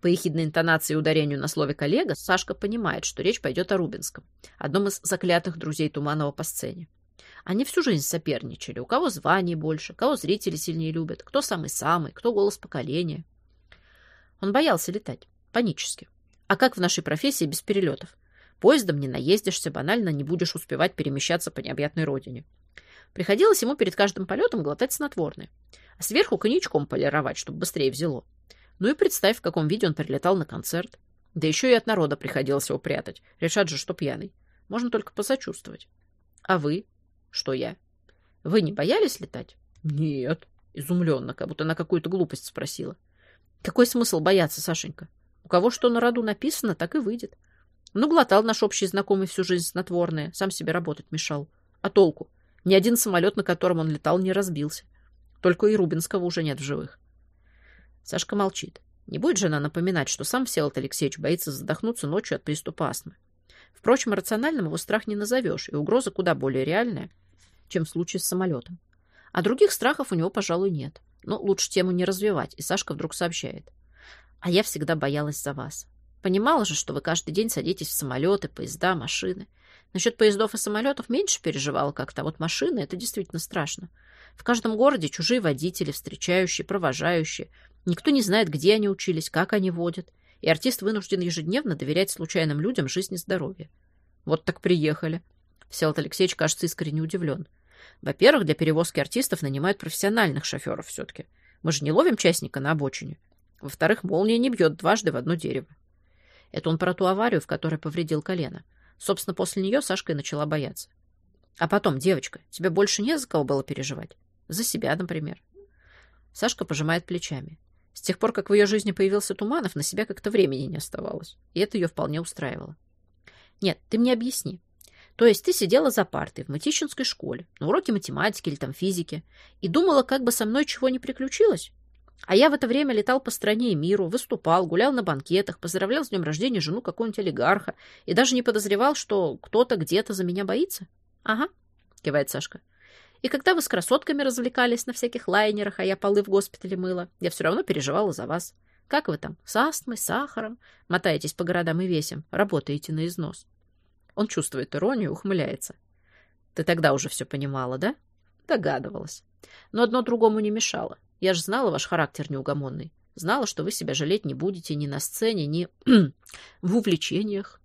по ехидной интонации и ударению на слове «коллега» Сашка понимает, что речь пойдет о Рубинском, одном из заклятых друзей Туманова по сцене. Они всю жизнь соперничали. У кого званий больше, кого зрители сильнее любят, кто самый-самый, кто голос поколения. Он боялся летать. Панически. А как в нашей профессии без перелетов? Поездом не наездишься, банально не будешь успевать перемещаться по необъятной родине. Приходилось ему перед каждым полетом глотать снотворное, а сверху коньячком полировать, чтобы быстрее взяло. Ну и представь, в каком виде он прилетал на концерт. Да еще и от народа приходилось его прятать. Решат же, что пьяный. Можно только посочувствовать. А вы? Что я? Вы не боялись летать? Нет. Изумленно, как будто на какую-то глупость спросила. Какой смысл бояться, Сашенька? У кого что на роду написано, так и выйдет. Ну, глотал наш общий знакомый всю жизнь снотворное, сам себе работать мешал. А толку? Ни один самолет, на котором он летал, не разбился. Только и Рубинского уже нет в живых. Сашка молчит. Не будет же она напоминать, что сам Всеволод Алексеевич боится задохнуться ночью от приступа астмы. Впрочем, рациональным его страх не назовешь, и угроза куда более реальная, чем в случае с самолетом. А других страхов у него, пожалуй, нет. Но лучше тему не развивать, и Сашка вдруг сообщает. А я всегда боялась за вас. Понимала же, что вы каждый день садитесь в самолеты, поезда, машины. Насчет поездов и самолетов меньше переживала как-то, а вот машины — это действительно страшно. В каждом городе чужие водители, встречающие, провожающие, Никто не знает, где они учились, как они водят, и артист вынужден ежедневно доверять случайным людям жизнь и здоровье. Вот так приехали. Всеволод Алексеевич, кажется, искренне удивлен. Во-первых, для перевозки артистов нанимают профессиональных шоферов все-таки. Мы же не ловим частника на обочине. Во-вторых, молния не бьет дважды в одно дерево. Это он про ту аварию, в которой повредил колено. Собственно, после нее Сашка и начала бояться. А потом, девочка, тебе больше не за кого было переживать? За себя, например. Сашка пожимает плечами. С тех пор, как в ее жизни появился Туманов, на себя как-то времени не оставалось. И это ее вполне устраивало. Нет, ты мне объясни. То есть ты сидела за партой в матищинской школе, на уроке математики или там физики, и думала, как бы со мной чего не приключилось? А я в это время летал по стране и миру, выступал, гулял на банкетах, поздравлял с днем рождения жену какого-нибудь олигарха и даже не подозревал, что кто-то где-то за меня боится? Ага, кивает Сашка. И когда вы с красотками развлекались на всяких лайнерах, а я полы в госпитале мыла, я все равно переживала за вас. Как вы там, с астмой, сахаром? Мотаетесь по городам и весям, работаете на износ. Он чувствует иронию, ухмыляется. Ты тогда уже все понимала, да? Догадывалась. Но одно другому не мешало. Я же знала ваш характер неугомонный. Знала, что вы себя жалеть не будете ни на сцене, ни в увлечениях.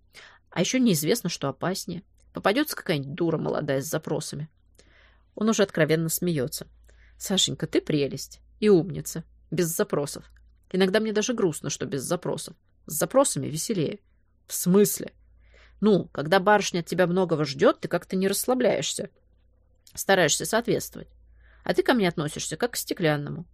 А еще неизвестно, что опаснее. Попадется какая-нибудь дура молодая с запросами. Он уже откровенно смеется. «Сашенька, ты прелесть. И умница. Без запросов. Иногда мне даже грустно, что без запросов. С запросами веселее». «В смысле?» «Ну, когда барышня от тебя многого ждет, ты как-то не расслабляешься. Стараешься соответствовать. А ты ко мне относишься как к стеклянному».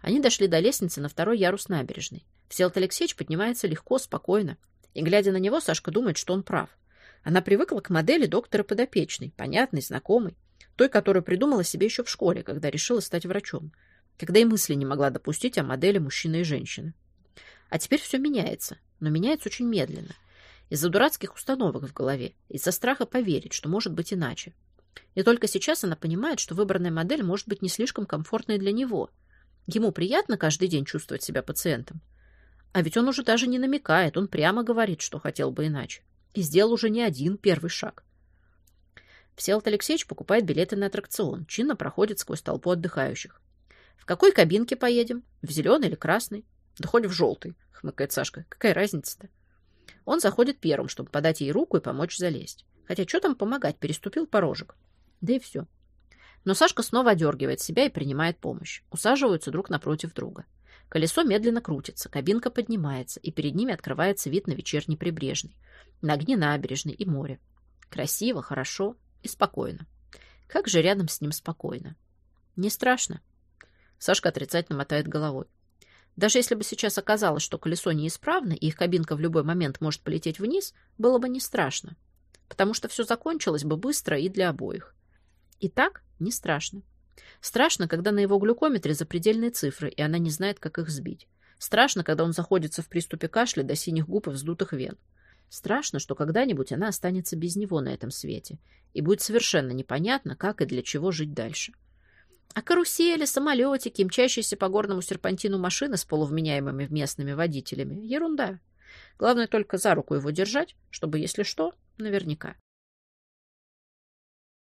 Они дошли до лестницы на второй ярус набережной. Всеволод Алексеевич поднимается легко, спокойно. И, глядя на него, Сашка думает, что он прав. Она привыкла к модели доктора подопечной, понятной, знакомой. Той, которую придумала себе еще в школе, когда решила стать врачом. Когда и мысли не могла допустить о модели мужчины и женщины. А теперь все меняется. Но меняется очень медленно. Из-за дурацких установок в голове. Из-за страха поверить, что может быть иначе. И только сейчас она понимает, что выбранная модель может быть не слишком комфортной для него. Ему приятно каждый день чувствовать себя пациентом. А ведь он уже даже не намекает, он прямо говорит, что хотел бы иначе. И сделал уже не один первый шаг. Всеволод Алексеевич покупает билеты на аттракцион, чинно проходит сквозь толпу отдыхающих. «В какой кабинке поедем? В зеленый или красный?» «Да хоть в желтый», — хмыкает Сашка. «Какая разница-то?» Он заходит первым, чтобы подать ей руку и помочь залезть. Хотя что там помогать, переступил порожек. Да и все. Но Сашка снова одергивает себя и принимает помощь. Усаживаются друг напротив друга. Колесо медленно крутится, кабинка поднимается, и перед ними открывается вид на вечерний прибрежный, на огни набережной и море. Красиво, хорошо и спокойно. Как же рядом с ним спокойно. Не страшно. Сашка отрицательно мотает головой. Даже если бы сейчас оказалось, что колесо неисправно, и их кабинка в любой момент может полететь вниз, было бы не страшно. Потому что все закончилось бы быстро и для обоих. И так не страшно. Страшно, когда на его глюкометре запредельные цифры, и она не знает, как их сбить. Страшно, когда он заходится в приступе кашля до синих губ и вздутых вен. Страшно, что когда-нибудь она останется без него на этом свете, и будет совершенно непонятно, как и для чего жить дальше. А карусели, самолетики, мчащиеся по горному серпантину машины с полувменяемыми местными водителями — ерунда. Главное только за руку его держать, чтобы, если что, наверняка.